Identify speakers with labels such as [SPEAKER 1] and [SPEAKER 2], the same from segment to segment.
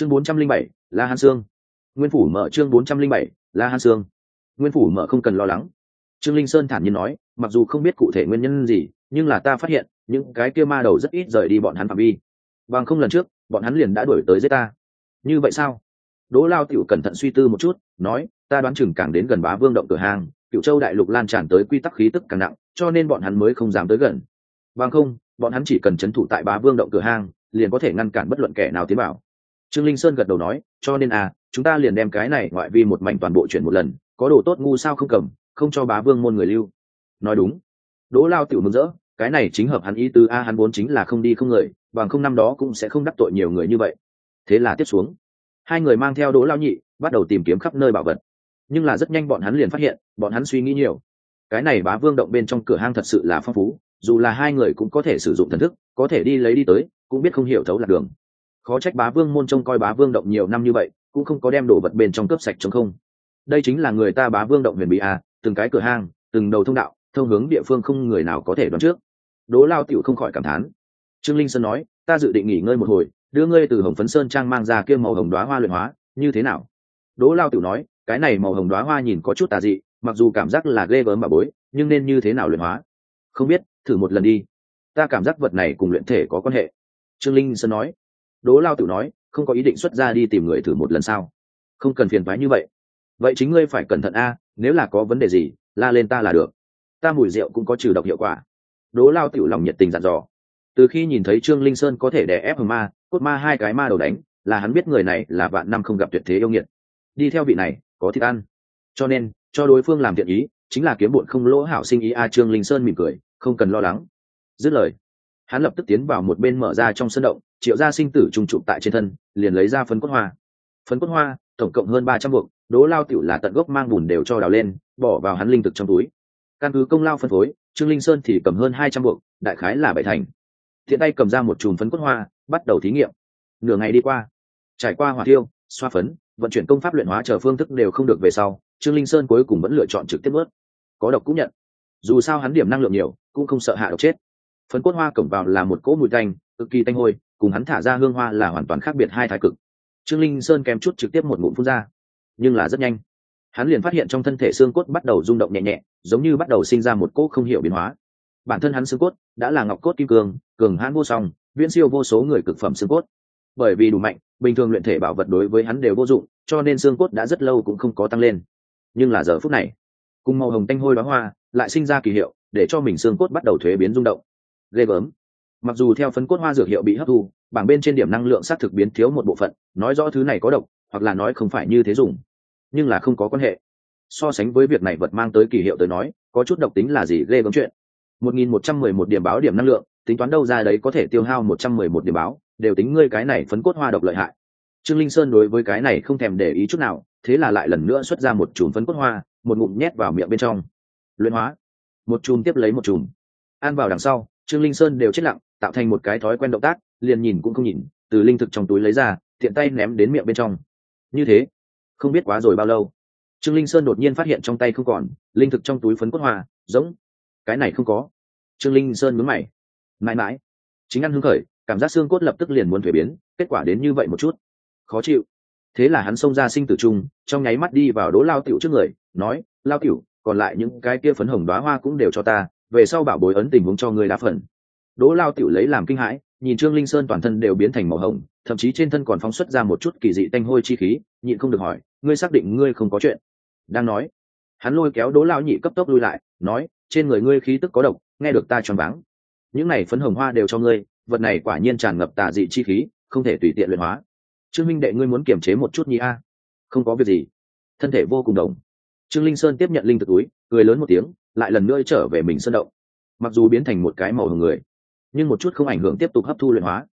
[SPEAKER 1] chương bốn trăm linh bảy, la hán sương. Nguyên phủ mở chương bốn trăm linh bảy, la hán sương. Nguyên phủ mở không cần lo lắng. Trương linh sơn thản nhiên nói, mặc dù không biết cụ thể nguyên nhân gì, nhưng là ta phát hiện, những cái kia ma đầu rất ít rời đi bọn hắn phạm vi. Bằng không lần trước, bọn hắn liền đã đuổi tới giết ta. Như vậy sao? Đỗ lao tiểu cẩn thận suy tư một chút, nói, ta đoán chừng càng đến gần bá vương động cửa hàng cựu châu đại lục lan tràn tới quy tắc khí tức càng nặng, cho nên bọn hắn mới không dám tới gần. Bằng không, bọn hắn chỉ cần c h ấ n thủ tại bá vương động cửa hang liền có thể ngăn cản bất luận kẻ nào tiến vào trương linh sơn gật đầu nói, cho nên à chúng ta liền đem cái này ngoại vi một mảnh toàn bộ chuyển một lần, có đồ tốt ngu sao không cầm, không cho bá vương môn người lưu. Nói đúng. Đỗ lao tiểu mừng rỡ, cái này chính hợp hắn ý tứ a, hắn vốn chính là không đi không người, bằng không năm đó cũng sẽ không đắc tội nhiều người như vậy. Thế là tiếp xuống, hai người mang theo đỗ lao nhị, bắt đầu tìm kiếm khắp nơi bảo vật. Nhưng là rất nhanh bọn hắn liền phát hiện, bọn hắn suy nghĩ nhiều. Cái này bá vương động bên trong cửa hang thật sự là phong phú, dù là hai người cũng có thể sử dụng thần thức, có thể đi lấy đi tới, cũng biết không hiểu thấu lạc đường khó trách bá vương môn trông coi bá vương động nhiều năm như vậy, cũng không có đem đồ vật bên trong cướp sạch chống không. Đây chính là người ta bá vương động huyền bí à từng cái cửa hang, từng đầu thông đạo, thông hướng địa phương không người nào có thể đoán trước. Đố lao tiểu không khỏi cảm thán. Trương linh sơn nói, ta dự định nghỉ ngơi một hồi, đưa ngươi từ hồng phấn sơn trang mang ra kia màu hồng đoá hoa luyện hóa, như thế nào? Đỗ lao tiểu nói, cái này màu hồng đoá hoa nhìn có chút tà dị, mặc dù cảm giác là ghê gớm bà bối, nhưng nên như thế nào luyện hóa? Không biết, thử một lần đi. Ta cảm giác vật này cùng luyện thể có quan hệ. Trương linh sơn nói đỗ lao tiểu nói, không có ý định xuất ra đi tìm người thử một lần sao? Không cần phiền thoái như vậy. Vậy chính ngươi phải cẩn thận a, nếu là có vấn đề gì, la lên ta là được. Ta mùi rượu cũng có trừ độc hiệu quả. Đỗ lao tiểu lòng nhiệt tình dặn dò. Từ khi nhìn thấy trương linh sơn có thể đè ép hầm ma, cốt ma hai cái ma đầu đánh, là hắn biết người này là bạn năm không gặp tuyệt thế yêu nghiệt. Đi theo vị này, có thịt ăn. Cho nên, cho đối phương làm thiện ý, chính là kiếm bụn không lỗ hảo sinh ý a, trương linh sơn mỉm cười, không cần lo lắng. Dứt lời hắn lập tức tiến vào một bên mở ra trong sân động, triệu gia sinh tử trùng trụ tại trên thân, liền lấy ra phấn cốt hoa. Phấn cốt hoa, tổng cộng hơn ba trăm buộc đố lao tiểu là tận gốc mang bùn đều cho đào lên, bỏ vào hắn linh thực trong túi. Căn cứ công lao phân phối, trương linh sơn thì cầm hơn hai trăm buộc đại khái là bảy thành. Thiện tay cầm ra một chùm phấn cốt hoa, bắt đầu thí nghiệm. Nửa ngày đi qua, trải qua hỏa tiêu xoa phấn, vận chuyển công pháp luyện hóa chờ phương thức đều không được về sau, trương linh sơn cuối cùng vẫn lựa chọn trực tiếp bớt. Có độc cũng nhận. Dù sao hắn điểm năng lượng nhiều, cũng không sợ hạ độc chết phấn cốt hoa cổng vào là một cỗ mùi tanh, cực kỳ tanh hôi, cùng hắn thả ra hương hoa là hoàn toàn khác biệt hai thái cực. Trương linh sơn kèm chút trực tiếp một ngụm phun ra, nhưng là rất nhanh. Hắn liền phát hiện trong thân thể xương cốt bắt đầu rung động nhẹ nhẹ, giống như bắt đầu sinh ra một cỗ không hiểu biến hóa. Bản thân hắn xương cốt đã là ngọc cốt kim cương, cường hãn vô song, viễn siêu vô số người cực phẩm xương cốt. Bởi vì đủ mạnh, bình thường luyện thể bảo vật đối với hắn đều vô dụng, cho nên xương cốt đã rất lâu cũng không có tăng lên. Nhưng là giờ phút này, cùng màu hồng tanh hôi đó hoa lại sinh ra kỳ hiệu, để cho mình xương cốt bắt đầu thuế biến rung động ghê gớm. Mặc dù theo phấn cốt hoa dược hiệu bị hấp thu, bảng bên trên điểm năng lượng xác thực biến thiếu một bộ phận, nói rõ thứ này có độc, hoặc là nói không phải như thế dùng, nhưng là không có quan hệ. So sánh với việc này vật mang tới kỳ hiệu tới nói, có chút độc tính là gì ghê gớm chuyện. Một nghìn một trăm mười một điểm báo điểm năng lượng, tính toán đâu ra đấy có thể tiêu hao một trăm mười một điểm báo, đều tính ngươi cái này phấn cốt hoa độc lợi hại. Trương linh sơn đối với cái này không thèm để ý chút nào, thế là lại lần nữa xuất ra một chùm phấn cốt hoa, một ngụm nhét vào miệng bên trong. Luyện hóa. Một chùm tiếp lấy một chùm. Ăn vào đằng sau trương linh sơn đều chết lặng, tạo thành một cái thói quen động tác, liền nhìn cũng không nhìn, từ linh thực trong túi lấy ra, tiện tay ném đến miệng bên trong. Như thế, không biết quá rồi bao lâu. Trương linh sơn đột nhiên phát hiện trong tay không còn, linh thực trong túi phấn cốt hoa, giống. Cái này không có. Trương linh sơn mướn mày. Mãi mãi. Chính ăn hưng khởi, cảm giác xương cốt lập tức liền muốn thuế biến, kết quả đến như vậy một chút. Khó chịu. Thế là hắn xông ra sinh tử trung trong nháy mắt đi vào đỗ lao tiểu trước người, nói, lao tiểu, còn lại những cái kia phấn hồng đoá hoa cũng đều cho ta về sau bảo bối ấn tình huống cho ngươi đá phần. Đỗ lao tiểu lấy làm kinh hãi, nhìn trương linh sơn toàn thân đều biến thành màu hồng, thậm chí trên thân còn phóng xuất ra một chút kỳ dị tanh hôi chi khí, nhịn không được hỏi, ngươi xác định ngươi không có chuyện? Đang nói, hắn lôi kéo đỗ lao nhị cấp tốc lui lại, nói, trên người ngươi khí tức có độc, nghe được ta choáng váng. Những này phấn hồng hoa đều cho ngươi, vật này quả nhiên tràn ngập tà dị chi khí, không thể tùy tiện luyện hóa. Trương minh đệ ngươi muốn kiềm chế một chút nhi a. Không có việc gì. Thân thể vô cùng đồng. Trương linh sơn tiếp nhận linh thực túi, cười lớn một tiếng lại lần nữa trở về mình sân động. Mặc dù biến thành một cái màu hồng người, nhưng một chút không ảnh hưởng tiếp tục hấp thu luyện hóa.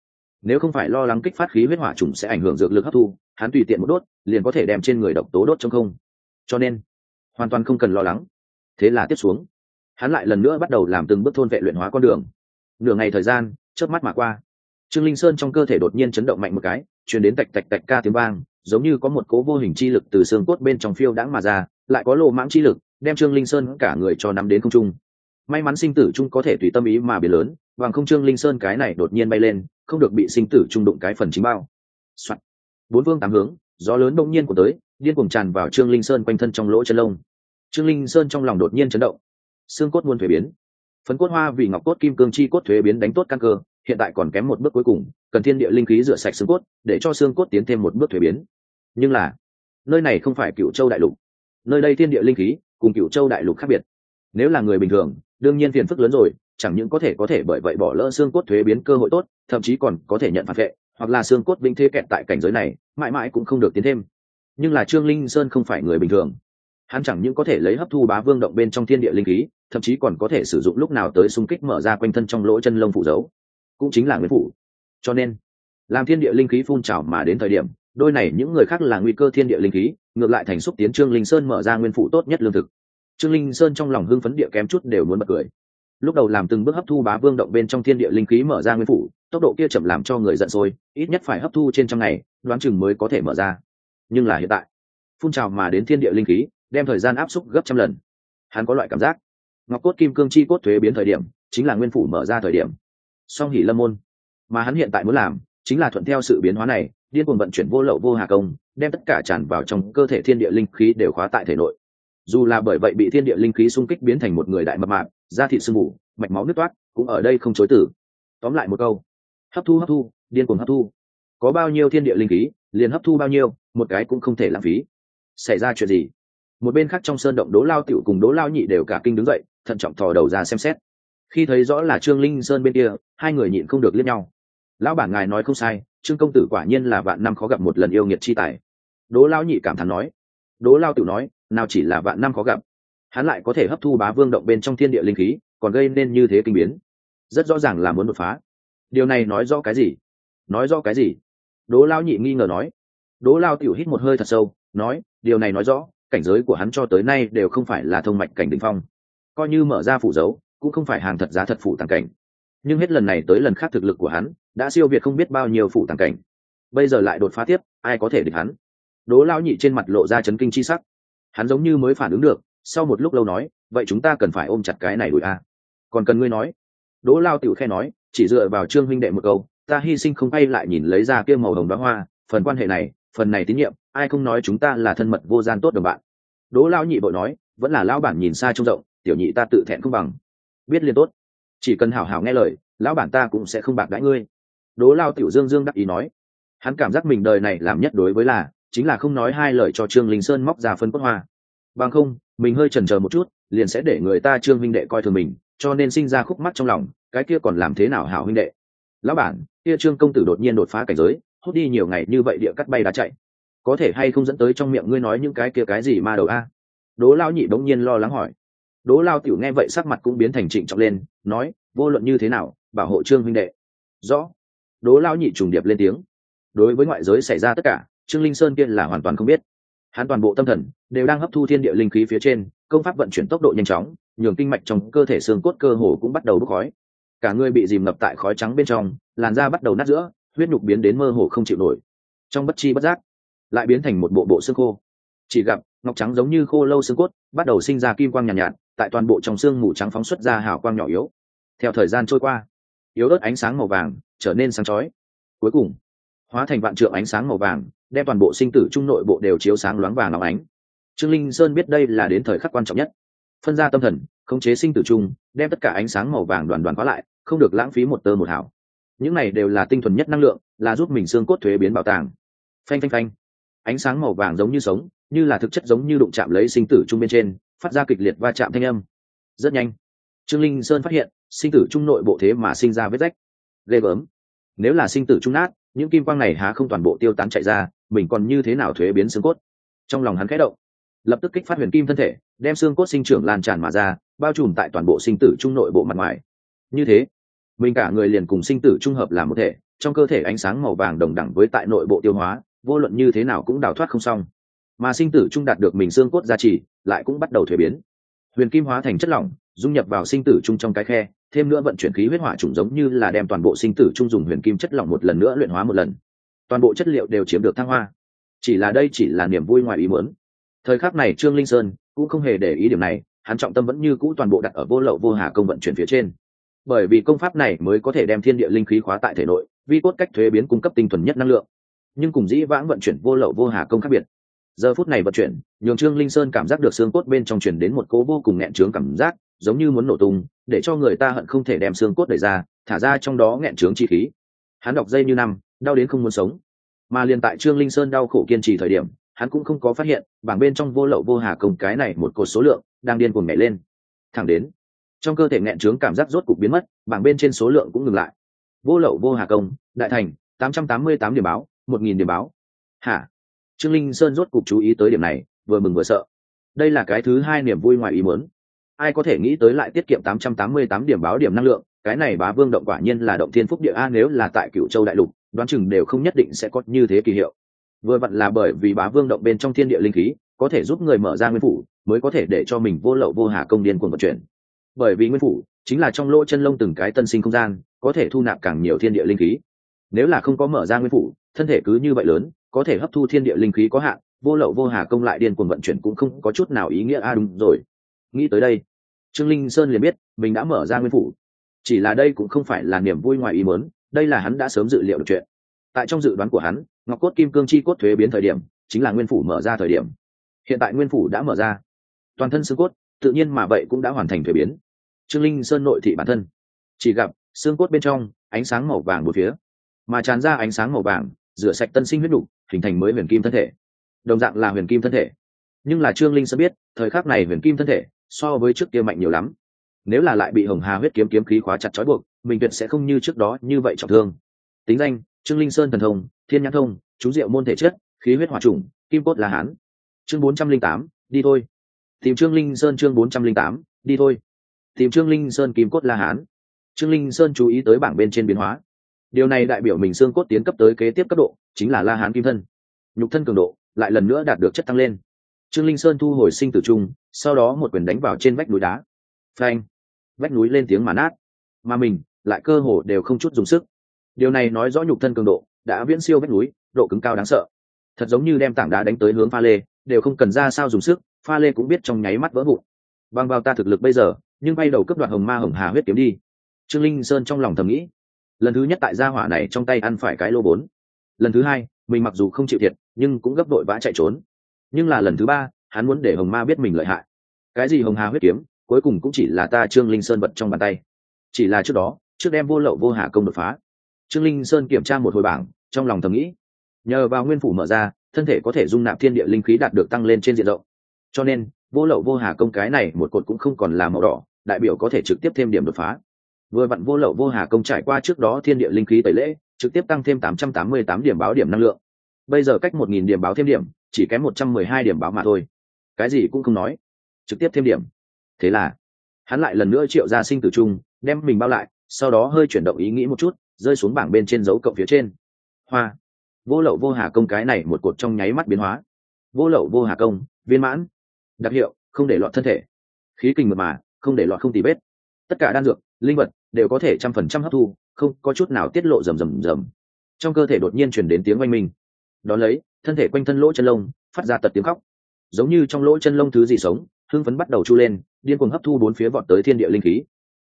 [SPEAKER 1] Nếu không phải lo lắng kích phát khí huyết hỏa trùng sẽ ảnh hưởng dược lực hấp thu, hắn tùy tiện một đốt, liền có thể đem trên người độc tố đốt trong không. Cho nên, hoàn toàn không cần lo lắng. Thế là tiếp xuống, hắn lại lần nữa bắt đầu làm từng bước thôn vệ luyện hóa con đường. Nửa ngày thời gian, chớp mắt mà qua. Trương linh sơn trong cơ thể đột nhiên chấn động mạnh một cái chuyển đến tạch tạch tạch ca tiếng vang, giống như có một cố vô hình chi lực từ xương cốt bên trong phiêu đãng mà ra, lại có lộ mãng chi lực đem trương linh sơn cả người cho nắm đến không trung. May mắn sinh tử trung có thể tùy tâm ý mà biến lớn, bằng không trương linh sơn cái này đột nhiên bay lên, không được bị sinh tử trung đụng cái phần chính bao. Soạn. bốn phương tám hướng, gió lớn đông nhiên của tới, điên cuồng tràn vào trương linh sơn quanh thân trong lỗ chân lông. Trương linh sơn trong lòng đột nhiên chấn động. Xương cốt muôn thuế biến. Phấn cốt hoa vì ngọc cốt kim cương chi cốt thuế biến đánh tốt căn cơ, hiện tại còn kém một bước cuối cùng, cần thiên địa linh khí rửa sạch xương cốt, để cho xương cốt tiến thêm một bước thuế biến. Nhưng là, nơi này không phải cựu châu đại lục. Nơi đây thiên địa linh khí cùng cựu châu đại lục khác biệt. Nếu là người bình thường, đương nhiên phiền phức lớn rồi, chẳng những có thể có thể bởi vậy bỏ lỡ xương cốt thuế biến cơ hội tốt, thậm chí còn có thể nhận phản vệ, hoặc là xương cốt vĩnh thế kẹt tại cảnh giới này, mãi mãi cũng không được tiến thêm. Nhưng là trương linh sơn không phải người bình thường. Hắn chẳng những có thể lấy hấp thu bá vương động bên trong thiên địa linh khí, thậm chí còn có thể sử dụng lúc nào tới xung kích mở ra quanh thân trong lỗ chân lông phủ dấu. Cũng chính là nguyên phủ. Cho nên, làm thiên địa linh khí phun trào mà đến thời điểm đôi này những người khác là nguy cơ thiên địa linh khí, ngược lại thành xúc tiến trương linh sơn mở ra nguyên phủ tốt nhất lương thực. Trương linh sơn trong lòng hưng phấn địa kém chút đều muốn bật cười. Lúc đầu làm từng bước hấp thu bá vương động bên trong thiên địa linh khí mở ra nguyên phủ, tốc độ kia chậm làm cho người giận sôi, ít nhất phải hấp thu trên trăm ngày, đoán chừng mới có thể mở ra. Nhưng là hiện tại, phun trào mà đến thiên địa linh khí, đem thời gian áp suất gấp trăm lần. Hắn có loại cảm giác, ngọc cốt kim cương chi cốt thuế biến thời điểm, chính là nguyên phủ mở ra thời điểm. Song hỉ lâm môn, mà hắn hiện tại muốn làm, chính là thuận theo sự biến hóa này điên cuồng vận chuyển vô lậu vô hà công, đem tất cả tràn vào trong cơ thể thiên địa linh khí đều khóa tại thể nội. Dù là bởi vậy bị thiên địa linh khí xung kích biến thành một người đại mập mạp, da thịt sương mù, mạch máu nứt toát, cũng ở đây không chối tử tóm lại một câu, hấp thu hấp thu, điên cuồng hấp thu. Có bao nhiêu thiên địa linh khí, liền hấp thu bao nhiêu, một cái cũng không thể lãng phí. Xảy ra chuyện gì? Một bên khác trong sơn động đố lao tiểu cùng đố lao nhị đều cả kinh đứng dậy, thận trọng thò đầu ra xem xét. Khi thấy rõ là trương linh sơn bên kia, hai người nhịn không được liếc nhau. Lão bản ngài nói không sai trương công tử quả nhiên là vạn năm khó gặp một lần yêu nghiệt chi tài. Đỗ lao nhị cảm thán nói. Đỗ lao tiểu nói, nào chỉ là vạn năm khó gặp. Hắn lại có thể hấp thu bá vương động bên trong thiên địa linh khí, còn gây nên như thế kinh biến. Rất rõ ràng là muốn đột phá. Điều này nói rõ cái gì? Nói rõ cái gì? Đỗ lao nhị nghi ngờ nói. Đỗ lao tiểu hít một hơi thật sâu, nói, điều này nói rõ, cảnh giới của hắn cho tới nay đều không phải là thông mạch cảnh đ ỉ n h phong. Coi như mở ra phủ dấu, cũng không phải hàng thật giá thật phủ tàng cảnh nhưng hết lần này tới lần khác thực lực của hắn đã siêu việt không biết bao nhiêu phủ tàng cảnh. Bây giờ lại đột phá tiếp, ai có thể địch hắn? Đố lao nhị trên mặt lộ ra chấn kinh c h i sắc. Hắn giống như mới phản ứng được, sau một lúc lâu nói, vậy chúng ta cần phải ôm chặt cái này đuổi a. Còn cần ngươi nói? Đố lao tiểu khe nói, chỉ dựa vào trương huynh đệ một câu, ta hy sinh không bay lại nhìn lấy ra kia màu hồng đoá hoa, phần quan hệ này, phần này tín nhiệm, ai không nói chúng ta là thân mật vô gian tốt đồng bạn. Đỗ lao nhị bội nói, vẫn là lão bản nhìn xa trông rộng, tiểu nhị ta tự thẹn không bằng. Biết liên tốt chỉ cần hảo hảo nghe lời, lão bản ta cũng sẽ không bạc đãi ngươi. Đỗ lao tiểu dương dương đắc ý nói. Hắn cảm giác mình đời này làm nhất đối với là, chính là không nói hai lời cho trương linh sơn móc ra phân cốt hoa. Bằng không, mình hơi chần chờ một chút, liền sẽ để người ta trương huynh đệ coi thường mình, cho nên sinh ra khúc mắt trong lòng, cái kia còn làm thế nào hảo huynh đệ? Lão bản, kia trương công tử đột nhiên đột phá cảnh giới, hút đi nhiều ngày như vậy địa cắt bay đá chạy. Có thể hay không dẫn tới trong miệng ngươi nói những cái kia cái gì ma đầu a? Đố lao nhị bỗng nhiên lo lắng hỏi. Đố lao tiểu nghe vậy sắc mặt cũng biến thành trịnh trọng lên nói vô luận như thế nào bảo hộ trương huynh đệ. Rõ. Đố lao nhị trùng điệp lên tiếng. Đối với ngoại giới xảy ra tất cả trương linh sơn kia là hoàn toàn không biết. Hắn toàn bộ tâm thần đều đang hấp thu thiên địa linh khí phía trên công pháp vận chuyển tốc độ nhanh chóng nhường kinh mạch trong cơ thể xương cốt cơ hồ cũng bắt đầu bốc khói. Cả người bị dìm ngập tại khói trắng bên trong làn da bắt đầu nát giữa huyết nhục biến đến mơ hồ không chịu nổi. Trong bất chi bất giác lại biến thành một bộ bộ xương khô. Chỉ gặp ngọc trắng giống như khô lâu xương cốt bắt đầu sinh ra kim quang nhàn nhạt, nhạt tại toàn bộ trong xương mù trắng phóng xuất ra hào quang nhỏ yếu theo thời gian trôi qua, yếu ớt ánh sáng màu vàng trở nên sáng chói. Cuối cùng, hóa thành vạn trượng ánh sáng màu vàng, đem toàn bộ sinh tử trung nội bộ đều chiếu sáng loáng vàng óng ánh. Trương linh sơn biết đây là đến thời khắc quan trọng nhất. Phân ra tâm thần, khống chế sinh tử trung đem tất cả ánh sáng màu vàng đoàn đoàn khóa lại, không được lãng phí một tơ một hảo những này đều là tinh thuần nhất năng lượng, là giúp mình xương cốt thuế biến bảo tàng. Phanh phanh phanh. Ánh sáng màu vàng giống như sống, như là thực chất giống như đụng chạm lấy sinh tử trung bên trên, phát ra kịch liệt va chạm thanh âm. Rất nhanh, trương linh sơn phát hiện sinh tử trung nội bộ thế mà sinh ra vết rách. Ghê gớm. Nếu là sinh tử trung nát, những kim quang này há không toàn bộ tiêu tán chạy ra, mình còn như thế nào thuế biến xương cốt? Trong lòng hắn khẽ động. Lập tức kích phát huyền kim thân thể, đem xương cốt sinh trưởng lan tràn mà ra, bao trùm tại toàn bộ sinh tử trung nội bộ mặt ngoài. Như thế, mình cả người liền cùng sinh tử trung hợp làm một thể, trong cơ thể ánh sáng màu vàng đồng đẳng với tại nội bộ tiêu hóa, vô luận như thế nào cũng đào thoát không xong. Mà sinh tử trung đạt được mình xương cốt gia trì, lại cũng bắt đầu thuế biến huyền kim hóa thành chất lỏng, dung nhập vào sinh tử trung trong cái khe, thêm nữa vận chuyển khí huyết hỏa trùng giống như là đem toàn bộ sinh tử trung dùng huyền kim chất lỏng một lần nữa luyện hóa một lần. Toàn bộ chất liệu đều chiếm được thăng hoa. Chỉ là đây chỉ là niềm vui ngoài ý muốn. Thời khắc này trương linh sơn cũng không hề để ý điểm này, hắn trọng tâm vẫn như cũ toàn bộ đặt ở vô lậu vô hà công vận chuyển phía trên. Bởi vì công pháp này mới có thể đem thiên địa linh khí khóa tại thể nội, vi cốt cách thuế biến cung cấp tinh thuần nhất năng lượng. Nhưng cùng dĩ vãng vận chuyển vô lậu vô hà công khác biệt giờ phút này vận chuyển, nhường trương linh sơn cảm giác được xương cốt bên trong truyền đến một cố vô cùng nghẹn trướng cảm giác, giống như muốn nổ tung, để cho người ta hận không thể đem xương cốt đẩy ra, thả ra trong đó nghẹn trướng chi khí. Hắn đọc dây như năm, đau đến không muốn sống. Mà liền tại trương linh sơn đau khổ kiên trì thời điểm, hắn cũng không có phát hiện, bảng bên trong vô lậu vô hà công cái này một cột số lượng, đang điên cuồng nhảy lên. Thẳng đến, trong cơ thể nghẹn trướng cảm giác rốt cục biến mất, bảng bên trên số lượng cũng ngừng lại. Vô lậu vô hà công, đại thành, tám trăm tám mươi tám điểm báo, một nghìn điểm báo. Hả? Trương linh sơn rốt cục chú ý tới điểm này, vừa mừng vừa sợ. Đây là cái thứ hai niềm vui ngoài ý muốn. Ai có thể nghĩ tới lại tiết kiệm tám trăm tám mươi tám điểm báo điểm năng lượng, cái này bá vương động quả nhiên là động thiên phúc địa a, nếu là tại cựu châu đại lục, đoán chừng đều không nhất định sẽ có như thế kỳ hiệu. Vừa vặn là bởi vì bá vương động bên trong thiên địa linh khí, có thể giúp người mở ra nguyên phủ, mới có thể để cho mình vô lậu vô hà công điên cuồng vận chuyển. Bởi vì nguyên phủ chính là trong lỗ chân lông từng cái tân sinh không gian, có thể thu nạp càng nhiều thiên địa linh khí nếu là không có mở ra nguyên phủ, thân thể cứ như vậy lớn, có thể hấp thu thiên địa linh khí có hạn, vô lậu vô hà công lại điên cuồng vận chuyển cũng không có chút nào ý nghĩa. A à đúng rồi. Nghĩ tới đây, trương linh sơn liền biết mình đã mở ra nguyên phủ. Chỉ là đây cũng không phải là niềm vui ngoài ý muốn, đây là hắn đã sớm dự liệu được chuyện. Tại trong dự đoán của hắn, ngọc cốt kim cương chi cốt thuế biến thời điểm, chính là nguyên phủ mở ra thời điểm. Hiện tại nguyên phủ đã mở ra. Toàn thân xương cốt, tự nhiên mà vậy cũng đã hoàn thành thuế biến. Trương linh sơn nội thị bản thân. Chỉ gặp xương cốt bên trong, ánh sáng màu vàng một phía mà tràn ra ánh sáng màu vàng, rửa sạch tân sinh huyết đục hình thành mới huyền kim thân thể. Đồng dạng là huyền kim thân thể. Nhưng là trương linh sẽ biết, thời khắc này huyền kim thân thể so với trước kia mạnh nhiều lắm. Nếu là lại bị hồng hà huyết kiếm kiếm khí khóa chặt trói buộc, mình tuyệt sẽ không như trước đó như vậy trọng thương. Tính danh, trương linh sơn thần thông, thiên nhãn thông, chú diệu môn thể chất, khí huyết hòa trùng, kim cốt là hán. Chương bốn trăm linh tám, đi thôi. Tìm trương linh sơn chương bốn trăm linh tám, đi thôi. Tìm trương linh sơn kim cốt la hán. Trương linh sơn chú ý tới bảng bên trên biến hóa điều này đại biểu mình xương cốt tiến cấp tới kế tiếp cấp độ, chính là la hán kim thân. Nhục thân cường độ lại lần nữa đạt được chất tăng lên. Trương linh sơn thu hồi sinh tử trung sau đó một quyền đánh vào trên vách núi đá. Phanh! Vách núi lên tiếng mà nát. Mà mình lại cơ hồ đều không chút dùng sức. Điều này nói rõ nhục thân cường độ đã viễn siêu vách núi, độ cứng cao đáng sợ. Thật giống như đem tảng đá đánh tới hướng pha lê, đều không cần ra sao dùng sức, pha lê cũng biết trong nháy mắt vỡ vụn. Bằng vào ta thực lực bây giờ, nhưng bay đầu cấp đoạt hồng ma hồng hà huyết kiếm đi. Trương linh sơn trong lòng thầm nghĩ lần thứ nhất tại gia hỏa này trong tay ăn phải cái lô bốn. Lần thứ hai, mình mặc dù không chịu thiệt, nhưng cũng gấp đội vã chạy trốn. Nhưng là lần thứ ba, hắn muốn để hồng ma biết mình lợi hại. Cái gì hồng hà huyết kiếm, cuối cùng cũng chỉ là ta trương linh sơn vật trong bàn tay. Chỉ là trước đó, trước đem vô lậu vô hà công đột phá. Trương linh sơn kiểm tra một hồi bảng, trong lòng thầm nghĩ, nhờ vào nguyên phủ mở ra, thân thể có thể dung nạp thiên địa linh khí đạt được tăng lên trên diện rộng. Cho nên, vô lậu vô hà công cái này một cột cũng không còn là màu đỏ, đại biểu có thể trực tiếp thêm điểm đột phá vừa vặn vô lậu vô hà công trải qua trước đó thiên địa linh khí tẩy lễ, trực tiếp tăng thêm tám trăm tám mươi tám điểm báo điểm năng lượng. Bây giờ cách một nghìn điểm báo thêm điểm, chỉ kém một trăm mười hai điểm báo mà thôi. Cái gì cũng không nói. Trực tiếp thêm điểm. Thế là, hắn lại lần nữa triệu ra sinh tử trung đem mình bao lại, sau đó hơi chuyển động ý nghĩ một chút, rơi xuống bảng bên trên dấu cộng phía trên. Hoa. Vô lậu vô hà công cái này một cột trong nháy mắt biến hóa. Vô lậu vô hà công, viên mãn. Đặc hiệu, không để lọt thân thể. Khí kình mật mà, không để lọt không tì vết. Tất cả đan dược, linh vật đều có thể trăm phần trăm hấp thu, không có chút nào tiết lộ rầm rầm rầm. Trong cơ thể đột nhiên chuyển đến tiếng oanh minh. Đón lấy, thân thể quanh thân lỗ chân lông phát ra tật tiếng khóc. Giống như trong lỗ chân lông thứ gì sống, hưng phấn bắt đầu chu lên, điên cuồng hấp thu bốn phía vọt tới thiên địa linh khí.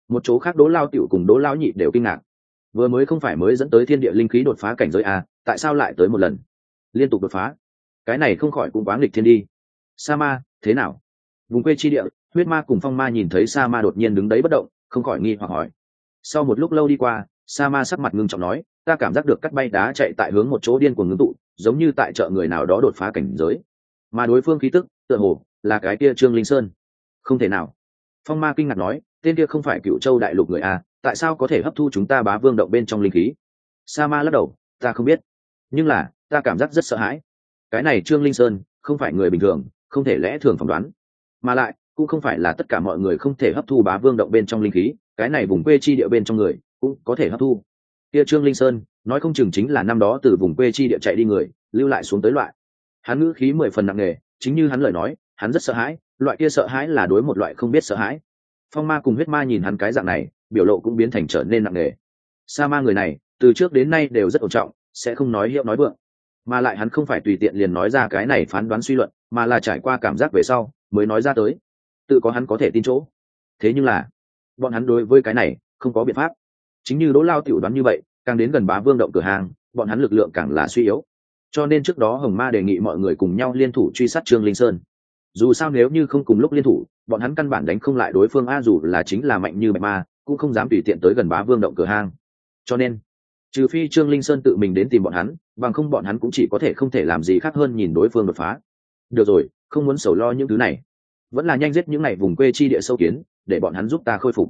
[SPEAKER 1] Một chỗ khác đố lao tiểu cùng đố lao nhị đều kinh ngạc. Vừa mới không phải mới dẫn tới thiên địa linh khí đột phá cảnh giới a, tại sao lại tới một lần? Liên tục đột phá. Cái này không khỏi cũng quá nghịch thiên đi. Sa ma, thế nào? Vùng quê chi địa, huyết ma cùng phong ma nhìn thấy sa ma đột nhiên đứng đấy bất động, không khỏi nghi hoặc hỏi sau một lúc lâu đi qua sa ma sắc mặt ngưng trọng nói, ta cảm giác được cắt bay đá chạy tại hướng một chỗ điên cuồng ngưng tụ, giống như tại chợ người nào đó đột phá cảnh giới. Mà đối phương khí tức, tựa hồ là cái kia trương linh sơn. Không thể nào. Phong ma kinh ngạc nói, tên kia không phải cựu châu đại lục người a tại sao có thể hấp thu chúng ta bá vương động bên trong linh khí? Sa ma lắc đầu, ta không biết, nhưng là, ta cảm giác rất sợ hãi. Cái này trương linh sơn không phải người bình thường, không thể lẽ thường phỏng đoán. Mà lại cũng không phải là tất cả mọi người không thể hấp thu bá vương động bên trong linh khí, cái này vùng quê chi địa bên trong người cũng có thể hấp thu. Kia trương linh sơn, nói không chừng chính là năm đó từ vùng quê chi địa chạy đi người, lưu lại xuống tới loại. Hắn ngữ khí mười phần nặng nề, chính như hắn lời nói, hắn rất sợ hãi, loại kia sợ hãi là đối một loại không biết sợ hãi. Phong ma cùng huyết ma nhìn hắn cái dạng này, biểu lộ cũng biến thành trở nên nặng nề. Sa ma người này, từ trước đến nay đều rất ổn trọng, sẽ không nói hiệu nói vượng. Mà lại hắn không phải tùy tiện liền nói ra cái này phán đoán suy luận, mà là trải qua cảm giác về sau, mới nói ra tới tự có hắn có thể tin chỗ. Thế nhưng là, bọn hắn đối với cái này không có biện pháp. Chính như đỗ lao tiểu đoán như vậy, càng đến gần bá vương động cửa hàng, bọn hắn lực lượng càng là suy yếu. Cho nên trước đó hồng ma đề nghị mọi người cùng nhau liên thủ truy sát trương linh sơn. Dù sao nếu như không cùng lúc liên thủ, bọn hắn căn bản đánh không lại đối phương, a dù là chính là mạnh như bạch ma, cũng không dám tùy tiện tới gần bá vương động cửa hang cho nên, trừ phi trương linh sơn tự mình đến tìm bọn hắn, bằng không bọn hắn cũng chỉ có thể không thể làm gì khác hơn nhìn đối phương đột phá. Được rồi, không muốn sầu lo những thứ này vẫn là nhanh giết những n à y vùng quê chi địa sâu kiến, để bọn hắn giúp ta khôi phục.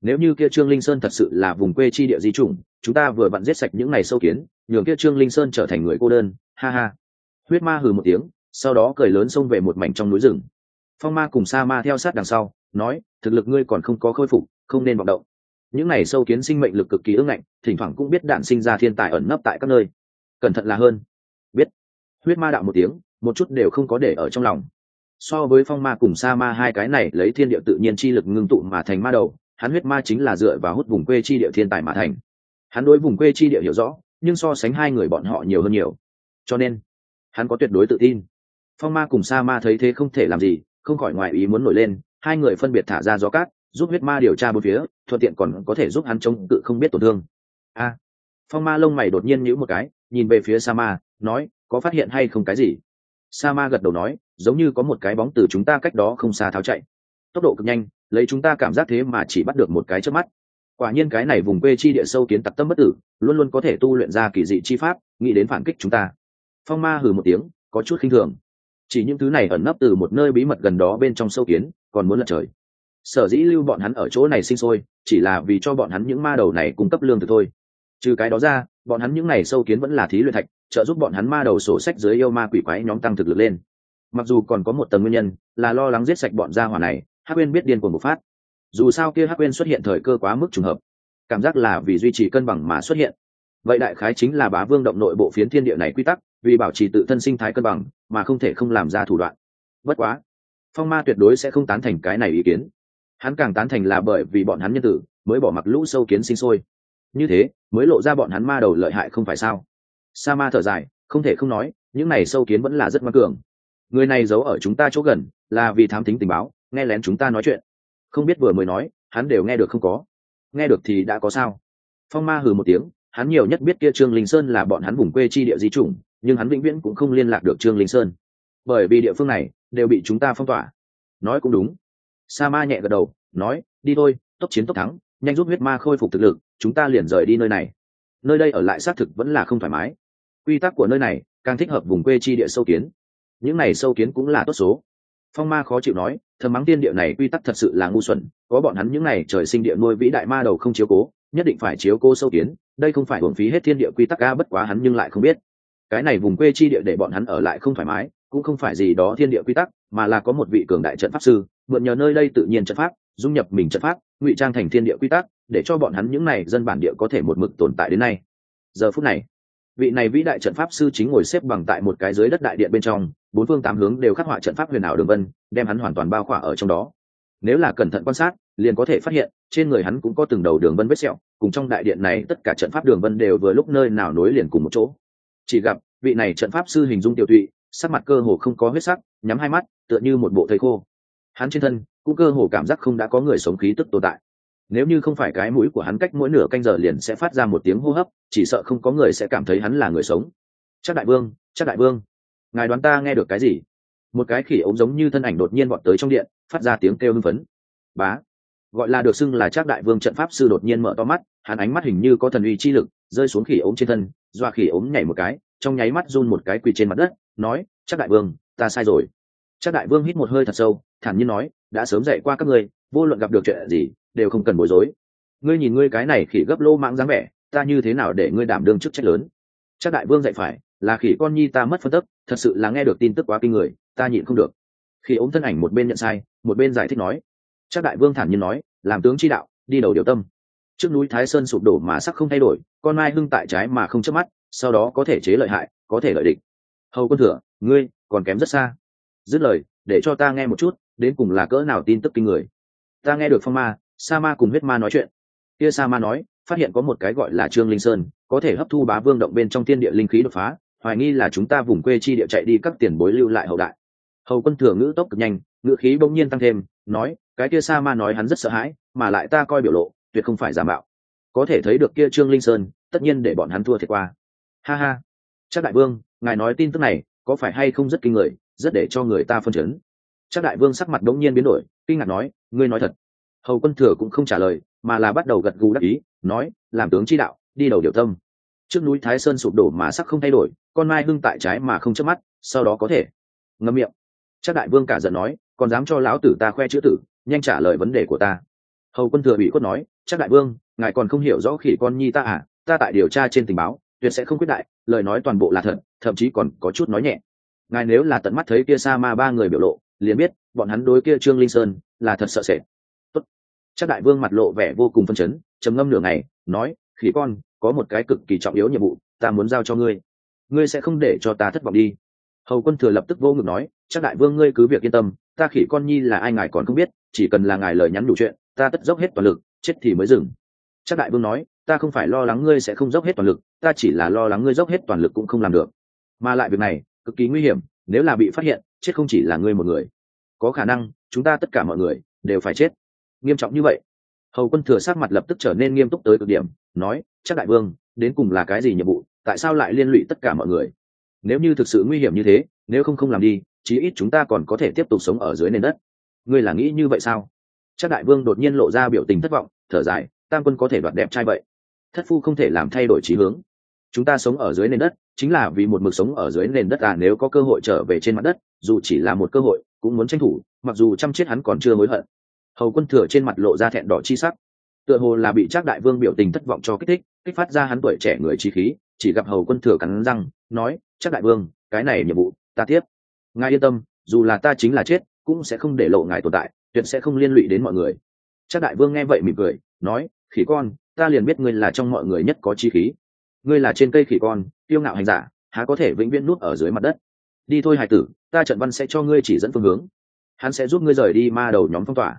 [SPEAKER 1] Nếu như kia trương linh sơn thật sự là vùng quê chi địa di chủng, chúng ta vừa vặn giết sạch những n à y sâu kiến, nhường kia trương linh sơn trở thành người cô đơn. Ha ha. Huyết ma hừ một tiếng, sau đó cười lớn xông về một mảnh trong núi rừng. Phong ma cùng sa ma theo sát đằng sau, nói, thực lực ngươi còn không có khôi phục, không nên vọng động. Những này sâu kiến sinh mệnh lực cực kỳ ưng ngạnh, thỉnh thoảng cũng biết đạn sinh ra thiên tài ẩn nấp tại các nơi. Cẩn thận là hơn. Biết. Huyết ma đạo một tiếng, một chút đều không có để ở trong lòng so với phong ma cùng sa ma hai cái này, lấy thiên địa tự nhiên chi lực ngưng tụ mà thành ma đầu, hắn huyết ma chính là dựa vào hút vùng quê chi địa thiên tài mà thành. Hắn đối vùng quê chi địa hiểu rõ, nhưng so sánh hai người bọn họ nhiều hơn nhiều. Cho nên, hắn có tuyệt đối tự tin. Phong ma cùng sa ma thấy thế không thể làm gì, không khỏi ngoài ý muốn nổi lên, hai người phân biệt thả ra gió cát, giúp huyết ma điều tra bốn phía, thuận tiện còn có thể giúp hắn chống cự không biết tổn thương. A! Phong ma lông mày đột nhiên nhíu một cái, nhìn về phía sa ma, nói, có phát hiện hay không cái gì? Sa ma gật đầu nói, giống như có một cái bóng từ chúng ta cách đó không xa tháo chạy. Tốc độ cực nhanh, lấy chúng ta cảm giác thế mà chỉ bắt được một cái trước mắt. Quả nhiên cái này vùng quê chi địa sâu kiến tặc tâm bất tử, luôn luôn có thể tu luyện ra kỳ dị chi pháp, nghĩ đến phản kích chúng ta. Phong ma hừ một tiếng, có chút khinh thường. Chỉ những thứ này ẩn nấp từ một nơi bí mật gần đó bên trong sâu kiến, còn muốn lật trời. Sở dĩ lưu bọn hắn ở chỗ này sinh sôi, chỉ là vì cho bọn hắn những ma đầu này cung cấp lương thực thôi. Trừ cái đó ra, bọn hắn những n à y sâu kiến vẫn là thí luyện thạch trợ giúp bọn hắn ma đầu sổ sách dưới yêu ma quỷ quái nhóm tăng thực lực lên. Mặc dù còn có một tầng nguyên nhân là lo lắng giết sạch bọn gia hỏa này, hắc quên biết điên cuồng bộc phát. Dù sao kia hắc quên xuất hiện thời cơ quá mức trùng hợp, cảm giác là vì duy trì cân bằng mà xuất hiện. Vậy đại khái chính là bá vương động nội bộ phiến thiên địa này quy tắc, vì bảo trì tự thân sinh thái cân bằng mà không thể không làm ra thủ đoạn. Bất quá, phong ma tuyệt đối sẽ không tán thành cái này ý kiến. Hắn càng tán thành là bởi vì bọn hắn nhân tử mới bỏ mặc lũ sâu kiến sinh sôi. Như thế, mới lộ ra bọn hắn ma đầu lợi hại không phải sao? Sa ma thở dài, không thể không nói, những này sâu kiến vẫn là rất ngoan cường. Người này giấu ở chúng ta chỗ gần, là vì thám thính tình báo, nghe lén chúng ta nói chuyện. Không biết vừa mới nói, hắn đều nghe được không có. Nghe được thì đã có sao? Phong ma hừ một tiếng, hắn nhiều nhất biết kia trương linh sơn là bọn hắn vùng quê chi địa di chủng, nhưng hắn vĩnh viễn cũng không liên lạc được trương linh sơn. Bởi vì địa phương này đều bị chúng ta phong tỏa. Nói cũng đúng. Sa ma nhẹ gật đầu, nói, đi thôi, tốc chiến tốc thắng, nhanh giúp huyết ma khôi phục thực lực, chúng ta liền rời đi nơi này. Nơi đây ở lại xác thực vẫn là không thoải mái quy tắc của nơi này càng thích hợp vùng quê chi địa sâu kiến. Những này sâu kiến cũng là tốt số. Phong ma khó chịu nói, thầm mắng tiên địa này quy tắc thật sự là ngu xuẩn, có bọn hắn những này trời sinh địa nuôi vĩ đại ma đầu không chiếu cố, nhất định phải chiếu cố sâu kiến, đây không phải hưởng phí hết thiên địa quy tắc ca bất quá hắn nhưng lại không biết. Cái này vùng quê chi địa để bọn hắn ở lại không thoải mái, cũng không phải gì đó thiên địa quy tắc, mà là có một vị cường đại trận pháp sư, mượn nhờ nơi đây tự nhiên trận pháp, dung nhập mình trận pháp, ngụy trang thành thiên địa quy tắc, để cho bọn hắn những này dân bản địa có thể một mực tồn tại đến nay. Giờ phút này vị này vĩ đại trận pháp sư chính ngồi xếp bằng tại một cái dưới đất đại điện bên trong, bốn phương tám hướng đều khắc họa trận pháp huyền ảo đường vân, đem hắn hoàn toàn bao khỏa ở trong đó. Nếu là cẩn thận quan sát, liền có thể phát hiện, trên người hắn cũng có từng đầu đường vân vết sẹo, cùng trong đại điện này tất cả trận pháp đường vân đều vừa lúc nơi nào nối liền cùng một chỗ. Chỉ gặp, vị này trận pháp sư hình dung tiểu thụy sắc mặt cơ hồ không có huyết sắc, nhắm hai mắt, tựa như một bộ thầy khô. Hắn trên thân, cũng cơ hồ cảm giác không đã có người sống khí tức tồn tại nếu như không phải cái mũi của hắn cách mỗi nửa canh giờ liền sẽ phát ra một tiếng hô hấp, chỉ sợ không có người sẽ cảm thấy hắn là người sống. Chắc đại vương, chắc đại vương. Ngài đoán ta nghe được cái gì? Một cái khỉ ống giống như thân ảnh đột nhiên vọt tới trong điện, phát ra tiếng kêu hưng phấn. Bá. Gọi là được xưng là chắc đại vương trận pháp sư đột nhiên mở to mắt, hắn ánh mắt hình như có thần uy chi lực, rơi xuống khỉ ống trên thân doa khỉ ống nhảy một cái, trong nháy mắt run một cái quỳ trên mặt đất, nói, chắc đại vương, ta sai rồi. Chắc đại vương hít một hơi thật sâu, thản nhiên nói, đã sớm dạy qua các ngươi vô luận gặp được chuyện gì, đều không cần bối rối. Ngươi nhìn ngươi cái này khỉ gấp lô mãng dáng vẻ, ta như thế nào để ngươi đảm đương chức trách lớn? Chắc đại vương dạy phải, là khỉ con nhi ta mất phân tức, thật sự là nghe được tin tức quá kinh người, ta nhịn không được. Khi ống thân ảnh một bên nhận sai, một bên giải thích nói, chắc đại vương thản nhiên nói, làm tướng chi đạo, đi đầu điều tâm. Trước núi thái sơn sụp đổ mà sắc không thay đổi, con mai hưng tại trái mà không chớp mắt, sau đó có thể chế lợi hại, có thể lợi địch. Hầu quân thừa, ngươi còn kém rất xa. Dứt lời, để cho ta nghe một chút, đến cùng là cỡ nào tin tức kinh người ta nghe được phong ma, sa ma cùng huyết ma nói chuyện. Kia sa ma nói, phát hiện có một cái gọi là trương linh sơn, có thể hấp thu bá vương động bên trong thiên địa linh khí đột phá, hoài nghi là chúng ta vùng quê chi địa chạy đi các tiền bối lưu lại hậu đại. Hầu quân thừa ngữ tốc cực nhanh, ngữ khí bỗng nhiên tăng thêm, nói, cái kia sa ma nói hắn rất sợ hãi, mà lại ta coi biểu lộ, tuyệt không phải giả mạo. Có thể thấy được kia trương linh sơn, tất nhiên để bọn hắn thua thiệt qua. Ha ha. Chắc đại vương, ngài nói tin tức này, có phải hay không rất kinh người, rất để cho người ta phân chấn chắc đại vương sắc mặt đống nhiên biến đổi, kinh ngạc nói, ngươi nói thật? Hầu quân thừa cũng không trả lời, mà là bắt đầu gật gù đắc ý, nói, làm tướng chi đạo, đi đầu điều tâm. Trước núi thái sơn sụp đổ mà sắc không thay đổi, con mai hưng tại trái mà không chớp mắt, sau đó có thể. Ngâm miệng. Chắc đại vương cả giận nói, còn dám cho lão tử ta khoe chữ tử, nhanh trả lời vấn đề của ta. Hầu quân thừa bị quất nói chắc đại vương, ngài còn không hiểu rõ khỉ con nhi ta à ta tại điều tra trên tình báo, tuyệt sẽ không quyết đại, lời nói toàn bộ là thật, thậm chí còn có chút nói nhẹ. Ngài nếu là tận mắt thấy kia sa ma ba người biểu lộ liền biết, bọn hắn đối kia trương linh sơn là thật sợ sệt. Tốt. Chắc đại vương mặt lộ vẻ vô cùng phân chấn, trầm ngâm nửa ngày, nói, khỉ con, có một cái cực kỳ trọng yếu nhiệm vụ, ta muốn giao cho ngươi. Ngươi sẽ không để cho ta thất vọng đi. Hầu quân thừa lập tức vô ngực nói, chắc đại vương ngươi cứ việc yên tâm, ta khỉ con nhi là ai ngài còn không biết, chỉ cần là ngài lời nhắn đủ chuyện, ta tất dốc hết toàn lực, chết thì mới dừng. Chắc đại vương nói, ta không phải lo lắng ngươi sẽ không dốc hết toàn lực, ta chỉ là lo lắng ngươi dốc hết toàn lực cũng không làm được. Mà lại việc này, cực kỳ nguy hiểm, nếu là bị phát hiện chết không chỉ là ngươi một người. Có khả năng, chúng ta tất cả mọi người đều phải chết. Nghiêm trọng như vậy. Hầu quân thừa sát mặt lập tức trở nên nghiêm túc tới cực điểm, nói, chắc đại vương, đến cùng là cái gì nhiệm vụ? Tại sao lại liên lụy tất cả mọi người? Nếu như thực sự nguy hiểm như thế, nếu không không làm đi, chí ít chúng ta còn có thể tiếp tục sống ở dưới nền đất. Ngươi là nghĩ như vậy sao? Chắc đại vương đột nhiên lộ ra biểu tình thất vọng, thở dài, tam quân có thể đoạt đẹp trai vậy. Thất phu không thể làm thay đổi trí hướng chúng ta sống ở dưới nền đất, chính là vì một mực sống ở dưới nền đất à nếu có cơ hội trở về trên mặt đất, dù chỉ là một cơ hội, cũng muốn tranh thủ, mặc dù chăm chết hắn còn chưa hối hận. Hầu quân thừa trên mặt lộ ra thẹn đỏ chi sắc. Tựa hồ là bị trác đại vương biểu tình thất vọng cho kích thích, kích phát ra hắn tuổi trẻ người trí khí, chỉ gặp hầu quân thừa cắn răng, nói, Trác đại vương, cái này nhiệm vụ, ta tiếp. Ngài yên tâm, dù là ta chính là chết, cũng sẽ không để lộ ngài tồn tại, tuyệt sẽ không liên lụy đến mọi người. Trác đại vương nghe vậy mỉm cười, nói, khỉ con, ta liền biết ngươi là trong mọi người nhất có chi khí ngươi là trên cây khỉ con tiêu ngạo hành giả, há có thể vĩnh viễn nuốt ở dưới mặt đất? Đi thôi hải tử, ta trận văn sẽ cho ngươi chỉ dẫn phương hướng. Hắn sẽ giúp ngươi rời đi ma đầu nhóm phong tỏa.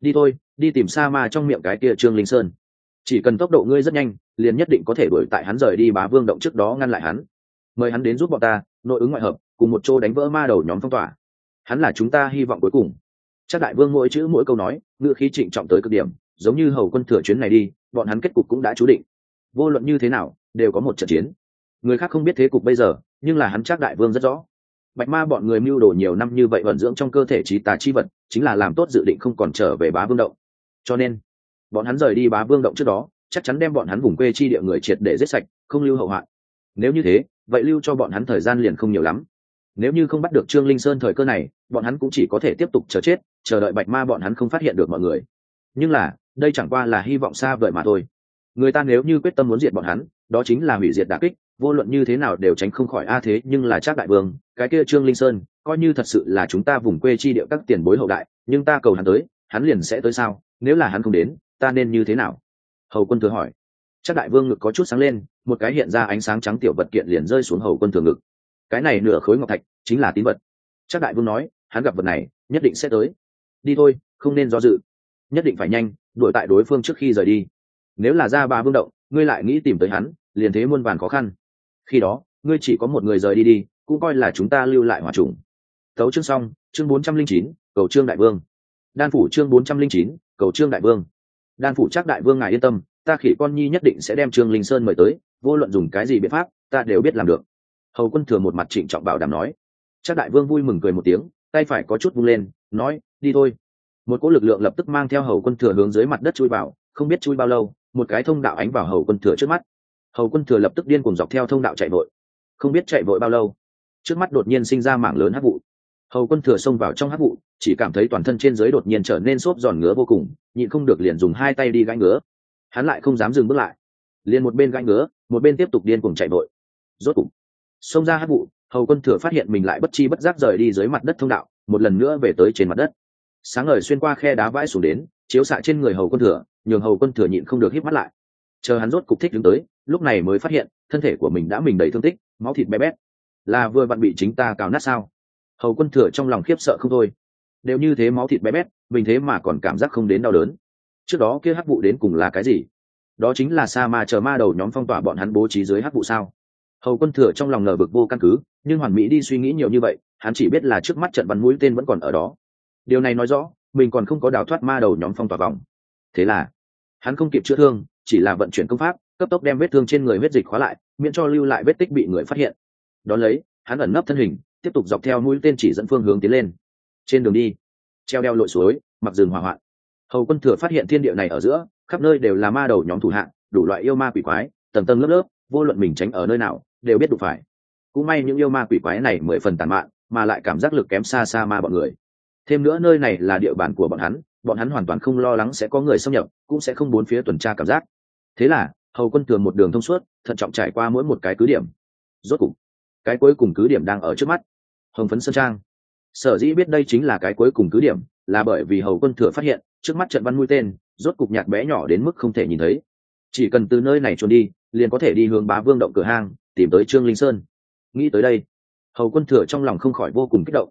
[SPEAKER 1] Đi thôi, đi tìm sa ma trong miệng cái kia trương linh sơn. Chỉ cần tốc độ ngươi rất nhanh, liền nhất định có thể đuổi tại hắn rời đi bá vương động trước đó ngăn lại hắn. Mời hắn đến giúp bọn ta, nội ứng ngoại hợp, cùng một chỗ đánh vỡ ma đầu nhóm phong tỏa. Hắn là chúng ta hy vọng cuối cùng. Chắc đại vương mỗi chữ mỗi câu nói ngựa khí trịnh trọng tới cực điểm, giống như hầu quân thừa chuyến này đi, bọn hắn kết cục cũng đã chú định vô luận như thế nào, đều có một trận chiến. Người khác không biết thế cục bây giờ, nhưng là hắn chắc đại vương rất rõ. Bạch ma bọn người mưu đồ nhiều năm như vậy vận dưỡng trong cơ thể trí tà chi vật, chính là làm tốt dự định không còn trở về bá vương động. Cho nên, bọn hắn rời đi bá vương động trước đó, chắc chắn đem bọn hắn vùng quê chi địa người triệt để giết sạch, không lưu hậu hoạn. Nếu như thế, vậy lưu cho bọn hắn thời gian liền không nhiều lắm. Nếu như không bắt được trương linh sơn thời cơ này, bọn hắn cũng chỉ có thể tiếp tục chờ chết, chờ đợi bạch ma bọn hắn không phát hiện được mọi người. Nhưng là, đây chẳng qua là hy vọng xa vời mà thôi người ta nếu như quyết tâm muốn diệt bọn hắn, đó chính là hủy diệt đà kích, vô luận như thế nào đều tránh không khỏi. A thế, nhưng là Trác đại vương, cái kia trương linh sơn, coi như thật sự là chúng ta vùng quê chi địa các tiền bối hậu đại, nhưng ta cầu hắn tới, hắn liền sẽ tới sao? Nếu là hắn không đến, ta nên như thế nào? Hầu quân thừa hỏi. Chắc đại vương ngực có chút sáng lên, một cái hiện ra ánh sáng trắng tiểu vật kiện liền rơi xuống hầu quân thừa ngực. Cái này nửa khối ngọc thạch, chính là tín vật. Chắc đại vương nói, hắn gặp vật này, nhất định sẽ tới. Đi thôi, không nên do dự. Nhất định phải nhanh, đuổi tại đối phương trước khi rời đi nếu là ra ba vương động, ngươi lại nghĩ tìm tới hắn, liền thế muôn vàn khó khăn. Khi đó, ngươi chỉ có một người rời đi đi, cũng coi là chúng ta lưu lại hòa trùng. Tấu chương xong, chương bốn trăm linh chín, cầu trương đại vương. Đan phủ chương bốn trăm linh chín, cầu trương đại vương. Đan phủ chắc đại vương ngài yên tâm, ta khỉ con nhi nhất định sẽ đem trương linh sơn mời tới, vô luận dùng cái gì biện pháp, ta đều biết làm được. Hầu quân thừa một mặt trịnh trọng bảo đảm nói. Chắc đại vương vui mừng cười một tiếng, tay phải có chút vung lên, nói, đi thôi. Một cỗ lực lượng lập tức mang theo hầu quân thừa hướng dưới mặt đất chui vào, không biết chui bao lâu một cái thông đạo ánh vào hầu quân thừa trước mắt. Hầu quân thừa lập tức điên cùng dọc theo thông đạo chạy vội. Không biết chạy vội bao lâu, trước mắt đột nhiên sinh ra mảng lớn hát vụ. Hầu quân thừa xông vào trong hát vụ, chỉ cảm thấy toàn thân trên dưới đột nhiên trở nên xốp giòn ngứa vô cùng, nhịn không được liền dùng hai tay đi gãi ngứa. Hắn lại không dám dừng bước lại, liền một bên gãi ngứa, một bên tiếp tục điên cùng chạy vội. Rốt cục, xông ra hát vụ, hầu quân thừa phát hiện mình lại bất chi bất giác rời đi dưới mặt đất thông đạo, một lần nữa về tới trên mặt đất. Sáng ngời xuyên qua khe đá vãi xuống đến, chiếu xạ trên người hầu quân thừa nhường hầu quân thừa nhịn không được hít mắt lại. Chờ hắn rốt cục thích đứng tới, lúc này mới phát hiện, thân thể của mình đã mình đầy thương tích, máu thịt bé bét. Là vừa vặn bị chính ta cào nát sao? Hầu quân thừa trong lòng khiếp sợ không thôi. Đều như thế máu thịt bé bét, mình thế mà còn cảm giác không đến đau đớn. Trước đó kia hắc vụ đến cùng là cái gì? Đó chính là sa ma chờ ma đầu nhóm phong tỏa bọn hắn bố trí dưới hắc vụ sao? Hầu quân thừa trong lòng nở bực vô căn cứ, nhưng hoàn mỹ đi suy nghĩ nhiều như vậy, hắn chỉ biết là trước mắt trận bắn mũi tên vẫn còn ở đó. Điều này nói rõ, mình còn không có đào thoát ma đầu nhóm phong tỏa vòng. Thế là hắn không kịp chữa thương, chỉ là vận chuyển công pháp, cấp tốc đem vết thương trên người huyết dịch khóa lại, miễn cho lưu lại vết tích bị người phát hiện. Đón lấy, hắn ẩn nấp thân hình, tiếp tục dọc theo mũi tên chỉ dẫn phương hướng tiến lên. Trên đường đi, treo đeo lội suối, mặc rừng hỏa hoạn. Hầu quân thừa phát hiện thiên địa này ở giữa, khắp nơi đều là ma đầu nhóm thủ hạng, đủ loại yêu ma quỷ quái, tầng tầng lớp lớp, vô luận mình tránh ở nơi nào, đều biết đụng phải. Cũng may những yêu ma quỷ quái này mười phần tàn mạn, mà lại cảm giác lực kém xa xa ma bọn người. Thêm nữa nơi này là địa bàn của bọn hắn bọn hắn hoàn toàn không lo lắng sẽ có người xâm nhập, cũng sẽ không bốn phía tuần tra cảm giác. Thế là, hầu quân thường một đường thông suốt, thận trọng trải qua mỗi một cái cứ điểm. Rốt cục, cái cuối cùng cứ điểm đang ở trước mắt. Hồng phấn sơn trang. Sở dĩ biết đây chính là cái cuối cùng cứ điểm, là bởi vì hầu quân thừa phát hiện, trước mắt trận văn mũi tên, rốt cục nhạt bé nhỏ đến mức không thể nhìn thấy. Chỉ cần từ nơi này trốn đi, liền có thể đi hướng bá vương động cửa hang, tìm tới trương linh sơn. Nghĩ tới đây, hầu quân thừa trong lòng không khỏi vô cùng kích động.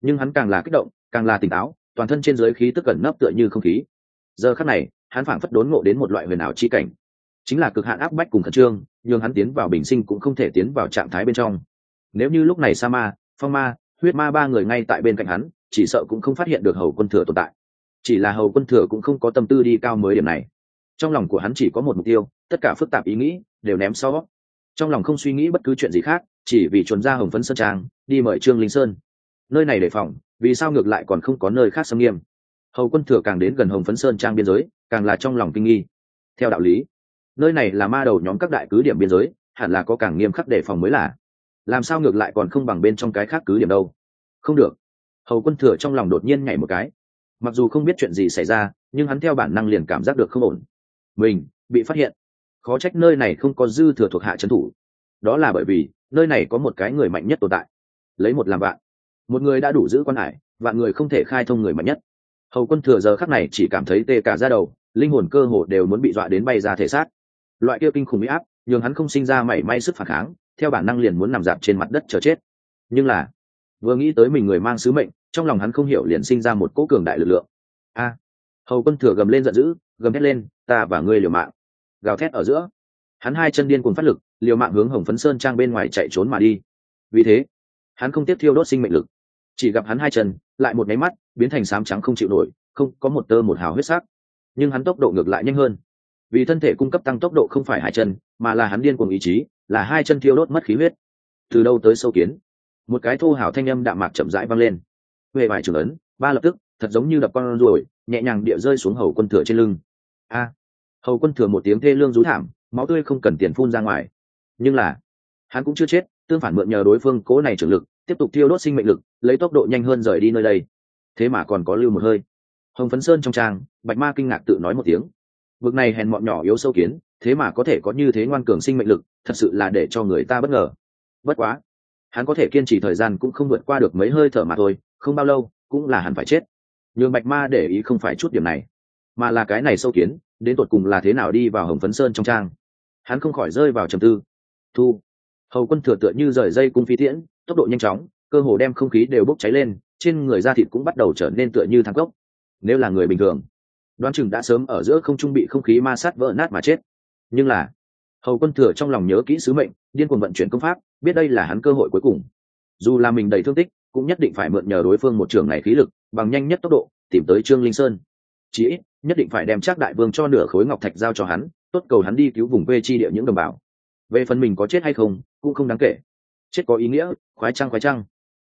[SPEAKER 1] Nhưng hắn càng là kích động, càng là tỉnh táo toàn thân trên giới khí tức cẩn nấp tựa như không khí. Giờ khắc này, hắn phảng phất đốn ngộ đến một loại huyền ảo chi cảnh. Chính là cực hạn áp bách cùng khẩn trương nhưng hắn tiến vào bình sinh cũng không thể tiến vào trạng thái bên trong. Nếu như lúc này sa ma, phong ma, huyết ma ba người ngay tại bên cạnh hắn, chỉ sợ cũng không phát hiện được hầu quân thừa tồn tại. Chỉ là hầu quân thừa cũng không có tâm tư đi cao mới điểm này. Trong lòng của hắn chỉ có một mục tiêu, tất cả phức tạp ý nghĩ đều ném xó. trong lòng không suy nghĩ bất cứ chuyện gì khác, chỉ vì chuẩn ra hồng phấn sơn trang, đi mời trương linh sơn. Nơi này đề phòng vì sao ngược lại còn không có nơi khác xâm nghiêm? Hầu quân thừa càng đến gần hồng phấn sơn trang biên giới, càng là trong lòng kinh nghi. Theo đạo lý, nơi này là ma đầu nhóm các đại cứ điểm biên giới, hẳn là có càng nghiêm khắc đề phòng mới là. Làm sao ngược lại còn không bằng bên trong cái khác cứ điểm đâu? Không được. Hầu quân thừa trong lòng đột nhiên nhảy một cái. Mặc dù không biết chuyện gì xảy ra, nhưng hắn theo bản năng liền cảm giác được không ổn. Mình bị phát hiện. Khó trách nơi này không có dư thừa thuộc hạ trấn thủ. Đó là bởi vì, nơi này có một cái người mạnh nhất tồn tại. Lấy một làm bạn một người đã đủ giữ quan hải, vạn người không thể khai thông người mạnh nhất. Hầu quân thừa giờ khắc này chỉ cảm thấy tê cả ra đầu, linh hồn cơ hồ đều muốn bị dọa đến bay ra thể xác. Loại kia kinh khủng bị áp, nhường hắn không sinh ra mảy may sức phản kháng, theo bản năng liền muốn nằm dạp trên mặt đất chờ chết. Nhưng là, vừa nghĩ tới mình người mang sứ mệnh, trong lòng hắn không hiểu liền sinh ra một cỗ cường đại lực lượng. A, hầu quân thừa gầm lên giận dữ, gầm thét lên, ta và ngươi liều mạng. Gào thét ở giữa, hắn hai chân điên cùng phát lực, liều mạng hướng hồng phấn sơn trang bên ngoài chạy trốn mà đi. Vì thế, hắn không tiếp thiêu đốt sinh mệnh lực chỉ gặp hắn hai chân, lại một nháy mắt, biến thành sám trắng không chịu nổi, không, có một tơ một hào huyết sắc. Nhưng hắn tốc độ ngược lại nhanh hơn. Vì thân thể cung cấp tăng tốc độ không phải hai chân, mà là hắn điên cuồng ý chí, là hai chân thiêu đốt mất khí huyết. Từ đâu tới sâu kiến? Một cái thô hào thanh âm đạm mạc chậm rãi vang lên. Huệ vải trưởng ấn, ba lập tức, thật giống như đập con ruồi, nhẹ nhàng địa rơi xuống hầu quân thừa trên lưng. A! À, hầu quân thừa một tiếng thê lương rú thảm, máu tươi không cần tiền phun ra ngoài. Nhưng là, hắn cũng chưa chết, tương phản mượn nhờ đối phương cố này trưởng lực tiếp tục thiêu đốt sinh mệnh lực, lấy tốc độ nhanh hơn rời đi nơi đây. Thế mà còn có lưu một hơi. Hồng phấn sơn trong trang, bạch ma kinh ngạc tự nói một tiếng. Vực này hèn mọn nhỏ yếu sâu kiến, thế mà có thể có như thế ngoan cường sinh mệnh lực, thật sự là để cho người ta bất ngờ. Bất quá, hắn có thể kiên trì thời gian cũng không vượt qua được mấy hơi thở mà thôi, không bao lâu, cũng là hắn phải chết. Nhường bạch ma để ý không phải chút điểm này, mà là cái này sâu kiến, đến tột cùng là thế nào đi vào hồng phấn sơn trong trang. Hắn không khỏi rơi vào trầm tư. Thu, hầu quân thừa tựa như rời dây cung phi tiễn tốc độ nhanh chóng, cơ hồ đem không khí đều bốc cháy lên, trên người da thịt cũng bắt đầu trở nên tựa như thang cốc. Nếu là người bình thường, đoán chừng đã sớm ở giữa không trung bị không khí ma sát vỡ nát mà chết. Nhưng là, hầu quân thừa trong lòng nhớ kỹ sứ mệnh, điên cuồng vận chuyển công pháp, biết đây là hắn cơ hội cuối cùng. Dù là mình đầy thương tích, cũng nhất định phải mượn nhờ đối phương một trường này khí lực, bằng nhanh nhất tốc độ, tìm tới trương linh sơn. Chí ít, nhất định phải đem chắc đại vương cho nửa khối ngọc thạch giao cho hắn, tốt cầu hắn đi cứu vùng quê chi địa những đồng bào. Về phần mình có chết hay không, cũng không đáng kể chết có ý nghĩa, khoái trăng khoái trăng.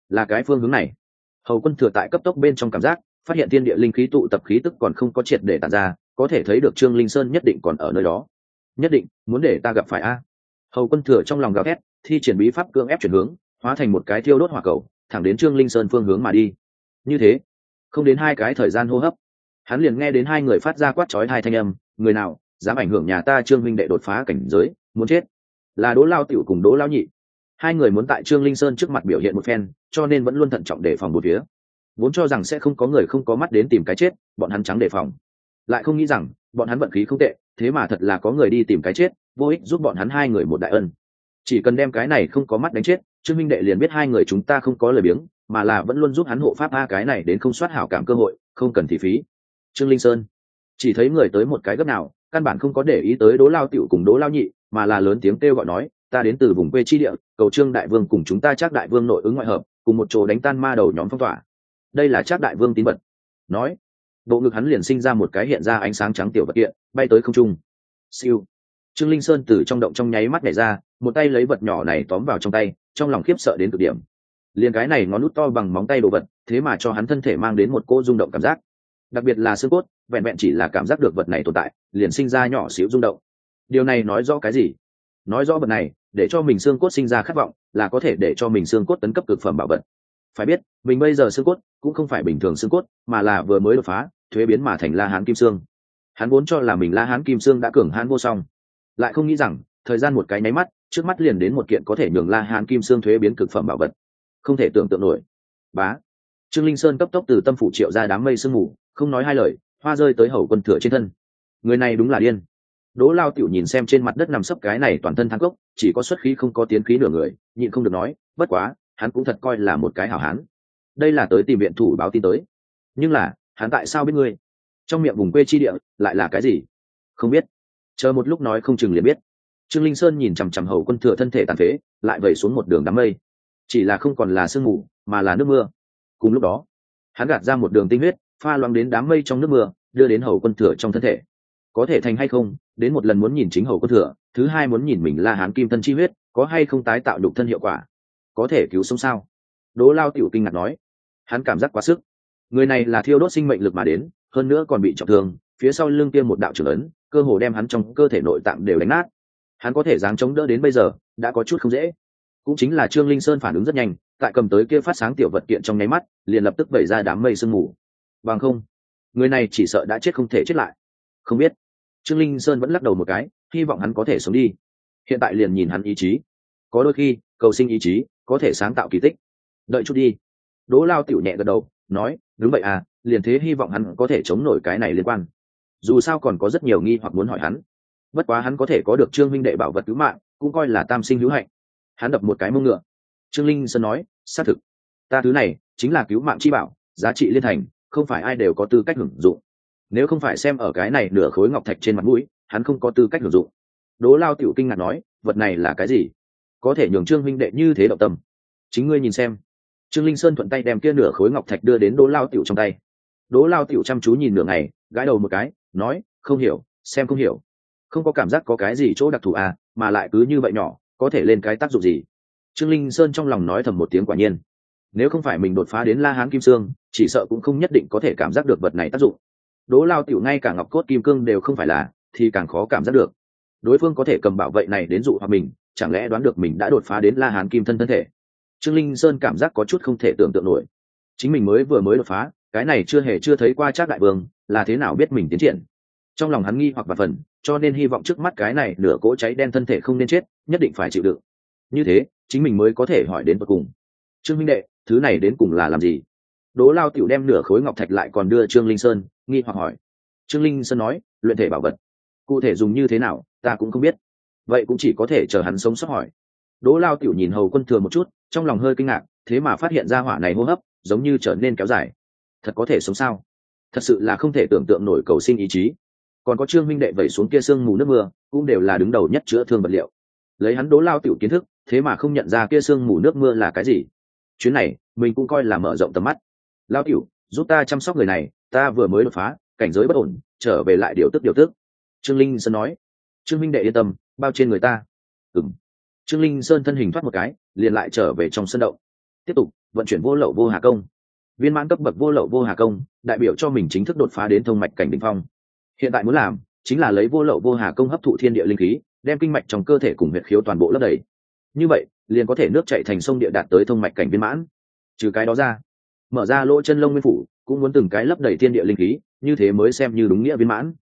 [SPEAKER 1] Là cái phương hướng này. Hầu quân thừa tại cấp tốc bên trong cảm giác, phát hiện thiên địa linh khí tụ tập khí tức còn không có triệt để tàn ra, có thể thấy được trương linh sơn nhất định còn ở nơi đó. Nhất định, muốn để ta gặp phải a. Hầu quân thừa trong lòng gào thét, thi triển bí pháp cưỡng ép chuyển hướng, hóa thành một cái thiêu đốt hỏa cầu, thẳng đến trương linh sơn phương hướng mà đi. Như thế, không đến hai cái thời gian hô hấp, hắn liền nghe đến hai người phát ra quát chói hai thanh âm, người nào, dám ảnh hưởng nhà ta trương minh đệ đột phá cảnh giới, muốn chết? Là đỗ lao tiểu cùng đỗ lao nhị hai người muốn tại trương linh sơn trước mặt biểu hiện một phen, cho nên vẫn luôn thận trọng đề phòng một phía. Vốn cho rằng sẽ không có người không có mắt đến tìm cái chết, bọn hắn trắng đề phòng. Lại không nghĩ rằng, bọn hắn vận khí không tệ, thế mà thật là có người đi tìm cái chết, vô ích giúp bọn hắn hai người một đại ân. Chỉ cần đem cái này không có mắt đánh chết, trương minh đệ liền biết hai người chúng ta không có lời biếng, mà là vẫn luôn giúp hắn hộ pháp a cái này đến không soát hảo cảm cơ hội, không cần thị phí. Trương linh sơn, chỉ thấy người tới một cái gấp nào, căn bản không có để ý tới đố lao tiểu cùng đố lao nhị, mà là lớn tiếng kêu gọi nói ta đến từ vùng quê chi địa, cầu trương đại vương cùng chúng ta chắc đại vương nội ứng ngoại hợp, cùng một chỗ đánh tan ma đầu nhóm phong tỏa. Đây là chắc đại vương tín vật. Nói, bộ ngực hắn liền sinh ra một cái hiện ra ánh sáng trắng tiểu vật kiện, bay tới không trung. Siêu. Trương linh sơn từ trong động trong nháy mắt nhảy ra, một tay lấy vật nhỏ này tóm vào trong tay, trong lòng khiếp sợ đến cực điểm. Liền cái này ngón nút to bằng móng tay đồ vật, thế mà cho hắn thân thể mang đến một cô rung động cảm giác. Đặc biệt là xương cốt, vẹn vẹn chỉ là cảm giác được vật này tồn tại, liền sinh ra nhỏ xíu rung động. Điều này nói rõ cái gì? Nói rõ vật này, để cho mình xương cốt sinh ra khát vọng, là có thể để cho mình xương cốt tấn cấp cực phẩm bảo vật. Phải biết, mình bây giờ xương cốt cũng không phải bình thường xương cốt, mà là vừa mới đột phá, thuế biến mà thành la hán kim xương. Hắn vốn cho là mình la hán kim xương đã cường hãn vô song. Lại không nghĩ rằng, thời gian một cái nháy mắt, trước mắt liền đến một kiện có thể nhường la hán kim xương thuế biến cực phẩm bảo vật. Không thể tưởng tượng nổi. Bá. Trương linh sơn cấp tốc từ tâm phủ triệu ra đám mây sương mù, không nói hai lời, hoa rơi tới hầu quân thừa trên thân. Người này đúng là điên đỗ lao tiểu nhìn xem trên mặt đất nằm sấp cái này toàn thân thang cốc, chỉ có xuất khí không có tiến khí nửa người, nhịn không được nói, bất quá, hắn cũng thật coi là một cái hảo hán. Đây là tới tìm viện thủ báo tin tới. Nhưng là, hắn tại sao biết ngươi? Trong miệng vùng quê chi địa, lại là cái gì? Không biết. Chờ một lúc nói không chừng liền biết. Trương linh sơn nhìn chằm chằm hầu quân thừa thân thể tàn phế, lại vẩy xuống một đường đám mây. Chỉ là không còn là sương mù, mà là nước mưa. Cùng lúc đó, hắn gạt ra một đường tinh huyết, pha loãng đến đám mây trong nước mưa, đưa đến hầu quân thừa trong thân thể có thể thành hay không, đến một lần muốn nhìn chính hầu quân thừa, thứ hai muốn nhìn mình la hán kim thân chi huyết, có hay không tái tạo đục thân hiệu quả? Có thể cứu sống sao? Đỗ lao tiểu kinh ngạc nói. Hắn cảm giác quá sức. Người này là thiêu đốt sinh mệnh lực mà đến, hơn nữa còn bị trọng thương, phía sau lưng kia một đạo trưởng ấn, cơ hồ đem hắn trong cơ thể nội tạng đều đánh nát. Hắn có thể dáng chống đỡ đến bây giờ, đã có chút không dễ. Cũng chính là trương linh sơn phản ứng rất nhanh, tại cầm tới kia phát sáng tiểu vật kiện trong nháy mắt, liền lập tức vẩy ra đám mây sương mù. Bằng không, người này chỉ sợ đã chết không thể chết lại. Không biết trương linh sơn vẫn lắc đầu một cái, hy vọng hắn có thể sống đi. Hiện tại liền nhìn hắn ý chí. Có đôi khi, cầu sinh ý chí có thể sáng tạo kỳ tích. Đợi chút đi. Đỗ lao tiểu nhẹ gật đầu, nói, đúng vậy à liền thế hy vọng hắn có thể chống nổi cái này liên quan. Dù sao còn có rất nhiều nghi hoặc muốn hỏi hắn. Bất quá hắn có thể có được trương minh đệ bảo vật cứu mạng, cũng coi là tam sinh hữu hạnh. Hắn đập một cái mông ngựa. Trương linh sơn nói, xác thực. Ta thứ này chính là cứu mạng chi bảo, giá trị liên thành, không phải ai đều có tư cách hưởng dụng nếu không phải xem ở cái này nửa khối ngọc thạch trên mặt mũi, hắn không có tư cách hưởng dụng. Đố lao tiểu kinh ngạc nói, vật này là cái gì? Có thể nhường trương minh đệ như thế động tâm. Chính ngươi nhìn xem. Trương linh sơn thuận tay đem kia nửa khối ngọc thạch đưa đến đố lao tiểu trong tay. Đố lao tiểu chăm chú nhìn nửa ngày, gãi đầu một cái, nói, không hiểu, xem không hiểu. Không có cảm giác có cái gì chỗ đặc thù à mà lại cứ như vậy nhỏ, có thể lên cái tác dụng gì? Trương linh sơn trong lòng nói thầm một tiếng quả nhiên. Nếu không phải mình đột phá đến la hán kim sương, chỉ sợ cũng không nhất định có thể cảm giác được vật này tác dụng đố lao tiểu ngay cả ngọc cốt kim cương đều không phải là, thì càng khó cảm giác được. Đối phương có thể cầm bảo vệ này đến dụ hoặc mình, chẳng lẽ đoán được mình đã đột phá đến la hán kim thân thân thể? Trương linh sơn cảm giác có chút không thể tưởng tượng nổi. Chính mình mới vừa mới đột phá, cái này chưa hề chưa thấy qua trác đại vương, là thế nào biết mình tiến triển? Trong lòng hắn nghi hoặc và phần, cho nên hy vọng trước mắt cái này nửa cỗ cháy đen thân thể không nên chết, nhất định phải chịu đựng. Như thế, chính mình mới có thể hỏi đến tận cùng. Trương minh đệ, thứ này đến cùng là làm gì? Đỗ lao tiểu đem nửa khối ngọc thạch lại còn đưa trương linh sơn nghi hoặc hỏi. Trương linh sơn nói, luyện thể bảo vật, cụ thể dùng như thế nào, ta cũng không biết. Vậy cũng chỉ có thể chờ hắn sống sót hỏi. Đỗ lao tiểu nhìn hầu quân thừa một chút, trong lòng hơi kinh ngạc, thế mà phát hiện ra hỏa này hô hấp, giống như trở nên kéo dài. Thật có thể sống sao? Thật sự là không thể tưởng tượng nổi cầu sinh ý chí. Còn có trương minh đệ vẩy xuống kia sương mù nước mưa, cũng đều là đứng đầu nhất chữa thương vật liệu. Lấy hắn đố lao tiểu kiến thức, thế mà không nhận ra kia sương mù nước mưa là cái gì. Chuyến này, mình cũng coi là mở rộng tầm mắt. Lao tiểu, giúp ta chăm sóc người này ta vừa mới đột phá, cảnh giới bất ổn, trở về lại điều tức điều tức. Trương linh sơn nói. Trương minh đệ yên tâm, bao trên người ta. Ừng trương linh sơn thân hình thoát một cái, liền lại trở về trong sân động. Tiếp tục, vận chuyển vô lậu vô hà công. Viên mãn cấp bậc vô lậu vô hà công, đại biểu cho mình chính thức đột phá đến thông mạch cảnh đ ỉ n h phong. Hiện tại muốn làm, chính là lấy vô lậu vô hà công hấp thụ thiên địa linh khí, đem kinh mạch trong cơ thể cùng huyệt khiếu toàn bộ lấp đầy. Như vậy, liền có thể nước chạy thành sông địa đạt tới thông mạch cảnh viên mãn. Trừ cái đó ra, mở ra lỗ chân lông nguyên phủ cũng muốn từng cái lấp đầy thiên địa linh khí, như thế mới xem như đúng nghĩa viên mãn.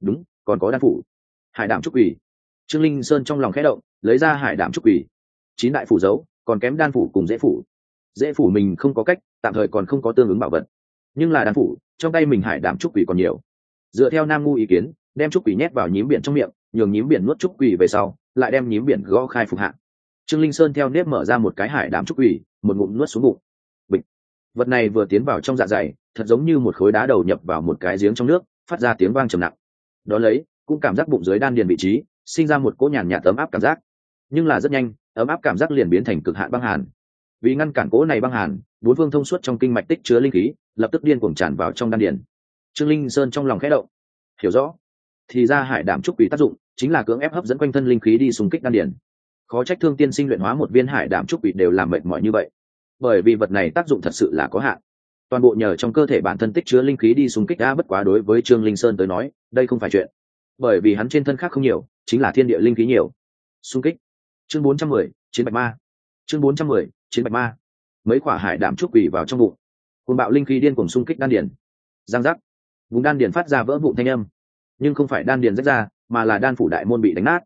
[SPEAKER 1] Đúng, còn có đan phủ. Hải đảm trúc quỷ. Trương linh sơn trong lòng khẽ động, lấy ra hải đảm trúc quỷ. Chín đại phủ giấu, còn kém đan phủ cùng dễ phủ. Dễ phủ mình không có cách, tạm thời còn không có tương ứng bảo vật. Nhưng là đan phủ, trong tay mình hải đảm trúc quỷ còn nhiều. Dựa theo nam ngu ý kiến, đem trúc quỷ nhét vào nhím biển trong miệng, nhường nhím biển nuốt trúc quỷ về sau, lại đem nhím biển gõ khai phục hạng trương linh sơn theo nếp mở ra một cái hải đảm trúc quỷ, một ngụm nuốt xuống bụng. Bịch. Vật này vừa tiến vào trong dạ dày thật giống như một khối đá đầu nhập vào một cái giếng trong nước, phát ra tiếng vang trầm nặng. Đó lấy, cũng cảm giác bụng dưới đan điền vị trí, sinh ra một cỗ nhàn nhạt ấm áp cảm giác. Nhưng là rất nhanh, ấm áp cảm giác liền biến thành cực hạn băng hàn. Vì ngăn cản cỗ này băng hàn, bốn phương thông suốt trong kinh mạch tích chứa linh khí, lập tức điên cuồng tràn vào trong đan điền. Trương linh sơn trong lòng khẽ động. Hiểu rõ. Thì ra hải đảm trúc quỷ tác dụng chính là cưỡng ép hấp dẫn quanh thân linh khí đi xung kích đan điền. khó trách thương tiên sinh luyện hóa một viên hải đảm trúc quỷ đều làm mệt mỏi như vậy. Bởi vì vật này tác dụng thật sự là có hạn toàn bộ nhờ trong cơ thể bản thân tích chứa linh khí đi xung kích đã bất quá đối với trương linh sơn tới nói, đây không phải chuyện. Bởi vì hắn trên thân khác không nhiều, chính là thiên địa linh khí nhiều. Xung kích. Chương bốn trăm mười, chiến bạch ma. Chương bốn trăm mười, chiến bạch ma. Mấy quả hải đảm trúc quỷ vào trong bụng. Côn bạo linh khí điên cùng xung kích đan điển giang giác. Vùng đan điển phát ra vỡ vụ thanh âm. Nhưng không phải đan điển rách ra, mà là đan phủ đại môn bị đánh nát.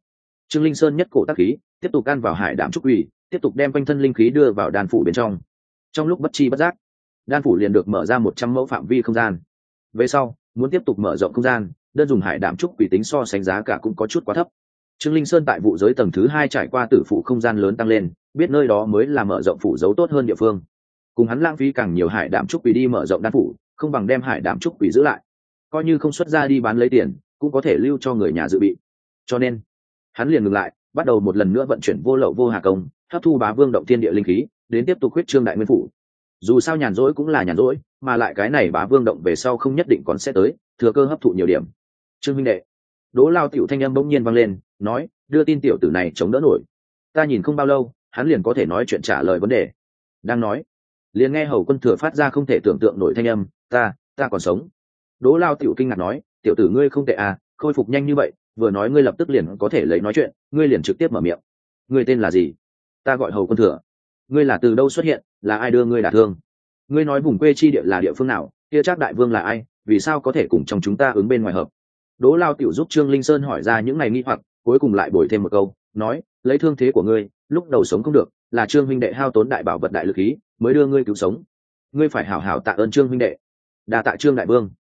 [SPEAKER 1] Trương linh sơn nhất cổ tác khí, tiếp tục can vào hải đảm trúc quỷ tiếp tục đem quanh thân linh khí đưa vào đan phủ bên trong. Trong lúc bất chi bất giác đan phủ liền được mở ra một trăm mẫu phạm vi không gian. Về sau, muốn tiếp tục mở rộng không gian, đơn dùng hải đảm trúc quỷ tính so sánh giá cả cũng có chút quá thấp. Trương linh sơn tại vụ giới tầng thứ hai trải qua tử phụ không gian lớn tăng lên, biết nơi đó mới là mở rộng phủ dấu tốt hơn địa phương. Cùng hắn lãng phí càng nhiều hải đảm trúc quỷ đi mở rộng đan phủ, không bằng đem hải đảm trúc quỷ giữ lại. Coi như không xuất ra đi bán lấy tiền, cũng có thể lưu cho người nhà dự bị. Cho nên, hắn liền ngừng lại, bắt đầu một lần nữa vận chuyển vô lậu vô hà công, hấp thu bá vương động thiên địa linh khí, đến tiếp tục huyết trương đại nguyên phủ dù sao nhàn rỗi cũng là nhàn rỗi, mà lại cái này bá vương động về sau không nhất định còn sẽ tới, thừa cơ hấp thụ nhiều điểm. Trương minh đệ, đỗ lao tiểu thanh âm bỗng nhiên vang lên, nói, đưa tin tiểu tử này chống đỡ nổi. Ta nhìn không bao lâu, hắn liền có thể nói chuyện trả lời vấn đề. Đang nói, liền nghe hầu quân thừa phát ra không thể tưởng tượng nổi thanh âm, ta ta còn sống. Đỗ lao tiểu kinh ngạc nói, tiểu tử ngươi không tệ à khôi phục nhanh như vậy, vừa nói ngươi lập tức liền có thể lấy nói chuyện, ngươi liền trực tiếp mở miệng. Ngươi tên là gì? Ta gọi hầu quân thừa. Ngươi là từ đâu xuất hiện? Là ai đưa ngươi đả thương? Ngươi nói vùng quê chi địa là địa phương nào, kia chắc đại vương là ai, vì sao có thể cùng trong chúng ta ứng bên ngoài hợp? Đỗ lao tiểu giúp trương linh sơn hỏi ra những ngày nghi hoặc, cuối cùng lại bồi thêm một câu, nói, lấy thương thế của ngươi, lúc đầu sống không được, là trương huynh đệ hao tốn đại bảo vật đại lực khí, mới đưa ngươi cứu sống. Ngươi phải hảo hảo tạ ơn trương huynh đệ. Đa tạ trương đại vương.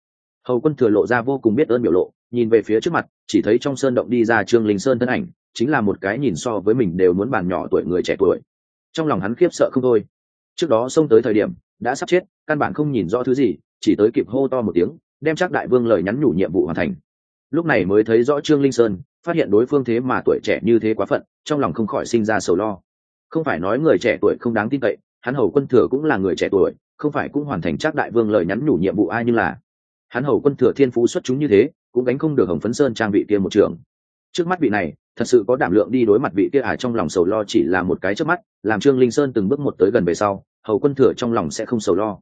[SPEAKER 1] Hầu quân thừa lộ ra vô cùng biết ơn biểu lộ, nhìn về phía trước mặt, chỉ thấy trong sơn động đi ra trương linh sơn thân ảnh, chính là một cái nhìn so với mình đều muốn bàn nhỏ tuổi người trẻ tuổi. Trong lòng hắn khiếp sợ không thôi trước đó xông tới thời điểm, đã sắp chết, căn bản không nhìn rõ thứ gì, chỉ tới kịp hô to một tiếng, đem chắc đại vương lời nhắn nhủ nhiệm vụ hoàn thành. Lúc này mới thấy rõ trương linh sơn, phát hiện đối phương thế mà tuổi trẻ như thế quá phận, trong lòng không khỏi sinh ra sầu lo. Không phải nói người trẻ tuổi không đáng tin cậy, hắn hầu quân thừa cũng là người trẻ tuổi, không phải cũng hoàn thành chắc đại vương lời nhắn nhủ nhiệm vụ ai nhưng là. Hắn hầu quân thừa thiên phú xuất chúng như thế, cũng đánh không được hồng phấn sơn trang bị kia một trường. Trước mắt vị này thật sự có đảm lượng đi đối mặt vị kia à trong lòng sầu lo chỉ là một cái trước mắt, làm trương linh sơn từng bước một tới gần về sau, hầu quân thừa trong lòng sẽ không sầu lo.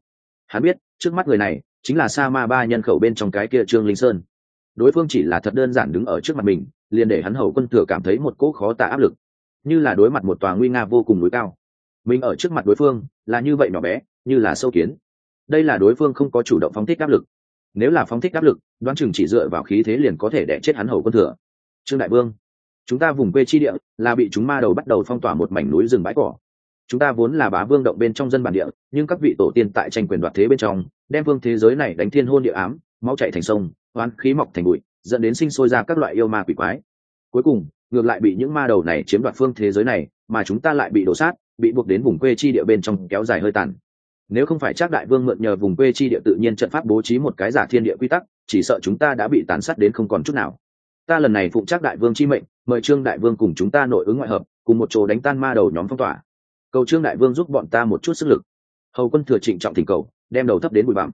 [SPEAKER 1] Hắn biết, trước mắt người này, chính là sa ma ba nhân khẩu bên trong cái kia trương linh sơn. Đối phương chỉ là thật đơn giản đứng ở trước mặt mình, liền để hắn hầu quân thừa cảm thấy một cỗ khó tả áp lực. Như là đối mặt một tòa nguy nga vô cùng núi cao. Mình ở trước mặt đối phương, là như vậy nhỏ bé, như là sâu kiến. Đây là đối phương không có chủ động phóng thích áp lực. Nếu là phóng thích áp lực, đoán chừng chỉ dựa vào khí thế liền có thể đẻ chết hắn hầu quân thừa. Trương đại vương chúng ta vùng quê chi địa là bị chúng ma đầu bắt đầu phong tỏa một mảnh núi rừng bãi cỏ. Chúng ta vốn là bá vương động bên trong dân bản địa, nhưng các vị tổ tiên tại tranh quyền đoạt thế bên trong, đem vương thế giới này đánh thiên hôn địa ám, máu chạy thành sông, oán khí mọc thành bụi, dẫn đến sinh sôi ra các loại yêu ma quỷ quái. Cuối cùng, ngược lại bị những ma đầu này chiếm đoạt phương thế giới này, mà chúng ta lại bị đổ sát, bị buộc đến vùng quê chi địa bên trong kéo dài hơi tàn. Nếu không phải chắc đại vương mượn nhờ vùng quê chi địa tự nhiên trận pháp bố trí một cái giả thiên địa quy tắc, chỉ sợ chúng ta đã bị tàn sát đến không còn chút nào ta lần này phụng chắc đại vương chi mệnh, mời trương đại vương cùng chúng ta nội ứng ngoại hợp, cùng một chỗ đánh tan ma đầu nhóm phong tỏa. Cầu trương đại vương giúp bọn ta một chút sức lực. Hầu quân thừa trịnh trọng thỉnh cầu, đem đầu thấp đến bụi bặm.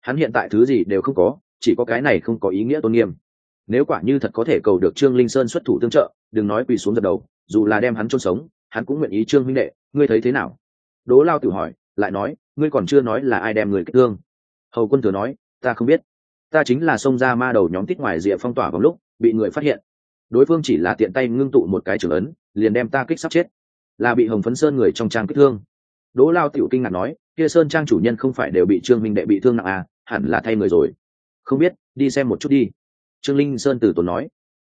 [SPEAKER 1] Hắn hiện tại thứ gì đều không có, chỉ có cái này không có ý nghĩa tôn nghiêm. Nếu quả như thật có thể cầu được trương linh sơn xuất thủ tương trợ, đừng nói quỳ xuống giật đầu, dù là đem hắn chôn sống, hắn cũng nguyện ý trương huynh đệ, ngươi thấy thế nào? Đố lao tự hỏi, lại nói, ngươi còn chưa nói là ai đem người kích thương. Hầu quân thừa nói, ta không biết. Ta chính là xông ra ma đầu nhóm tít ngoài rìa phong tỏa vào lúc bị người phát hiện. Đối phương chỉ là tiện tay ngưng tụ một cái trưởng ấn, liền đem ta kích sắp chết. Là bị hồng phấn sơn người trong trang kích thương. Đỗ lao tiểu kinh ngạc nói, kia sơn trang chủ nhân không phải đều bị trương minh đệ bị thương nặng à hẳn là thay người rồi. Không biết, đi xem một chút đi. Trương linh sơn từ tốn nói.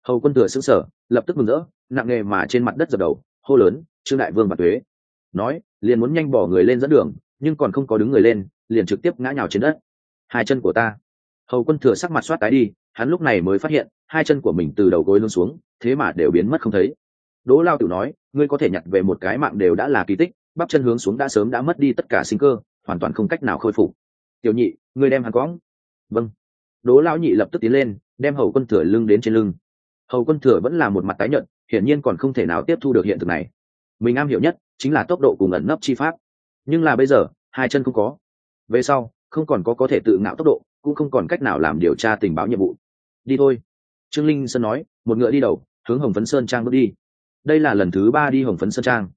[SPEAKER 1] Hầu quân thừa xứng sở, lập tức mừng rỡ, nặng nề mà trên mặt đất dập đầu, hô lớn, trương đại vương và thuế nói, liền muốn nhanh bỏ người lên dẫn đường, nhưng còn không có đứng người lên, liền trực tiếp ngã nhào trên đất. Hai chân của ta hầu quân thừa sắc mặt soát tái đi, hắn lúc này mới phát hiện, hai chân của mình từ đầu gối luôn xuống, thế mà đều biến mất không thấy. Đỗ lao tiểu nói, ngươi có thể nhặt về một cái mạng đều đã là kỳ tích, bắp chân hướng xuống đã sớm đã mất đi tất cả sinh cơ, hoàn toàn không cách nào khôi phục. Tiểu nhị, ngươi đem hắn cóng vâng. Đỗ lao nhị lập tức tiến lên, đem hầu quân thừa lưng đến trên lưng. Hầu quân thừa vẫn là một mặt tái nhợt, hiển nhiên còn không thể nào tiếp thu được hiện thực này. Mình am hiểu nhất chính là tốc độ cùng ẩn nấp chi pháp. Nhưng là bây giờ, hai chân không có. Về sau, không còn có có thể tự ngạo tốc độ cũng không còn cách nào làm điều tra tình báo nhiệm vụ. Đi thôi. Trương linh sơn nói, một ngựa đi đầu, hướng hồng phấn sơn trang bước đi. Đây là lần thứ ba đi hồng phấn sơn trang.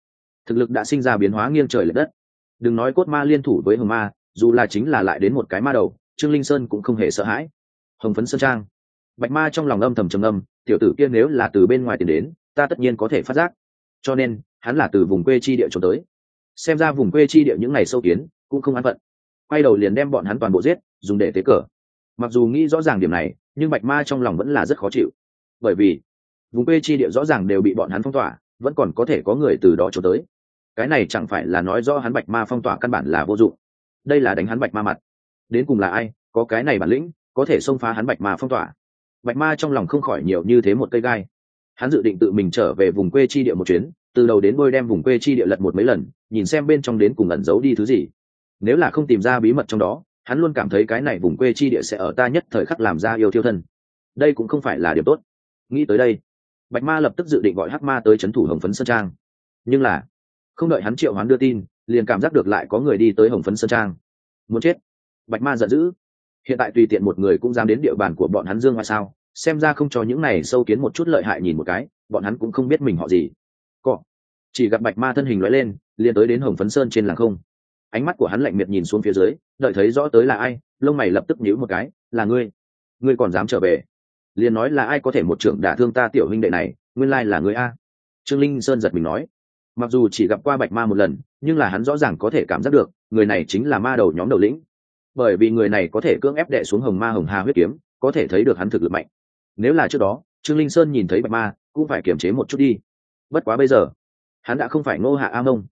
[SPEAKER 1] Thực lực đã sinh ra biến hóa nghiêng trời l ệ đất. Đừng nói cốt ma liên thủ với hồng ma, dù là chính là lại đến một cái ma đầu, trương linh sơn cũng không hề sợ hãi. Hồng phấn sơn trang. Bạch ma trong lòng âm thầm trầm âm tiểu tử kia nếu là từ bên ngoài tiền đến, ta tất nhiên có thể phát giác. Cho nên, hắn là từ vùng quê chi địa trốn tới. Xem ra vùng quê chi địa những ngày sâu kiến, cũng không an phận. Quay đầu liền đem bọn hắn toàn bộ giết dùng để tế cờ. Mặc dù nghĩ rõ ràng điểm này, nhưng bạch ma trong lòng vẫn là rất khó chịu. Bởi vì, vùng quê chi địa rõ ràng đều bị bọn hắn phong tỏa, vẫn còn có thể có người từ đó trốn tới. Cái này chẳng phải là nói rõ hắn bạch ma phong tỏa căn bản là vô dụng. Đây là đánh hắn bạch ma mặt. Đến cùng là ai, có cái này bản lĩnh, có thể xông phá hắn bạch ma phong tỏa. Bạch ma trong lòng không khỏi nhiều như thế một cây gai. Hắn dự định tự mình trở về vùng quê chi địa một chuyến, từ đầu đến đôi đem vùng quê chi địa lật một mấy lần, nhìn xem bên trong đến cùng ẩn giấu đi thứ gì. Nếu là không tìm ra bí mật trong đó hắn luôn cảm thấy cái này vùng quê chi địa sẽ ở ta nhất thời khắc làm ra yêu thiêu thân. Đây cũng không phải là điểm tốt. Nghĩ tới đây, bạch ma lập tức dự định gọi hắc ma tới c h ấ n thủ hồng phấn sơn trang. Nhưng là, không đợi hắn triệu hắn đưa tin, liền cảm giác được lại có người đi tới hồng phấn sơn trang. Muốn chết? Bạch ma giận dữ. Hiện tại tùy tiện một người cũng dám đến địa bàn của bọn hắn dương ngoại sao? Xem ra không cho những này sâu kiến một chút lợi hại nhìn một cái, bọn hắn cũng không biết mình họ gì. Cọ chỉ gặp bạch ma thân hình loại lên, liền tới đến hồng phấn sơn trên làng không ánh mắt của hắn lạnh miệt nhìn xuống phía dưới, đợi thấy rõ tới là ai, lông mày lập tức nhíu một cái, là ngươi? Ngươi còn dám trở về? Liền nói là ai có thể một trưởng đả thương ta tiểu huynh đệ này, nguyên lai là ngươi a. Trương linh sơn giật mình nói. Mặc dù chỉ gặp qua bạch ma một lần, nhưng là hắn rõ ràng có thể cảm giác được, người này chính là ma đầu nhóm đầu lĩnh. Bởi vì người này có thể cưỡng ép đệ xuống hồng ma hồng hà huyết kiếm, có thể thấy được hắn thực lực mạnh. Nếu là trước đó, trương linh sơn nhìn thấy bạch ma, cũng phải kiềm chế một chút đi. Bất quá bây giờ, hắn đã không phải ngô hạ a mông.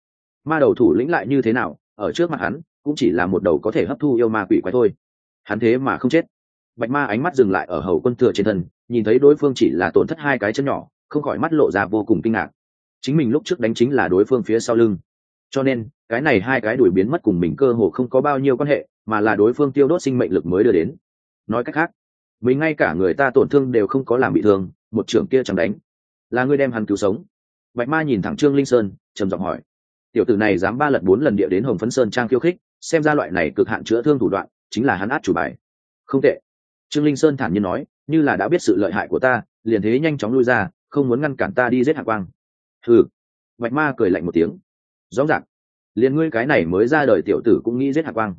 [SPEAKER 1] Ma đầu thủ lĩnh lại như thế nào ở trước mặt hắn, cũng chỉ là một đầu có thể hấp thu yêu ma quỷ quái thôi. Hắn thế mà không chết. Bạch ma ánh mắt dừng lại ở hầu quân thừa trên thân, nhìn thấy đối phương chỉ là tổn thất hai cái chân nhỏ, không khỏi mắt lộ ra vô cùng kinh ngạc. Chính mình lúc trước đánh chính là đối phương phía sau lưng. Cho nên, cái này hai cái đuổi biến mất cùng mình cơ hồ không có bao nhiêu quan hệ, mà là đối phương tiêu đốt sinh mệnh lực mới đưa đến. Nói cách khác, mình ngay cả người ta tổn thương đều không có làm bị thương, một trưởng kia chẳng đánh. Là ngươi đem hắn cứu sống. Bạch ma nhìn thẳng trương linh sơn, trầm giọng hỏi tiểu tử này dám ba lần bốn lần địa đến hồng phấn sơn trang khiêu khích, xem ra loại này cực hạn chữa thương thủ đoạn, chính là hắn át chủ bài. Không tệ. Trương linh sơn thản nhiên nói, như là đã biết sự lợi hại của ta, liền thế nhanh chóng lui ra, không muốn ngăn cản ta đi giết hạ quang. Thử bạch ma cười lạnh một tiếng. Rõ ràng. Liền ngươi cái này mới ra đời tiểu tử cũng nghĩ giết hạ quang.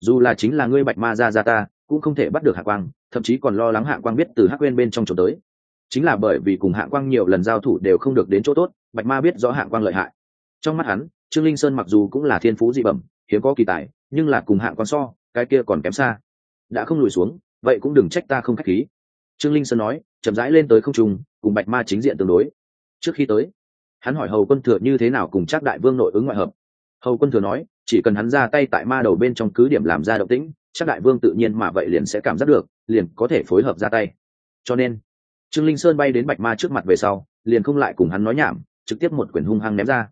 [SPEAKER 1] Dù là chính là ngươi bạch ma ra ra ta, cũng không thể bắt được hạ quang, thậm chí còn lo lắng hạ quang biết từ hắc quên bên trong chỗ tới. Chính là bởi vì cùng hạ quang nhiều lần giao thủ đều không được đến chỗ tốt, bạch ma biết rõ hạ quang lợi hại. Trong mắt hắn trương linh sơn mặc dù cũng là thiên phú dị bẩm, hiếm có kỳ tài, nhưng là cùng hạng con so, cái kia còn kém xa. Đã không lùi xuống, vậy cũng đừng trách ta không k h á c h khí. Trương linh sơn nói, chậm rãi lên tới không trung, cùng bạch ma chính diện tương đối. Trước khi tới, hắn hỏi hầu quân thừa như thế nào cùng chắc đại vương nội ứng ngoại hợp. Hầu quân thừa nói, chỉ cần hắn ra tay tại ma đầu bên trong cứ điểm làm ra động tĩnh chắc đại vương tự nhiên mà vậy liền sẽ cảm giác được, liền có thể phối hợp ra tay. Cho nên, trương linh sơn bay đến bạch ma trước mặt về sau, liền không lại cùng hắn nói nhảm, trực tiếp một quyển hung hăng ném ra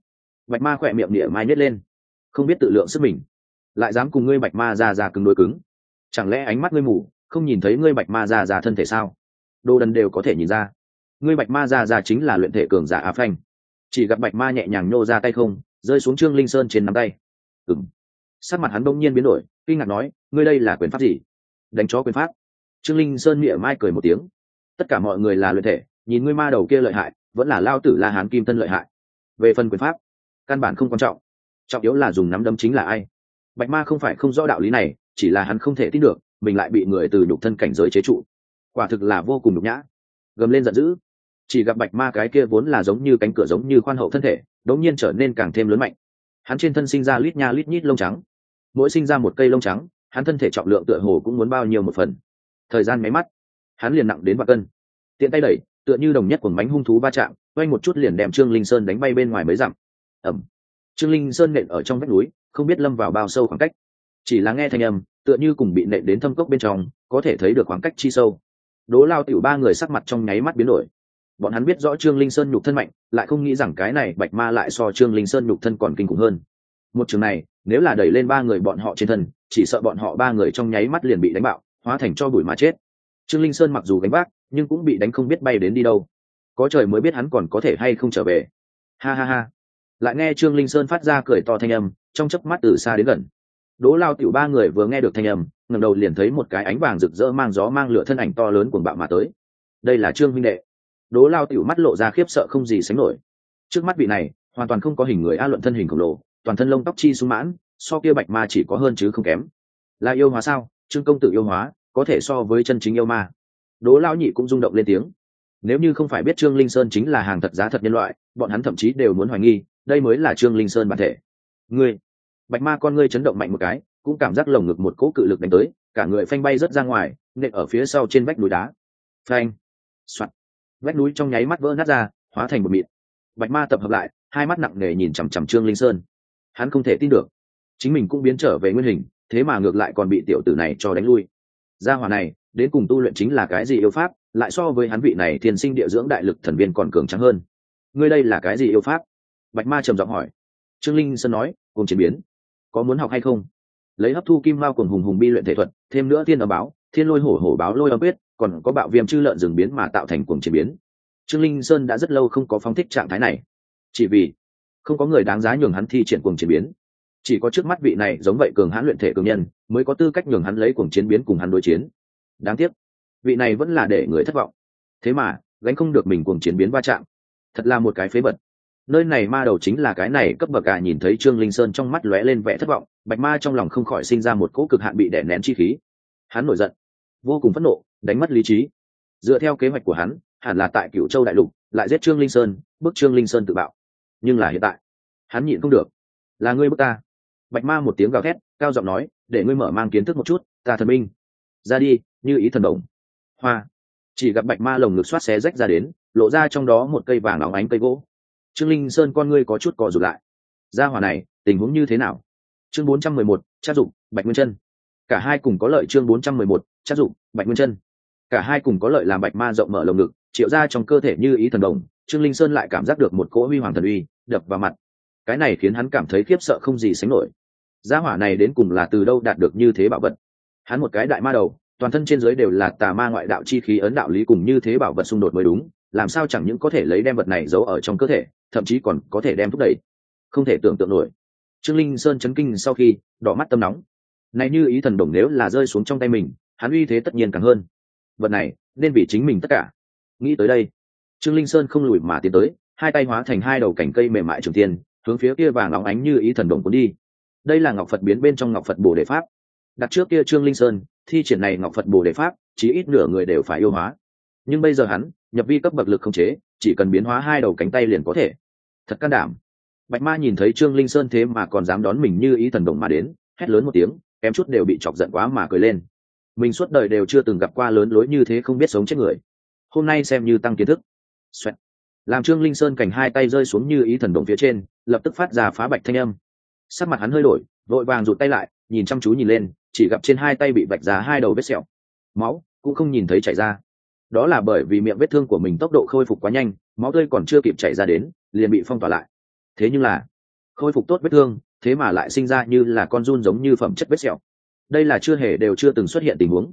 [SPEAKER 1] bạch ma khỏe miệng địa mai nhét lên. Không biết tự lượng sức mình. Lại dám cùng ngươi bạch ma ra ra cứng đôi cứng. Chẳng lẽ ánh mắt ngươi mù, không nhìn thấy ngươi bạch ma ra ra thân thể sao? Đồ đần đều có thể nhìn ra. Ngươi bạch ma ra ra chính là luyện thể cường giả á phanh. Chỉ gặp bạch ma nhẹ nhàng nhô ra tay không, rơi xuống trương linh sơn trên nắm tay. Ừng sắc mặt hắn bỗng nhiên biến đổi, kinh ngạc nói, ngươi đây là quyền pháp gì? Đánh chó quyền pháp. Trương linh sơn miệng mai cười một tiếng. Tất cả mọi người là luyện thể, nhìn ngươi ma đầu kia lợi hại, vẫn là lao tử la hán kim tân lợi hại. Về phần quyền pháp căn bản không quan trọng. Trọng yếu là dùng nắm đấm chính là ai. Bạch ma không phải không rõ đạo lý này, chỉ là hắn không thể tin được, mình lại bị người từ nhục thân cảnh giới chế trụ. Quả thực là vô cùng nhục nhã. Gầm lên giận dữ. Chỉ gặp bạch ma cái kia vốn là giống như cánh cửa giống như khoan hậu thân thể đống nhiên trở nên càng thêm lớn mạnh. Hắn trên thân sinh ra lít nha lít nhít lông trắng. Mỗi sinh ra một cây lông trắng, hắn thân thể trọng lượng tựa hồ cũng muốn bao nhiêu một phần. Thời gian máy mắt, hắn liền nặng đến vạn cân. Tiện tay đẩy, tựa như đồng nhất của bánh hung thú va chạm, quay một chút liền đem trương linh sơn đánh bay bên ngoài mấy dặm ẩm. Trương linh sơn nện ở trong vách núi, không biết lâm vào bao sâu khoảng cách. Chỉ là nghe thanh âm, tựa như cùng bị nện đến thâm cốc bên trong, có thể thấy được khoảng cách chi sâu. Đố lao tiểu ba người sắc mặt trong nháy mắt biến đổi. Bọn hắn biết rõ trương linh sơn nhục thân mạnh, lại không nghĩ rằng cái này bạch ma lại so trương linh sơn nhục thân còn kinh khủng hơn. Một trường này, nếu là đẩy lên ba người bọn họ trên thân, chỉ sợ bọn họ ba người trong nháy mắt liền bị đánh bạo, hóa thành cho bụi mà chết. Trương linh sơn mặc dù gánh vác, nhưng cũng bị đánh không biết bay đến đi đâu. Có trời mới biết hắn còn có thể hay không trở về. Ha ha ha lại nghe trương linh sơn phát ra cười to thanh âm, trong chớp mắt từ xa đến gần. Đỗ lao tiểu ba người vừa nghe được thanh âm, ngẩng đầu liền thấy một cái ánh vàng rực rỡ mang gió mang lửa thân ảnh to lớn cuồng bạo mà tới. Đây là trương minh đệ. Đố lao tiểu mắt lộ ra khiếp sợ không gì sánh nổi. Trước mắt vị này, hoàn toàn không có hình người a luận thân hình khổng lồ, toàn thân lông tóc chi sung mãn, so kia bạch ma chỉ có hơn chứ không kém. Là yêu hóa sao? Trương công tử yêu hóa, có thể so với chân chính yêu ma. Đố lao nhị cũng rung động lên tiếng. Nếu như không phải biết trương linh sơn chính là hàng thật giá thật nhân loại, bọn hắn thậm chí đều muốn hoài nghi đây mới là trương linh sơn bản thể. Ngươi, bạch ma con ngươi chấn động mạnh một cái, cũng cảm giác lồng ngực một cỗ cự lực đánh tới, cả người phanh bay rớt ra ngoài, nện ở phía sau trên vách núi đá. Phanh, soạt. Vách núi trong nháy mắt vỡ nát ra, hóa thành một mịn. Bạch ma tập hợp lại, hai mắt nặng nề nhìn chằm chằm trương linh sơn. Hắn không thể tin được. Chính mình cũng biến trở về nguyên hình, thế mà ngược lại còn bị tiểu tử này cho đánh lui. Gia hỏa này, đến cùng tu luyện chính là cái gì yêu pháp, lại so với hắn vị này thiên sinh địa dưỡng đại lực thần viên còn cường trắng hơn. Ngươi đây là cái gì yêu pháp? Bạch ma trầm giọng hỏi. Trương linh sơn nói, cùng chiến biến. Có muốn học hay không? Lấy hấp thu kim mao cùng hùng hùng bi luyện thể thuật, thêm nữa thiên ở báo, thiên lôi hổ hổ báo lôi âm biết còn có bạo viêm chư lợn rừng biến mà tạo thành cuồng chiến biến. Trương linh sơn đã rất lâu không có phóng thích trạng thái này. Chỉ vì không có người đáng giá nhường hắn thi triển cuồng chiến biến. Chỉ có trước mắt vị này giống vậy cường hãn luyện thể cường nhân, mới có tư cách nhường hắn lấy cuồng chiến biến cùng hắn đối chiến. Đáng tiếc, vị này vẫn là để người thất vọng. Thế mà, gánh không được mình cuồng chiến biến va chạm. Thật là một cái phế vật nơi này ma đầu chính là cái này cấp bậc à nhìn thấy trương linh sơn trong mắt lóe lên vẻ thất vọng, bạch ma trong lòng không khỏi sinh ra một cỗ cực hạn bị đè nén chi khí. Hắn nổi giận, vô cùng phẫn nộ, đánh mất lý trí. Dựa theo kế hoạch của hắn, hẳn là tại cửu châu đại lục, lại giết trương linh sơn bức trương linh sơn tự bạo. Nhưng là hiện tại, hắn nhịn không được. Là ngươi bức ta. Bạch ma một tiếng gào thét, cao giọng nói, để ngươi mở mang kiến thức một chút, ta thần minh. Ra đi, như ý thần đồng. Hoa. Chỉ gặp bạch ma lồng ngực xoát xé rách ra đến, lộ ra trong đó một cây vàng óng ánh cây gỗ trương linh sơn con ngươi có chút cò rụt lại. Gia hỏa này, tình huống như thế nào? Chương bốn trăm mười một, trác dụng bạch nguyên chân. Cả hai cùng có lợi chương bốn trăm mười một, trác dụng bạch nguyên chân. Cả hai cùng có lợi làm bạch ma rộng mở lồng ngực, triệu ra trong cơ thể như ý thần đồng, trương linh sơn lại cảm giác được một cỗ huy hoàng thần uy, đập vào mặt. Cái này khiến hắn cảm thấy khiếp sợ không gì sánh nổi. Gia hỏa này đến cùng là từ đâu đạt được như thế bảo vật? Hắn một cái đại ma đầu toàn thân trên dưới đều là tà ma ngoại đạo chi khí ấn đạo lý cùng như thế bảo vật xung đột mới đúng, làm sao chẳng những có thể lấy đem vật này giấu ở trong cơ thể, thậm chí còn có thể đem thúc đẩy. Không thể tưởng tượng nổi. Trương linh sơn chấn kinh sau khi, đỏ mắt tâm nóng. Này như ý thần đồng nếu là rơi xuống trong tay mình, hắn uy thế tất nhiên càng hơn. Vật này, nên vì chính mình tất cả. Nghĩ tới đây, trương linh sơn không lùi mà tiến tới, hai tay hóa thành hai đầu cành cây mềm mại trường tiên, hướng phía kia vàng óng ánh như ý thần đồng cuốn đi. Đây là ngọc phật biến bên trong ngọc phật bồ đề pháp. Đặt trước kia trương linh sơn thi triển này ngọc phật bồ đề pháp chỉ ít nửa người đều phải yêu hóa. Nhưng bây giờ hắn, nhập vi cấp bậc lực không chế, chỉ cần biến hóa hai đầu cánh tay liền có thể. Thật can đảm. Bạch ma nhìn thấy trương linh sơn thế mà còn dám đón mình như ý thần đồng mà đến, hét lớn một tiếng, em chút đều bị chọc giận quá mà cười lên. Mình suốt đời đều chưa từng gặp qua lớn lối như thế không biết sống chết người. Hôm nay xem như tăng kiến thức. Xoẹt. làm trương linh sơn cảnh hai tay rơi xuống như ý thần đồng phía trên, lập tức phát ra phá bạch thanh âm. Sắc mặt hắn hơi đổi, vội vàng rụt tay lại, nhìn chăm chú nhìn lên chỉ gặp trên hai tay bị bạch ra hai đầu vết sẹo. Máu cũng không nhìn thấy chảy ra. Đó là bởi vì miệng vết thương của mình tốc độ khôi phục quá nhanh, máu tươi còn chưa kịp chảy ra đến, liền bị phong tỏa lại. Thế nhưng là, khôi phục tốt vết thương, thế mà lại sinh ra như là con run giống như phẩm chất vết sẹo. Đây là chưa hề đều chưa từng xuất hiện tình huống.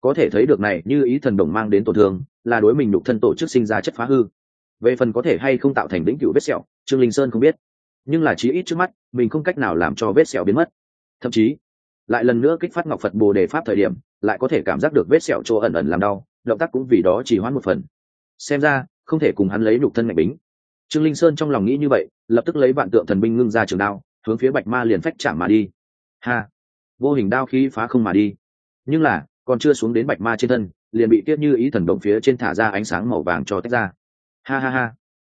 [SPEAKER 1] Có thể thấy được này, như ý thần đồng mang đến tổn thương, là đối mình đục thân tổ chức sinh ra chất phá hư. Về phần có thể hay không tạo thành lĩnh cựu vết sẹo, trương linh sơn không biết. Nhưng là chí ít trước mắt, mình không cách nào làm cho vết sẹo biến mất. Thậm chí lại lần nữa kích phát ngọc phật bồ đề pháp thời điểm, lại có thể cảm giác được vết sẹo chỗ ẩn ẩn làm đau, động tác cũng vì đó chỉ hoãn một phần. Xem ra, không thể cùng hắn lấy nhục thân mạnh bính. Trương linh sơn trong lòng nghĩ như vậy, lập tức lấy vạn tượng thần binh ngưng ra trường đao, hướng phía bạch ma liền phách chạm mà đi. Ha! Vô hình đao khí phá không mà đi. Nhưng là, còn chưa xuống đến bạch ma trên thân, liền bị tiếp như ý thần động phía trên thả ra ánh sáng màu vàng cho tách ra. Ha ha ha!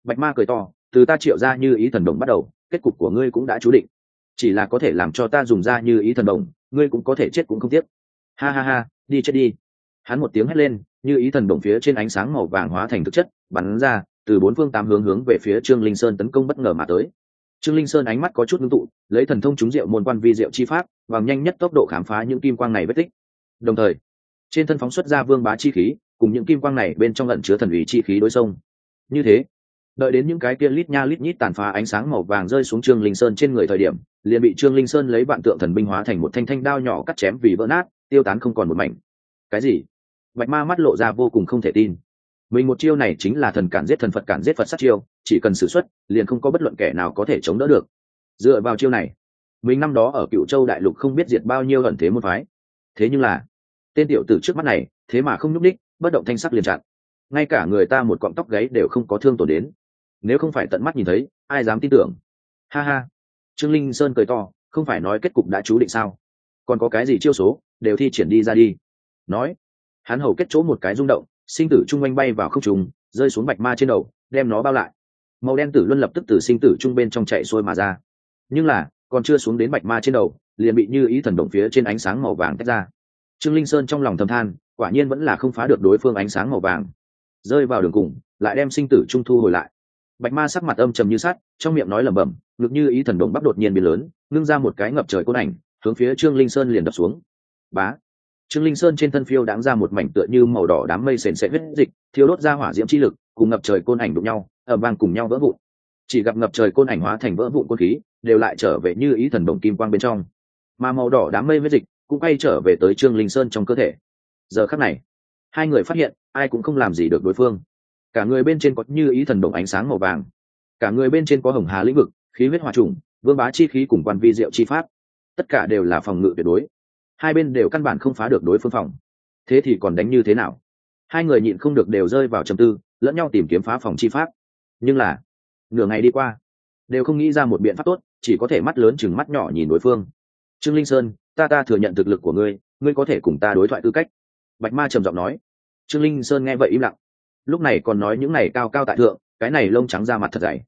[SPEAKER 1] Bạch ma cười to, từ ta triệu ra như ý thần động bắt đầu, kết cục của ngươi cũng đã chú định chỉ là có thể làm cho ta dùng ra như ý thần đồng, ngươi cũng có thể chết cũng không tiếc. Ha ha ha, đi chết đi. Hắn một tiếng hét lên, như ý thần đồng phía trên ánh sáng màu vàng hóa thành thực chất, bắn ra, từ bốn phương tám hướng hướng về phía trương linh sơn tấn công bất ngờ mà tới. Trương linh sơn ánh mắt có chút ngưng tụ, lấy thần thông trúng diệu môn quan vi diệu chi pháp, bằng nhanh nhất tốc độ khám phá những kim quang này vết tích. Đồng thời, trên thân phóng xuất ra vương bá chi khí, cùng những kim quang này bên trong lận chứa thần ủy chi khí đối sông như thế đợi đến những cái kia lít nha lít nhít tàn phá ánh sáng màu vàng rơi xuống trương linh sơn trên người thời điểm, liền bị trương linh sơn lấy vạn tượng thần binh hóa thành một thanh thanh đao nhỏ cắt chém vì vỡ nát, tiêu tán không còn một mảnh. Cái gì? Bạch ma mắt lộ ra vô cùng không thể tin. Mình một chiêu này chính là thần cản giết thần phật cản giết phật sát chiêu, chỉ cần xử xuất, liền không có bất luận kẻ nào có thể chống đỡ được. Dựa vào chiêu này, mình năm đó ở cựu châu đại lục không biết diệt bao nhiêu ẩn thế môn phái. Thế nhưng là, tên tiểu tử trước mắt này, thế mà không nhúc đích bất động thanh sắc liền chặn. Ngay cả người ta một cọng tóc gáy đều không có thương tổn đến nếu không phải tận mắt nhìn thấy, ai dám tin tưởng? Ha ha. Trương linh sơn cười to, không phải nói kết cục đã chú định sao? Còn có cái gì chiêu số, đều thi triển đi ra đi. Nói, hắn hầu kết chỗ một cái rung động, sinh tử chung quanh bay vào không trùng rơi xuống bạch ma trên đầu, đem nó bao lại. Màu đen tử luân lập tức từ sinh tử chung bên trong chạy xuôi mà ra. Nhưng là, còn chưa xuống đến bạch ma trên đầu, liền bị như ý thần động phía trên ánh sáng màu vàng tách ra. Trương linh sơn trong lòng thầm than, quả nhiên vẫn là không phá được đối phương ánh sáng màu vàng. Rơi vào đường cùng, lại đem sinh tử trung thu hồi lại bạch ma sắc mặt âm trầm như sắt, trong miệng nói lẩm bẩm, ngực như ý thần động bắp đột nhiên biến lớn, ngưng ra một cái ngập trời côn ảnh, hướng phía trương linh sơn liền đập xuống. Bá! Trương linh sơn trên thân phiêu đáng ra một mảnh tựa như màu đỏ đám mây sền sẽ huyết dịch, thiêu đốt ra hỏa diễm chi lực, cùng ngập trời côn ảnh đụng nhau ở vang cùng nhau vỡ vụn. Chỉ gặp ngập trời côn ảnh hóa thành vỡ vụn côn khí, đều lại trở về như ý thần đồng kim quang bên trong. Mà màu đỏ đám mây huyết dịch cũng bay trở về tới trương linh sơn trong cơ thể. Giờ khắc này, hai người phát hiện, ai cũng không làm gì được đối phương cả người bên trên có như ý thần đồng ánh sáng màu vàng. Cả người bên trên có hồng hà lĩnh vực, khí huyết hòa trùng, vương bá chi khí cùng quan vi diệu chi pháp. Tất cả đều là phòng ngự tuyệt đối. Hai bên đều căn bản không phá được đối phương phòng. Thế thì còn đánh như thế nào? Hai người nhịn không được đều rơi vào trầm tư, lẫn nhau tìm kiếm phá phòng chi pháp. Nhưng là, nửa ngày đi qua, đều không nghĩ ra một biện pháp tốt, chỉ có thể mắt lớn chừng mắt nhỏ nhìn đối phương. Trương linh sơn, ta ta thừa nhận thực lực của ngươi ngươi có thể cùng ta đối thoại tư cách. Bạch ma trầm giọng nói. Trương linh sơn nghe vậy im lặng lúc này còn nói những này cao cao tại thượng, cái này lông trắng ra mặt thật dày.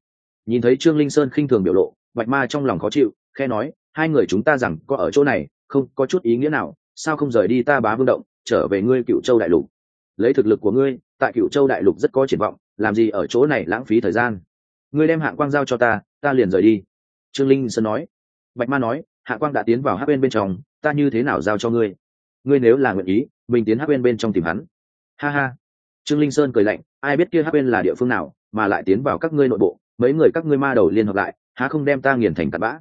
[SPEAKER 1] Nhìn thấy trương linh sơn khinh thường biểu lộ, bạch ma trong lòng khó chịu khe nói, hai người chúng ta rằng có ở chỗ này, không có chút ý nghĩa nào, sao không rời đi ta bá vương động, trở về ngươi cựu châu đại lục. Lấy thực lực của ngươi, tại cựu châu đại lục rất có triển vọng, làm gì ở chỗ này lãng phí thời gian. Ngươi đem hạng quang giao cho ta ta liền rời đi. Trương linh sơn nói. Bạch ma nói hạ quang đã tiến vào hát bên bên trong, ta như thế nào giao cho ngươi? Ngươi nếu là nguyện ý, mình tiến hát bên bên trong tìm hắn. Ha ha trương linh sơn cười lạnh, ai biết kia hát bên là địa phương nào, mà lại tiến vào các ngươi nội bộ, mấy người các ngươi ma đầu liên hợp lại, há không đem ta nghiền thành tạt bã?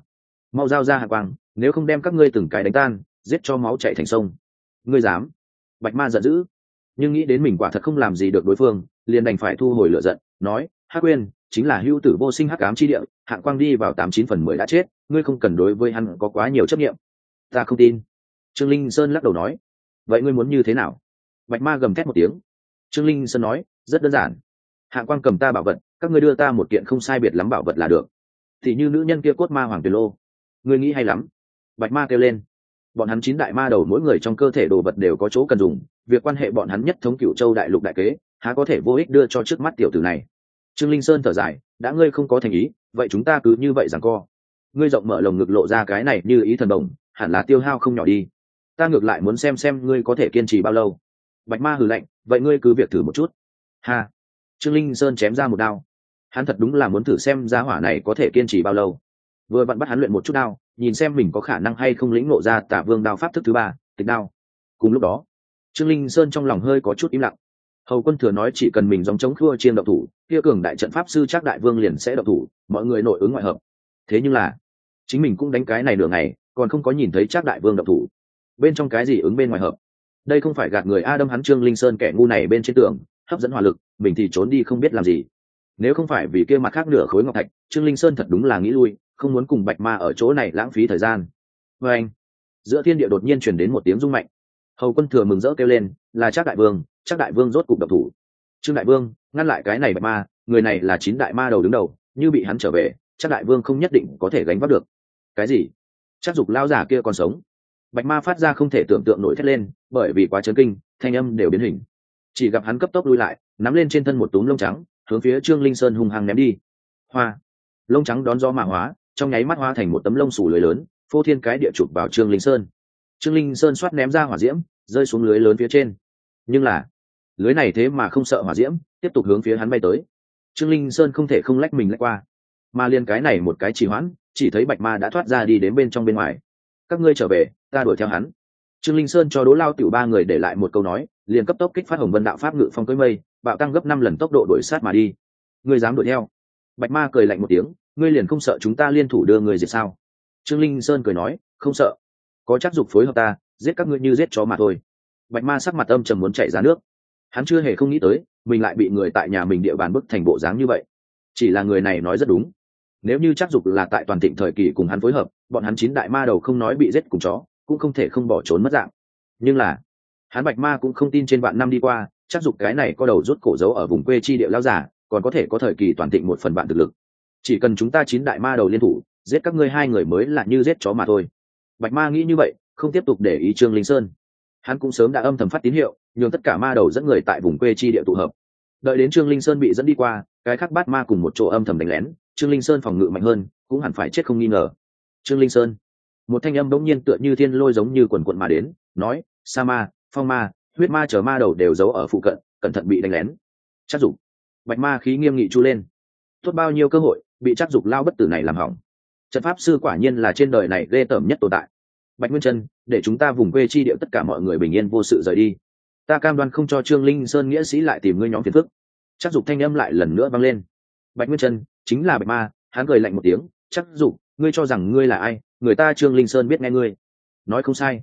[SPEAKER 1] Mau giao ra hạ quang, nếu không đem các ngươi từng cái đánh tan, giết cho máu chạy thành sông. Ngươi dám? Bạch ma giận dữ. Nhưng nghĩ đến mình quả thật không làm gì được đối phương, liền đành phải thu hồi lựa giận, nói, hắc quên chính là hưu tử vô sinh hắc ám chi địa, hạng quang đi vào tám chín phần mười đã chết, ngươi không cần đối với hắn có quá nhiều chấp nghiệm ta không tin. Trương linh sơn lắc đầu nói. Vậy ngươi muốn như thế nào? Bạch ma gầm thét một tiếng trương linh sơn nói, rất đơn giản. Hạng quan cầm ta bảo vật, các ngươi đưa ta một kiện không sai biệt lắm bảo vật là được. Thì như nữ nhân kia cốt ma hoàng tuyền lô. Ngươi nghĩ hay lắm. Bạch ma kêu lên. Bọn hắn chín đại ma đầu mỗi người trong cơ thể đồ vật đều có chỗ cần dùng, việc quan hệ bọn hắn nhất thống cựu châu đại lục đại kế, há có thể vô ích đưa cho trước mắt tiểu tử này. Trương linh sơn thở dài, đã ngươi không có thành ý, vậy chúng ta cứ như vậy rằng co. Ngươi rộng mở lồng ngực lộ ra cái này như ý thần đồng, hẳn là tiêu hao không nhỏ đi. Ta ngược lại muốn xem xem ngươi có thể kiên trì bao lâu bạch ma hừ lạnh, vậy ngươi cứ việc thử một chút. Ha. Trương linh sơn chém ra một đao. Hắn thật đúng là muốn thử xem giá hỏa này có thể kiên trì bao lâu. Vừa vặn bắt hắn luyện một chút đao, nhìn xem mình có khả năng hay không lĩnh ngộ ra tả vương đao pháp thức thứ ba, tịch đao. Cùng lúc đó, trương linh sơn trong lòng hơi có chút im lặng. Hầu quân thừa nói chỉ cần mình dòng chống khua chiên độc thủ, kia cường đại trận pháp sư chắc đại vương liền sẽ độc thủ, mọi người nội ứng ngoại hợp. Thế nhưng là, chính mình cũng đánh cái này nửa ngày, còn không có nhìn thấy chắc đại vương độc thủ. Bên trong cái gì ứng bên ngoài hợp? Đây không phải gạt người a đâm hắn trương linh sơn kẻ ngu này bên trên tường, hấp dẫn hỏa lực, mình thì trốn đi không biết làm gì. Nếu không phải vì kia mặt khác nửa khối ngọc thạch, trương linh sơn thật đúng là nghĩ lui, không muốn cùng bạch ma ở chỗ này lãng phí thời gian. Vê anh, giữa thiên địa đột nhiên chuyển đến một tiếng rung mạnh. Hầu quân thừa mừng rỡ kêu lên, là chắc đại vương chắc đại vương rốt cục độc thủ. Trương đại vương, ngăn lại cái này bạch ma, người này là chín đại ma đầu đứng đầu, như bị hắn trở về chắc đại vương không nhất định có thể gánh vác được. Cái gì? Chắc dục lao giả kia còn sống bạch ma phát ra không thể tưởng tượng nổi thét lên, bởi vì quá chấn kinh, thanh âm đều biến hình. Chỉ gặp hắn cấp tốc lui lại, nắm lên trên thân một túm lông trắng, hướng phía trương linh sơn hung hăng ném đi. Hoa! Lông trắng đón gió mạ hóa, trong nháy mắt hoa thành một tấm lông sủ lưới lớn, phô thiên cái địa chụp vào trương linh sơn. Trương linh sơn xoát ném ra hỏa diễm, rơi xuống lưới lớn phía trên. Nhưng là, lưới này thế mà không sợ hỏa diễm, tiếp tục hướng phía hắn bay tới. Trương linh sơn không thể không lách mình lách qua. Mà liên cái này một cái chỉ hoãn, chỉ thấy bạch ma đã thoát ra đi đến bên trong bên ngoài các ngươi trở về, ta đuổi theo hắn. Trương linh sơn cho đố lao tiểu ba người để lại một câu nói, liền cấp tốc kích phát hồng vân đạo pháp ngự phong cưới mây, bạo tăng gấp năm lần tốc độ đuổi sát mà đi. Ngươi dám đuổi theo? Bạch ma cười lạnh một tiếng, ngươi liền không sợ chúng ta liên thủ đưa người diệt sao? Trương linh sơn cười nói, không sợ. Có chắc dục phối hợp ta, giết các ngươi như giết chó mà thôi. Bạch ma sắc mặt âm trầm muốn chạy ra nước. Hắn chưa hề không nghĩ tới, mình lại bị người tại nhà mình địa bàn bức thành bộ dáng như vậy. Chỉ là người này nói rất đúng nếu như chắc dục là tại toàn thịnh thời kỳ cùng hắn phối hợp, bọn hắn chín đại ma đầu không nói bị giết cùng chó, cũng không thể không bỏ trốn mất dạng. Nhưng là, hắn bạch ma cũng không tin trên vạn năm đi qua, chắc dục cái này có đầu rút cổ dấu ở vùng quê chi địa lao giả, còn có thể có thời kỳ toàn thịnh một phần bạn thực lực. Chỉ cần chúng ta chín đại ma đầu liên thủ, giết các ngươi hai người mới là như giết chó mà thôi. Bạch ma nghĩ như vậy, không tiếp tục để ý trương linh sơn. Hắn cũng sớm đã âm thầm phát tín hiệu, nhường tất cả ma đầu dẫn người tại vùng quê chi địa tụ hợp. Đợi đến trương linh sơn bị dẫn đi qua, cái khác bát ma cùng một chỗ âm thầm đánh lén trương linh sơn phòng ngự mạnh hơn, cũng hẳn phải chết không nghi ngờ. Trương linh sơn. Một thanh âm bỗng nhiên tựa như thiên lôi giống như quần quận mà đến, nói, sa ma, phong ma, huyết ma chở ma đầu đều giấu ở phụ cận, cẩn thận bị đánh lén. Chắc dục. Bạch ma khí nghiêm nghị chu lên. Tốt bao nhiêu cơ hội, bị chắc dục lao bất tử này làm hỏng. Trận pháp sư quả nhiên là trên đời này ghê tởm nhất tồn tại. Bạch nguyên chân để chúng ta vùng quê chi điệu tất cả mọi người bình yên vô sự rời đi. Ta cam đoan không cho trương linh sơn nghĩa sĩ lại tìm ngươi nhóm phiền phức. Chắc dục thanh âm lại lần nữa vang lên. Bạch nguyên chân chính là bạch ma, hắn cười lạnh một tiếng, chắc dục ngươi cho rằng ngươi là ai, người ta trương linh sơn biết nghe ngươi. Nói không sai.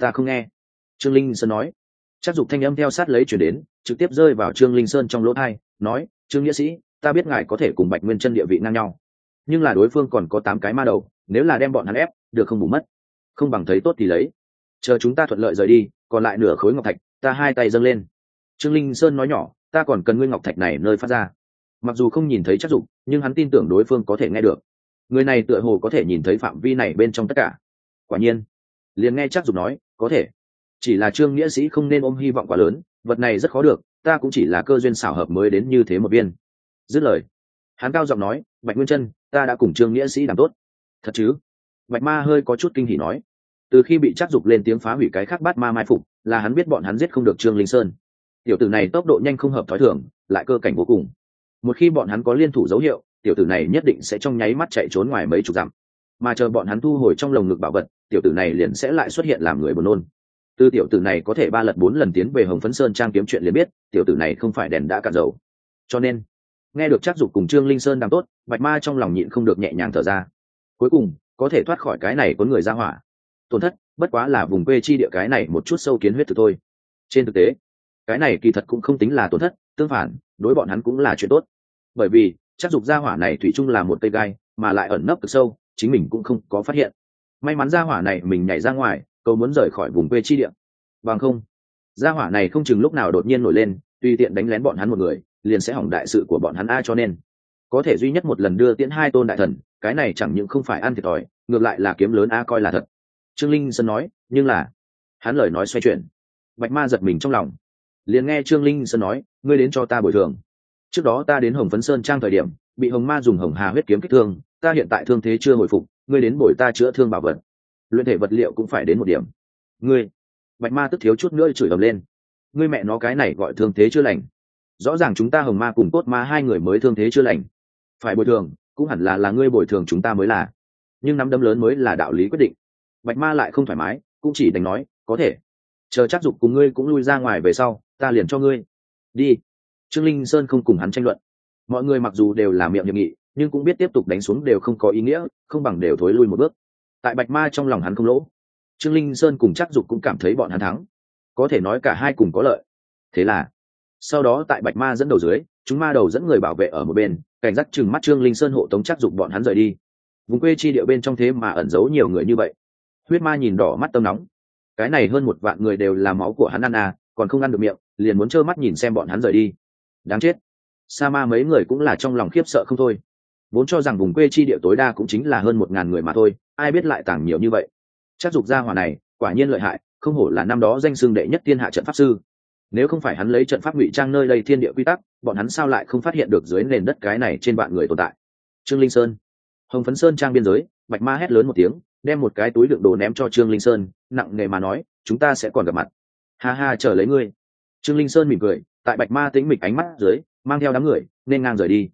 [SPEAKER 1] Ta không nghe. Trương linh sơn nói. Chắc dục thanh âm theo sát lấy chuyển đến, trực tiếp rơi vào trương linh sơn trong lỗ thai, nói, trương nghĩa sĩ, ta biết ngài có thể cùng bạch nguyên chân địa vị ngang nhau, nhưng là đối phương còn có tám cái ma đầu, nếu là đem bọn hắn ép, được không bù mất. Không bằng thấy tốt thì lấy. Chờ chúng ta thuận lợi rời đi, còn lại nửa khối ngọc thạch, ta hai tay dâng lên. Trương linh sơn nói nhỏ, ta còn cần nguyên ngọc thạch này nơi phát ra mặc dù không nhìn thấy chắc dục nhưng hắn tin tưởng đối phương có thể nghe được. Người này tựa hồ có thể nhìn thấy phạm vi này bên trong tất cả. Quả nhiên, liền nghe chắc dục nói, có thể. Chỉ là trương nghĩa sĩ không nên ôm hy vọng quá lớn, vật này rất khó được, ta cũng chỉ là cơ duyên xảo hợp mới đến như thế một viên. Dứt lời, hắn cao giọng nói, bạch nguyên chân, ta đã cùng trương nghĩa sĩ làm tốt. Thật chứ? Bạch ma hơi có chút kinh hỉ nói. Từ khi bị chắc dục lên tiếng phá hủy cái khác bát ma mai phục, là hắn biết bọn hắn giết không được trương linh sơn. Tiểu tử này tốc độ nhanh không hợp thói thường, lại cơ cảnh vô cùng một khi bọn hắn có liên thủ dấu hiệu, tiểu tử này nhất định sẽ trong nháy mắt chạy trốn ngoài mấy chục dặm. Mà chờ bọn hắn thu hồi trong lồng ngực bảo vật, tiểu tử này liền sẽ lại xuất hiện làm người buồn nôn. Từ tiểu tử này có thể ba lần bốn lần tiến về hồng phấn sơn trang kiếm chuyện liền biết, tiểu tử này không phải đèn đã cạn dầu. Cho nên, nghe được chắc dục cùng trương linh sơn đang tốt, bạch ma trong lòng nhịn không được nhẹ nhàng thở ra. Cuối cùng, có thể thoát khỏi cái này có người ra hỏa. Tổn thất, bất quá là vùng quê chi địa cái này một chút sâu kiến huyết thực thôi. Trên thực tế, cái này kỳ thật cũng không tính là tổn thất, tương phản, đối bọn hắn cũng là chuyện tốt bởi vì, chắc dục gia hỏa này thủy chung là một cây gai, mà lại ẩn nấp cực sâu, chính mình cũng không có phát hiện. May mắn gia hỏa này mình nhảy ra ngoài cầu muốn rời khỏi vùng quê chi địa. Bằng không? Gia hỏa này không chừng lúc nào đột nhiên nổi lên, tùy tiện đánh lén bọn hắn một người, liền sẽ hỏng đại sự của bọn hắn a cho nên. Có thể duy nhất một lần đưa tiễn hai tôn đại thần, cái này chẳng những không phải ăn thiệt thòi, ngược lại là kiếm lớn a coi là thật. Trương linh sơn nói, nhưng là, hắn lời nói xoay chuyển. Bạch ma giật mình trong lòng. Liền nghe trương linh sơn nói, ngươi đến cho ta bồi thường trước đó ta đến hồng phấn sơn trang thời điểm, bị hồng ma dùng hồng hà huyết kiếm kích thương, ta hiện tại thương thế chưa hồi phục, ngươi đến bồi ta chữa thương bảo vật. Luyện thể vật liệu cũng phải đến một điểm. Ngươi, bạch ma tức thiếu chút nữa chửi ầm lên. Ngươi mẹ nó cái này gọi thương thế chưa lành. Rõ ràng chúng ta hồng ma cùng cốt ma hai người mới thương thế chưa lành. Phải bồi thường, cũng hẳn là là ngươi bồi thường chúng ta mới là. Nhưng nắm đấm lớn mới là đạo lý quyết định. Bạch ma lại không thoải mái, cũng chỉ đành nói, có thể. Chờ chắc dục cùng ngươi cũng lui ra ngoài về sau, ta liền cho ngươi. Đi trương linh sơn không cùng hắn tranh luận. Mọi người mặc dù đều là miệng nhiệm nghị, nhưng cũng biết tiếp tục đánh xuống đều không có ý nghĩa, không bằng đều thối lui một bước. Tại bạch ma trong lòng hắn không lỗ. Trương linh sơn cùng chắc dục cũng cảm thấy bọn hắn thắng. Có thể nói cả hai cùng có lợi. Thế là, sau đó tại bạch ma dẫn đầu dưới, chúng ma đầu dẫn người bảo vệ ở một bên, cảnh giác chừng mắt trương linh sơn hộ tống chắc dục bọn hắn rời đi. Vùng quê chi địa bên trong thế mà ẩn giấu nhiều người như vậy. Huyết ma nhìn đỏ mắt tâm nóng. Cái này hơn một vạn người đều là máu của hắn ăn à còn không ăn được miệng, liền muốn trơ mắt nhìn xem bọn hắn rời đi đáng chết. Sa ma mấy người cũng là trong lòng khiếp sợ không thôi. Vốn cho rằng vùng quê chi địa tối đa cũng chính là hơn một ngàn người mà thôi, ai biết lại tàng nhiều như vậy. Chắc dục gia hỏa này, quả nhiên lợi hại, không hổ là năm đó danh xưng đệ nhất thiên hạ trận pháp sư. Nếu không phải hắn lấy trận pháp ngụy trang nơi đây thiên địa quy tắc, bọn hắn sao lại không phát hiện được dưới nền đất cái này trên bạn người tồn tại? Trương linh sơn. Hồng phấn sơn trang biên giới, bạch ma hét lớn một tiếng, đem một cái túi đựng đồ ném cho trương linh sơn, nặng nề mà nói, chúng ta sẽ còn gặp mặt. Ha ha, chờ lấy ngươi. Trương linh sơn mỉm cười tại bạch ma tĩnh mịch ánh mắt dưới mang theo đám người nên ngang rời đi.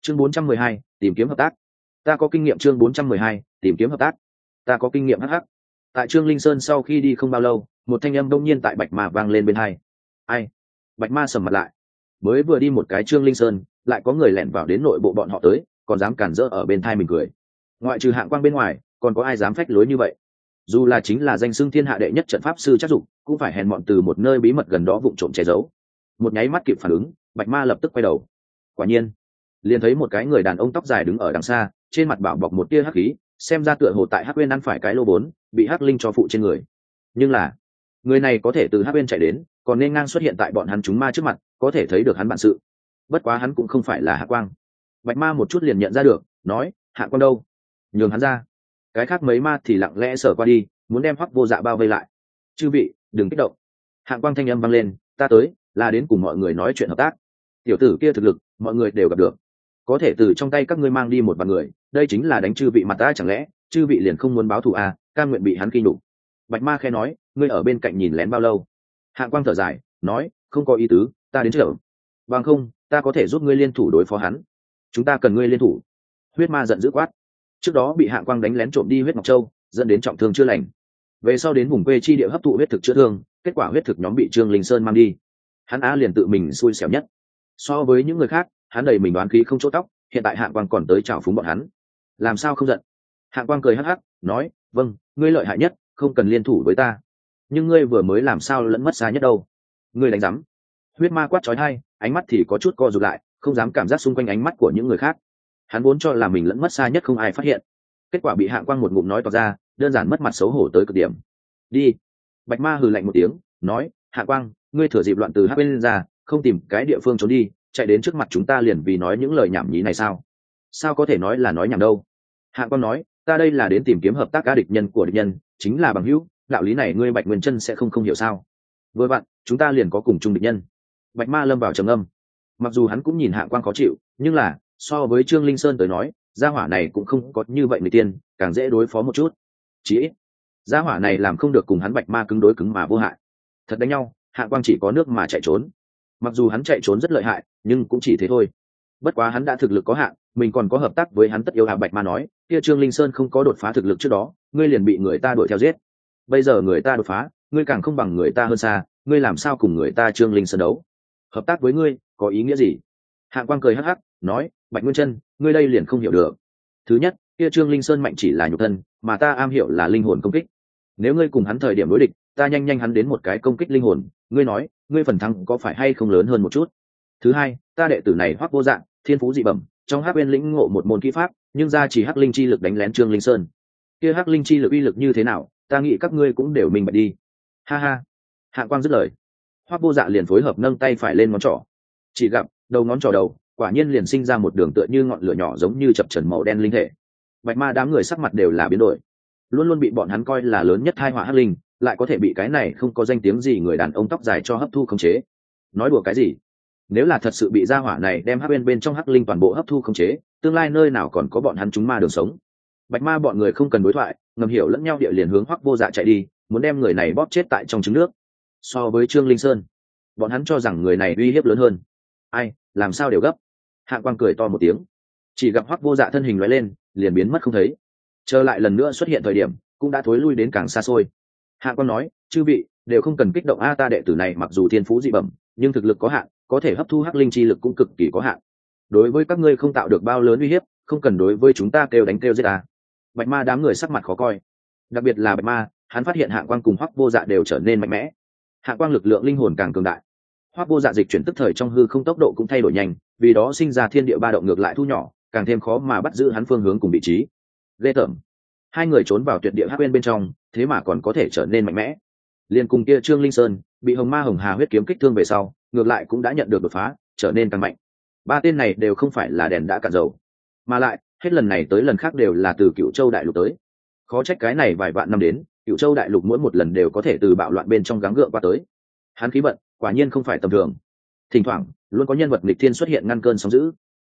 [SPEAKER 1] Chương 412, tìm kiếm hợp tác. Ta có kinh nghiệm chương 412, tìm kiếm hợp tác. Ta có kinh nghiệm hh tại trương linh sơn sau khi đi không bao lâu một thanh âm đông nhiên tại bạch ma vang lên bên hai. Ai? Bạch ma sầm mặt lại. Mới vừa đi một cái trương linh sơn lại có người lẻn vào đến nội bộ bọn họ tới còn dám cản rỡ ở bên thai mình cười. Ngoại trừ hạng quang bên ngoài còn có ai dám phách lối như vậy? Dù là chính là danh xưng thiên hạ đệ nhất trận pháp sư chắc dụng cũng phải hèn mọn từ một nơi bí mật gần đó vụng trộm che giấu một nháy mắt kịp phản ứng, bạch ma lập tức quay đầu. Quả nhiên, liền thấy một cái người đàn ông tóc dài đứng ở đằng xa, trên mặt bảo bọc một tia hắc khí, xem ra tựa hồ tại hắc bên ăn phải cái lô bốn, bị hắc linh cho phụ trên người. Nhưng là, người này có thể từ hắc bên chạy đến, còn nên ngang xuất hiện tại bọn hắn chúng ma trước mặt, có thể thấy được hắn bản sự. Bất quá hắn cũng không phải là hạ quang. Bạch ma một chút liền nhận ra được, nói, hạ quang đâu? Nhường hắn ra. Cái khác mấy ma thì lặng lẽ sở qua đi, muốn đem hoắc vô dạ bao vây lại. Chư vị, đừng kích động. Hạ quang thanh âm vang lên, ta tới là đến cùng mọi người nói chuyện hợp tác. Tiểu tử kia thực lực, mọi người đều gặp được. Có thể từ trong tay các ngươi mang đi một vài người, đây chính là đánh chư vị mặt ta chẳng lẽ, chư vị liền không muốn báo thù à ca nguyện bị hắn kinh nhục. bạch ma khe nói, ngươi ở bên cạnh nhìn lén bao lâu? Hạ quang thở dài, nói, không có ý tứ, ta đến chợ bằng không, ta có thể giúp ngươi liên thủ đối phó hắn. Chúng ta cần ngươi liên thủ. Huyết ma giận dữ quát. Trước đó bị hạ quang đánh lén trộm đi huyết ngọc châu, dẫn đến trọng thương chưa lành. Về sau đến vùng quê chi địa hấp thụ huyết thực chữa thương, kết quả huyết thực nhóm bị trương linh sơn mang đi hắn á liền tự mình xui xẻo nhất. So với những người khác, hắn đầy mình đoán khí không chỗ tóc, hiện tại hạng quang còn tới trào phúng bọn hắn. Làm sao không giận? Hạng quang cười hắc hắc, nói vâng ngươi lợi hại nhất, không cần liên thủ với ta. Nhưng ngươi vừa mới làm sao lẫn mất xa nhất đâu? Ngươi đánh rắm huyết ma quát trói hai ánh mắt thì có chút co rụt lại, không dám cảm giác xung quanh ánh mắt của những người khác. Hắn vốn cho là mình lẫn mất xa nhất không ai phát hiện. Kết quả bị hạng quang một ngụm nói tỏ ra, đơn giản mất mặt xấu hổ tới cực điểm. Đi. Bạch ma hừ lạnh một tiếng, nói hạ quang ngươi thừa dịp loạn từ hát bên ra, không tìm cái địa phương trốn đi, chạy đến trước mặt chúng ta liền vì nói những lời nhảm nhí này sao? Sao có thể nói là nói nhảm đâu? Hạ quang nói, ta đây là đến tìm kiếm hợp tác cá địch nhân của địch nhân, chính là bằng hữu, đạo lý này ngươi bạch nguyên chân sẽ không không hiểu sao? Với bạn chúng ta liền có cùng chung địch nhân. Bạch ma lâm vào trầm âm mặc dù hắn cũng nhìn hạ quang khó chịu, nhưng là, so với trương linh sơn tới nói, gia hỏa này cũng không có như vậy người tiên, càng dễ đối phó một chút. Chí ít, gia hỏa này làm không được cùng hắn bạch ma cứng đối cứng mà vô hại. Thật đánh nhau hạ quang chỉ có nước mà chạy trốn. Mặc dù hắn chạy trốn rất lợi hại, nhưng cũng chỉ thế thôi. Bất quá hắn đã thực lực có hạn, mình còn có hợp tác với hắn tất yêu hạ bạch ma nói, kia trương linh sơn không có đột phá thực lực trước đó, ngươi liền bị người ta đuổi theo giết. Bây giờ người ta đột phá, ngươi càng không bằng người ta hơn xa, ngươi làm sao cùng người ta trương linh sơn đấu? Hợp tác với ngươi, có ý nghĩa gì? Hạ quang cười hắc hắc, nói, bạch nguyên chân, ngươi đây liền không hiểu được. Thứ nhất, kia trương linh sơn mạnh chỉ là nhục thân, mà ta am hiểu là linh hồn công kích. Nếu ngươi cùng hắn thời điểm đối địch ta nhanh nhanh hắn đến một cái công kích linh hồn, ngươi nói, ngươi phần thắng có phải hay không lớn hơn một chút? Thứ hai, ta đệ tử này hoác vô dạng, thiên phú dị bẩm, trong hát bên lĩnh ngộ một môn kỹ pháp, nhưng ra chỉ hắc linh chi lực đánh lén trương linh sơn. Kia hắc linh chi lực uy lực như thế nào, ta nghĩ các ngươi cũng đều mình bạch đi. Ha ha. Hạ quang dứt lời. Hoác vô dạ liền phối hợp nâng tay phải lên ngón trỏ. Chỉ gặp, đầu ngón trỏ đầu, quả nhiên liền sinh ra một đường tựa như ngọn lửa nhỏ giống như chập trần màu đen linh thể. Bạch ma đám người sắc mặt đều là biến đổi. Luôn luôn bị bọn hắn coi là lớn nhất hai họa hắc linh lại có thể bị cái này không có danh tiếng gì người đàn ông tóc dài cho hấp thu khống chế. Nói đùa cái gì? Nếu là thật sự bị gia hỏa này đem hắc bên bên trong hắc linh toàn bộ hấp thu khống chế, tương lai nơi nào còn có bọn hắn chúng ma đường sống? Bạch ma bọn người không cần đối thoại, ngầm hiểu lẫn nhau địa liền hướng hoắc vô dạ chạy đi, muốn đem người này bóp chết tại trong trứng nước. So với trương linh sơn, bọn hắn cho rằng người này uy hiếp lớn hơn. Ai, làm sao đều gấp? Hạ quang cười to một tiếng. Chỉ gặp hoắc vô dạ thân hình loại lên, liền biến mất không thấy. Trở lại lần nữa xuất hiện thời điểm, cũng đã thối lui đến càng xa xôi hạ quang nói, chư vị, đều không cần kích động a ta đệ tử này mặc dù thiên phú dị bẩm, nhưng thực lực có hạn, có thể hấp thu hắc linh chi lực cũng cực kỳ có hạn. Đối với các ngươi không tạo được bao lớn uy hiếp, không cần đối với chúng ta kêu đánh kêu giết ta bạch ma đám người sắc mặt khó coi. Đặc biệt là bạch ma, hắn phát hiện hạ quang cùng hoắc vô dạ đều trở nên mạnh mẽ. Hạ quang lực lượng linh hồn càng cường đại. Hoắc vô dạ dịch chuyển tức thời trong hư không tốc độ cũng thay đổi nhanh, vì đó sinh ra thiên địa ba động ngược lại thu nhỏ, càng thêm khó mà bắt giữ hắn phương hướng cùng vị trí. Ghê tởm. Hai người trốn vào tuyệt địa hắc bên bên trong thế mà còn có thể trở nên mạnh mẽ. Liền cùng kia trương linh sơn, bị hồng ma hồng hà huyết kiếm kích thương về sau, ngược lại cũng đã nhận được đột phá, trở nên càng mạnh. Ba tên này đều không phải là đèn đã cạn dầu. Mà lại, hết lần này tới lần khác đều là từ cựu châu đại lục tới. Khó trách cái này vài vạn năm đến cựu châu đại lục mỗi một lần đều có thể từ bạo loạn bên trong gắng gượng qua tới. Hắn khí vận, quả nhiên không phải tầm thường. Thỉnh thoảng, luôn có nhân vật nghịch thiên xuất hiện ngăn cơn sóng dữ.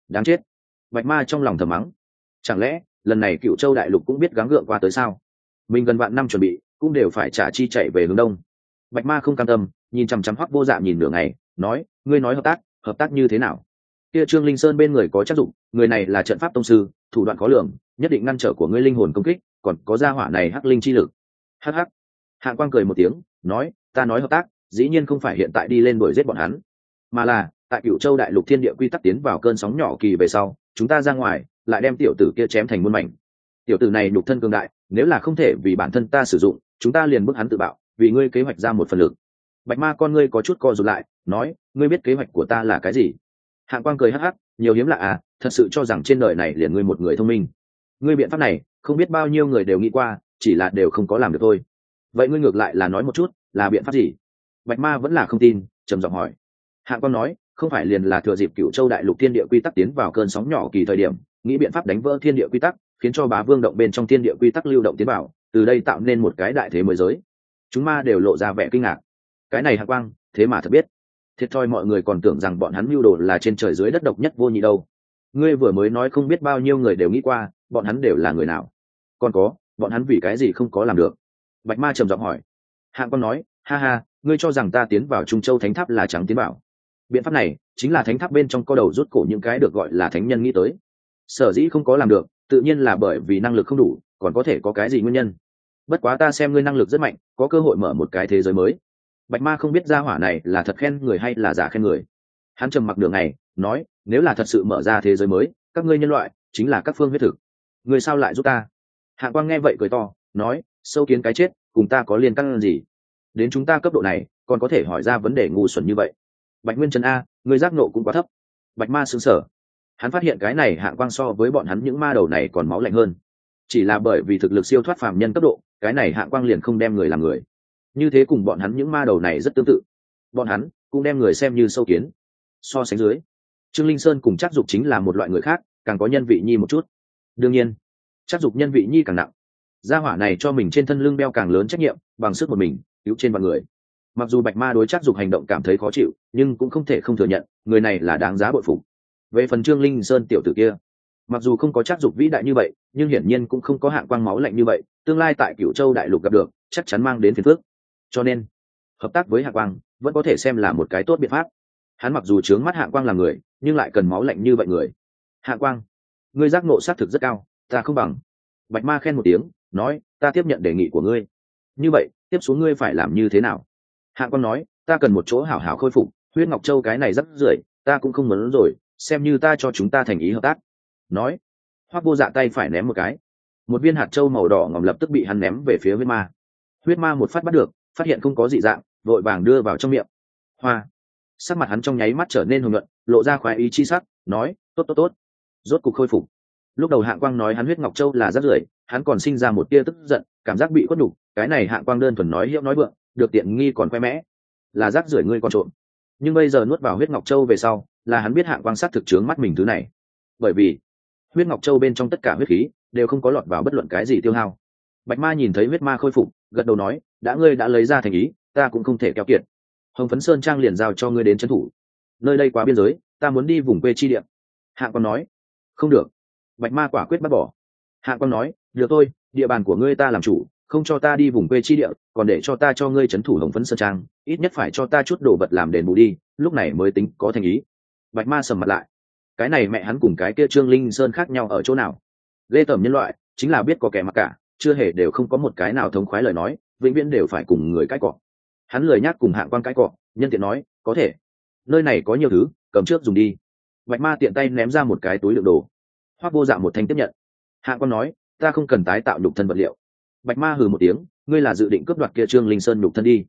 [SPEAKER 1] Đáng chết. Bạch ma trong lòng thầm mắng. Chẳng lẽ, lần này cựu châu đại lục cũng biết gắng gượng qua tới sao? Mình gần vạn năm chuẩn bị, cũng đều phải trả chi chạy về hướng đông. Bạch ma không cam tâm, nhìn chằm chằm hoắc vô dạ nhìn nửa ngày, nói, ngươi nói hợp tác hợp tác như thế nào? Kia trương linh sơn bên người có tác dụng, người này là trận pháp tông sư, thủ đoạn khó lường, nhất định ngăn trở của ngươi linh hồn công kích, còn có gia hỏa này hắc linh chi lực. Hắc hắc. Hạng quang cười một tiếng, nói, ta nói hợp tác, dĩ nhiên không phải hiện tại đi lên đuổi giết bọn hắn, mà là, tại cựu châu đại lục thiên địa quy tắc tiến vào cơn sóng nhỏ kỳ về sau, chúng ta ra ngoài, lại đem tiểu tử kia chém thành muôn mảnh. Tiểu tử này nhục thân cường đại nếu là không thể vì bản thân ta sử dụng, chúng ta liền bức hắn tự bạo, vì ngươi kế hoạch ra một phần lực. Bạch ma con ngươi có chút co rụt lại, nói, ngươi biết kế hoạch của ta là cái gì? Hạng quang cười hắc hắc, nhiều hiếm lạ à thật sự cho rằng trên đời này liền ngươi một người thông minh. Ngươi biện pháp này, không biết bao nhiêu người đều nghĩ qua, chỉ là đều không có làm được thôi. Vậy ngươi ngược lại là nói một chút, là biện pháp gì? Bạch ma vẫn là không tin, trầm giọng hỏi. Hạng quang nói, không phải liền là thừa dịp cựu châu đại lục thiên địa quy tắc tiến vào cơn sóng nhỏ kỳ thời điểm, nghĩ biện pháp đánh vỡ thiên địa quy tắc khiến cho bá vương động bên trong thiên địa quy tắc lưu động tiến bảo từ đây tạo nên một cái đại thế mới giới. Chúng ma đều lộ ra vẻ kinh ngạc. Cái này hạ quang, thế mà thật biết. Thiệt thòi mọi người còn tưởng rằng bọn hắn mưu đồ là trên trời dưới đất độc nhất vô nhị đâu. Ngươi vừa mới nói không biết bao nhiêu người đều nghĩ qua, bọn hắn đều là người nào. Còn có, bọn hắn vì cái gì không có làm được? Bạch ma trầm giọng hỏi. Hạng quang nói, ha ha, ngươi cho rằng ta tiến vào trung châu thánh tháp là trắng tiến bảo. Biện pháp này chính là thánh tháp bên trong co đầu rút cổ những cái được gọi là thánh nhân nghĩ tới. Sở dĩ không có làm được tự nhiên là bởi vì năng lực không đủ, còn có thể có cái gì nguyên nhân? Bất quá ta xem ngươi năng lực rất mạnh, có cơ hội mở một cái thế giới mới. Bạch ma không biết ra hỏa này là thật khen người hay là giả khen người. Hắn trầm mặc đường này nói, nếu là thật sự mở ra thế giới mới, các ngươi nhân loại chính là các phương huyết thực. Người sao lại giúp ta? Hạ quang nghe vậy cười to, nói, sâu kiến cái chết, cùng ta có liên căn gì? Đến chúng ta cấp độ này, còn có thể hỏi ra vấn đề ngu xuẩn như vậy. Bạch nguyên trần a, người giác nộ cũng quá thấp. Bạch ma xứng sở hắn phát hiện cái này hạng quang so với bọn hắn những ma đầu này còn máu lạnh hơn. Chỉ là bởi vì thực lực siêu thoát phàm nhân cấp độ, cái này hạng quang liền không đem người làm người. Như thế cùng bọn hắn những ma đầu này rất tương tự. Bọn hắn cũng đem người xem như sâu kiến. So sánh dưới, trương linh sơn cùng chắc dục chính là một loại người khác, càng có nhân vị nhi một chút. Đương nhiên chắc dục nhân vị nhi càng nặng. Gia hỏa này cho mình trên thân lưng beo càng lớn trách nhiệm, bằng sức một mình, cứu trên mọi người. Mặc dù bạch ma đối chắc dục hành động cảm thấy khó chịu, nhưng cũng không thể không thừa nhận, người này là đáng giá bội phục về phần trương linh sơn tiểu tử kia. Mặc dù không có chắc dục vĩ đại như vậy, nhưng hiển nhiên cũng không có hạng quang máu lạnh như vậy, tương lai tại cửu châu đại lục gặp được, chắc chắn mang đến phiền phước cho nên, hợp tác với hạng quang vẫn có thể xem là một cái tốt biện pháp. Hắn mặc dù trướng mắt hạng quang là người, nhưng lại cần máu lạnh như vậy người. Hạng quang, ngươi giác nộ xác thực rất cao, ta không bằng. Bạch ma khen một tiếng, nói, ta tiếp nhận đề nghị của ngươi. Như vậy, tiếp xuống ngươi phải làm như thế nào? Hạng quang nói, ta cần một chỗ hảo hảo khôi phục, huyết ngọc châu cái này rất rưởi, ta cũng không muốn rồi xem như ta cho chúng ta thành ý hợp tác. Nói, hoác vô dạ tay phải ném một cái. Một viên hạt trâu màu đỏ ngòm lập tức bị hắn ném về phía huyết ma. Huyết ma một phát bắt được, phát hiện không có dị dạng, vội vàng đưa vào trong miệng. Hoa. Sắc mặt hắn trong nháy mắt trở nên hùng luận lộ ra khoái ý chi sắc, nói, tốt tốt tốt. Rốt cục khôi phục. Lúc đầu hạng quang nói hắn huyết ngọc châu là rất rưởi, hắn còn sinh ra một tia tức giận, cảm giác bị quất đủ cái này hạng quang đơn thuần nói hiệu nói vượng, được tiện nghi còn khoe mẽ. Là rác rưởi ngươi còn trộm. Nhưng bây giờ nuốt vào huyết ngọc châu về sau là hắn biết hạng quang sát thực chướng mắt mình thứ này. Bởi vì huyết ngọc châu bên trong tất cả huyết khí đều không có lọt vào bất luận cái gì tiêu hao. Bạch ma nhìn thấy huyết ma khôi phục gật đầu nói đã ngươi đã lấy ra thành ý ta cũng không thể keo kiệt. Hồng phấn sơn trang liền giao cho ngươi đến trấn thủ. Nơi đây quá biên giới ta muốn đi vùng quê chi địa. Hạng quang nói không được. Bạch ma quả quyết bắt bỏ. Hạng quang nói được tôi, địa bàn của ngươi ta làm chủ không cho ta đi vùng quê chi địa còn để cho ta cho ngươi c h ấ n thủ hồng phấn sơn trang ít nhất phải cho ta chút đồ vật làm đền bù đi lúc này mới tính có thành ý bạch ma sầm mặt lại. Cái này mẹ hắn cùng cái kia trương linh sơn khác nhau ở chỗ nào? Ghê tởm nhân loại, chính là biết có kẻ mặc cả, chưa hề đều không có một cái nào thống khoái lời nói, vĩnh viễn đều phải cùng người cãi cọ. Hắn lời nhắc cùng hạng quan cãi cọ, nhân tiện nói, có thể, nơi này có nhiều thứ, cầm trước dùng đi. Bạch ma tiện tay ném ra một cái túi đựng đồ. Hoác vô dạng một thanh tiếp nhận. Hạng quan nói, ta không cần tái tạo nhục thân vật liệu. Bạch ma hừ một tiếng, ngươi là dự định cướp đoạt kia trương linh sơn nhục thân đi.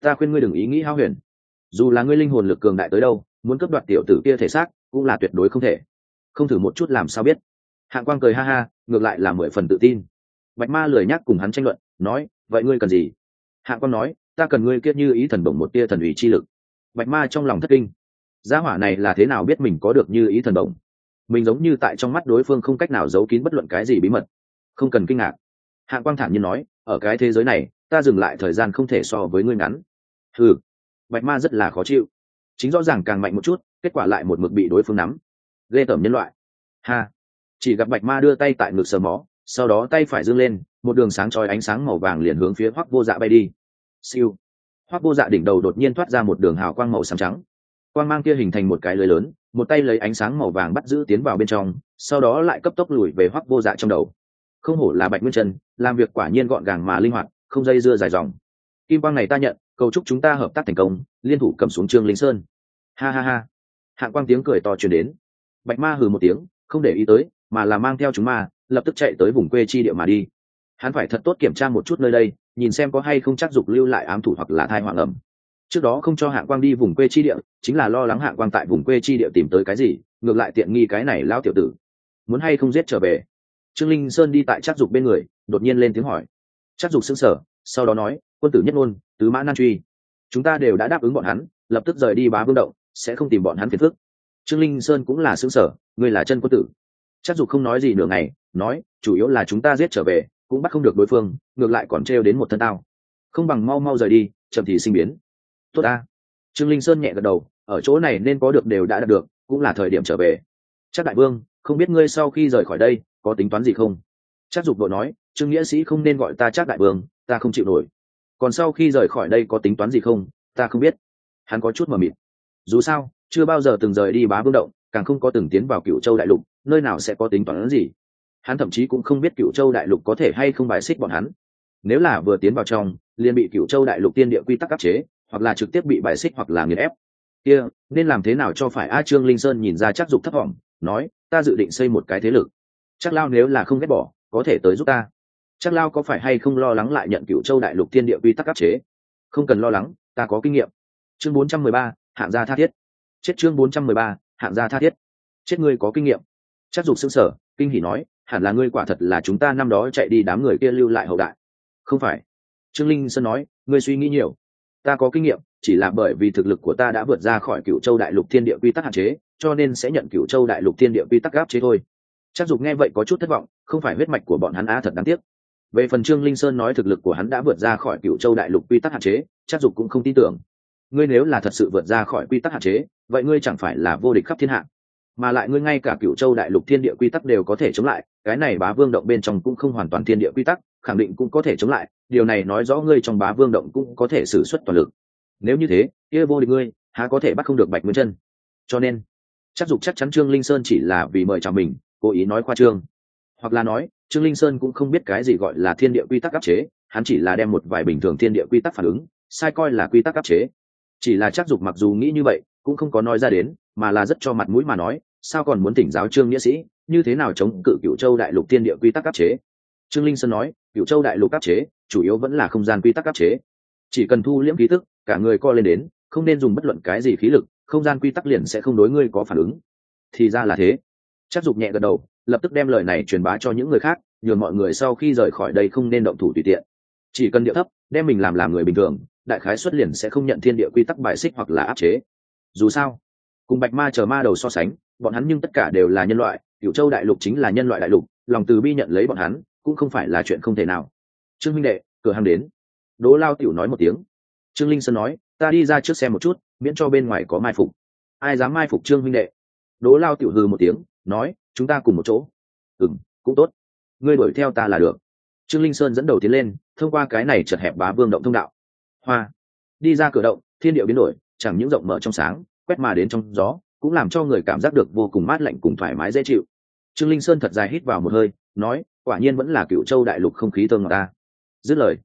[SPEAKER 1] Ta khuyên ngươi đừng ý nghĩ hao huyền. Dù là ngươi linh hồn lực cường đại tới đâu muốn cướp đoạt tiểu tử kia thể xác cũng là tuyệt đối không thể. Không thử một chút làm sao biết. Hạng quang cười ha ha, ngược lại là mười phần tự tin. Bạch ma lười nhắc cùng hắn tranh luận, nói, vậy ngươi cần gì? Hạng quang nói, ta cần ngươi kiết như ý thần bổng một tia thần ủy chi lực. Bạch ma trong lòng thất kinh. Gia hỏa này là thế nào biết mình có được như ý thần bổng? Mình giống như tại trong mắt đối phương không cách nào giấu kín bất luận cái gì bí mật. Không cần kinh ngạc. Hạng quang thản nhiên nói, ở cái thế giới này, ta dừng lại thời gian không thể so với ngươi ngắn. Ừ bạch ma rất là khó chịu chính rõ ràng càng mạnh một chút, kết quả lại một mực bị đối phương nắm. Ghê tởm nhân loại. Ha. Chỉ gặp bạch ma đưa tay tại ngực sờ mó, sau đó tay phải dâng lên, một đường sáng trói ánh sáng màu vàng liền hướng phía hoắc vô dạ bay đi. Siêu. Hoắc vô dạ đỉnh đầu đột nhiên thoát ra một đường hào quang màu xám trắng. Quang mang kia hình thành một cái lưới lớn, một tay lấy ánh sáng màu vàng bắt giữ tiến vào bên trong, sau đó lại cấp tốc lùi về hoắc vô dạ trong đầu. Không hổ là bạch nguyên chân làm việc quả nhiên gọn gàng mà linh hoạt, không dây dưa dài dòng. Kim quang này ta nhận, cầu chúc chúng ta hợp tác thành công, liên thủ cầm xuống trương linh sơn ha ha ha. Hạng quang tiếng cười to truyền đến. Bạch ma hừ một tiếng, không để ý tới, mà là mang theo chúng ma, lập tức chạy tới vùng quê chi địa mà đi. Hắn phải thật tốt kiểm tra một chút nơi đây, nhìn xem có hay không chắc dục lưu lại ám thủ hoặc là thai hoàng ẩm. Trước đó không cho hạng quang đi vùng quê chi địa, chính là lo lắng hạng quang tại vùng quê chi địa tìm tới cái gì, ngược lại tiện nghi cái này lao tiểu tử. Muốn hay không giết trở về? Trương linh sơn đi tại chắc dục bên người, đột nhiên lên tiếng hỏi. Chắc dục xứng sở sau đó nói, quân tử nhất ngôn, tứ mã nan truy. Chúng ta đều đã đáp ứng bọn hắn, lập tức rời đi bá vương động sẽ không tìm bọn hắn phiền phức. Trương linh sơn cũng là xứng sở, ngươi là chân quân tử. Chắc dục không nói gì nửa ngày, nói, chủ yếu là chúng ta giết trở về, cũng bắt không được đối phương, ngược lại còn trêu đến một thân tao. Không bằng mau mau rời đi, chậm thì sinh biến. Tốt ta. Trương linh sơn nhẹ gật đầu, ở chỗ này nên có được đều đã đạt được, cũng là thời điểm trở về. Chắc đại vương, không biết ngươi sau khi rời khỏi đây, có tính toán gì không? Chắc dục đội nói, trương nghĩa sĩ không nên gọi ta chắc đại vương, ta không chịu nổi. Còn sau khi rời khỏi đây có tính toán gì không? Ta không biết. Hắn có chút mờ mịt dù sao chưa bao giờ từng rời đi bá vương động càng không có từng tiến vào cựu châu đại lục nơi nào sẽ có tính toán gì. Hắn thậm chí cũng không biết cựu châu đại lục có thể hay không bài xích bọn hắn. Nếu là vừa tiến vào trong liền bị cựu châu đại lục tiên địa quy tắc áp chế hoặc là trực tiếp bị bài xích hoặc là nghiền ép. Kia nên làm thế nào cho phải a trương linh sơn nhìn ra chắc dục thất vọng nói ta dự định xây một cái thế lực. Chắc lao nếu là không ghét bỏ có thể tới giúp ta. Chắc lao có phải hay không lo lắng lại nhận cựu châu đại lục tiên địa quy tắc áp chế? Không cần lo lắng ta có kinh nghiệm. Chương 413, hạng gia tha thiết. Chết chương 413, hạng gia tha thiết. Chết ngươi có kinh nghiệm. Chắc dục xương sở kinh hỉ nói hẳn là ngươi quả thật là chúng ta năm đó chạy đi đám người kia lưu lại hậu đại. Không phải. Trương linh sơn nói ngươi suy nghĩ nhiều. Ta có kinh nghiệm chỉ là bởi vì thực lực của ta đã vượt ra khỏi cựu châu đại lục thiên địa quy tắc hạn chế cho nên sẽ nhận cựu châu đại lục thiên địa quy tắc gáp chế thôi. Chắc dục nghe vậy có chút thất vọng không phải huyết mạch của bọn hắn á thật đáng tiếc. Về phần trương linh sơn nói thực lực của hắn đã vượt ra khỏi cựu châu đại lục quy tắc hạn chế chắc dục cũng không tin tưởng ngươi nếu là thật sự vượt ra khỏi quy tắc hạn chế, vậy ngươi chẳng phải là vô địch khắp thiên hạ. Mà lại ngươi ngay cả cựu châu đại lục thiên địa quy tắc đều có thể chống lại, cái này bá vương động bên trong cũng không hoàn toàn thiên địa quy tắc, khẳng định cũng có thể chống lại, điều này nói rõ ngươi trong bá vương động cũng có thể xử suất toàn lực. Nếu như thế, kia vô địch ngươi, há có thể bắt không được bạch nguyên chân. Cho nên, chắc dục chắc chắn trương linh sơn chỉ là vì mời chào mình, cố ý nói khoa trương. Hoặc là nói, trương linh sơn cũng không biết cái gì gọi là thiên địa quy tắc áp chế, hắn chỉ là đem một vài bình thường thiên địa quy tắc phản ứng, sai coi là quy tắc áp chế chỉ là chắc dục mặc dù nghĩ như vậy, cũng không có nói ra đến, mà là rất cho mặt mũi mà nói, sao còn muốn tỉnh giáo trương nghĩa sĩ, như thế nào chống cự cựu châu đại lục tiên địa quy tắc áp chế? Trương linh sơn nói cựu châu đại lục áp chế, chủ yếu vẫn là không gian quy tắc áp chế. Chỉ cần thu liễm khí tức, cả người co lên đến, không nên dùng bất luận cái gì khí lực, không gian quy tắc liền sẽ không đối ngươi có phản ứng. Thì ra là thế. Chắc dục nhẹ gật đầu, lập tức đem lời này truyền bá cho những người khác, nhường mọi người sau khi rời khỏi đây không nên động thủ tùy tiện. Chỉ cần điệu thấp, đem mình làm làm người bình thường đại khái xuất liền sẽ không nhận thiên địa quy tắc bài xích hoặc là áp chế. Dù sao, cùng bạch ma chờ ma đầu so sánh, bọn hắn nhưng tất cả đều là nhân loại cựu châu đại lục chính là nhân loại đại lục, lòng từ bi nhận lấy bọn hắn, cũng không phải là chuyện không thể nào. Trương minh đệ, cửa hàng đến. Đỗ lao tiểu nói một tiếng. Trương linh sơn nói, ta đi ra trước xe một chút, miễn cho bên ngoài có mai phục. Ai dám mai phục trương minh đệ? Đỗ lao tiểu hừ một tiếng, nói, chúng ta cùng một chỗ. Ừng cũng tốt. Ngươi đuổi theo ta là được. Trương linh sơn dẫn đầu tiến lên, thông qua cái này chật hẹp bá vương động thông đạo hoa. Đi ra cửa động, thiên điệu biến đổi, chẳng những rộng mở trong sáng, quét mà đến trong gió, cũng làm cho người cảm giác được vô cùng mát lạnh cùng thoải mái dễ chịu. Trương linh sơn thật dài hít vào một hơi, nói, quả nhiên vẫn là cựu châu đại lục không khí thơm ngọt ta. Dứt lời,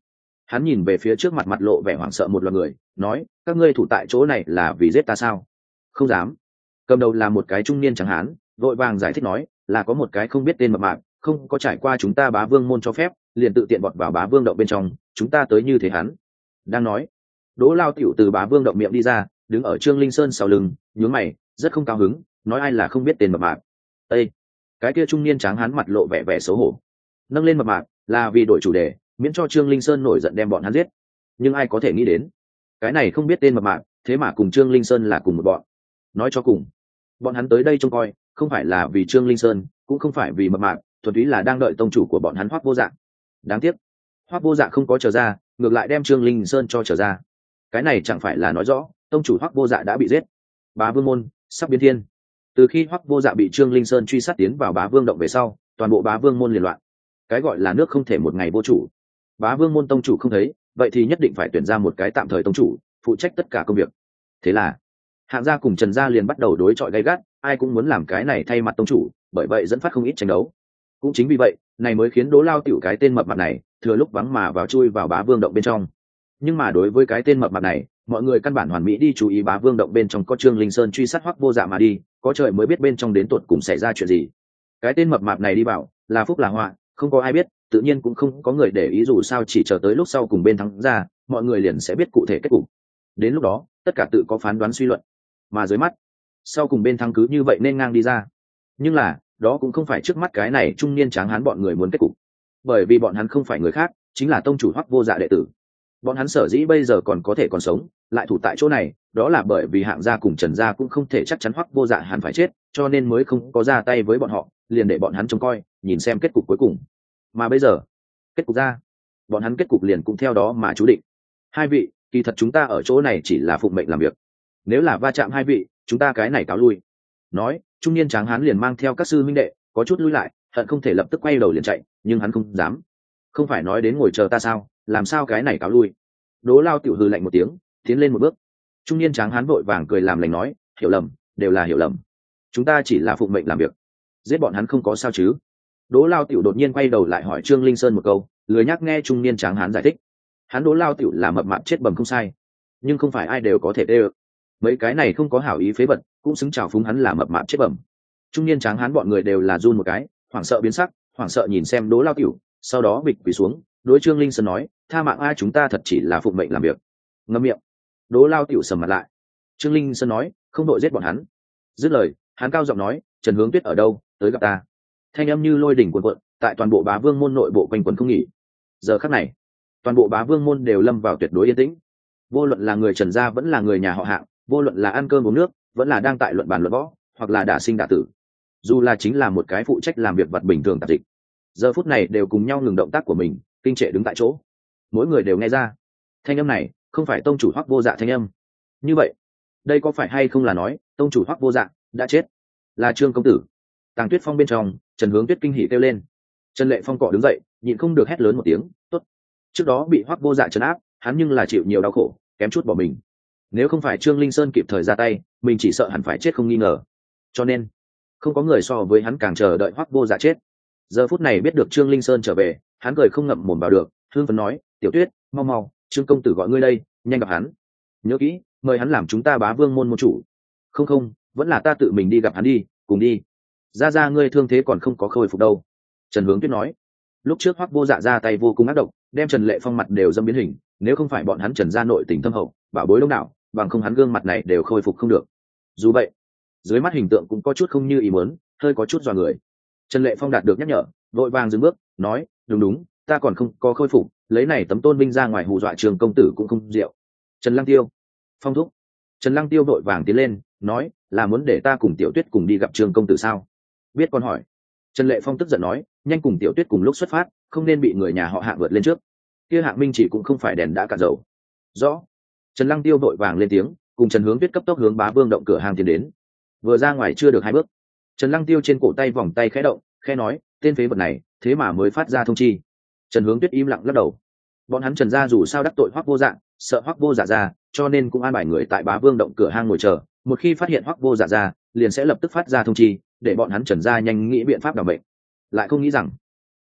[SPEAKER 1] hắn nhìn về phía trước mặt mặt lộ vẻ hoảng sợ một loạt người, nói, các ngươi thủ tại chỗ này là vì giết ta sao? Không dám. Cầm đầu là một cái trung niên chẳng hán, vội vàng giải thích nói, là có một cái không biết tên mập mạng không có trải qua chúng ta bá vương môn cho phép, liền tự tiện bọt vào bá vương động bên trong, chúng ta tới như thế hắn đang nói. Đỗ lao tiểu từ bá vương động miệng đi ra, đứng ở trương linh sơn sau lưng, nhướng mày, rất không cao hứng, nói ai là không biết tên mập mạc ây cái kia trung niên tráng hắn mặt lộ vẻ vẻ xấu hổ. Nâng lên mập mạc là vì đổi chủ đề, miễn cho trương linh sơn nổi giận đem bọn hắn giết. Nhưng ai có thể nghĩ đến, cái này không biết tên mập mạc thế mà cùng trương linh sơn là cùng một bọn. Nói cho cùng, bọn hắn tới đây trông coi, không phải là vì trương linh sơn, cũng không phải vì mập mạc thuần túy là đang đợi tông chủ của bọn hắn hoác vô dạng đáng tiếc, hoác vô dạng không có trở ra ngược lại đem trương linh sơn cho trở ra. Cái này chẳng phải là nói rõ, tông chủ hoắc vô dạ đã bị giết. Bá vương môn, sắp biến thiên. Từ khi hoắc vô dạ bị trương linh sơn truy sát tiến vào bá vương động về sau, toàn bộ bá vương môn liền loạn. Cái gọi là nước không thể một ngày vô chủ. Bá vương môn tông chủ không thấy, vậy thì nhất định phải tuyển ra một cái tạm thời tông chủ, phụ trách tất cả công việc. Thế là, hạng gia cùng trần gia liền bắt đầu đối chọi gay gắt, ai cũng muốn làm cái này thay mặt tông chủ, bởi vậy dẫn phát không ít tranh đấu. Cũng chính vì vậy, này mới khiến đố lao tiểu cái tên mập mặt này thừa lúc vắng mà vào chui vào bá vương động bên trong. Nhưng mà đối với cái tên mập mặt này, mọi người căn bản hoàn mỹ đi chú ý bá vương động bên trong có trương linh sơn truy sát hoắc vô dạ mà đi, có trời mới biết bên trong đến tột cùng xảy ra chuyện gì. Cái tên mập mạp này đi bảo là phúc là họa, không có ai biết, tự nhiên cũng không có người để ý dù sao chỉ chờ tới lúc sau cùng bên thắng ra, mọi người liền sẽ biết cụ thể kết cục. Đến lúc đó, tất cả tự có phán đoán suy luận. Mà dưới mắt, sau cùng bên thắng cứ như vậy nên ngang đi ra. Nhưng là, đó cũng không phải trước mắt cái này trung niên tráng hán bọn người muốn kết cục bởi vì bọn hắn không phải người khác, chính là tông chủ hoắc vô dạ đệ tử. Bọn hắn sở dĩ bây giờ còn có thể còn sống, lại thủ tại chỗ này, đó là bởi vì hạng gia cùng trần gia cũng không thể chắc chắn hoắc vô dạ hẳn phải chết, cho nên mới không có ra tay với bọn họ, liền để bọn hắn trông coi, nhìn xem kết cục cuối cùng. Mà bây giờ, kết cục ra, bọn hắn kết cục liền cũng theo đó mà chú định. Hai vị, kỳ thật chúng ta ở chỗ này chỉ là phụng mệnh làm việc. Nếu là va chạm hai vị, chúng ta cái này cáo lui. Nói, trung niên tráng hán liền mang theo các sư minh đệ, có chút lui lại hận không thể lập tức quay đầu liền chạy, nhưng hắn không dám. Không phải nói đến ngồi chờ ta sao, làm sao cái này cáo lui. Đố lao tiểu hư lạnh một tiếng, tiến lên một bước. Trung niên tráng hán vội vàng cười làm lành nói, hiểu lầm, đều là hiểu lầm. Chúng ta chỉ là phụng mệnh làm việc. Giết bọn hắn không có sao chứ. Đố lao tiểu đột nhiên quay đầu lại hỏi trương linh sơn một câu, lười nhắc nghe trung niên tráng hán giải thích. Hắn đố lao tiểu là mập mạp chết bầm không sai, nhưng không phải ai đều có thể đê ơ. Mấy cái này không có hảo ý phế vật, cũng xứng chào phúng hắn là mập mạp chết bầm. Trung niên tráng hán bọn người đều là run một cái hoảng sợ biến sắc, hoảng sợ nhìn xem đố lao tiểu sau đó bịch quỳ xuống, đối trương linh sơn nói, tha mạng ai chúng ta thật chỉ là phụng mệnh làm việc. Ngâm miệng. Đố lao tiểu sầm mặt lại. Trương linh sơn nói, không đội giết bọn hắn. Dứt lời, hắn cao giọng nói, trần hướng tuyết ở đâu, tới gặp ta. Thanh âm như lôi đỉnh cuồn cuộn, tại toàn bộ bá vương môn nội bộ quanh quần không nghỉ. Giờ khắc này, toàn bộ bá vương môn đều lâm vào tuyệt đối yên tĩnh. Vô luận là người trần gia vẫn là người nhà họ hạng, vô luận là ăn cơm uống nước, vẫn là đang tại luận bàn luận võ, hoặc là đả sinh đả tử dù là chính là một cái phụ trách làm việc vật bình thường tạp dịch, giờ phút này đều cùng nhau ngừng động tác của mình, kinh trệ đứng tại chỗ. Mỗi người đều nghe ra, thanh âm này không phải tông chủ hoắc vô dạ thanh âm. Như vậy, đây có phải hay không là nói, tông chủ hoắc vô dạ đã chết? Là trương công tử. Tàng tuyết phong bên trong, trần hướng tuyết kinh hỉ kêu lên. Trần lệ phong cọ đứng dậy, nhịn không được hét lớn một tiếng, tốt. Trước đó bị hoắc vô dạ trấn áp, hắn nhưng là chịu nhiều đau khổ, kém chút bỏ mình. Nếu không phải trương linh sơn kịp thời ra tay, mình chỉ sợ hẳn phải chết không nghi ngờ. Cho nên không có người so với hắn càng chờ đợi hoắc vô dạ chết. Giờ phút này biết được trương linh sơn trở về, hắn cười không ngậm mồm vào được thương phấn nói, tiểu tuyết, mau mau, trương công tử gọi ngươi đây, nhanh gặp hắn. Nhớ kỹ, mời hắn làm chúng ta bá vương môn môn chủ. Không không, vẫn là ta tự mình đi gặp hắn đi, cùng đi. Ra ra ngươi thương thế còn không có khôi phục đâu. Trần hướng tuyết nói. Lúc trước hoắc vô dạ ra tay vô cùng ác độc, đem trần lệ phong mặt đều dâm biến hình, nếu không phải bọn hắn trần ra nội tình thâm hậu, bảo bối đông đảo, bằng không hắn gương mặt này đều khôi phục không được. Dù vậy dưới mắt hình tượng cũng có chút không như ý muốn, hơi có chút dọa người. Trần lệ phong đạt được nhắc nhở, vội vàng dừng bước, nói, đúng đúng, ta còn không có khôi phục, lấy này tấm tôn binh ra ngoài hù dọa trường công tử cũng không rượu. Trần lăng tiêu, phong thúc. Trần lăng tiêu vội vàng tiến lên, nói, là muốn để ta cùng tiểu tuyết cùng đi gặp trường công tử sao? Biết con hỏi. Trần lệ phong tức giận nói, nhanh cùng tiểu tuyết cùng lúc xuất phát, không nên bị người nhà họ Hạ vượt lên trước. Kia hạng minh chỉ cũng không phải đèn đã cạn dầu. Rõ. Trần lăng tiêu vội vàng lên tiếng, cùng trần hướng tuyết cấp tốc hướng bá vương động cửa hàng tiến đến vừa ra ngoài chưa được hai bước. Trần lăng tiêu trên cổ tay vòng tay khẽ động, khẽ nói, tên phế vật này, thế mà mới phát ra thông chi. Trần hướng tuyết im lặng lắc đầu. Bọn hắn trần gia dù sao đắc tội hoắc vô dạng sợ hoắc vô giả ra, cho nên cũng an bài người tại bá vương động cửa hang ngồi chờ. Một khi phát hiện hoắc vô giả ra, liền sẽ lập tức phát ra thông chi, để bọn hắn trần gia nhanh nghĩ biện pháp đảm bệnh. Lại không nghĩ rằng,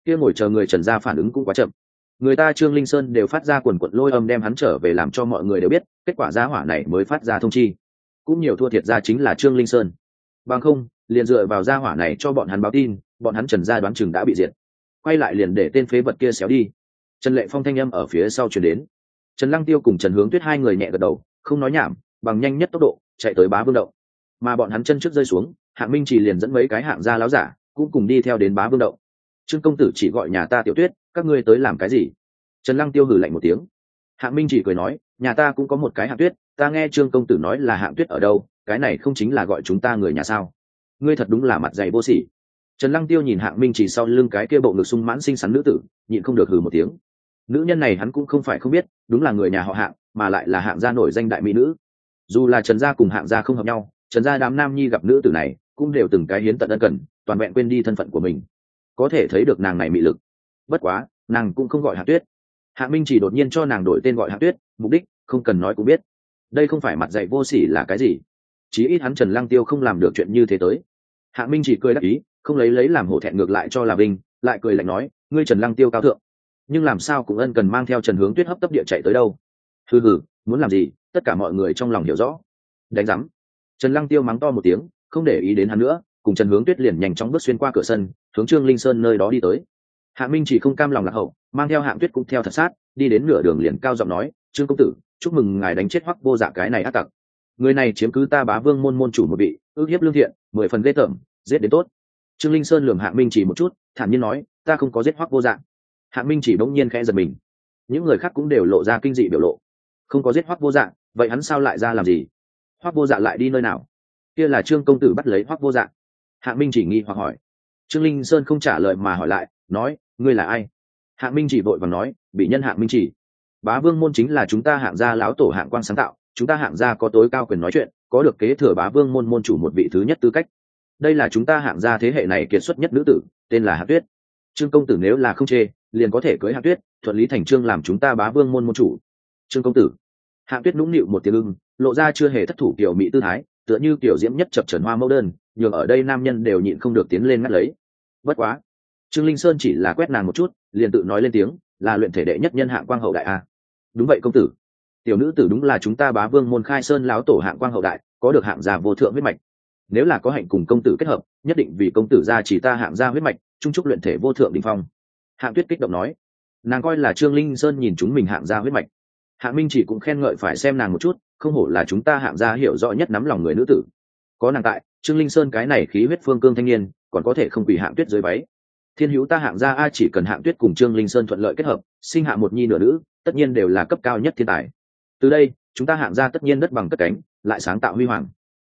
[SPEAKER 1] kia ngồi chờ người trần gia phản ứng cũng quá chậm. Người ta trương linh sơn đều phát ra quần quận lôi âm đem hắn trở về làm cho mọi người đều biết, kết quả gia hỏa này mới phát ra thông chi cũng nhiều thua thiệt ra chính là trương linh sơn. Bằng không, liền dựa vào gia hỏa này cho bọn hắn báo tin, bọn hắn trần gia đoán chừng đã bị diệt. Quay lại liền để tên phế vật kia xéo đi. Trần lệ phong thanh â m ở phía sau chuyển đến. Trần lăng tiêu cùng trần hướng tuyết hai người nhẹ gật đầu, không nói nhảm, bằng nhanh nhất tốc độ, chạy tới bá vương động. Mà bọn hắn chân trước rơi xuống, hạng minh chỉ liền dẫn mấy cái hạng gia láo giả, cũng cùng đi theo đến bá vương động. Trương công tử chỉ gọi nhà ta tiểu tuyết, các ngươi tới làm cái gì? Trần lăng tiêu hử lạnh một tiếng hạng minh chỉ cười nói, nhà ta cũng có một cái hạng tuyết, ta nghe trương công tử nói là hạng tuyết ở đâu, cái này không chính là gọi chúng ta người nhà sao? Ngươi thật đúng là mặt dày vô sỉ. Trần lăng tiêu nhìn hạng minh chỉ sau lưng cái kia bộ ngực sung mãn xinh xắn nữ tử, nhịn không được hừ một tiếng. Nữ nhân này hắn cũng không phải không biết, đúng là người nhà họ hạng mà lại là hạng gia nổi danh đại mỹ nữ. Dù là trần gia cùng hạng gia không hợp nhau, trần gia đám nam nhi gặp nữ tử này, cũng đều từng cái hiến tận ân cần, toàn vẹn quên đi thân phận của mình. Có thể thấy được nàng này mị lực. Bất quá, nàng cũng không gọi hạng tuyết. Hạ minh chỉ đột nhiên cho nàng đổi tên gọi Hạ tuyết, mục đích, không cần nói cũng biết. Đây không phải mặt dạy vô sỉ là cái gì? Chí ít hắn trần lăng tiêu không làm được chuyện như thế tới. Hạ minh chỉ cười đắc ý, không lấy lấy làm hổ thẹn ngược lại cho là vinh, lại cười lạnh nói, ngươi trần lăng tiêu cao thượng, nhưng làm sao cũng ân cần mang theo trần hướng tuyết hấp tấp địa chạy tới đâu? Hừ hừ, muốn làm gì, tất cả mọi người trong lòng hiểu rõ. Đánh giám. Trần lăng tiêu mắng to một tiếng, không để ý đến hắn nữa, cùng trần hướng tuyết liền nhanh chóng bước xuyên qua cửa sân, hướng trương linh sơn nơi đó đi tới hạ minh chỉ không cam lòng lạc hậu, mang theo hạng tuyết cũng theo thật sát, đi đến nửa đường liền cao giọng nói, trương công tử, chúc mừng ngài đánh chết hoắc vô dạ cái này ác tặc. Người này chiếm cứ ta bá vương môn môn chủ một vị, ước hiếp lương thiện, mười phần ghê tởm, giết đến tốt. Trương linh sơn lường Hạ minh chỉ một chút, thản nhiên nói, ta không có giết hoắc vô dạng Hạ minh chỉ bỗng nhiên khẽ giật mình. Những người khác cũng đều lộ ra kinh dị biểu lộ. Không có giết hoắc vô dạng vậy hắn sao lại ra làm gì? Hoắc vô dạ lại đi nơi nào? Kia là trương công tử bắt lấy hoắc vô dạ. Hạ minh chỉ nghi hoặc hỏi. Trương linh sơn không trả lời mà hỏi lại, nói ngươi là ai? Hạng minh chỉ vội và nói, bị nhân hạng minh chỉ. Bá vương môn chính là chúng ta hạng gia lão tổ hạng quang sáng tạo, chúng ta hạng gia có tối cao quyền nói chuyện, có được kế thừa bá vương môn môn chủ một vị thứ nhất tư cách. Đây là chúng ta hạng gia thế hệ này kiệt xuất nhất nữ tử, tên là hạng tuyết. Trương công tử nếu là không chê, liền có thể cưới hạng tuyết, thuận lý thành trương làm chúng ta bá vương môn môn chủ. Trương công tử. Hạng tuyết nũng nịu một tiếng ưng, lộ ra chưa hề thất thủ kiểu mỹ tư thái, tựa như kiểu diễm nhất chập trần hoa mẫu đơn, nhường ở đây nam nhân đều nhịn không được tiến lên ngắt lấy. Bất quá trương linh sơn chỉ là quét nàng một chút, liền tự nói lên tiếng, là luyện thể đệ nhất nhân hạng quang hậu đại a. Đúng vậy công tử. Tiểu nữ tử đúng là chúng ta bá vương môn khai sơn láo tổ hạng quang hậu đại, có được hạng gia vô thượng huyết mạch. Nếu là có hạnh cùng công tử kết hợp, nhất định vì công tử gia chỉ ta hạng gia huyết mạch, trung trúc luyện thể vô thượng đình phong. Hạng tuyết kích động nói. Nàng coi là trương linh sơn nhìn chúng mình hạng gia huyết mạch. Hạng minh chỉ cũng khen ngợi phải xem nàng một chút, không hổ là chúng ta hạng gia hiểu rõ nhất nắm lòng người nữ tử. Có nàng tại, trương linh sơn cái này khí huyết phương cương thanh niên, còn có thể không quỳ hạng tuyết dưới váy thiên hữu ta hạng gia a chỉ cần hạng tuyết cùng trương linh sơn thuận lợi kết hợp, sinh hạ một nhi nửa nữ, tất nhiên đều là cấp cao nhất thiên tài. Từ đây, chúng ta hạng gia tất nhiên đất bằng cất cánh, lại sáng tạo huy hoàng.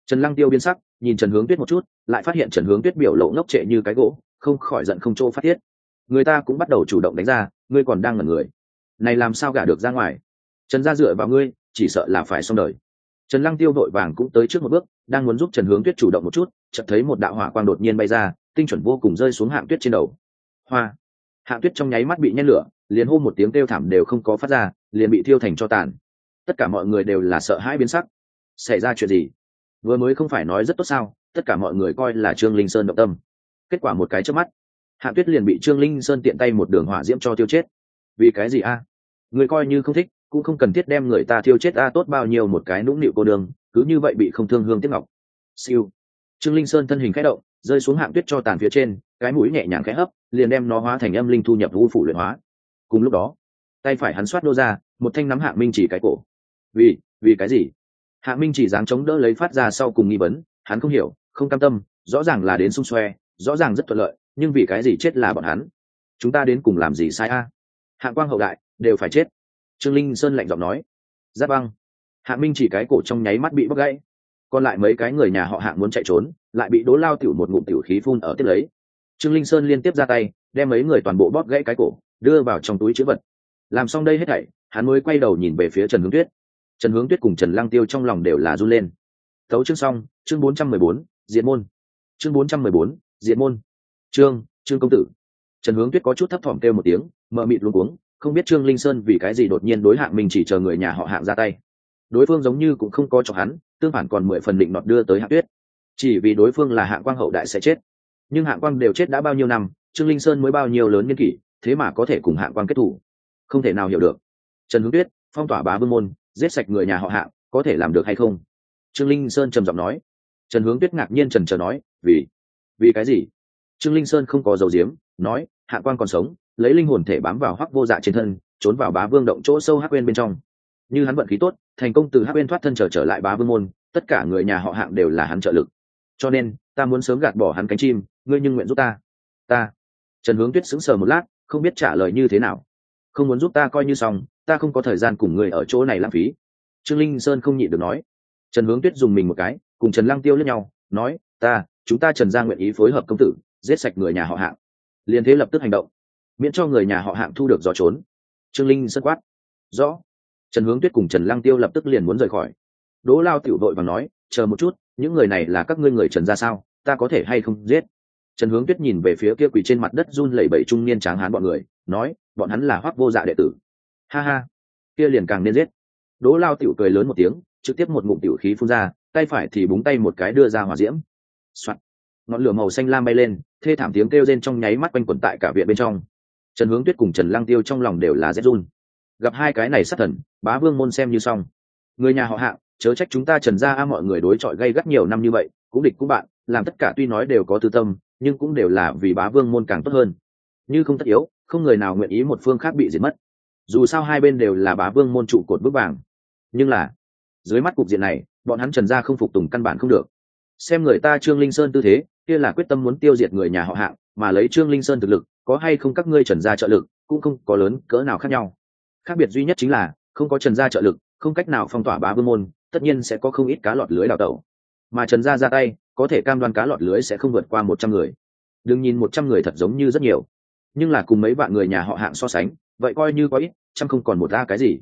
[SPEAKER 1] Trần lăng tiêu biến sắc, nhìn trần hướng tuyết một chút, lại phát hiện trần hướng tuyết biểu lộ ngốc trệ như cái gỗ, không khỏi giận không chỗ phát thiết người ta cũng bắt đầu chủ động đánh ra, ngươi còn đang ngẩn người. Này làm sao gả được ra ngoài? Trần gia dựa vào ngươi, chỉ sợ là phải xong đời. Trần lăng tiêu vội vàng cũng tới trước một bước, đang muốn giúp trần hướng tuyết chủ động một chút, chợt thấy một đạo hỏa quang đột nhiên bay ra tinh chuẩn vô cùng rơi xuống hạng tuyết trên đầu. Hoa. Hạng tuyết trong nháy mắt bị nhen lửa, liền hô một tiếng kêu thảm đều không có phát ra, liền bị thiêu thành cho tàn. Tất cả mọi người đều là sợ hãi biến sắc. Xảy ra chuyện gì? Vừa mới không phải nói rất tốt sao, tất cả mọi người coi là trương linh sơn động tâm. Kết quả một cái trước mắt, hạng tuyết liền bị trương linh sơn tiện tay một đường hỏa diễm cho tiêu chết. Vì cái gì a? Người coi như không thích, cũng không cần thiết đem người ta thiêu chết a tốt bao nhiêu một cái nũng nịu cô đường cứ như vậy bị không thương hương tiếc ngọc. Siêu trương linh sơn thân hình khẽ động, rơi xuống hạng tuyết cho tàn phía trên, cái mũi nhẹ nhàng khẽ hấp, liền đem nó hóa thành âm linh thu nhập vũ phủ luyện hóa. Cùng lúc đó, tay phải hắn xoát đô ra, một thanh nắm hạng minh chỉ cái cổ. Vì vì cái gì? Hạng minh chỉ dáng chống đỡ lấy phát ra sau cùng nghi vấn, hắn không hiểu, không cam tâm, rõ ràng là đến xung xoe, rõ ràng rất thuận lợi, nhưng vì cái gì chết là bọn hắn? Chúng ta đến cùng làm gì sai a? Hạng quang hậu đại, đều phải chết. Trương linh sơn lạnh giọng nói. Giáp băng. Hạng minh chỉ cái cổ trong nháy mắt bị bóc gãy còn lại mấy cái người nhà họ hạng muốn chạy trốn, lại bị đố lao tiểu một ngụm tiểu khí phun ở tiếp lấy. Trương linh sơn liên tiếp ra tay, đem mấy người toàn bộ bóp gãy cái cổ, đưa vào trong túi chữ vật. Làm xong đây hết thảy, hắn mới quay đầu nhìn về phía trần hướng tuyết. Trần hướng tuyết cùng trần lang tiêu trong lòng đều là run lên. Thấu chương xong, chương bốn trăm mười bốn diện môn. Chương bốn trăm mười bốn diện môn. Trương trương công tử. Trần hướng tuyết có chút thấp thỏm kêu một tiếng mợ mịt luôn cuống, không biết trương linh sơn vì cái gì đột nhiên đối hạng mình chỉ chờ người nhà họ hạng ra tay. Đối phương giống như cũng không có cho hắn tương phản còn mười phần định nọt đưa tới hạng tuyết. Chỉ vì đối phương là hạng quang hậu đại sẽ chết. Nhưng hạng quang đều chết đã bao nhiêu năm, trương linh sơn mới bao nhiêu lớn nhân kỷ, thế mà có thể cùng hạng quang kết thủ. Không thể nào hiểu được. Trần hướng tuyết, phong tỏa bá vương môn, giết sạch người nhà họ hạng, có thể làm được hay không? Trương linh sơn trầm giọng nói. Trần hướng tuyết ngạc nhiên trần trờ nói, vì vì cái gì? Trương linh sơn không có dầu diếm nói hạ quan còn sống, lấy linh hồn thể bám vào hoắc vô dạ trên thân, trốn vào bá vương động chỗ sâu hắc quên bên trong. Như hắn vận khí tốt thành công từ hắc bên thoát thân trở trở lại bá vương môn, tất cả người nhà họ hạng đều là hắn trợ lực. Cho nên, ta muốn sớm gạt bỏ hắn cánh chim, ngươi nhưng nguyện giúp ta. Ta. Trần hướng tuyết sững sờ một lát, không biết trả lời như thế nào. Không muốn giúp ta coi như xong, ta không có thời gian cùng người ở chỗ này lãng phí. Trương linh sơn không nhịn được nói. Trần hướng tuyết dùng mình một cái, cùng trần lăng tiêu lẫn nhau, nói, ta, chúng ta trần gia nguyện ý phối hợp công tử, giết sạch người nhà họ hạng. Liền thế lập tức hành động, miễn cho người nhà họ hạng thu được gió trốn. Trương linh sơn quát, rõ trần hướng tuyết cùng trần lăng tiêu lập tức liền muốn rời khỏi. Đỗ lao tiểu đội và nói, chờ một chút, những người này là các ngươi người trần ra sao? Ta có thể hay không giết? Trần hướng tuyết nhìn về phía kia quỳ trên mặt đất run lẩy bẩy trung niên tráng hán bọn người, nói, bọn hắn là hoác vô dạ đệ tử. Ha ha, kia liền càng nên giết. Đỗ lao tiểu cười lớn một tiếng, trực tiếp một ngụm tiểu khí phun ra, tay phải thì búng tay một cái đưa ra hỏa diễm. Soạn. ngọn lửa màu xanh lam bay lên, thê thảm tiếng kêu rên trong nháy mắt quanh quẩn tại cả viện bên trong. Trần hướng tuyết cùng trần lăng tiêu trong lòng đều là rét run. Gặp hai cái này sát thần bá vương môn xem như xong. Người nhà họ hạng chớ trách chúng ta trần ra a mọi người đối chọi gây gắt nhiều năm như vậy, cũng địch cũng bạn, làm tất cả tuy nói đều có tư tâm, nhưng cũng đều là vì bá vương môn càng tốt hơn. Như không tất yếu, không người nào nguyện ý một phương khác bị diệt mất. Dù sao hai bên đều là bá vương môn trụ cột bước vàng. Nhưng là, dưới mắt cục diện này, bọn hắn trần gia không phục tùng căn bản không được. Xem người ta trương linh sơn tư thế, kia là quyết tâm muốn tiêu diệt người nhà họ hạng mà lấy trương linh sơn thực lực, có hay không các ngươi trần gia trợ lực, cũng không có lớn cỡ nào khác nhau. Khác biệt duy nhất chính là không có trần gia trợ lực, không cách nào phong tỏa bá vương môn, tất nhiên sẽ có không ít cá lọt lưới đào tẩu. Mà trần gia ra tay, có thể cam đoan cá lọt lưới sẽ không vượt qua một trăm người. Đừng nhìn một trăm người thật giống như rất nhiều. Nhưng là cùng mấy bạn người nhà họ hạng so sánh, vậy coi như có ít trăm không còn một ra cái gì.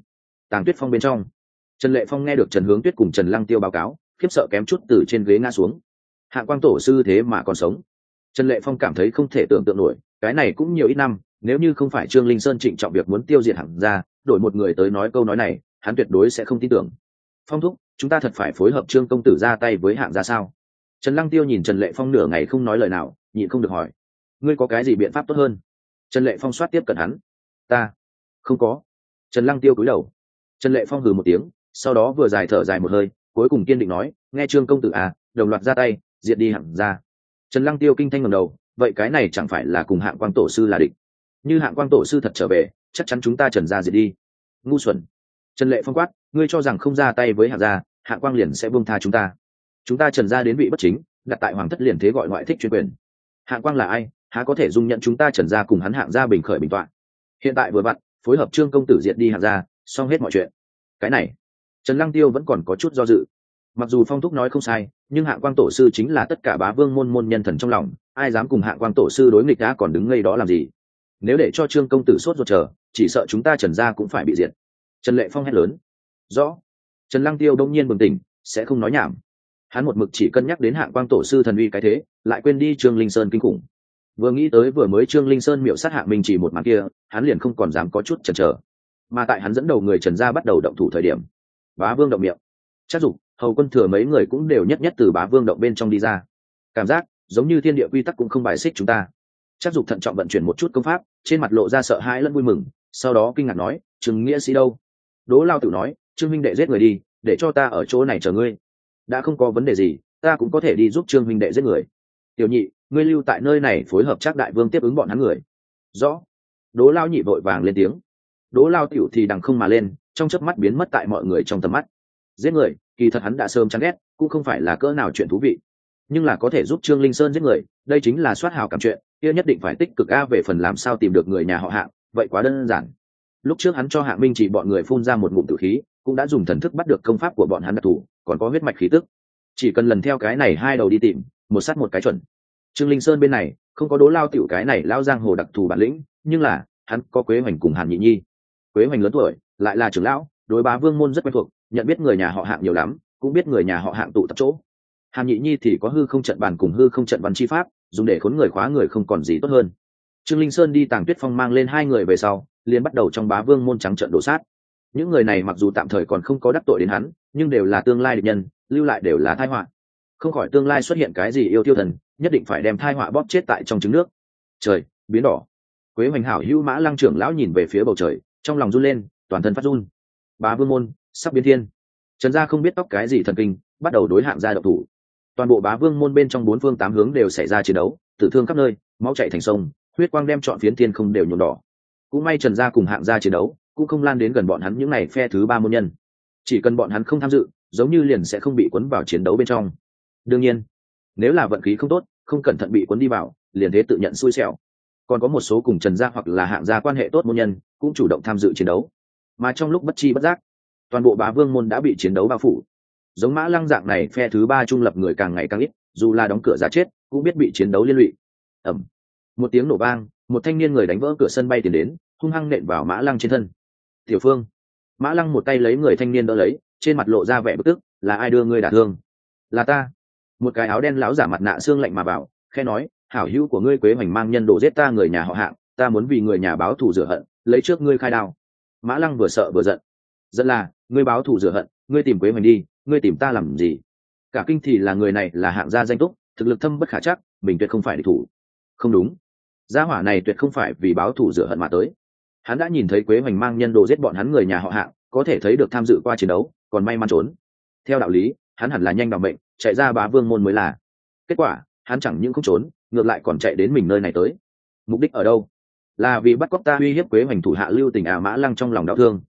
[SPEAKER 1] Tàng tuyết phong bên trong, trần lệ phong nghe được trần hướng tuyết cùng trần lăng tiêu báo cáo, khiếp sợ kém chút từ trên ghế ngã xuống. Hạng quang tổ sư thế mà còn sống. Trần lệ phong cảm thấy không thể tưởng tượng nổi, cái này cũng nhiều ít năm nếu như không phải trương linh sơn trịnh trọng việc muốn tiêu diệt hạng ra, đổi một người tới nói câu nói này, hắn tuyệt đối sẽ không tin tưởng. Phong thúc, chúng ta thật phải phối hợp trương công tử ra tay với hạng gia sao? Trần lăng tiêu nhìn trần lệ phong nửa ngày không nói lời nào, nhịn không được hỏi. Ngươi có cái gì biện pháp tốt hơn? Trần lệ phong soát tiếp cận hắn. Ta không có. Trần lăng tiêu cúi đầu. Trần lệ phong hừ một tiếng, sau đó vừa dài thở dài một hơi, cuối cùng kiên định nói, nghe trương công tử à đồng loạt ra tay, diệt đi hạng ra trần lăng tiêu kinh thanh ngầm đầu, vậy cái này chẳng phải là cùng hạng quang tổ sư là địch? Như hạng quang tổ sư thật trở về, chắc chắn chúng ta trần ra diệt đi. Ngu xuẩn. Trần lệ phong quát, ngươi cho rằng không ra tay với hạng gia, hạng quang liền sẽ buông tha chúng ta. Chúng ta trần ra đến vị bất chính, đặt tại hoàng thất liền thế gọi ngoại thích chuyên quyền. Hạng quang là ai? Há có thể dung nhận chúng ta trần ra cùng hắn hạng gia bình khởi bình toạn? Hiện tại vừa vặn, phối hợp trương công tử diệt đi hạng gia, xong hết mọi chuyện. Cái này, trần lăng tiêu vẫn còn có chút do dự. Mặc dù phong thúc nói không sai, nhưng hạng quang tổ sư chính là tất cả bá vương môn môn nhân thần trong lòng, ai dám cùng hạng quang tổ sư đối nghịch đã còn đứng ngay đó làm gì? Nếu để cho trương công tử sốt ruột chờ, chỉ sợ chúng ta trần gia cũng phải bị diệt. Trần lệ phong hét lớn. Rõ. Trần lăng tiêu đông nhiên bừng tỉnh, sẽ không nói nhảm. Hắn một mực chỉ cân nhắc đến hạng quang tổ sư thần uy cái thế, lại quên đi trương linh sơn kinh khủng. Vừa nghĩ tới vừa mới trương linh sơn miệu sát hạng minh chỉ một màn kia, hắn liền không còn dám có chút chần chờ. Mà tại hắn dẫn đầu người trần gia bắt đầu động thủ thời điểm, bá vương động miệng. Chắc dục hầu quân thừa mấy người cũng đều nhất nhất từ bá vương động bên trong đi ra. Cảm giác, giống như thiên địa quy tắc cũng không bài xích chúng ta chắc dục thận trọng vận chuyển một chút công pháp, trên mặt lộ ra sợ hãi lẫn vui mừng, sau đó kinh ngạc nói, trừng nghĩa sĩ đâu? Đỗ lao tử nói, trương minh đệ giết người đi, để cho ta ở chỗ này chờ ngươi. Đã không có vấn đề gì, ta cũng có thể đi giúp trương minh đệ giết người. Tiểu nhị, ngươi lưu tại nơi này phối hợp chắc đại vương tiếp ứng bọn hắn người. Rõ. Đỗ lao nhị vội vàng lên tiếng. Đỗ lao tiểu thì đằng không mà lên, trong chớp mắt biến mất tại mọi người trong tầm mắt. Giết người, kỳ thật hắn đã sớm chán ghét, cũng không phải là cỡ nào chuyện thú vị. Nhưng là có thể giúp trương linh sơn giết người, đây chính là soát hào cảm chuyện kia nhất định phải tích cực a về phần làm sao tìm được người nhà họ hạng, vậy quá đơn giản. Lúc trước hắn cho hạng minh chỉ bọn người phun ra một ngụm tử khí, cũng đã dùng thần thức bắt được công pháp của bọn hắn đặc thù, còn có huyết mạch khí tức. Chỉ cần lần theo cái này hai đầu đi tìm, một sát một cái chuẩn. Trương linh sơn bên này, không có đố lao tiểu cái này lao giang hồ đặc thù bản lĩnh, nhưng là, hắn có quế hoành cùng hàn nhị nhi. Quế hoành lớn tuổi, lại là trưởng lão, đối bá vương môn rất quen thuộc, nhận biết người nhà họ hạng nhiều lắm, cũng biết người nhà họ hạng tụ tập chỗ. Hàn nhị nhi thì có hư không trận bàn cùng hư không trận văn chi pháp dùng để khốn người khóa người không còn gì tốt hơn. Trương linh sơn đi tàng tuyết phong mang lên hai người về sau, liền bắt đầu trong bá vương môn trắng trận đổ sát. Những người này mặc dù tạm thời còn không có đắc tội đến hắn, nhưng đều là tương lai địch nhân, lưu lại đều là thai họa. Không khỏi tương lai xuất hiện cái gì yêu tiêu thần, nhất định phải đem thai họa bóp chết tại trong trứng nước. Trời, biến đỏ. Quế hoành hảo, hữu mã lăng trưởng lão nhìn về phía bầu trời, trong lòng run lên, toàn thân phát run. Bá vương môn, sắp biến thiên. Trần gia không biết tóc cái gì thần kinh, bắt đầu đối hạng gia độc thủ toàn bộ bá vương môn bên trong bốn phương tám hướng đều xảy ra chiến đấu, tử thương khắp nơi, máu chạy thành sông, huyết quang đem chọn phiến thiên không đều nhuộm đỏ. Cũng may trần gia cùng hạng gia chiến đấu, cũng không lan đến gần bọn hắn những n à y phe thứ ba môn nhân. Chỉ cần bọn hắn không tham dự, giống như liền sẽ không bị cuốn vào chiến đấu bên trong. Đương nhiên, nếu là vận khí không tốt, không cẩn thận bị cuốn đi vào, liền thế tự nhận xui xẻo. Còn có một số cùng trần gia hoặc là hạng gia quan hệ tốt môn nhân, cũng chủ động tham dự chiến đấu. Mà trong lúc bất chi bất giác, toàn bộ bá vương môn đã bị chiến đấu bao phủ giống mã lăng dạng này, phe thứ ba trung lập người càng ngày càng ít, dù là đóng cửa ra chết, cũng biết bị chiến đấu liên lụy. Ẩm một tiếng nổ vang, một thanh niên người đánh vỡ cửa sân bay tiến đến, hung hăng nện vào mã lăng trên thân. Tiểu phương. Mã lăng một tay lấy người thanh niên đỡ lấy, trên mặt lộ ra vẻ bức tức, là ai đưa ngươi đả thương? Là ta. Một cái áo đen lão giả mặt nạ xương lạnh mà bảo khe nói, hảo hữu của ngươi quế hoành mang nhân đồ giết ta người nhà họ hạng, ta muốn vì người nhà báo thù rửa hận, lấy trước ngươi khai đao. Mã lăng vừa sợ vừa giận. Giận là, ngươi báo thù rửa hận ngươi tìm quế hoành đi, ngươi tìm ta làm gì? Cả kinh thì là người này là hạng gia danh túc, thực lực thâm bất khả chắc, mình tuyệt không phải địch thủ. Không đúng. Gia hỏa này tuyệt không phải vì báo thù rửa hận mà tới. Hắn đã nhìn thấy quế hoành mang nhân đồ giết bọn hắn người nhà họ hạng, có thể thấy được tham dự qua chiến đấu, còn may mắn trốn. Theo đạo lý, hắn hẳn là nhanh bằng bệnh chạy ra bá vương môn mới là. Kết quả, hắn chẳng những không trốn, ngược lại còn chạy đến mình nơi này tới. Mục đích ở đâu? Là vì bắt cóc ta uy hiếp quế hoành thủ hạ lưu tình à mã lăng trong lòng đau thương.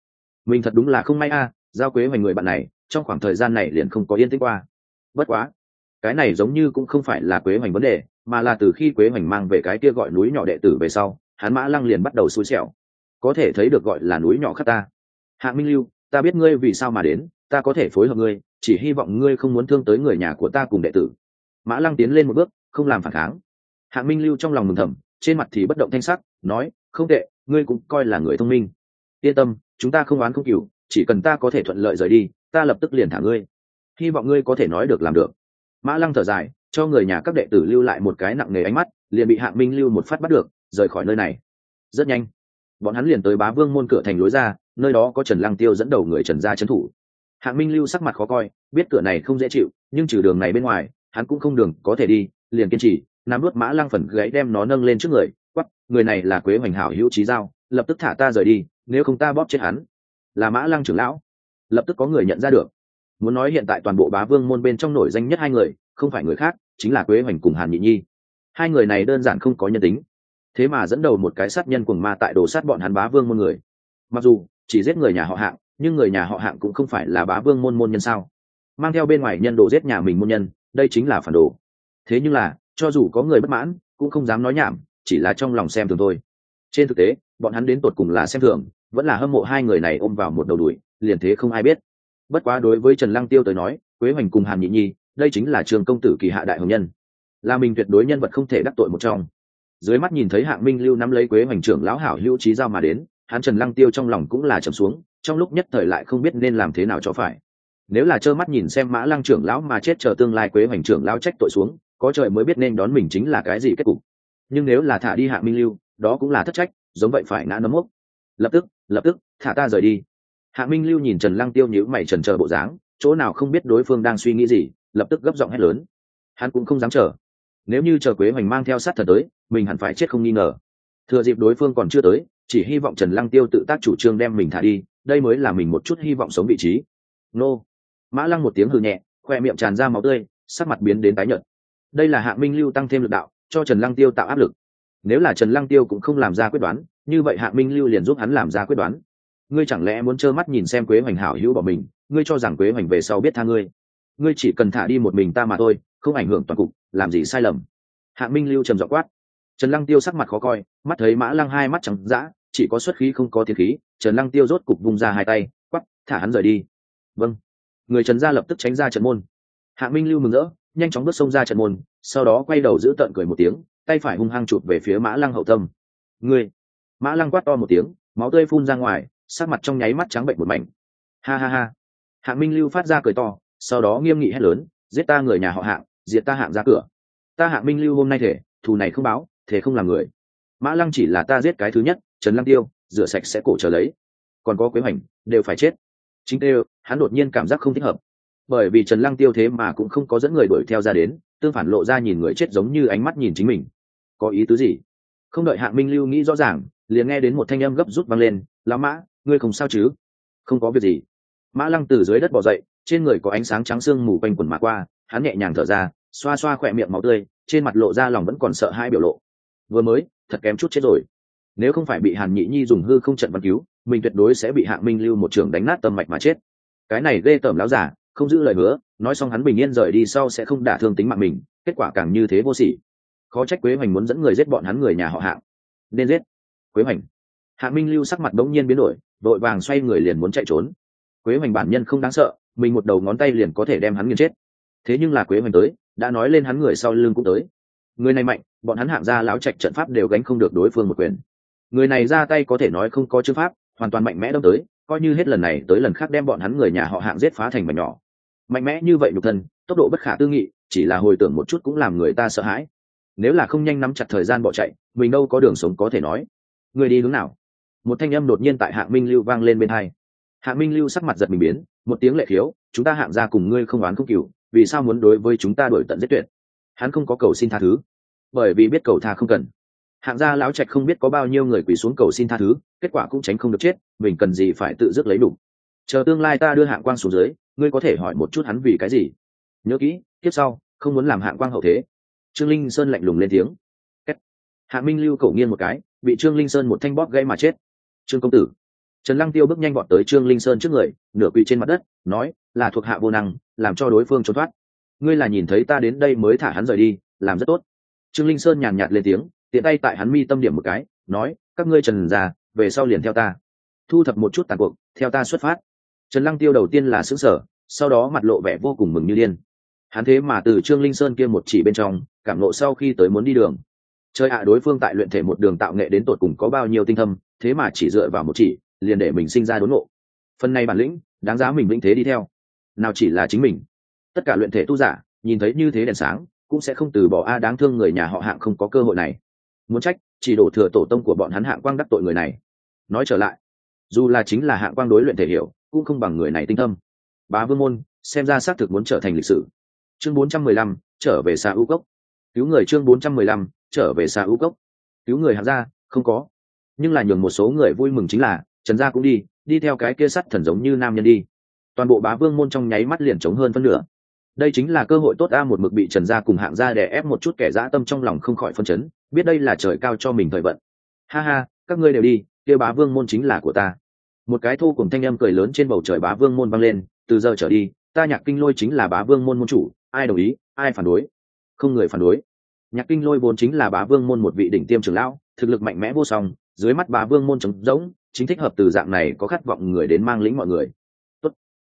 [SPEAKER 1] Mình thật đúng là không may a giao quế hoành người bạn này, trong khoảng thời gian này liền không có yên tĩnh qua. Bất quá, cái này giống như cũng không phải là quế hoành vấn đề, mà là từ khi quế hoành mang về cái kia gọi núi nhỏ đệ tử về sau, hắn mã lăng liền bắt đầu xui xẻo. Có thể thấy được gọi là núi nhỏ khắc ta. Hạng minh lưu, ta biết ngươi vì sao mà đến, ta có thể phối hợp ngươi, chỉ hy vọng ngươi không muốn thương tới người nhà của ta cùng đệ tử. Mã lăng tiến lên một bước, không làm phản kháng. Hạng minh lưu trong lòng mừng thầm, trên mặt thì bất động thanh sắc, nói, không tệ, ngươi cũng coi là người thông minh. Yên tâm, chúng ta không oán không cừu chỉ cần ta có thể thuận lợi rời đi, ta lập tức liền thả ngươi. Hy vọng ngươi có thể nói được làm được. Mã lăng thở dài, cho người nhà các đệ tử lưu lại một cái nặng nề ánh mắt, liền bị hạng minh lưu một phát bắt được, rời khỏi nơi này. Rất nhanh, bọn hắn liền tới bá vương môn cửa thành lối ra, nơi đó có trần lăng tiêu dẫn đầu người trần gia trấn thủ. Hạng minh lưu sắc mặt khó coi, biết cửa này không dễ chịu, nhưng trừ đường này bên ngoài, hắn cũng không đường có thể đi, liền kiên trì, nắm nuốt mã lăng phần gáy đem nó nâng lên trước người quắp người này là quế hoành hảo hữu trí giao, lập tức thả ta rời đi, nếu không ta bóp chết hắn là mã lăng trưởng lão. Lập tức có người nhận ra được. Muốn nói hiện tại toàn bộ bá vương môn bên trong nổi danh nhất hai người, không phải người khác, chính là quế hoành cùng hàn nhị nhi. Hai người này đơn giản không có nhân tính. Thế mà dẫn đầu một cái sát nhân cùng ma tại đồ sát bọn hắn bá vương môn người. Mặc dù, chỉ giết người nhà họ hạng, nhưng người nhà họ hạng cũng không phải là bá vương môn môn nhân sao. Mang theo bên ngoài nhân đồ giết nhà mình môn nhân, đây chính là phản đồ. Thế nhưng là, cho dù có người bất mãn, cũng không dám nói nhảm, chỉ là trong lòng xem thường thôi. Trên thực tế, bọn hắn đến tột cùng là xem thường vẫn là hâm mộ hai người này ôm vào một đầu đuổi, liền thế không ai biết. Bất quá đối với trần lăng tiêu tới nói quế hoành cùng hàn nhị nhi đây chính là trường công tử kỳ hạ đại hồng nhân. Là mình tuyệt đối nhân vật không thể đắc tội một trong. Dưới mắt nhìn thấy hạng minh lưu nắm lấy quế hoành trưởng lão hảo hữu trí giao mà đến hắn trần lăng tiêu trong lòng cũng là trầm xuống trong lúc nhất thời lại không biết nên làm thế nào cho phải. Nếu là trơ mắt nhìn xem mã lăng trưởng lão mà chết chờ tương lai quế hoành trưởng lão trách tội xuống có trời mới biết nên đón mình chính là cái gì kết cục. Nhưng nếu là thả đi hạng minh lưu đó cũng là thất trách giống vậy phải ngã nấm mốc. Lập tức lập tức, thả ta rời đi. Hạ minh lưu nhìn trần lăng tiêu nhữ mày trần chờ bộ dáng, chỗ nào không biết đối phương đang suy nghĩ gì, lập tức gấp giọng hét lớn. Hắn cũng không dám chờ. Nếu như chờ quế hoành mang theo sát thần tới, mình hẳn phải chết không nghi ngờ. Thừa dịp đối phương còn chưa tới, chỉ hy vọng trần lăng tiêu tự tác chủ trương đem mình thả đi, đây mới là mình một chút hy vọng sống vị trí. Nô. Mã lăng một tiếng hư nhẹ, khoe miệng tràn ra máu tươi, sắc mặt biến đến tái nhợt. Đây là Hạ minh lưu tăng thêm lực đạo, cho trần lăng tiêu tạo áp lực. Nếu là trần lăng tiêu cũng không làm ra quyết đoán như vậy Hạ minh lưu liền giúp hắn làm ra quyết đoán. Ngươi chẳng lẽ muốn trơ mắt nhìn xem quế hoành hảo hữu bỏ mình, ngươi cho rằng quế hoành về sau biết tha ngươi. Ngươi chỉ cần thả đi một mình ta mà thôi, không ảnh hưởng toàn cục, làm gì sai lầm. Hạ minh lưu trầm dọ quát. Trần lăng tiêu sắc mặt khó coi, mắt thấy mã lăng hai mắt trắng dã, chỉ có xuất khí không có thiên khí, trần lăng tiêu rốt cục vung ra hai tay quắp thả hắn rời đi. Vâng. Người trần gia lập tức tránh ra trận môn. Hạ minh lưu mừng rỡ, nhanh chóng bước xông ra trận môn, sau đó quay đầu giữ tận cười một tiếng, tay phải hung hăng chụp về phía mã lăng hậu tâm. Ngươi mã lăng quát to một tiếng, máu tươi phun ra ngoài sát mặt trong nháy mắt trắng bệnh một mảnh. Ha ha ha. Hạng minh lưu phát ra cười to, sau đó nghiêm nghị hét lớn, giết ta người nhà họ hạng, diệt ta hạng ra cửa. Ta hạng minh lưu hôm nay thể, thù này không báo, thể không làm người. Mã lăng chỉ là ta giết cái thứ nhất, trần lăng tiêu, rửa sạch sẽ cổ trở lấy. Còn có quế hoành, đều phải chết. Chính tê, hắn đột nhiên cảm giác không thích hợp. Bởi vì trần lăng tiêu thế mà cũng không có dẫn người đuổi theo ra đến, tương phản lộ ra nhìn người chết giống như ánh mắt nhìn chính mình. Có ý tứ gì? Không đợi hạng minh lưu nghĩ rõ ràng liền nghe đến một thanh âm gấp rút vang lên lão mã, ngươi không sao chứ? Không có việc gì. Mã lăng từ dưới đất bỏ dậy, trên người có ánh sáng trắng sương mù quanh quần mạ qua, hắn nhẹ nhàng thở ra, xoa xoa khỏe miệng máu tươi, trên mặt lộ ra lòng vẫn còn sợ hai biểu lộ. Vừa mới, thật kém chút chết rồi. Nếu không phải bị hàn nhị nhi dùng hư không trận văn cứu, mình tuyệt đối sẽ bị hạng minh lưu một trường đánh nát tâm mạch mà chết. Cái này ghê tởm láo giả, không giữ lời hứa, nói xong hắn bình yên rời đi sau sẽ không đả thương tính mạng mình, kết quả càng như thế vô sỉ. Khó trách quế hoành muốn dẫn người giết bọn hắn người nhà họ hạng. Nên giết quế hoành. Hạ minh lưu sắc mặt bỗng nhiên biến đổi đội vàng xoay người liền muốn chạy trốn. Quế hoành bản nhân không đáng sợ, mình một đầu ngón tay liền có thể đem hắn nghiền chết. Thế nhưng là quế hoành tới, đã nói lên hắn người sau lưng cũng tới. Người này mạnh, bọn hắn hạng gia láo trạch trận pháp đều gánh không được đối phương một quyền. Người này ra tay có thể nói không có chữ pháp, hoàn toàn mạnh mẽ đâm tới, coi như hết lần này tới lần khác đem bọn hắn người nhà họ hạng giết phá thành mảnh nhỏ. Mạnh mẽ như vậy nhục thân, tốc độ bất khả tư nghị, chỉ là hồi tưởng một chút cũng làm người ta sợ hãi. Nếu là không nhanh nắm chặt thời gian bỏ chạy, mình đâu có đường sống có thể nói người đi hướng nào? Một thanh âm đột nhiên tại hạng minh lưu vang lên bên hai. Hạng minh lưu sắc mặt giật mình biến, một tiếng lệ khiếu, chúng ta hạng ra cùng ngươi không oán không cừu, vì sao muốn đối với chúng ta đổi tận giết tuyệt? Hắn không có cầu xin tha thứ, bởi vì biết cầu tha không cần. Hạng gia lão trạch không biết có bao nhiêu người quỳ xuống cầu xin tha thứ, kết quả cũng tránh không được chết, mình cần gì phải tự dứt lấy đủ. Chờ tương lai ta đưa hạng quang xuống dưới, ngươi có thể hỏi một chút hắn vì cái gì? Nhớ kỹ, tiếp sau, không muốn làm hạng quang hậu thế. Trương linh sơn lạnh lùng lên tiếng. Hạng minh lưu cầu nghiêng một cái bị trương linh sơn một thanh bóp gây mà chết. Trương công tử. Trần lăng tiêu bước nhanh bọn tới trương linh sơn trước người, nửa quỳ trên mặt đất, nói, là thuộc hạ vô năng, làm cho đối phương trốn thoát. Ngươi là nhìn thấy ta đến đây mới thả hắn rời đi, làm rất tốt. Trương linh sơn nhàn nhạt lên tiếng, tiện tay tại hắn mi tâm điểm một cái, nói, các ngươi trần già, về sau liền theo ta. Thu thập một chút tàn cuộc, theo ta xuất phát. Trần lăng tiêu đầu tiên là xứ sở sau đó mặt lộ vẻ vô cùng mừng như điên. Hắn thế mà từ trương linh sơn kia một chỉ bên trong, cảm nộ sau khi tới muốn đi đường chơi ạ à, đối phương tại luyện thể một đường tạo nghệ đến tột cùng có bao nhiêu tinh thâm thế mà chỉ dựa vào một chỉ liền để mình sinh ra đốn ngộ. Phần này bản lĩnh đáng giá mình vĩnh thế đi theo. Nào chỉ là chính mình. Tất cả luyện thể tu giả nhìn thấy như thế đèn sáng cũng sẽ không từ bỏ a à, đáng thương người nhà họ hạng không có cơ hội này. Muốn trách chỉ đổ thừa tổ tông của bọn hắn hạng quang đắc tội người này. Nói trở lại dù là chính là hạng quang đối luyện thể hiểu cũng không bằng người này tinh tâm bá vương môn xem ra xác thực muốn trở thành lịch sử. Chương 415, trở về xa ưu cốc cứu người chương 415, trở về xa ưu cốc. Cứu người hạng gia, không có. Nhưng là nhường một số người vui mừng chính là, trần gia cũng đi đi theo cái kia sắt thần giống như nam nhân đi. Toàn bộ bá vương môn trong nháy mắt liền trống hơn phân nửa. Đây chính là cơ hội tốt a, một mực bị trần gia cùng hạng gia đè ép một chút kẻ dã tâm trong lòng không khỏi phân chấn, biết đây là trời cao cho mình thời vận. Ha ha, các ngươi đều đi, kia bá vương môn chính là của ta. Một cái thu cùng thanh âm cười lớn trên bầu trời bá vương môn vang lên, từ giờ trở đi, ta nhạc kinh lôi chính là bá vương môn môn chủ, ai đồng ý, ai phản đối? Không người phản đối nhạc kinh lôi vốn chính là bá vương môn một vị đỉnh tiêm trưởng lão, thực lực mạnh mẽ vô song, dưới mắt bá vương môn trống rỗng, chính thích hợp từ dạng này có khát vọng người đến mang lĩnh mọi người. Tốt.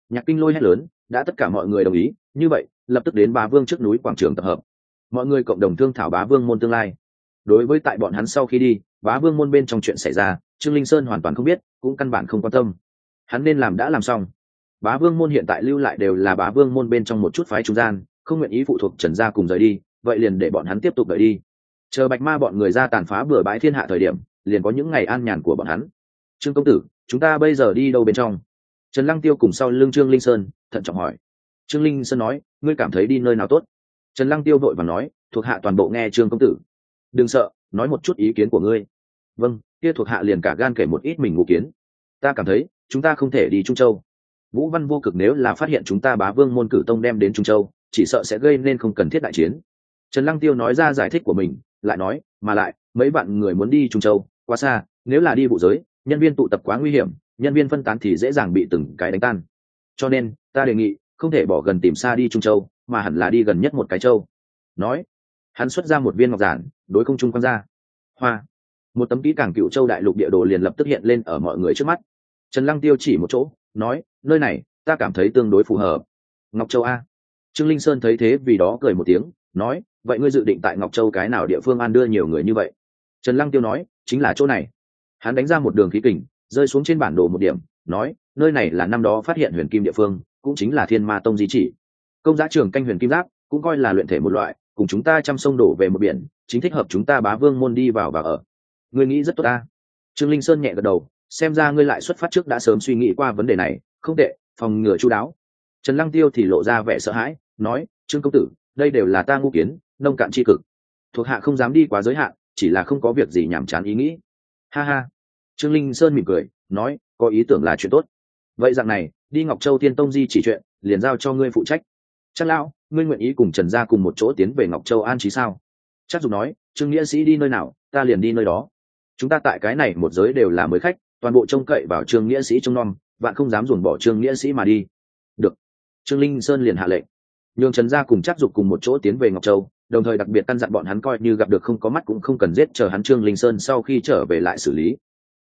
[SPEAKER 1] nhạc kinh lôi hét lớn, đã tất cả mọi người đồng ý, như vậy, lập tức đến bá vương trước núi quảng trường tập hợp. Mọi người cộng đồng thương thảo bá vương môn tương lai. Đối với tại bọn hắn sau khi đi, bá vương môn bên trong chuyện xảy ra, trương linh sơn hoàn toàn không biết, cũng căn bản không quan tâm. Hắn nên làm đã làm xong. Bá vương môn hiện tại lưu lại đều là bá vương môn bên trong một chút phái trung gian, không nguyện ý phụ thuộc trần gia cùng rời đi vậy liền để bọn hắn tiếp tục đợi đi. Chờ bạch ma bọn người ra tàn phá bừa bãi thiên hạ thời điểm, liền có những ngày an nhàn của bọn hắn. Trương công tử, chúng ta bây giờ đi đâu bên trong? Trần lăng tiêu cùng sau lưng trương linh sơn, thận trọng hỏi. Trương linh sơn nói, ngươi cảm thấy đi nơi nào tốt? Trần lăng tiêu vội và nói, thuộc hạ toàn bộ nghe trương công tử. Đừng sợ, nói một chút ý kiến của ngươi. Vâng kia thuộc hạ liền cả gan kể một ít mình ngụ kiến. Ta cảm thấy, chúng ta không thể đi trung châu. Vũ văn vô cực nếu là phát hiện chúng ta bá vương môn cử tông đem đến trung châu, chỉ sợ sẽ gây nên không cần thiết đại chiến trần lăng tiêu nói ra giải thích của mình, lại nói, mà lại, mấy bạn người muốn đi trung châu, quá xa, nếu là đi vụ giới, nhân viên tụ tập quá nguy hiểm, nhân viên phân tán thì dễ dàng bị từng cái đánh tan. Cho nên, ta đề nghị, không thể bỏ gần tìm xa đi trung châu, mà hẳn là đi gần nhất một cái châu. Nói, hắn xuất ra một viên ngọc giản, đối không trung quan ra. Hoa! Một tấm kỹ càng cựu châu đại lục địa đồ liền lập tức hiện lên ở mọi người trước mắt. Trần lăng tiêu chỉ một chỗ, nói, nơi này, ta cảm thấy tương đối phù hợp. Ngọc châu a. Trương linh sơn thấy thế vì đó cười một tiếng, nói vậy ngươi dự định tại ngọc châu cái nào địa phương an đưa nhiều người như vậy? Trần lăng tiêu nói, chính là chỗ này. Hắn đánh ra một đường khí kình, rơi xuống trên bản đồ một điểm, nói, nơi này là năm đó phát hiện huyền kim địa phương, cũng chính là thiên ma tông di chỉ. Công giá trường canh huyền kim giáp, cũng coi là luyện thể một loại, cùng chúng ta chăm sông đổ về một biển, chính thích hợp chúng ta bá vương môn đi vào và ở. Ngươi nghĩ rất tốt ta. Trương linh sơn nhẹ gật đầu, xem ra ngươi lại xuất phát trước đã sớm suy nghĩ qua vấn đề này. Không tệ, phòng ngừa chú đáo. Trần lăng tiêu thì lộ ra vẻ sợ hãi, nói, trương công tử, đây đều là ta ngu kiến nông cạn tri cực. Thuộc hạ không dám đi quá giới hạn, chỉ là không có việc gì nhảm chán ý nghĩ. Ha ha. Trương linh sơn mỉm cười, nói, có ý tưởng là chuyện tốt. Vậy dạng này, đi ngọc châu tiên tông di chỉ chuyện, liền giao cho ngươi phụ trách. Chắc lão, ngươi nguyện ý cùng trần gia cùng một chỗ tiến về ngọc châu an trí sao? Chắc dùng nói, trương nghĩa sĩ đi nơi nào, ta liền đi nơi đó. Chúng ta tại cái này một giới đều là mới khách, toàn bộ trông cậy vào trương nghĩa sĩ trông nom bạn không dám dồn bỏ trương nghĩa sĩ mà đi. Được. Trương linh sơn liền hạ lệnh. Nhường trần gia cùng chắc dục cùng một chỗ tiến về ngọc châu đồng thời đặc biệt căn dặn bọn hắn coi như gặp được không có mắt cũng không cần giết chờ hắn trương linh sơn sau khi trở về lại xử lý.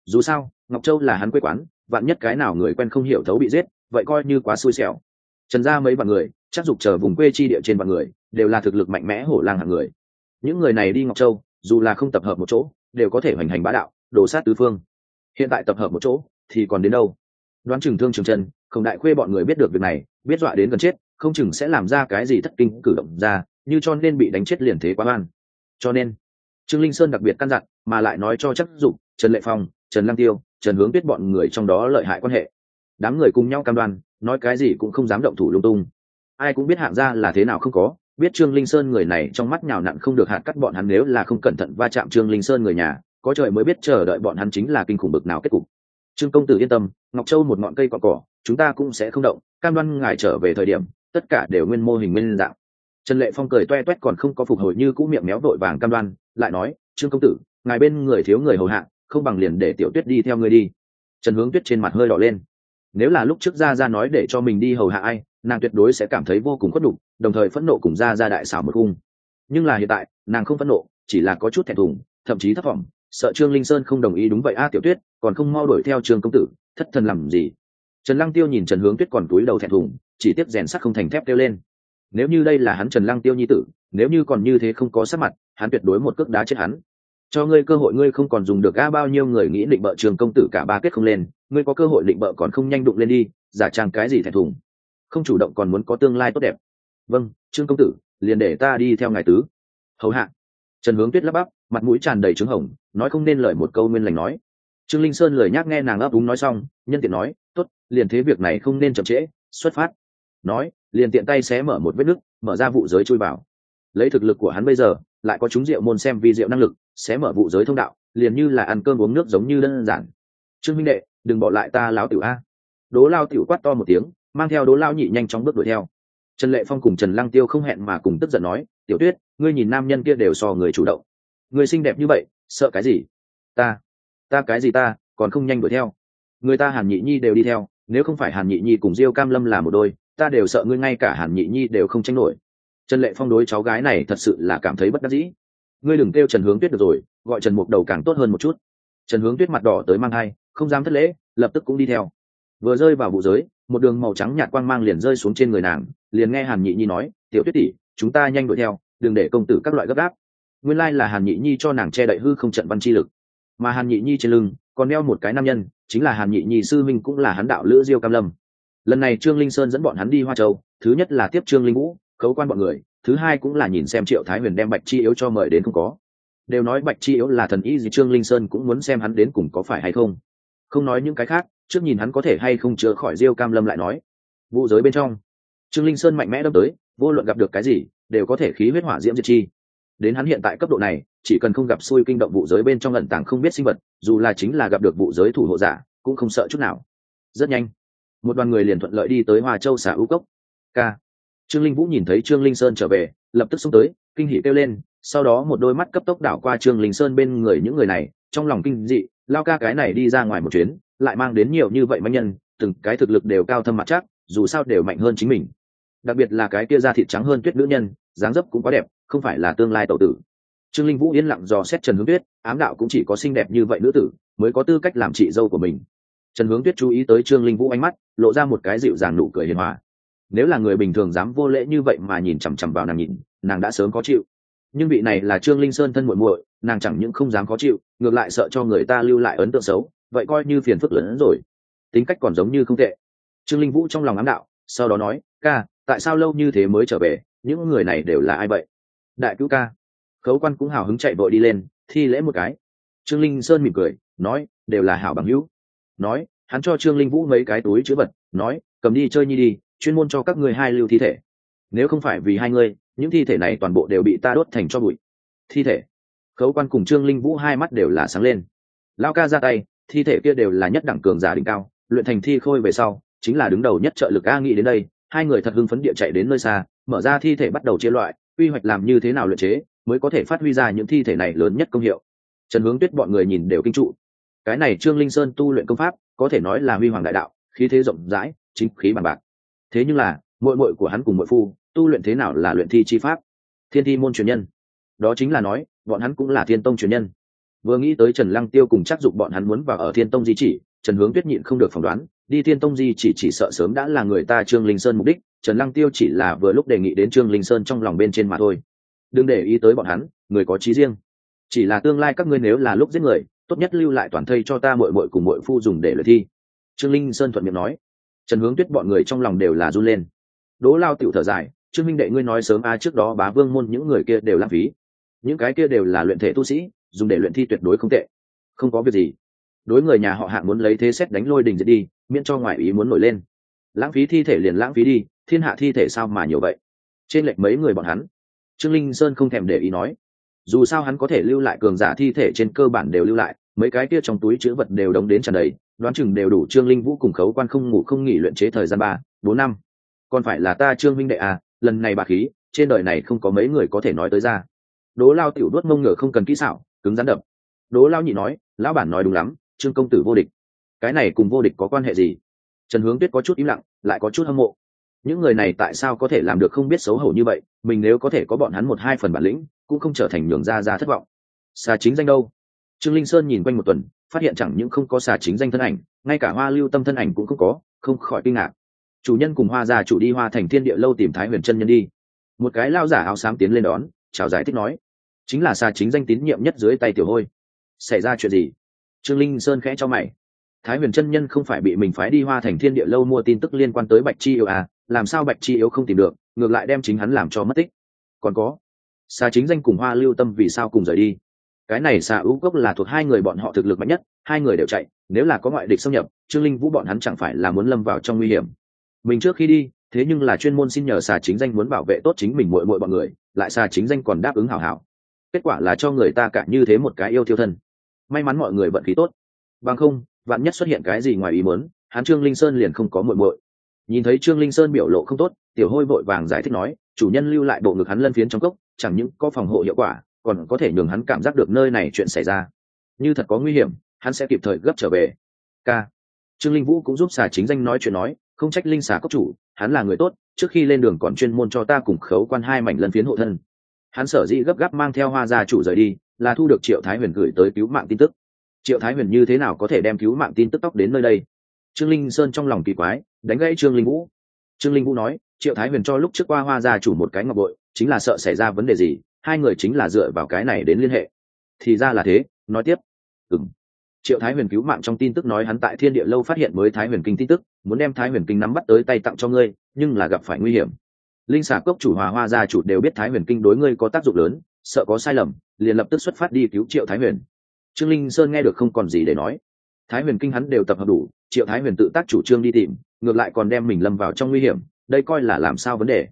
[SPEAKER 1] Dù sao, ngọc châu là hắn quê quán, vạn nhất cái nào người quen không hiểu thấu bị giết, vậy coi như quá xui xẻo. Trần gia mấy bạn người, chắc dục chờ vùng quê chi địa trên bạn người, đều là thực lực mạnh mẽ hổ lang hạng người. Những người này đi ngọc châu, dù là không tập hợp một chỗ, đều có thể hoành hành bá đạo, đổ sát tứ phương. Hiện tại tập hợp một chỗ, thì còn đến đâu? Đoán chừng thương trường chân, không đại khuê bọn người biết được việc này, biết dọa đến gần chết, không chừng sẽ làm ra cái gì thất kinh cử động ra như cho nên bị đánh chết liền thế quá oan. Cho nên, trương linh sơn đặc biệt căn dặn, mà lại nói cho chắc dụng trần lệ phong, trần lăng tiêu, trần hướng biết bọn người trong đó lợi hại quan hệ. Đám người cùng nhau cam đoan, nói cái gì cũng không dám động thủ lung tung. Ai cũng biết hạng gia là thế nào không có, biết trương linh sơn người này trong mắt nhào nặn không được hạt cắt bọn hắn nếu là không cẩn thận va chạm trương linh sơn người nhà, có trời mới biết chờ đợi bọn hắn chính là kinh khủng bực nào kết cục. Trương công tử yên tâm, ngọc châu một ngọn cây cọn cỏ, chúng ta cũng sẽ không động, cam đoan ngài trở về thời điểm, tất cả đều nguyên mô hình nguyên dạng trần lệ phong cười toe toét còn không có phục hồi như cũ miệng méo vội vàng cam đoan, lại nói, trương công tử, ngài bên người thiếu người hầu hạ, không bằng liền để tiểu tuyết đi theo ngươi đi. Trần hướng tuyết trên mặt hơi đỏ lên. Nếu là lúc trước ra ra nói để cho mình đi hầu hạ ai, nàng tuyệt đối sẽ cảm thấy vô cùng khuất đục đồng thời phẫn nộ cùng ra ra đại xảo một cung nhưng là hiện tại, nàng không phẫn nộ, chỉ là có chút thẹn thùng, thậm chí thất vọng, sợ trương linh sơn không đồng ý đúng vậy a tiểu tuyết, còn không mau đuổi theo trương công tử, thất thần làm gì? Trần lăng tiêu nhìn trần hướng tuyết còn túi đầu thẹn thùng, chỉ tiếp rèn sắt không thành thép kêu lên nếu như đây là hắn trần lăng tiêu nhi tử, nếu như còn như thế không có sắc mặt, hắn tuyệt đối một cước đá chết hắn. Cho ngươi cơ hội ngươi không còn dùng được a bao nhiêu người nghĩ định bợ trường công tử cả ba kết không lên, ngươi có cơ hội định bợ còn không nhanh đụng lên đi, giả trang cái gì thẹn thùng. Không chủ động còn muốn có tương lai tốt đẹp. Vâng trương công tử, liền để ta đi theo ngài tứ. Hầu hạ. Trần hướng tuyết lắp bắp, mặt mũi tràn đầy trứng hồng, nói không nên lời một câu nguyên lành nói. Trương linh sơn lời nhắc nghe nàng ấp úng nói xong, nhân tiện nói t ố t liền thế việc này không nên chậm trễ, xuất phát nói, liền tiện tay xé mở một vết nứt, mở ra vụ giới chui vào. Lấy thực lực của hắn bây giờ, lại có chúng rượu môn xem vi rượu năng lực, xé mở vụ giới thông đạo, liền như là ăn cơm uống nước giống như đơn giản. Trương minh đệ, đừng bỏ lại ta láo tiểu a. Đố lao tiểu quát to một tiếng, mang theo đố lao nhị nhanh chóng bước đuổi theo. Trần lệ phong cùng trần lăng tiêu không hẹn mà cùng tức giận nói, tiểu tuyết, ngươi nhìn nam nhân kia đều so người chủ động. Người xinh đẹp như vậy, sợ cái gì? Ta ta cái gì ta, còn không nhanh đuổi theo. Người ta hàn nhị nhi đều đi theo, nếu không phải hàn nhị nhi cùng diêu cam lâm là một đôi ta đều sợ ngươi ngay cả hàn nhị nhi đều không tranh nổi. Trần lệ phong đối cháu gái này thật sự là cảm thấy bất đắc dĩ. Ngươi đừng kêu trần hướng tuyết được rồi, gọi trần mục đầu càng tốt hơn một chút. Trần hướng tuyết mặt đỏ tới mang hai không dám thất lễ, lập tức cũng đi theo. Vừa rơi vào vụ giới, một đường màu trắng nhạt quang mang liền rơi xuống trên người nàng, liền nghe hàn nhị nhi nói, tiểu tuyết tỷ, chúng ta nhanh đuổi theo, đừng để công tử các loại gấp gáp. Nguyên lai là hàn nhị nhi cho nàng che đậy hư không trận văn chi lực. Mà hàn nhị nhi trên lưng, còn đeo một cái nam nhân, chính là hàn nhị nhi sư minh cũng là hắn đạo lữ diêu cam lâm lần này trương linh sơn dẫn bọn hắn đi hoa châu, thứ nhất là tiếp trương linh vũ, khấu quan bọn người, thứ hai cũng là nhìn xem triệu thái huyền đem bạch chi yếu cho mời đến không có. Đều nói bạch chi yếu là thần y gì trương linh sơn cũng muốn xem hắn đến cùng có phải hay không. Không nói những cái khác, trước nhìn hắn có thể hay không chữa khỏi diêu cam lâm lại nói. Vụ giới bên trong, trương linh sơn mạnh mẽ đâm tới, vô luận gặp được cái gì, đều có thể khí huyết hỏa diễm diệt chi. Đến hắn hiện tại cấp độ này, chỉ cần không gặp xui kinh động vụ giới bên trong ẩn tàng không biết sinh vật, dù là chính là gặp được vụ giới thủ hộ giả, cũng không sợ chút nào. Rất nhanh một đoàn người liền thuận lợi đi tới hoa châu xả ưu cốc. K. Trương linh vũ nhìn thấy trương linh sơn trở về, lập tức xông tới, kinh hỉ kêu lên, sau đó một đôi mắt cấp tốc đảo qua trương linh sơn bên người những người này, trong lòng kinh dị, lao ca cái này đi ra ngoài một chuyến, lại mang đến nhiều như vậy mạnh nhân, từng cái thực lực đều cao thâm mặt chắc, dù sao đều mạnh hơn chính mình. Đặc biệt là cái kia da thịt trắng hơn tuyết nữ nhân, dáng dấp cũng quá đẹp, không phải là tương lai tậu tử. Trương linh vũ yên lặng dò xét trần hướng tuyết, ám đạo cũng chỉ có xinh đẹp như vậy nữ tử, mới có tư cách làm chị dâu của mình trần hướng tuyết chú ý tới trương linh vũ ánh mắt, lộ ra một cái dịu dàng nụ cười hiền hòa. Nếu là người bình thường dám vô lễ như vậy mà nhìn chằm chằm vào nàng nhìn, nàng đã sớm khó chịu. Nhưng vị này là trương linh sơn thân muội muội, nàng chẳng những không dám khó chịu, ngược lại sợ cho người ta lưu lại ấn tượng xấu, vậy coi như phiền phức lớn hơn rồi. Tính cách còn giống như không tệ. Trương linh vũ trong lòng ám đạo, sau đó nói, ca, tại sao lâu như thế mới trở về? Những người này đều là ai vậy? Đại cứu ca. Khấu quan cũng hào hứng chạy vội đi lên, thi lễ một cái. Trương linh sơn mỉm cười, nói, đều là hảo bằng hữu nói, hắn cho trương linh vũ mấy cái túi chữ vật, nói, cầm đi chơi nhi đi, chuyên môn cho các ngươi hai lưu thi thể. Nếu không phải vì hai ngươi, những thi thể này toàn bộ đều bị ta đốt thành cho bụi. Thi thể. Khấu quan cùng trương linh vũ hai mắt đều là sáng lên. Lao ca ra tay, thi thể kia đều là nhất đẳng cường giả đỉnh cao, luyện thành thi khôi về sau, chính là đứng đầu nhất trợ lực a nghĩ đến đây, hai người thật hưng phấn địa chạy đến nơi xa, mở ra thi thể bắt đầu chia loại, quy hoạch làm như thế nào luyện chế, mới có thể phát huy ra những thi thể này lớn nhất công hiệu. Trần hướng tuyết bọn người nhìn đều kinh trụ cái này trương linh sơn tu luyện công pháp, có thể nói là huy hoàng đại đạo, khí thế rộng rãi, chính khí bằng bạc. Thế nhưng là mội mội của hắn cùng mội phu, tu luyện thế nào là luyện thi chi pháp? Thiên thi môn truyền nhân. Đó chính là nói, bọn hắn cũng là thiên tông truyền nhân. Vừa nghĩ tới trần lăng tiêu cùng chắc dụng bọn hắn muốn vào ở thiên tông di chỉ, trần hướng tuyết nhịn không được phỏng đoán, đi thiên tông di chỉ chỉ sợ sớm đã là người ta trương linh sơn mục đích, trần lăng tiêu chỉ là vừa lúc đề nghị đến trương linh sơn trong lòng bên trên mà thôi. Đừng để ý tới bọn hắn, người có trí riêng. Chỉ là tương lai các ngươi nếu là lúc giết người tốt nhất lưu lại toàn thây cho ta mội mội cùng mội phu dùng để luyện thi. Trương linh sơn thuận miệng nói. Trần hướng tuyết bọn người trong lòng đều là run lên. Đỗ lao tiểu thở dài, trương minh đệ, ngươi nói sớm a, trước đó bá vương môn những người kia đều lãng phí. Những cái kia đều là luyện thể tu sĩ, dùng để luyện thi tuyệt đối không tệ. Không có việc gì. Đối người nhà họ hạng muốn lấy thế xét đánh lôi đình diệt đi, miễn cho ngoại ý muốn nổi lên. Lãng phí thi thể liền lãng phí đi, thiên hạ thi thể sao mà nhiều vậy? Trên lệch mấy người bọn hắn, trương linh sơn không thèm để ý nói. Dù sao hắn có thể lưu lại cường giả thi thể trên cơ bản đều lưu lại mấy cái kia trong túi chữ vật đều đóng đến tràn đầy, đoán chừng đều đủ trương linh vũ cùng khấu quan không ngủ không nghỉ luyện chế thời gian ba, bốn năm. Còn phải là ta trương minh đệ à lần này bà khí, trên đời này không có mấy người có thể nói tới ra. Đố lao tiểu đuốt mông ngựa không cần kỹ xảo, cứng rắn đập. Đố lao nhị nói, lão bản nói đúng lắm, trương công tử vô địch. Cái này cùng vô địch có quan hệ gì? Trần hướng tuyết có chút im lặng, lại có chút hâm mộ. Những người này tại sao có thể làm được không biết xấu hổ như vậy, mình nếu có thể có bọn hắn một hai phần bản lĩnh, cũng không trở thành nhường ra ra thất vọng. Xa chính danh đâu? Trương linh sơn nhìn quanh một tuần, phát hiện chẳng những không có xà chính danh thân ảnh, ngay cả hoa lưu tâm thân ảnh cũng không có, không khỏi kinh ngạc. Chủ nhân cùng hoa gia chủ đi hoa thành thiên địa lâu tìm thái huyền chân nhân đi. Một cái lao giả áo xám tiến lên đón, chào giải thích nói, chính là xà chính danh tín nhiệm nhất dưới tay tiểu hôi. Xảy ra chuyện gì? Trương linh sơn khẽ cho mày. Thái huyền chân nhân không phải bị mình phái đi hoa thành thiên địa lâu mua tin tức liên quan tới bạch chi yêu à làm sao bạch chi yếu không tìm được, ngược lại đem chính hắn làm cho mất tích. Còn có, xà chính danh cùng hoa lưu tâm vì sao cùng rời đi? Cái này xà ưu cốc là thuộc hai người bọn họ thực lực mạnh nhất, hai người đều chạy, nếu là có ngoại địch xâm nhập, trương linh vũ bọn hắn chẳng phải là muốn lâm vào trong nguy hiểm. Mình trước khi đi, thế nhưng là chuyên môn xin nhờ xà chính danh muốn bảo vệ tốt chính mình mội mội bọn người, lại xà chính danh còn đáp ứng hảo hảo. Kết quả là cho người ta cả như thế một cái yêu thiêu thân. May mắn mọi người vận khí tốt. Bằng không, vạn nhất xuất hiện cái gì ngoài ý muốn, hắn trương linh sơn liền không có muội muội. Nhìn thấy trương linh sơn biểu lộ không tốt, tiểu hôi vội vàng giải thích nói, chủ nhân lưu lại bộ ngực hắn lân phiến trong cốc, chẳng những có phòng hộ hiệu quả còn có thể nhường hắn cảm giác được nơi này chuyện xảy ra. Như thật có nguy hiểm, hắn sẽ kịp thời gấp trở về. K. Trương linh vũ cũng giúp xà chính danh nói chuyện nói, không trách linh xà cốc chủ, hắn là người tốt, trước khi lên đường còn chuyên môn cho ta cùng khấu quan hai mảnh lân phiến hộ thân. Hắn sở dĩ gấp gáp mang theo hoa gia chủ rời đi, là thu được triệu thái huyền gửi tới cứu mạng tin tức. Triệu thái huyền như thế nào có thể đem cứu mạng tin tức tóc đến nơi đây? Trương linh sơn trong lòng kỳ quái, đánh gãy trương linh vũ. Trương linh vũ nói, triệu thái huyền cho lúc trước qua hoa gia chủ một cái ngọc bội, chính là sợ xảy ra vấn đề gì? Hai người chính là dựa vào cái này đến liên hệ. Thì ra là thế, nói tiếp. Ừng triệu thái huyền cứu mạng trong tin tức nói hắn tại thiên địa lâu phát hiện mới thái huyền kinh tin tức, muốn đem thái huyền kinh nắm bắt tới tay tặng cho ngươi, nhưng là gặp phải nguy hiểm. Linh xà cốc chủ hòa hoa gia chủ đều biết thái huyền kinh đối ngươi có tác dụng lớn, sợ có sai lầm, liền lập tức xuất phát đi cứu triệu thái huyền. Trương linh sơn nghe được không còn gì để nói. Thái huyền kinh hắn đều tập hợp đủ, triệu thái huyền tự tác chủ trương đi tìm, ngược lại còn đem mình lâm vào trong nguy hiểm, đây coi là làm sao vấn đề.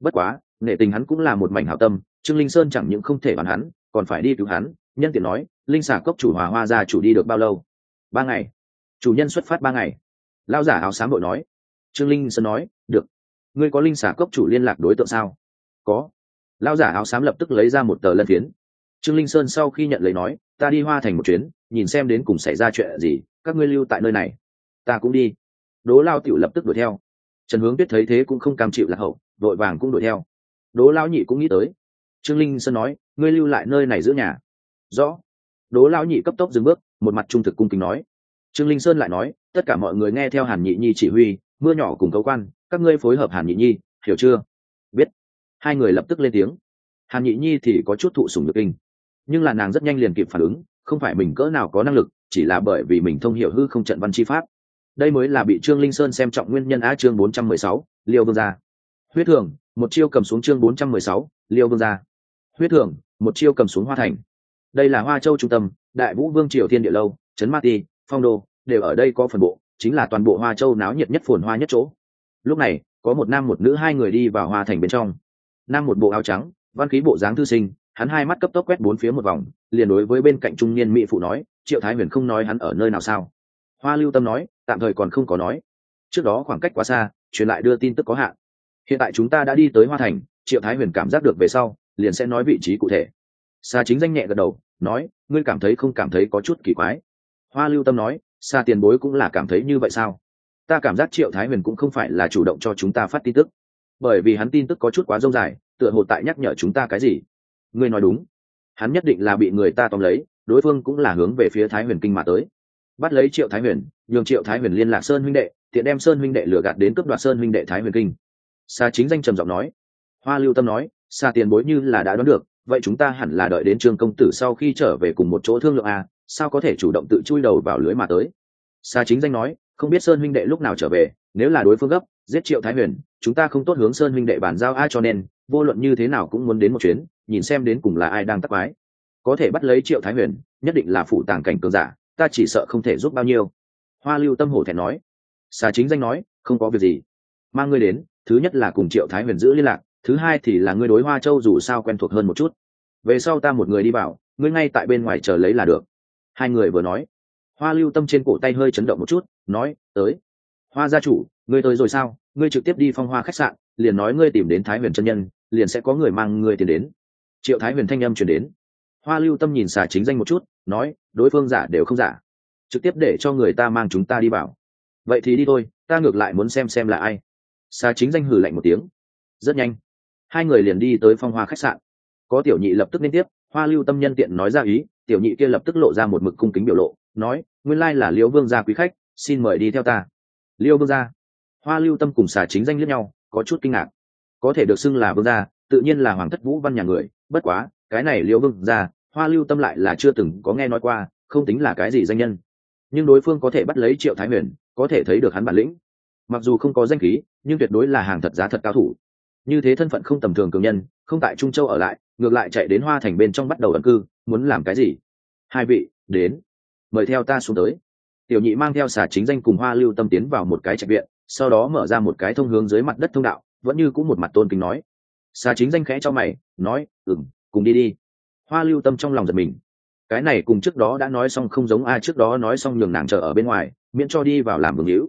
[SPEAKER 1] Bất quá, nể tình hắn cũng là một mảnh hảo tâm trương linh sơn chẳng những không thể bàn hắn, còn phải đi cứu hắn. Nhân tiện nói, linh xà cốc chủ hòa hoa gia chủ đi được bao lâu? Ba ngày. Chủ nhân xuất phát ba ngày. Lao giả áo xám bội nói. Trương linh sơn nói, được. Ngươi có linh xà cốc chủ liên lạc đối tượng sao? Có. Lao giả áo xám lập tức lấy ra một tờ lân phiến. Trương linh sơn sau khi nhận lấy nói, ta đi hoa thành một chuyến, nhìn xem đến cùng xảy ra chuyện gì, các ngươi lưu tại nơi này. Ta cũng đi. Đố lao tiểu lập tức đuổi theo. Trần hướng biết thấy thế cũng không cam chịu lạc hậu, vội vàng cũng đuổi theo. Đố lao nhị cũng nghĩ tới trương linh sơn nói, ngươi lưu lại nơi này giữ nhà. Rõ. Đố Lão nhị cấp tốc dừng bước, một mặt trung thực cung kính nói. Trương linh sơn lại nói, tất cả mọi người nghe theo hàn nhị nhi chỉ huy, mưa nhỏ cùng cấu quan, các ngươi phối hợp hàn nhị nhi, hiểu chưa? Biết. Hai người lập tức lên tiếng. Hàn nhị nhi thì có chút thụ sùng được kinh, nhưng là nàng rất nhanh liền kịp phản ứng, không phải mình cỡ nào có năng lực, chỉ là bởi vì mình thông hiểu hư không trận văn chi pháp. Đây mới là bị trương linh sơn xem trọng nguyên nhân á chương bốn trăm mười sáu, liêu vương gia. Huyết thường, một chiêu cầm xuống chương bốn trăm mười sáu, liêu vương gia huyết thường, một chiêu cầm xuống hoa thành. Đây là hoa châu trung tâm, đại vũ vương triều thiên địa lâu, trấn ma ti, phong đô, đều ở đây có phần bộ, chính là toàn bộ hoa châu náo nhiệt nhất phồn hoa nhất chỗ. Lúc này, có một nam một nữ hai người đi vào hoa thành bên trong. Nam một bộ áo trắng, văn khí bộ dáng thư sinh, hắn hai mắt cấp tốc quét bốn phía một vòng, liền đối với bên cạnh trung niên mỹ phụ nói, triệu thái huyền không nói hắn ở nơi nào sao? Hoa lưu tâm nói, tạm thời còn không có nói. Trước đó khoảng cách quá xa, truyền lại đưa tin tức có hạn. Hiện tại chúng ta đã đi tới hoa thành, triệu thái huyền cảm giác được về sau liền sẽ nói vị trí cụ thể. Xa chính danh nhẹ gật đầu, nói, ngươi cảm thấy không cảm thấy có chút kỳ quái? Hoa lưu tâm nói xa tiền bối cũng là cảm thấy như vậy sao? Ta cảm giác triệu thái huyền cũng không phải là chủ động cho chúng ta phát tin tức, bởi vì hắn tin tức có chút quá dâu dài, tựa hồ tại nhắc nhở chúng ta cái gì? Ngươi nói đúng. Hắn nhất định là bị người ta tóm lấy, đối phương cũng là hướng về phía thái huyền kinh mà tới. Bắt lấy triệu thái huyền, nhường triệu thái huyền liên lạc sơn huynh đệ, tiện đem sơn huynh đệ lừa gạt đến cướp đoạt sơn huynh đệ thái huyền kinh. Xa chính danh trầm giọng nói. Hoa lưu tâm nói xa tiền bối như là đã đoán được vậy chúng ta hẳn là đợi đến trương công tử sau khi trở về cùng một chỗ thương lượng à, sao có thể chủ động tự chui đầu vào lưới mà tới? Xa chính danh nói không biết sơn huynh đệ lúc nào trở về nếu là đối phương gấp giết triệu thái huyền chúng ta không tốt hướng sơn huynh đệ bàn giao ai cho nên vô luận như thế nào cũng muốn đến một chuyến nhìn xem đến cùng là ai đang tắc mái có thể bắt lấy triệu thái huyền nhất định là phụ tàng cảnh cường giả ta chỉ sợ không thể giúp bao nhiêu. Hoa lưu tâm hổ thẹn nói. Xà chính danh nói không có việc gì. Mang ngươi đến thứ nhất là cùng triệu thái huyền giữ liên lạc thứ hai thì là ngươi đối hoa châu dù sao quen thuộc hơn một chút. Về sau ta một người đi bảo ngươi ngay tại bên ngoài chờ lấy là được. Hai người vừa nói, hoa lưu tâm trên cổ tay hơi chấn động một chút, nói, tới. Hoa gia chủ, ngươi tới rồi sao? Ngươi trực tiếp đi phong hoa khách sạn, liền nói ngươi tìm đến thái huyền chân nhân, liền sẽ có người mang ngươi tiền đến. Triệu thái huyền thanh âm chuyển đến. Hoa lưu tâm nhìn xà chính danh một chút, nói, đối phương giả đều không giả. Trực tiếp để cho người ta mang chúng ta đi vào. Vậy thì đi thôi, ta ngược lại muốn xem xem là ai. Xà chính danh hử lạnh một tiếng. Rất nhanh hai người liền đi tới phong hoa khách sạn. Có tiểu nhị lập tức liên tiếp, hoa lưu tâm nhân tiện nói ra ý, tiểu nhị kia lập tức lộ ra một mực cung kính biểu lộ, nói, nguyên lai là liễu vương gia quý khách, xin mời đi theo ta. Liêu vương gia? Hoa lưu tâm cùng xà chính danh lẫn nhau, có chút kinh ngạc. Có thể được xưng là vương gia, tự nhiên là hoàng thất vũ văn nhà người, bất quá, cái này liêu vương gia, hoa lưu tâm lại là chưa từng có nghe nói qua, không tính là cái gì danh nhân. Nhưng đối phương có thể bắt lấy triệu thái huyền, có thể thấy được hắn bản lĩnh. Mặc dù không có danh khí, nhưng tuyệt đối là hàng thật giá thật cao thủ như thế thân phận không tầm thường cường nhân, không tại trung châu ở lại, ngược lại chạy đến hoa thành bên trong bắt đầu ẩn cư, muốn làm cái gì? Hai vị, đến. Mời theo ta xuống tới. Tiểu nhị mang theo xà chính danh cùng hoa lưu tâm tiến vào một cái trạch viện, sau đó mở ra một cái thông hướng dưới mặt đất thông đạo, vẫn như cũng một mặt tôn kính nói. Xà chính danh khẽ cho mày, nói ừng cùng đi đi. Hoa lưu tâm trong lòng giật mình. Cái này cùng trước đó đã nói xong không giống ai trước đó nói xong nhường nàng chờ ở bên ngoài, miễn cho đi vào làm vương hữu.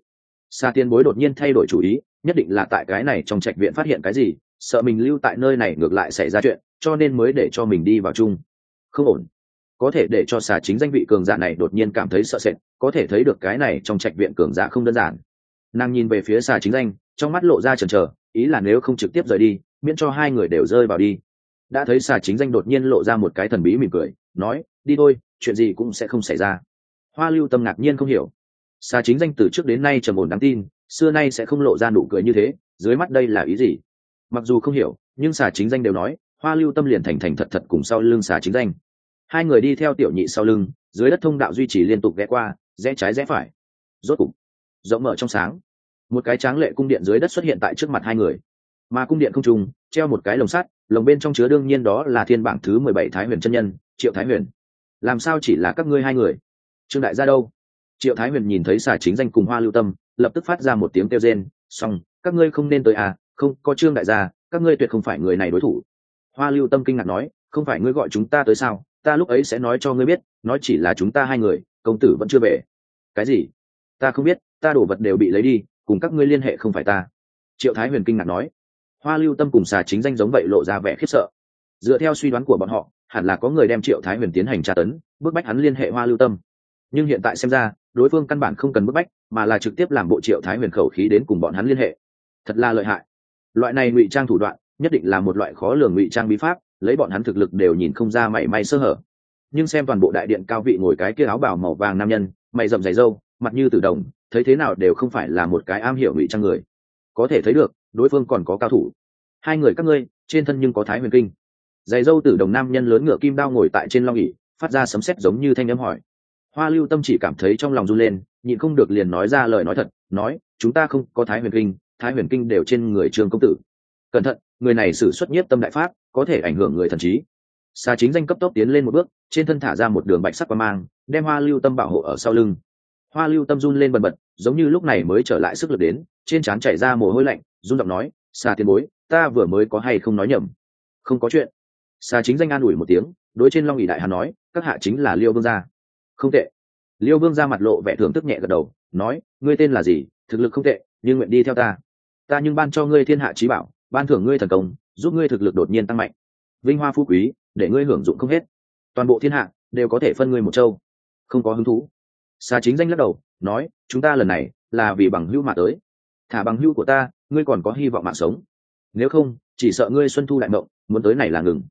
[SPEAKER 1] Xa tiên bối đột nhiên thay đổi chủ ý nhất định là tại cái này trong trạch viện phát hiện cái gì, sợ mình lưu tại nơi này ngược lại xảy ra chuyện, cho nên mới để cho mình đi vào chung. Không ổn. Có thể để cho xà chính danh vị cường giả này đột nhiên cảm thấy sợ sệt, có thể thấy được cái này trong trạch viện cường giả không đơn giản. Nàng nhìn về phía xà chính danh, trong mắt lộ ra chần chờ, ý là nếu không trực tiếp rời đi, miễn cho hai người đều rơi vào đi. Đã thấy xà chính danh đột nhiên lộ ra một cái thần bí mỉm cười, nói, đi thôi, chuyện gì cũng sẽ không xảy ra. Hoa lưu tâm ngạc nhiên không hiểu. Xà chính danh từ trước đến nay trầm ổn đáng tin xưa nay sẽ không lộ ra nụ cười như thế, dưới mắt đây là ý gì? Mặc dù không hiểu, nhưng xà chính danh đều nói, hoa lưu tâm liền thành thành thật thật cùng sau lưng xà chính danh. Hai người đi theo tiểu nhị sau lưng, dưới đất thông đạo duy trì liên tục ghé qua, rẽ trái rẽ phải. Rốt cục, rộng mở trong sáng. Một cái tráng lệ cung điện dưới đất xuất hiện tại trước mặt hai người. Mà cung điện không trùng, treo một cái lồng sắt, lồng bên trong chứa đương nhiên đó là thiên bảng thứ mười bảy thái huyền chân nhân, triệu thái huyền. Làm sao chỉ là các ngươi hai người? Trương đại gia đâu? Triệu thái huyền nhìn thấy xà chính danh cùng hoa lưu tâm lập tức phát ra một tiếng kêu rên, xong, các ngươi không nên tới à không, có trương đại gia, các ngươi tuyệt không phải người này đối thủ. Hoa lưu tâm kinh ngạc nói, không phải ngươi gọi chúng ta tới sao? Ta lúc ấy sẽ nói cho ngươi biết, nói chỉ là chúng ta hai người, công tử vẫn chưa về. Cái gì? Ta không biết, ta đổ vật đều bị lấy đi, cùng các ngươi liên hệ không phải ta. Triệu thái huyền kinh ngạc nói. Hoa lưu tâm cùng xà chính danh giống vậy lộ ra vẻ khiếp sợ. Dựa theo suy đoán của bọn họ, hẳn là có người đem triệu thái huyền tiến hành tra tấn, bức bách hắn liên hệ hoa lưu tâm. Nhưng hiện tại xem ra đối phương căn bản không cần bức bách, mà là trực tiếp làm bộ triệu thái huyền khẩu khí đến cùng bọn hắn liên hệ. Thật là lợi hại. Loại này ngụy trang thủ đoạn, nhất định là một loại khó lường ngụy trang bí pháp, lấy bọn hắn thực lực đều nhìn không ra mảy may sơ hở. Nhưng xem toàn bộ đại điện cao vị ngồi cái kia áo bào màu vàng nam nhân, mày rậm dày râu, mặt như tử đồng, thấy thế nào đều không phải là một cái am hiểu ngụy trang người. Có thể thấy được, đối phương còn có cao thủ. Hai người các ngươi, trên thân nhưng có thái huyền kinh. Dày dâu tử đồng nam nhân lớn ngựa kim đao ngồi tại trên long ỉ phát ra sấm sét giống như thanh âm hỏi hoa lưu tâm chỉ cảm thấy trong lòng run lên, nhịn không được liền nói ra lời nói thật, nói, chúng ta không có thái huyền kinh, thái huyền kinh đều trên người trương công tử. Cẩn thận, người này xử xuất nhất tâm đại pháp, có thể ảnh hưởng người thần trí. Xa chính danh cấp tốc tiến lên một bước, trên thân thả ra một đường bạch sắc qua mang, đem hoa lưu tâm bảo hộ ở sau lưng. Hoa lưu tâm run lên bần bật, giống như lúc này mới trở lại sức lực đến, trên trán chảy ra mồ hôi lạnh, run giọng nói xa tiền bối, ta vừa mới có hay không nói nhầm? Không có chuyện. Xa chính danh an ủi một tiếng, đối trên long ỉ đại hà nói, các hạ chính là liêu vương gia không tệ. Liêu vương ra mặt lộ vẻ thưởng thức nhẹ gật đầu, nói, ngươi tên là gì? Thực lực không tệ, nhưng nguyện đi theo ta. Ta nhưng ban cho ngươi thiên hạ trí bảo, ban thưởng ngươi thần công, giúp ngươi thực lực đột nhiên tăng mạnh. Vinh hoa phú quý, để ngươi hưởng dụng không hết. Toàn bộ thiên hạ đều có thể phân ngươi một châu. Không có hứng thú. Xa chính danh lắc đầu, nói, chúng ta lần này là vì bằng hữu mà tới. Thả bằng hữu của ta, ngươi còn có hy vọng mạng sống. Nếu không, chỉ sợ ngươi xuân thu đại mộng, muốn tới này là ngừng.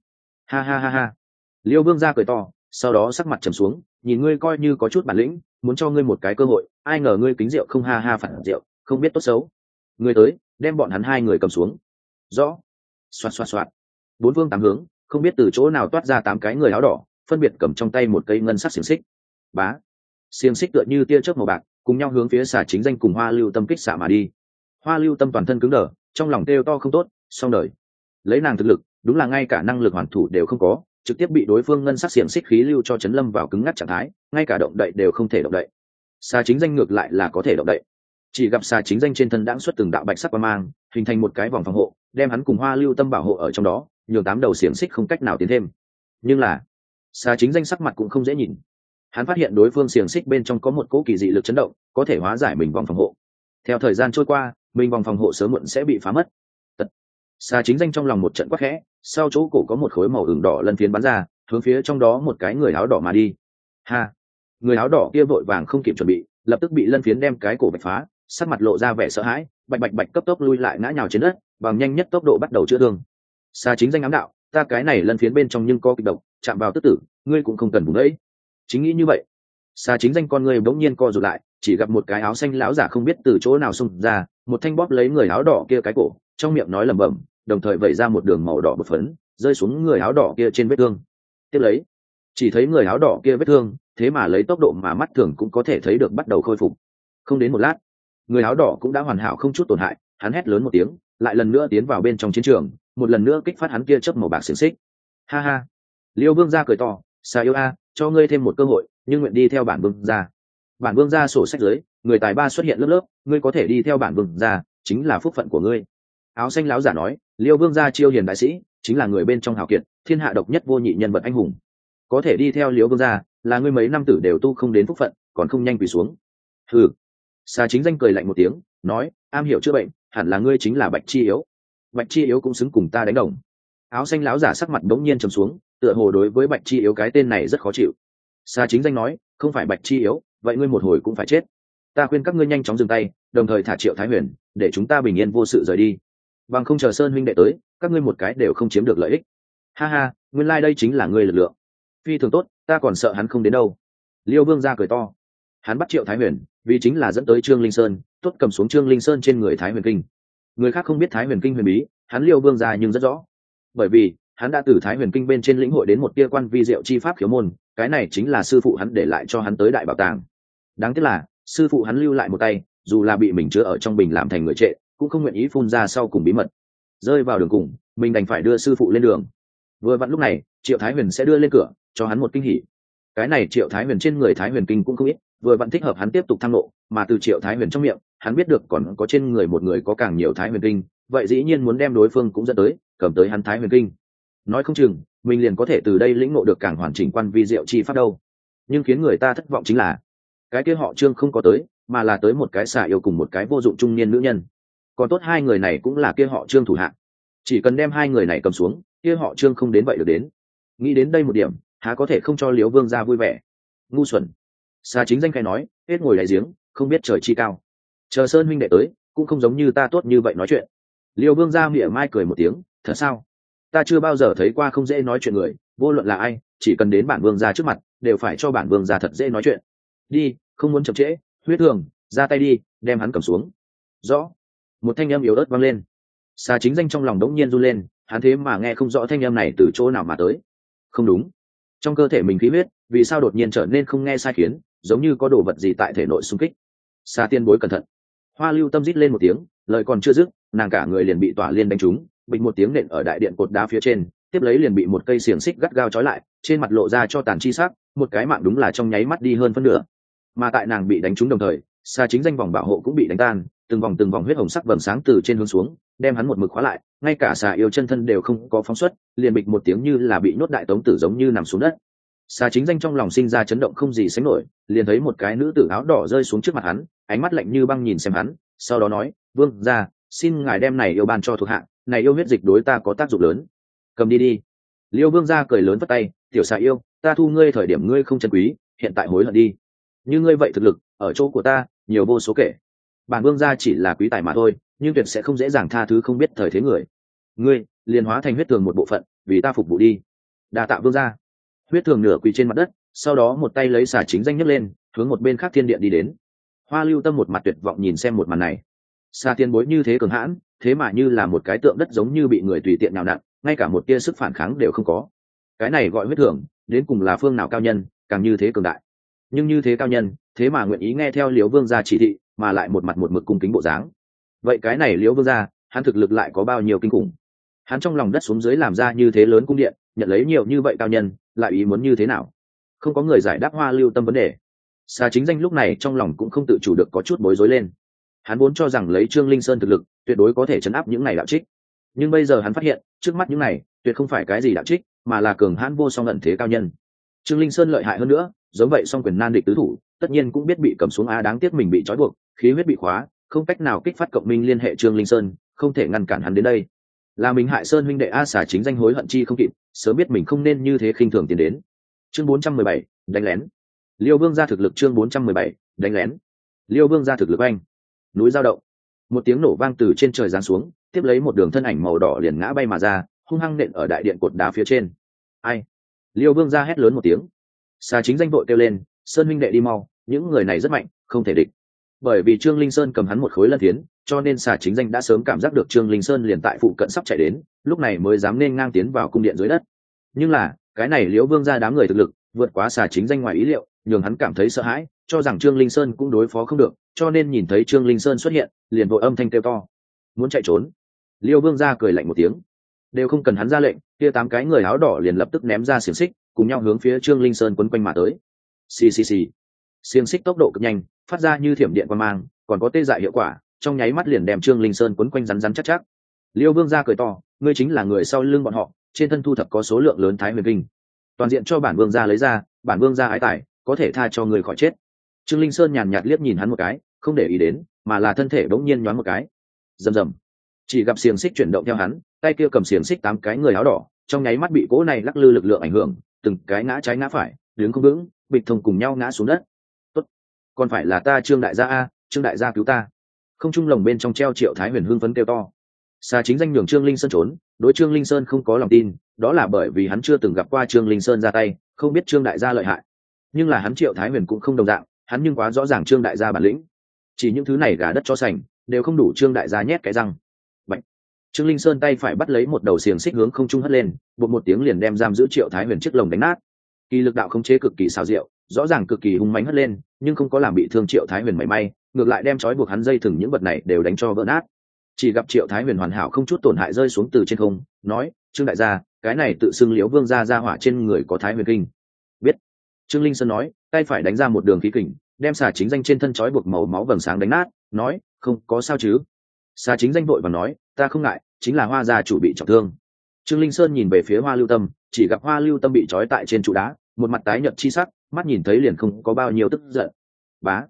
[SPEAKER 1] Ha ha ha ha. Liêu vương ra cười to, sau đó sắc mặt trầm xuống nhìn ngươi coi như có chút bản lĩnh, muốn cho ngươi một cái cơ hội, ai ngờ ngươi kính rượu không ha ha phản rượu, không biết tốt xấu. Ngươi tới, đem bọn hắn hai người cầm xuống. Rõ. Xoạt xoạt xoạt. Bốn phương tám hướng, không biết từ chỗ nào toát ra tám cái người áo đỏ, phân biệt cầm trong tay một cây ngân sắc xiềng xích. Bá. Xiềng xích tựa như tia chớp màu bạc, cùng nhau hướng phía xả chính danh cùng hoa lưu tâm kích xả mà đi. Hoa lưu tâm toàn thân cứng đờ, trong lòng kêu to không tốt, xong đời. Lấy nàng thực lực, đúng là ngay cả năng lực hoàn thủ đều không có trực tiếp bị đối phương ngân sắc xiềng xích khí lưu cho chấn lâm vào cứng ngắc trạng thái, ngay cả động đậy đều không thể động đậy. Xà chính danh ngược lại là có thể động đậy. Chỉ gặp xà chính danh trên thân đãng xuất từng đạo bạch sắc qua mang, hình thành một cái vòng phòng hộ, đem hắn cùng hoa lưu tâm bảo hộ ở trong đó, nhường tám đầu xiềng xích không cách nào tiến thêm. Nhưng là, xà chính danh sắc mặt cũng không dễ nhìn. Hắn phát hiện đối phương xiềng xích bên trong có một cỗ kỳ dị lực chấn động, có thể hóa giải mình vòng phòng hộ. Theo thời gian trôi qua, mình vòng phòng hộ sớm muộn sẽ bị phá mất. Tật. Xà chính danh trong lòng một trận quắc khẽ sau chỗ cổ có một khối màu ửng đỏ lân phiến bắn ra, hướng phía trong đó một cái người áo đỏ mà đi. Ha! Người áo đỏ kia vội vàng không kịp chuẩn bị, lập tức bị lân phiến đem cái cổ bạch phá, sắc mặt lộ ra vẻ sợ hãi, bạch bạch bạch cấp tốc lui lại ngã nhào trên đất, bằng nhanh nhất tốc độ bắt đầu chữa thương. Xa chính danh ám đạo, ta cái này lân phiến bên trong nhưng có kịch độc, chạm vào tức tử, ngươi cũng không cần vùng đấy chính nghĩ như vậy xa chính danh con ngươi bỗng nhiên co rụt lại, chỉ gặp một cái áo xanh lão giả không biết từ chỗ nào xông ra, một thanh bóp lấy người áo đỏ kia cái cổ, trong miệng nói lẩm bẩm đồng thời vẩy ra một đường màu đỏ bột phấn, rơi xuống người áo đỏ kia trên vết thương. Tiếp lấy, chỉ thấy người áo đỏ kia vết thương, thế mà lấy tốc độ mà mắt thường cũng có thể thấy được bắt đầu khôi phục. Không đến một lát, người áo đỏ cũng đã hoàn hảo không chút tổn hại, hắn hét lớn một tiếng, lại lần nữa tiến vào bên trong chiến trường, một lần nữa kích phát hắn kia chớp màu bạc xiềng xích. Ha ha. Liêu vương gia cười to xà yêu a, cho ngươi thêm một cơ hội, nhưng nguyện đi theo bản vương gia. Bản vương gia sổ sách giới người tài ba xuất hiện lớp lớp, ngươi có thể đi theo bản vương gia, chính là phúc phận của ngươi. Áo xanh láo giả nói liêu vương gia chiêu hiền đại sĩ, chính là người bên trong hào kiệt, thiên hạ độc nhất vô nhị nhân vật anh hùng. Có thể đi theo liêu vương gia, là ngươi mấy năm tử đều tu không đến phúc phận, còn không nhanh quỳ xuống. Thử xà chính danh cười lạnh một tiếng, nói, am hiểu chữa bệnh, hẳn là ngươi chính là bạch chi yếu. Bạch chi yếu cũng xứng cùng ta đánh đồng. Áo xanh láo giả sắc mặt đống nhiên trầm xuống, tựa hồ đối với bạch chi yếu cái tên này rất khó chịu. Xà chính danh nói, không phải bạch chi yếu, vậy ngươi một hồi cũng phải chết. Ta khuyên các ngươi nhanh chóng dừng tay, đồng thời thả triệu thái huyền, để chúng ta bình yên vô sự rời đi bằng không chờ sơn huynh đệ tới, các ngươi một cái đều không chiếm được lợi ích. Ha ha, nguyên lai、like、đây chính là ngươi lực lượng. Phi thường tốt, ta còn sợ hắn không đến đâu. Liêu vương ra cười to. Hắn bắt triệu thái huyền, vì chính là dẫn tới trương linh sơn tuất cầm xuống trương linh sơn trên người thái huyền kinh. Người khác không biết thái huyền kinh huyền bí, hắn liêu vương ra nhưng rất rõ. Bởi vì, hắn đã từ thái huyền kinh bên trên lĩnh hội đến một tia quan vi diệu chi pháp khiếu môn, cái này chính là sư phụ hắn để lại cho hắn tới đại bảo tàng. Đáng tiếc là, sư phụ hắn lưu lại một tay, dù là bị mình chứa ở trong bình làm thành người trệ cũng không nguyện ý phun ra sau cùng bí mật. Rơi vào đường cùng, mình đành phải đưa sư phụ lên đường. Vừa vặn lúc này, triệu thái huyền sẽ đưa lên cửa, cho hắn một kinh hỉ. Cái này triệu thái huyền trên người thái huyền kinh cũng không ít, vừa vặn thích hợp hắn tiếp tục thăng lộ, mà từ triệu thái huyền trong miệng, hắn biết được còn có trên người một người có càng nhiều thái huyền kinh, vậy dĩ nhiên muốn đem đối phương cũng dẫn tới, cầm tới hắn thái huyền kinh. Nói không chừng, mình liền có thể từ đây lĩnh ngộ được càng hoàn chỉnh quan vi diệu chi pháp đâu. Nhưng khiến người ta thất vọng chính là, cái kia họ trương không có tới, mà là tới một cái xả yêu cùng một cái vô dụng trung niên nữ nhân còn tốt hai người này cũng là kia họ trương thủ hạng. Chỉ cần đem hai người này cầm xuống, kia họ trương không đến vậy được đến. Nghĩ đến đây một điểm, há có thể không cho liếu vương ra vui vẻ. Ngu xuẩn. Xa chính danh khai nói, hết ngồi đại giếng, không biết trời chi cao. Chờ sơn huynh đệ tới, cũng không giống như ta tốt như vậy nói chuyện. Liêu vương ra mỉa mai cười một tiếng, thật sao? Ta chưa bao giờ thấy qua không dễ nói chuyện người, vô luận là ai, chỉ cần đến bản vương ra trước mặt, đều phải cho bản vương ra thật dễ nói chuyện. Đi, không muốn chậm trễ, huyết thường, ra tay đi, đem hắn cầm xuống. Rõ một thanh âm yếu ớt vang lên. Xà chính danh trong lòng đống nhiên run lên, hắn thế mà nghe không rõ thanh âm này từ chỗ nào mà tới. Không đúng. Trong cơ thể mình khí huyết, vì sao đột nhiên trở nên không nghe sai khiến, giống như có đồ vật gì tại thể nội xung kích. Xa tiên bối cẩn thận. Hoa lưu tâm rít lên một tiếng, lời còn chưa dứt, nàng cả người liền bị tỏa liên đánh trúng bịch một tiếng nện ở đại điện cột đá phía trên, tiếp lấy liền bị một cây xiềng xích gắt gao trói lại, trên mặt lộ ra cho tàn chi sắc, một cái mạng đúng là trong nháy mắt đi hơn phân nửa. Mà tại nàng bị đánh trúng đồng thời xa chính danh vòng bảo hộ cũng bị đánh tan từng vòng từng vòng huyết hồng sắc vầng sáng từ trên hướng xuống, đem hắn một mực khóa lại, ngay cả xà yêu chân thân đều không có phóng xuất, liền bịch một tiếng như là bị nhốt đại tống tử giống như nằm xuống đất. Xà chính danh trong lòng sinh ra chấn động không gì sánh nổi, liền thấy một cái nữ tử áo đỏ rơi xuống trước mặt hắn, ánh mắt lạnh như băng nhìn xem hắn, sau đó nói, vương ra xin ngài đem này yêu ban cho thuộc hạ này yêu huyết dịch đối ta có tác dụng lớn. Cầm đi đi. Liêu vương ra cười lớn vất tay, tiểu xà yêu, ta thu ngươi thời điểm ngươi không chân quý, hiện tại hối hận đi. Như ngươi vậy thực lực, ở chỗ của ta, nhiều vô số kể bản vương gia chỉ là quý tài mà thôi, nhưng tuyệt sẽ không dễ dàng tha thứ không biết thời thế người. Ngươi, liền hóa thành huyết thường một bộ phận, vì ta phục vụ đi. Đa tạ vương gia. Huyết thường nửa quỳ trên mặt đất, sau đó một tay lấy xả chính danh nhấc lên, hướng một bên khác thiên điện đi đến. Hoa lưu tâm một mặt tuyệt vọng nhìn xem một màn này. Xa tiên bối như thế cường hãn, thế mà như là một cái tượng đất giống như bị người tùy tiện nào nặn, ngay cả một tia sức phản kháng đều không có. Cái này gọi huyết thường, đến cùng là phương nào cao nhân, càng như thế cường đại. Nhưng như thế cao nhân, thế mà nguyện ý nghe theo liễu vương gia chỉ thị mà lại một mặt một mực cung kính bộ dáng. Vậy cái này liễu vương gia, hắn thực lực lại có bao nhiêu kinh khủng? Hắn trong lòng đất xuống dưới làm ra như thế lớn cung điện, nhận lấy nhiều như vậy cao nhân, lại ý muốn như thế nào? Không có người giải đáp hoa lưu tâm vấn đề. Xa chính danh lúc này trong lòng cũng không tự chủ được có chút bối rối lên. Hắn vốn cho rằng lấy trương linh sơn thực lực, tuyệt đối có thể chấn áp những này đạo trích. Nhưng bây giờ hắn phát hiện, trước mắt những này, tuyệt không phải cái gì đạo trích, mà là cường hãn vô song ẩn thế cao nhân. Trương linh sơn lợi hại hơn nữa giống vậy song quyền nan địch tứ thủ tất nhiên cũng biết bị cầm xuống a đáng tiếc mình bị trói buộc khí huyết bị khóa không cách nào kích phát cộng minh liên hệ trương linh sơn không thể ngăn cản hắn đến đây. Là mình hại sơn huynh đệ a xả chính danh hối hận chi không kịp sớm biết mình không nên như thế khinh thường tiến đến. Chương 417, đánh lén. Liêu vương ra thực lực chương 417, đánh lén. Liêu vương ra thực lực anh núi giao động. Một tiếng nổ vang từ trên trời giáng xuống tiếp lấy một đường thân ảnh màu đỏ liền ngã bay mà ra hung hăng nện ở đại điện cột đá phía trên. Ai? Liêu vương ra hét lớn một tiếng xà chính danh vội kêu lên, sơn minh đệ đi mau, những người này rất mạnh, không thể địch. Bởi vì trương linh sơn cầm hắn một khối lân thiến, cho nên xà chính danh đã sớm cảm giác được trương linh sơn liền tại phụ cận sắp chạy đến, lúc này mới dám nên ngang tiến vào cung điện dưới đất. Nhưng là, cái này liễu vương ra đám người thực lực, vượt quá xà chính danh ngoài ý liệu, nhường hắn cảm thấy sợ hãi, cho rằng trương linh sơn cũng đối phó không được, cho nên nhìn thấy trương linh sơn xuất hiện, liền vội âm thanh kêu to. Muốn chạy trốn? Liêu vương ra cười lạnh một tiếng. Đều không cần hắn ra lệnh, kia tám cái người áo đỏ liền lập tức ném ra xiềng xích cùng nhau hướng phía trương linh sơn quấn quanh mà tới. Xì xì xì. Xiềng xích tốc độ cực nhanh, phát ra như thiểm điện qua mang, còn có tê dại hiệu quả, trong nháy mắt liền đem trương linh sơn quấn quanh rắn rắn chắc chắc. Liêu vương ra cười to, ngươi chính là người sau lưng bọn họ, trên thân thu thập có số lượng lớn thái huyền kinh. Toàn diện cho bản vương gia lấy ra, bản vương gia ái tài, có thể tha cho người khỏi chết. Trương linh sơn nhàn nhạt liếc nhìn hắn một cái, không để ý đến, mà là thân thể bỗng nhiên nhoáng một cái. Rầm rầm. Chỉ gặp xiềng xích chuyển động theo hắn, tay kia cầm xiềng xích tám cái người áo đỏ, trong nháy mắt bị cỗ này lắc lư lực lượng ảnh hưởng từng cái ngã trái ngã phải, đứng không vững, bịch thông cùng nhau ngã xuống đất. Tốt. còn phải là ta trương đại gia a, trương đại gia cứu ta. Không trung lồng bên trong treo triệu thái huyền hưng phấn kêu to. Xa chính danh nhường trương linh sơn trốn, đối trương linh sơn không có lòng tin, đó là bởi vì hắn chưa từng gặp qua trương linh sơn ra tay, không biết trương đại gia lợi hại. Nhưng là hắn triệu thái huyền cũng không đồng dạng, hắn nhưng quá rõ ràng trương đại gia bản lĩnh. Chỉ những thứ này gà đất cho sành, đều không đủ trương đại gia nhét cái răng trương linh sơn tay phải bắt lấy một đầu xiềng xích hướng không trung hất lên, bột một tiếng liền đem giam giữ triệu thái huyền chiếc lồng đánh nát. Kỳ lực đạo không chế cực kỳ xào rượu rõ ràng cực kỳ hung mánh hất lên, nhưng không có làm bị thương triệu thái huyền mảy may, ngược lại đem trói buộc hắn dây thừng những vật này đều đánh cho vỡ nát. Chỉ gặp triệu thái huyền hoàn hảo không chút tổn hại rơi xuống từ trên không, nói, trương đại gia, cái này tự xưng liễu vương gia ra hỏa trên người có thái huyền kinh. Biết. Trương linh sơn nói, tay phải đánh ra một đường khí kình, đem xà chính danh trên thân trói buộc màu máu vầng sáng đánh nát, nói, không, có sao chứ? Xa chính danh vội và nói, ta không ngại, chính là hoa gia chủ bị trọng thương. Trương linh sơn nhìn về phía hoa lưu tâm, chỉ gặp hoa lưu tâm bị trói tại trên trụ đá, một mặt tái nhợt chi sắc, mắt nhìn thấy liền không có bao nhiêu tức giận. Bá.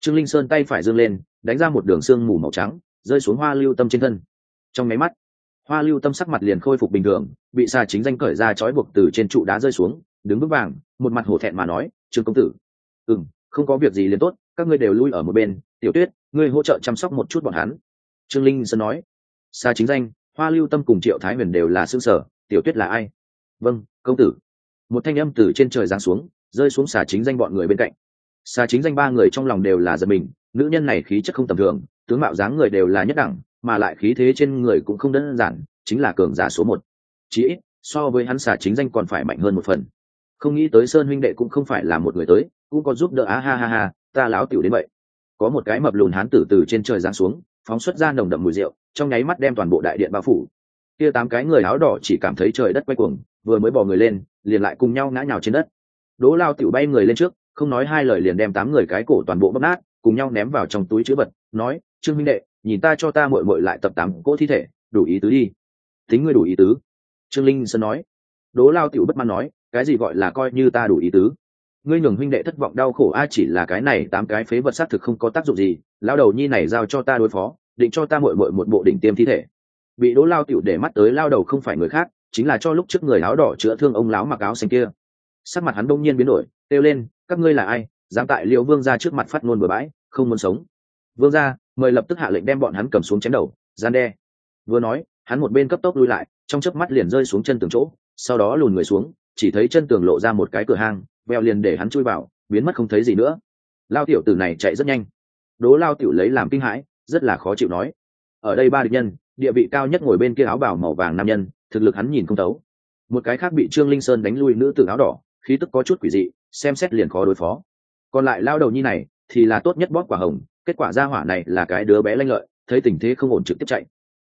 [SPEAKER 1] Trương linh sơn tay phải dương lên, đánh ra một đường xương mù màu trắng, rơi xuống hoa lưu tâm trên thân. Trong máy mắt, hoa lưu tâm sắc mặt liền khôi phục bình thường, bị xa chính danh cởi ra trói buộc từ trên trụ đá rơi xuống, đứng bước vàng, một mặt hổ thẹn mà nói, trương công tử. Ừ không có việc gì liền tốt, các ngươi đều lui ở một bên, tiểu tuyết, ngươi hỗ trợ chăm sóc một chút bọn hắn trương linh sơn nói xa chính danh, hoa lưu tâm cùng triệu thái huyền đều là xương sở, tiểu tuyết là ai? Vâng công tử. Một thanh âm từ trên trời giáng xuống, rơi xuống xà chính danh bọn người bên cạnh. Xà chính danh ba người trong lòng đều là giật mình, nữ nhân này khí chất không tầm thường, tướng mạo dáng người đều là nhất đẳng, mà lại khí thế trên người cũng không đơn giản, chính là cường giả số một. Chí ít, so với hắn xà chính danh còn phải mạnh hơn một phần. Không nghĩ tới sơn huynh đệ cũng không phải là một người tới, cũng có giúp đỡ. Á ha ha ha, ta láo tiểu đến vậy. Có một cái mập lùn hán tử từ trên trời giáng xuống phóng xuất ra nồng đậm mùi rượu, trong nháy mắt đem toàn bộ đại điện bao phủ. Kia tám cái người áo đỏ chỉ cảm thấy trời đất quay cuồng, vừa mới bỏ người lên, liền lại cùng nhau ngã nhào trên đất. Đỗ lao tiểu bay người lên trước, không nói hai lời liền đem tám người cái cổ toàn bộ bóp nát, cùng nhau ném vào trong túi chữ vật, nói, trương minh đệ, nhìn ta cho ta mội mội lại tập tám cỗ thi thể, đủ ý tứ đi. Tính ngươi đủ ý tứ. Trương linh sơn nói. Đố lao tiểu bất mãn nói, cái gì gọi là coi như ta đủ ý tứ? Ngươi nhường huynh đệ thất vọng đau khổ, a, chỉ là cái này tám cái phế vật xác thực không có tác dụng gì lao đầu nhi này giao cho ta đối phó, định cho ta mội mội một bộ đỉnh tiêm thi thể. Bị đố lao tiểu để mắt tới lao đầu không phải người khác, chính là cho lúc trước người áo đỏ chữa thương ông láo mặc áo xanh kia. Sắc mặt hắn đông nhiên biến đổi, kêu lên, các ngươi là ai? Dám tại liệu vương ra trước mặt phát ngôn bừa bãi, không muốn sống. Vương ra mời lập tức hạ lệnh đem bọn hắn cầm xuống chém đầu, gian đe. Vừa nói, hắn một bên cấp tốc lui lại, trong chớp mắt liền rơi xuống chân tường chỗ, sau đó lùn người xuống, chỉ thấy chân tường lộ ra một cái cửa hang veo liền để hắn chui vào, biến mất không thấy gì nữa. Lao tiểu tử này chạy rất nhanh. Đố lao tiểu lấy làm kinh hãi, rất là khó chịu nói. Ở đây ba địch nhân, địa vị cao nhất ngồi bên kia áo bào màu vàng nam nhân, thực lực hắn nhìn không thấu. Một cái khác bị trương linh sơn đánh lui nữ tử áo đỏ, khí tức có chút quỷ dị, xem xét liền khó đối phó. Còn lại lao đầu nhi này, thì là tốt nhất bóp quả hồng, kết quả ra hỏa này là cái đứa bé lanh lợi, thấy tình thế không ổn trực tiếp chạy.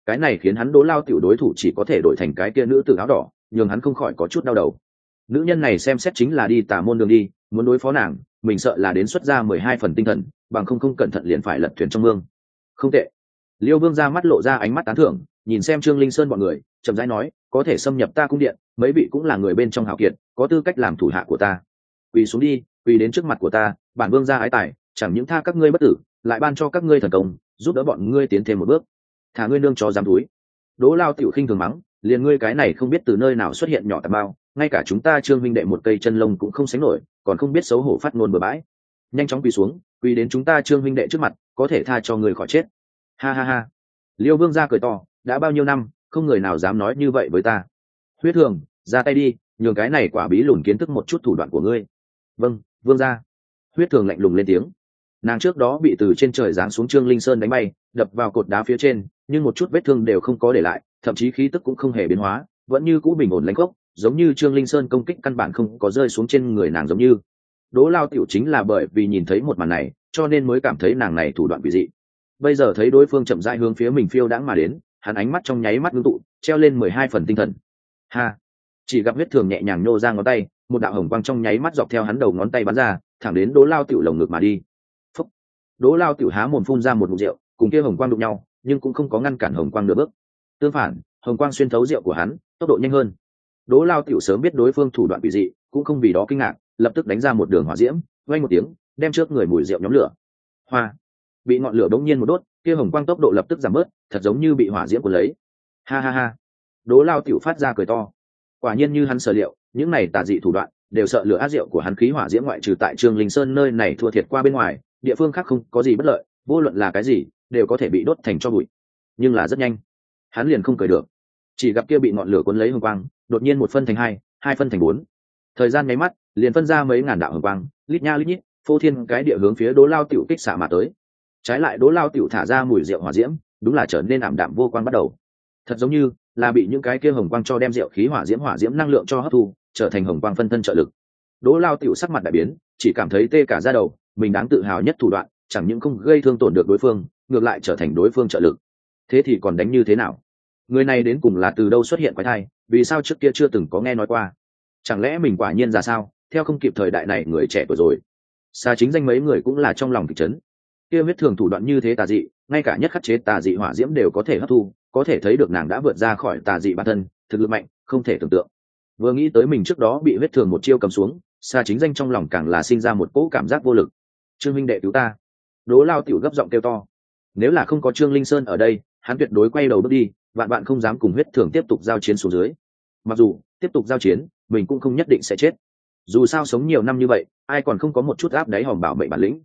[SPEAKER 1] Cái này khiến hắn đố lao tiểu đối thủ chỉ có thể đổi thành cái kia nữ tử áo đỏ, nhường hắn không khỏi có chút đau đầu nữ nhân này xem xét chính là đi tả môn đường đi, muốn đối phó nàng, mình sợ là đến xuất ra mười hai phần tinh thần, bằng không không cẩn thận liền phải lật thuyền trong mương. Không tệ. Liêu vương ra mắt lộ ra ánh mắt tán thưởng, nhìn xem trương linh sơn b ọ n người, chậm rãi nói, có thể xâm nhập ta cung điện, mấy vị cũng là người bên trong hào kiệt, có tư cách làm thủ hạ của ta. Quỳ xuống đi, quỳ đến trước mặt của ta, bản vương ra ái tài, chẳng những tha các ngươi bất tử, lại ban cho các ngươi thần công, giúp đỡ bọn ngươi tiến thêm một bước. Thả ngươi nương cho dám túi. Đỗ lao tiểu khinh thường mắng liền ngươi cái này không biết từ nơi nào xuất hiện nhỏ tạp bao, ngay cả chúng ta trương minh đệ một cây chân lông cũng không sánh nổi, còn không biết xấu hổ phát ngôn bừa bãi. Nhanh chóng quỳ xuống, quỳ đến chúng ta trương minh đệ trước mặt, có thể tha cho người khỏi chết. Ha ha ha. Liêu vương ra cười to, đã bao nhiêu năm, không người nào dám nói như vậy với ta. Huyết thường, ra tay đi, nhường cái này quả bí lùn kiến thức một chút thủ đoạn của ngươi. Vâng vương ra. Huyết thường lạnh lùng lên tiếng. Nàng trước đó bị từ trên trời giáng xuống trương linh sơn đánh bay, đập vào cột đá phía trên, nhưng một chút vết thương đều không có để lại thậm chí khí tức cũng không hề biến hóa, vẫn như cũ bình ổn lãnh gốc, giống như trương linh sơn công kích căn bản không có rơi xuống trên người nàng giống như. Đỗ lao tiểu chính là bởi vì nhìn thấy một màn này, cho nên mới cảm thấy nàng này thủ đoạn quỷ dị. Bây giờ thấy đối phương chậm rãi hướng phía mình phiêu đãng mà đến, hắn ánh mắt trong nháy mắt ngưng tụ, treo lên mười hai phần tinh thần. Ha! Chỉ gặp huyết thường nhẹ nhàng nhô ra ngón tay, một đạo hồng quang trong nháy mắt dọc theo hắn đầu ngón tay bắn ra, thẳng đến đỗ lao tiểu lồng ngực mà đi. Phúc. đỗ lao tiểu há mồm phun ra một mục rượu, cùng kia hồng quang đụng nhau, nhưng cũng không có ngăn cản hồng quang nửa bước tương phản, hồng quang xuyên thấu rượu của hắn, tốc độ nhanh hơn. Đỗ lao tiểu sớm biết đối phương thủ đoạn bị dị, cũng không vì đó kinh ngạc, lập tức đánh ra một đường hỏa diễm vay một tiếng, đem trước người mùi rượu nhóm lửa. Hoa! Bị ngọn lửa đống nhiên một đốt, kia hồng quang tốc độ lập tức giảm bớt, thật giống như bị hỏa diễm của lấy. Ha ha ha! Đố lao tiểu phát ra cười to. Quả nhiên như hắn sở liệu, những này tà dị thủ đoạn, đều sợ lửa át rượu của hắn khí hỏa diễm ngoại trừ tại trường linh sơn nơi này thua thiệt qua bên ngoài, địa phương khác không có gì bất lợi, vô luận là cái gì, đều có thể bị đốt thành cho bụi. Nhưng là rất nhanh hắn liền không cười được. Chỉ gặp kia bị ngọn lửa cuốn lấy hồng quang, đột nhiên một phân thành hai hai phân thành bốn. Thời gian nháy mắt, liền phân ra mấy ngàn đạo hồng quang, lít nha lít nhít, phô thiên cái địa hướng phía đố lao tiểu kích xạ mà tới. Trái lại đố lao tiểu thả ra mùi rượu hỏa diễm, đúng là trở nên ảm đạm vô quan bắt đầu. Thật giống như là bị những cái kia hồng quang cho đem rượu khí hỏa diễm hỏa diễm năng lượng cho hấp thu, trở thành hồng quang phân thân trợ lực. Đố lao tiểu sắc mặt đại biến, chỉ cảm thấy tê cả ra đầu, mình đáng tự hào nhất thủ đoạn, chẳng những không gây thương tổn được đối phương, ngược lại trở thành đối phương trợ lực thế thì còn đánh như thế nào? Người này đến cùng là từ đâu xuất hiện quái thai? Vì sao trước kia chưa từng có nghe nói qua? Chẳng lẽ mình quả nhiên ra sao? Theo không kịp thời đại này, người trẻ tuổi rồi. Xa chính danh mấy người cũng là trong lòng thị trấn kia huyết thường thủ đoạn như thế tà dị, ngay cả nhất khắc chế tà dị hỏa diễm đều có thể hấp thu, có thể thấy được nàng đã vượt ra khỏi tà dị bản thân, thực lực mạnh, không thể tưởng tượng. Vừa nghĩ tới mình trước đó bị huyết thường một chiêu cầm xuống, xa chính danh trong lòng càng là sinh ra một cỗ cảm giác vô lực. Trương minh đệ cứu ta. Đố lao tiểu gấp giọng kêu to. Nếu là không có trương linh sơn ở đây hắn tuyệt đối quay đầu bước đi, vạn bạn không dám cùng huyết thường tiếp tục giao chiến xuống dưới. Mặc dù, tiếp tục giao chiến, mình cũng không nhất định sẽ chết. Dù sao sống nhiều năm như vậy, ai còn không có một chút áp đáy hòm bảo mệnh bản lĩnh.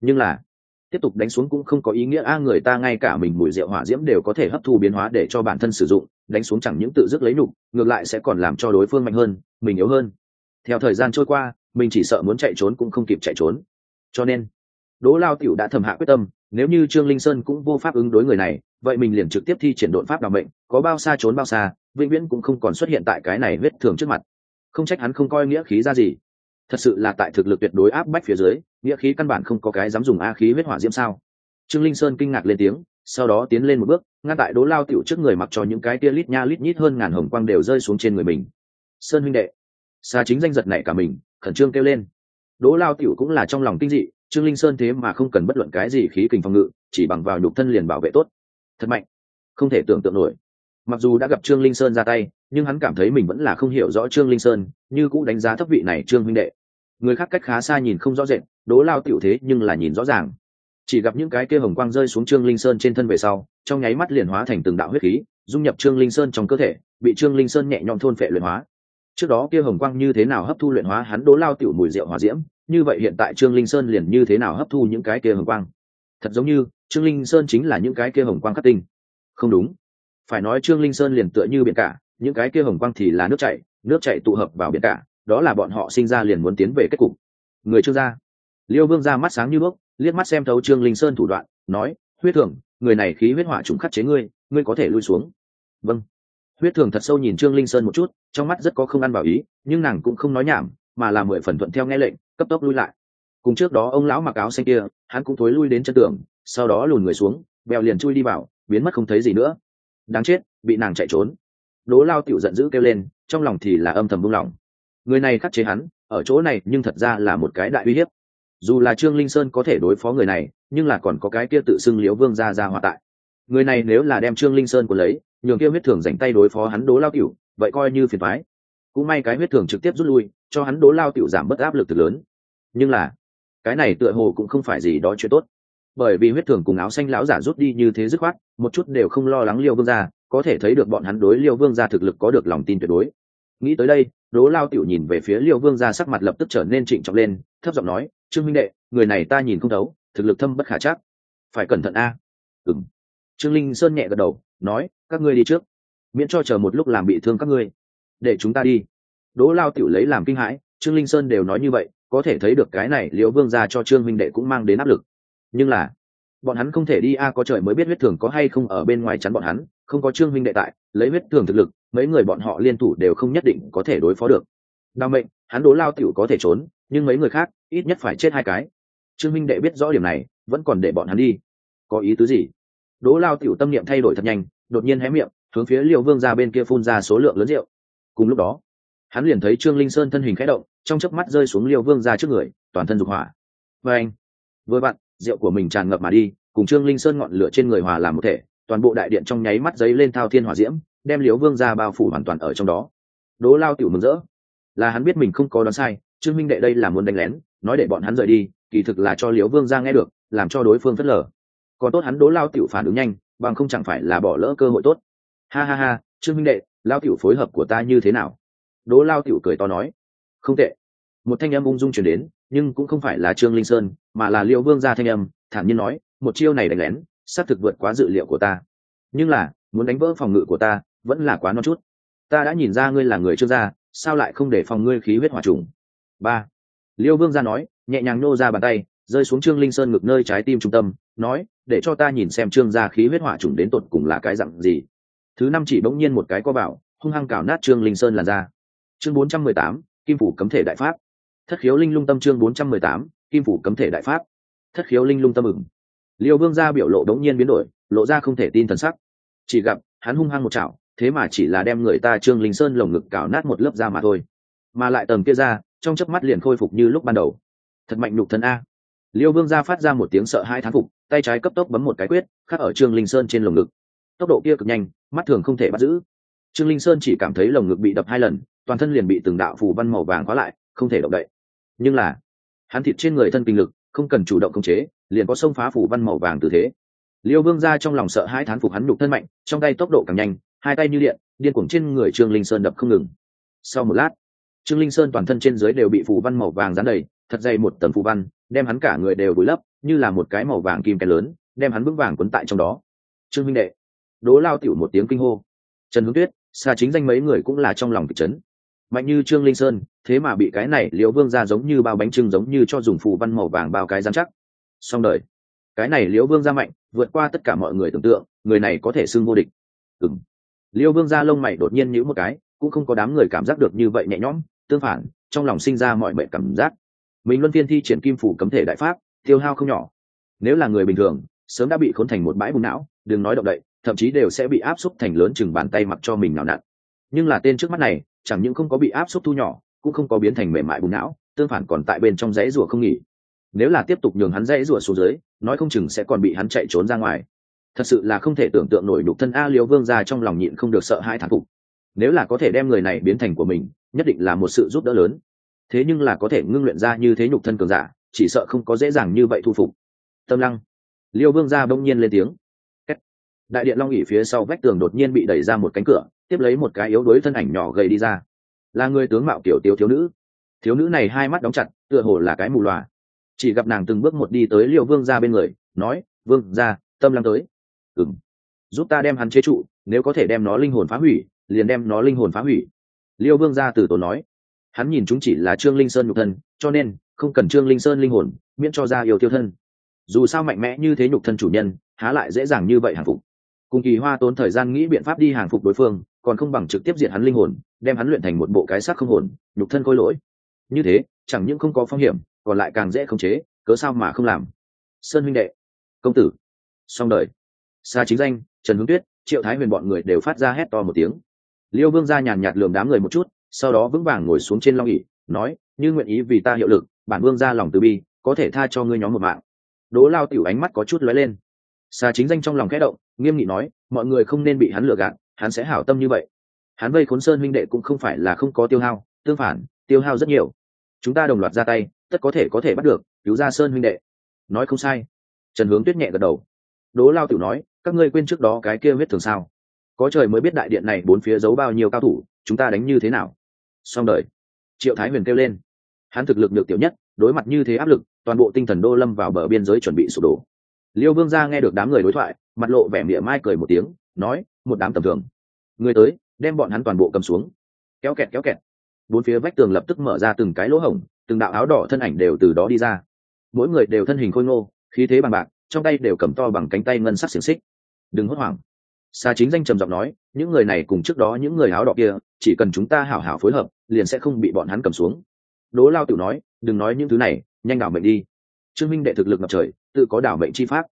[SPEAKER 1] Nhưng là, tiếp tục đánh xuống cũng không có ý nghĩa a, người ta ngay cả mình mùi rượu hỏa diễm đều có thể hấp thu biến hóa để cho bản thân sử dụng, đánh xuống chẳng những tự dứt lấy nhục, ngược lại sẽ còn làm cho đối phương mạnh hơn, mình yếu hơn. Theo thời gian trôi qua, mình chỉ sợ muốn chạy trốn cũng không kịp chạy trốn. Cho nên, đỗ lao tiểu đã thầm hạ quyết tâm nếu như trương linh sơn cũng vô pháp ứng đối người này, vậy mình liền trực tiếp thi triển đột pháp đ mệnh, có bao xa trốn bao xa, vĩnh viễn cũng không còn xuất hiện tại cái này vết thường trước mặt. Không trách hắn không coi nghĩa khí ra gì. Thật sự là tại thực lực tuyệt đối áp bách phía dưới, nghĩa khí căn bản không có cái dám dùng a khí huyết hỏa diễm sao? Trương linh sơn kinh ngạc lên tiếng, sau đó tiến lên một bước, ngăn tại đố lao tiểu trước người mặc cho những cái tia lít nha lít nhít hơn ngàn hồng quang đều rơi xuống trên người mình. Sơn huynh đệ, xa chính danh giật này cả mình, khẩn trương kêu lên. Đố lao tiểu cũng là trong lòng kinh dị trương linh sơn thế mà không cần bất luận cái gì khí kình phòng ngự, chỉ bằng vào nhục thân liền bảo vệ tốt. Thật mạnh. Không thể tưởng tượng nổi. Mặc dù đã gặp trương linh sơn ra tay, nhưng hắn cảm thấy mình vẫn là không hiểu rõ trương linh sơn, như cũ đánh giá thấp vị này trương huynh đệ. Người khác cách khá xa nhìn không rõ rệt đố lao tiểu thế nhưng là nhìn rõ ràng. Chỉ gặp những cái kia hồng quang rơi xuống trương linh sơn trên thân về sau, trong nháy mắt liền hóa thành từng đạo huyết khí, dung nhập trương linh sơn trong cơ thể, bị trương linh sơn nhẹ nhõm thôn phệ luyện hóa. Trước đó kia hồng quang như thế nào hấp thu luyện hóa hắn đố lao tiểu mùi rượu hòa diễm như vậy hiện tại trương linh sơn liền như thế nào hấp thu những cái kia hồng quang? Thật giống như, trương linh sơn chính là những cái kia hồng quang khắc tinh. Không đúng. Phải nói trương linh sơn liền tựa như biển cả, những cái kia hồng quang thì là nước chảy nước chảy tụ hợp vào biển cả, đó là bọn họ sinh ra liền muốn tiến về kết cục. Người trương gia. Liêu vương ra mắt sáng như bước liếc mắt xem thấu trương linh sơn thủ đoạn, nói, huyết thường, người này khí huyết hỏa trùng khắc chế ngươi ngươi có thể lui xuống. Vâng. Huyết thường thật sâu nhìn trương linh sơn một chút, trong mắt rất có không ăn bảo ý, nhưng nàng cũng không nói nhảm, mà là mười phần thuận theo nghe lệnh cấp tốc lui lại. Cùng trước đó ông lão mặc áo xanh kia, hắn cũng thối lui đến chân tường, sau đó lùn người xuống, bèo liền chui đi vào, biến mất không thấy gì nữa. Đáng chết, bị nàng chạy trốn. Đố lao tiểu giận dữ kêu lên, trong lòng thì là âm thầm buông lỏng. Người này khắc chế hắn, ở chỗ này nhưng thật ra là một cái đại uy hiếp. Dù là trương linh sơn có thể đối phó người này, nhưng là còn có cái kia tự xưng liễu vương ra ra hòa tại. Người này nếu là đem trương linh sơn của lấy, nhường kia huyết thường dành tay đối phó hắn đố lao tiểu, vậy coi như phiền thoái cũng may cái huyết thường trực tiếp rút lui, cho hắn đố lao tiểu giảm bớt áp lực từ lớn. Nhưng là, cái này tựa hồ cũng không phải gì đó chuyện tốt. Bởi vì huyết thường cùng áo xanh lão giả rút đi như thế dứt khoát, một chút đều không lo lắng liêu vương gia, có thể thấy được bọn hắn đối liêu vương gia thực lực có được lòng tin tuyệt đối. Nghĩ tới đây, đố lao tiểu nhìn về phía liêu vương gia sắc mặt lập tức trở nên trịnh trọng lên, thấp giọng nói, trương minh đệ, người này ta nhìn không thấu, thực lực thâm bất khả chắc. Phải cẩn thận a. À? ừng trương linh sơn nhẹ gật đầu, nói, các ngươi đi trước, miễn cho chờ một lúc làm bị thương các ngươi để chúng ta đi. Đỗ lao tiểu lấy làm kinh hãi, trương linh sơn đều nói như vậy, có thể thấy được cái này liễu vương ra cho trương minh đệ cũng mang đến áp lực. Nhưng là, bọn hắn không thể đi, a, có trời mới biết huyết thường có hay không ở bên ngoài chắn bọn hắn, không có trương minh đệ tại, lấy huyết thường thực lực, mấy người bọn họ liên thủ đều không nhất định có thể đối phó được. Đau mệnh, hắn đố lao tiểu có thể trốn, nhưng mấy người khác, ít nhất phải chết hai cái. Trương minh đệ biết rõ điểm này, vẫn còn để bọn hắn đi. Có ý tứ gì? Đố lao tiểu tâm niệm thay đổi thật nhanh, đột nhiên hé miệng, hướng phía liều vương ra bên kia phun ra số lượng lớn rượu cùng lúc đó, hắn liền thấy trương linh sơn thân hình khẽ động, trong chớp mắt rơi xuống liêu vương ra trước người, toàn thân dục hỏa. Và anh, vừa vặn, rượu của mình tràn ngập mà đi, cùng trương linh sơn ngọn lửa trên người hòa làm một thể, toàn bộ đại điện trong nháy mắt giấy lên thao thiên hòa diễm, đem liêu vương ra bao phủ hoàn toàn ở trong đó. Đố lao tiểu mừng rỡ, là hắn biết mình không có đoán sai, trương minh đệ đây là muốn đánh lén, nói để bọn hắn rời đi, kỳ thực là cho liêu vương ra nghe được, làm cho đối phương phớt lờ. Còn tốt hắn đố lao tiểu phản ứng nhanh, bằng không chẳng phải là bỏ lỡ cơ hội tốt. Ha ha ha, trương minh đệ lao tiểu phối hợp của ta như thế nào? Đỗ lao tiểu cười to nói. Không tệ. Một thanh âm ung dung chuyển đến, nhưng cũng không phải là trương linh sơn, mà là liệu vương gia thanh âm, thản nhiên nói, một chiêu này đánh lén, xác thực vượt quá dự liệu của ta. Nhưng là, muốn đánh vỡ phòng ngự của ta, vẫn là quá non chút. Ta đã nhìn ra ngươi là người trương gia, sao lại không để phòng ngươi khí huyết hỏa trùng? Ba. Liêu vương gia nói, nhẹ nhàng nô ra bàn tay, rơi xuống trương linh sơn ngực nơi trái tim trung tâm, nói, để cho ta nhìn xem trương gia khí huyết hỏa trùng đến tột cùng là cái dặn gì thứ năm chỉ bỗng nhiên một cái có bảo hung hăng cào nát trương linh sơn là ra chương bốn trăm mười tám, kim phủ cấm thể đại pháp. Thất khiếu linh lung tâm chương bốn trăm mười tám, kim phủ cấm thể đại pháp. Thất khiếu linh lung tâm ửng. Liêu vương gia biểu lộ đống nhiên biến đổi, lộ ra không thể tin thần sắc. Chỉ gặp, hắn hung hăng một chảo, thế mà chỉ là đem người ta trương linh sơn lồng ngực cào nát một lớp da mà thôi. Mà lại tầm kia ra, trong chớp mắt liền khôi phục như lúc ban đầu. Thật mạnh nhục thân a. Liêu vương gia phát ra một tiếng sợ hai thán phục, tay trái cấp tốc bấm một cái quyết, khắc ở trương linh sơn trên lồng ngực tốc độ kia cực nhanh, mắt thường không thể bắt giữ. Trương linh sơn chỉ cảm thấy lồng ngực bị đập hai lần, toàn thân liền bị từng đạo phù văn màu vàng khóa lại, không thể động đậy. Nhưng là, hắn thịt trên người thân kinh lực, không cần chủ động khống chế, liền có xông phá phù văn màu vàng từ thế. Liêu vương ra trong lòng sợ hai thán phục hắn nhục thân mạnh, trong tay tốc độ càng nhanh, hai tay như điện, điên cuồng trên người trương linh sơn đập không ngừng. Sau một lát, trương linh sơn toàn thân trên dưới đều bị phù văn màu vàng dán đầy, thật dày một tầng phù văn, đem hắn cả người đều vùi lấp, như là một cái màu vàng kim cái lớn, đem hắn vững vàng quấn tại trong đó. Trương minh đệ đố lao tiểu một tiếng kinh hô. Trần hướng tuyết xa chính danh mấy người cũng là trong lòng thị trấn mạnh như trương linh sơn, thế mà bị cái này liễu vương ra giống như bao bánh trưng giống như cho dùng phù văn màu vàng bao cái giám chắc. Xong đời. Cái này liễu vương ra mạnh, vượt qua tất cả mọi người tưởng tượng, người này có thể xưng vô địch. Ừng liễu vương ra lông mày đột nhiên nhữ một cái, cũng không có đám người cảm giác được như vậy nhẹ nhõm, tương phản, trong lòng sinh ra mọi mệnh cảm giác. Mình luân phiên thi triển kim phủ cấm thể đại pháp, tiêu hao không nhỏ. Nếu là người bình thường, sớm đã bị khốn thành một bãi bùng não, đừng nói động đậy thậm chí đều sẽ bị áp xúc thành lớn chừng bàn tay mặc cho mình nào nặn. Nhưng là tên trước mắt này, chẳng những không có bị áp xúc thu nhỏ, cũng không có biến thành mềm mại bùng não, tương phản còn tại bên trong dãy rùa không nghỉ. Nếu là tiếp tục nhường hắn dãy rùa xuống dưới, nói không chừng sẽ còn bị hắn chạy trốn ra ngoài. Thật sự là không thể tưởng tượng nổi đục thân a liêu vương ra trong lòng nhịn không được sợ hai thán phục. Nếu là có thể đem người này biến thành của mình, nhất định là một sự giúp đỡ lớn. Thế nhưng là có thể ngưng luyện ra như thế nhục thân cường giả, chỉ sợ không có dễ dàng như vậy thu phục. Tâm lăng. Liêu vương ra bỗng nhiên lên tiếng đại điện long ỉ phía sau vách tường đột nhiên bị đẩy ra một cánh cửa, tiếp lấy một cái yếu đuối thân ảnh nhỏ gầy đi ra. Là người tướng mạo kiểu tiểu thiếu nữ. Thiếu nữ này hai mắt đóng chặt, tựa hồ là cái mù loà. Chỉ gặp nàng từng bước một đi tới liêu vương ra bên người, nói, vương ra tâm lăng tới. Ừng giúp ta đem hắn chế trụ, nếu có thể đem nó linh hồn phá hủy, liền đem nó linh hồn phá hủy. Liêu vương gia từ tổ nói. Hắn nhìn chúng chỉ là trương linh sơn nhục thân, cho nên không cần trương linh sơn linh hồn, miễn cho ra yêu tiêu thân. Dù sao mạnh mẽ như thế nhục thân chủ nhân, há lại dễ dàng như vậy hạng phục cùng kỳ hoa tốn thời gian nghĩ biện pháp đi hàng phục đối phương, còn không bằng trực tiếp diệt hắn linh hồn, đem hắn luyện thành một bộ cái xác không hồn, nhục thân khôi lỗi. Như thế, chẳng những không có phong hiểm, còn lại càng dễ khống chế, cớ sao mà không làm? Sơn huynh đệ, công tử song đời. Xa chính danh, trần hướng tuyết, triệu thái huyền bọn người đều phát ra hét to một tiếng. Liêu vương ra nhàn nhạt lườm đám người một chút, sau đó vững vàng ngồi xuống trên long ỉ nói, như nguyện ý vì ta hiệu lực, bản vương ra lòng từ bi, có thể tha cho ngươi nhóm một mạng. Đỗ lao tiểu ánh mắt có chút lóe lên xà chính danh trong lòng khẽ động, nghiêm nghị nói, mọi người không nên bị hắn lừa gạt, hắn sẽ hảo tâm như vậy. Hắn vây khốn sơn minh đệ cũng không phải là không có tiêu hao, tương phản, tiêu hao rất nhiều. Chúng ta đồng loạt ra tay, tất có thể có thể bắt được, cứu ra sơn huynh đệ. Nói không sai. Trần hướng tuyết nhẹ gật đầu. Đố lao tiểu nói, các ngươi quên trước đó cái kia huyết thường sao? Có trời mới biết đại điện này bốn phía giấu bao nhiêu cao thủ, chúng ta đánh như thế nào? Xong đời. Triệu thái huyền kêu lên. Hắn thực lực được tiểu nhất, đối mặt như thế áp lực, toàn bộ tinh thần đô lâm vào bờ biên giới chuẩn bị sụp đổ liêu vương gia nghe được đám người đối thoại, mặt lộ vẻ mỉa mai cười một tiếng, nói, một đám tầm thường. Người tới, đem bọn hắn toàn bộ cầm xuống. Kéo kẹt kéo kẹt. Bốn phía vách tường lập tức mở ra từng cái lỗ hổng, từng đạo áo đỏ thân ảnh đều từ đó đi ra. Mỗi người đều thân hình khôi ngô, khí thế bằng bạc, trong tay đều cầm to bằng cánh tay ngân sắc xiềng xích. Đừng hốt hoảng. Xa chính danh trầm giọng nói, những người này cùng trước đó những người áo đỏ kia, chỉ cần chúng ta hảo hảo phối hợp, liền sẽ không bị bọn hắn cầm xuống. Đố lao Tiểu nói, đừng nói những thứ này, nhanh đảo mệnh đi trương minh đệ thực lực ngập trời, tự có đảo mệnh chi pháp.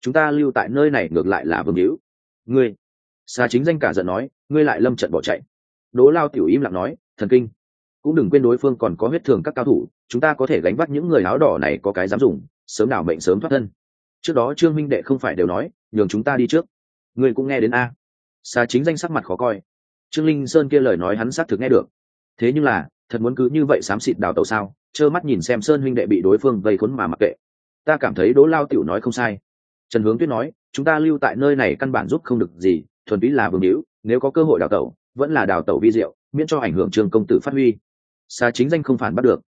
[SPEAKER 1] Chúng ta lưu tại nơi này ngược lại là vương hữu. Ngươi xa chính danh cả giận nói, ngươi lại lâm trận bỏ chạy. Đố lao tiểu im lặng nói, thần kinh. Cũng đừng quên đối phương còn có huyết thường các cao thủ, chúng ta có thể gánh vác những người áo đỏ này có cái dám dùng, sớm đảo mệnh sớm thoát thân. Trước đó trương minh đệ không phải đều nói, nhường chúng ta đi trước. Ngươi cũng nghe đến a. Xa chính danh sắc mặt khó coi. Trương linh sơn kia lời nói hắn xác thực nghe được. Thế nhưng là, thật muốn cứ như vậy xám xịt đào tàu sao? Trơ mắt nhìn xem sơn huynh đệ bị đối phương vây khốn mà mặc kệ. Ta cảm thấy đỗ lao tiểu nói không sai. Trần hướng tuyết nói, chúng ta lưu tại nơi này căn bản giúp không được gì, thuần túy là vương hữu, nếu có cơ hội đào tẩu, vẫn là đào tẩu vi diệu, miễn cho ảnh hưởng trường công tử phát huy. Xa chính danh không phản bắt được.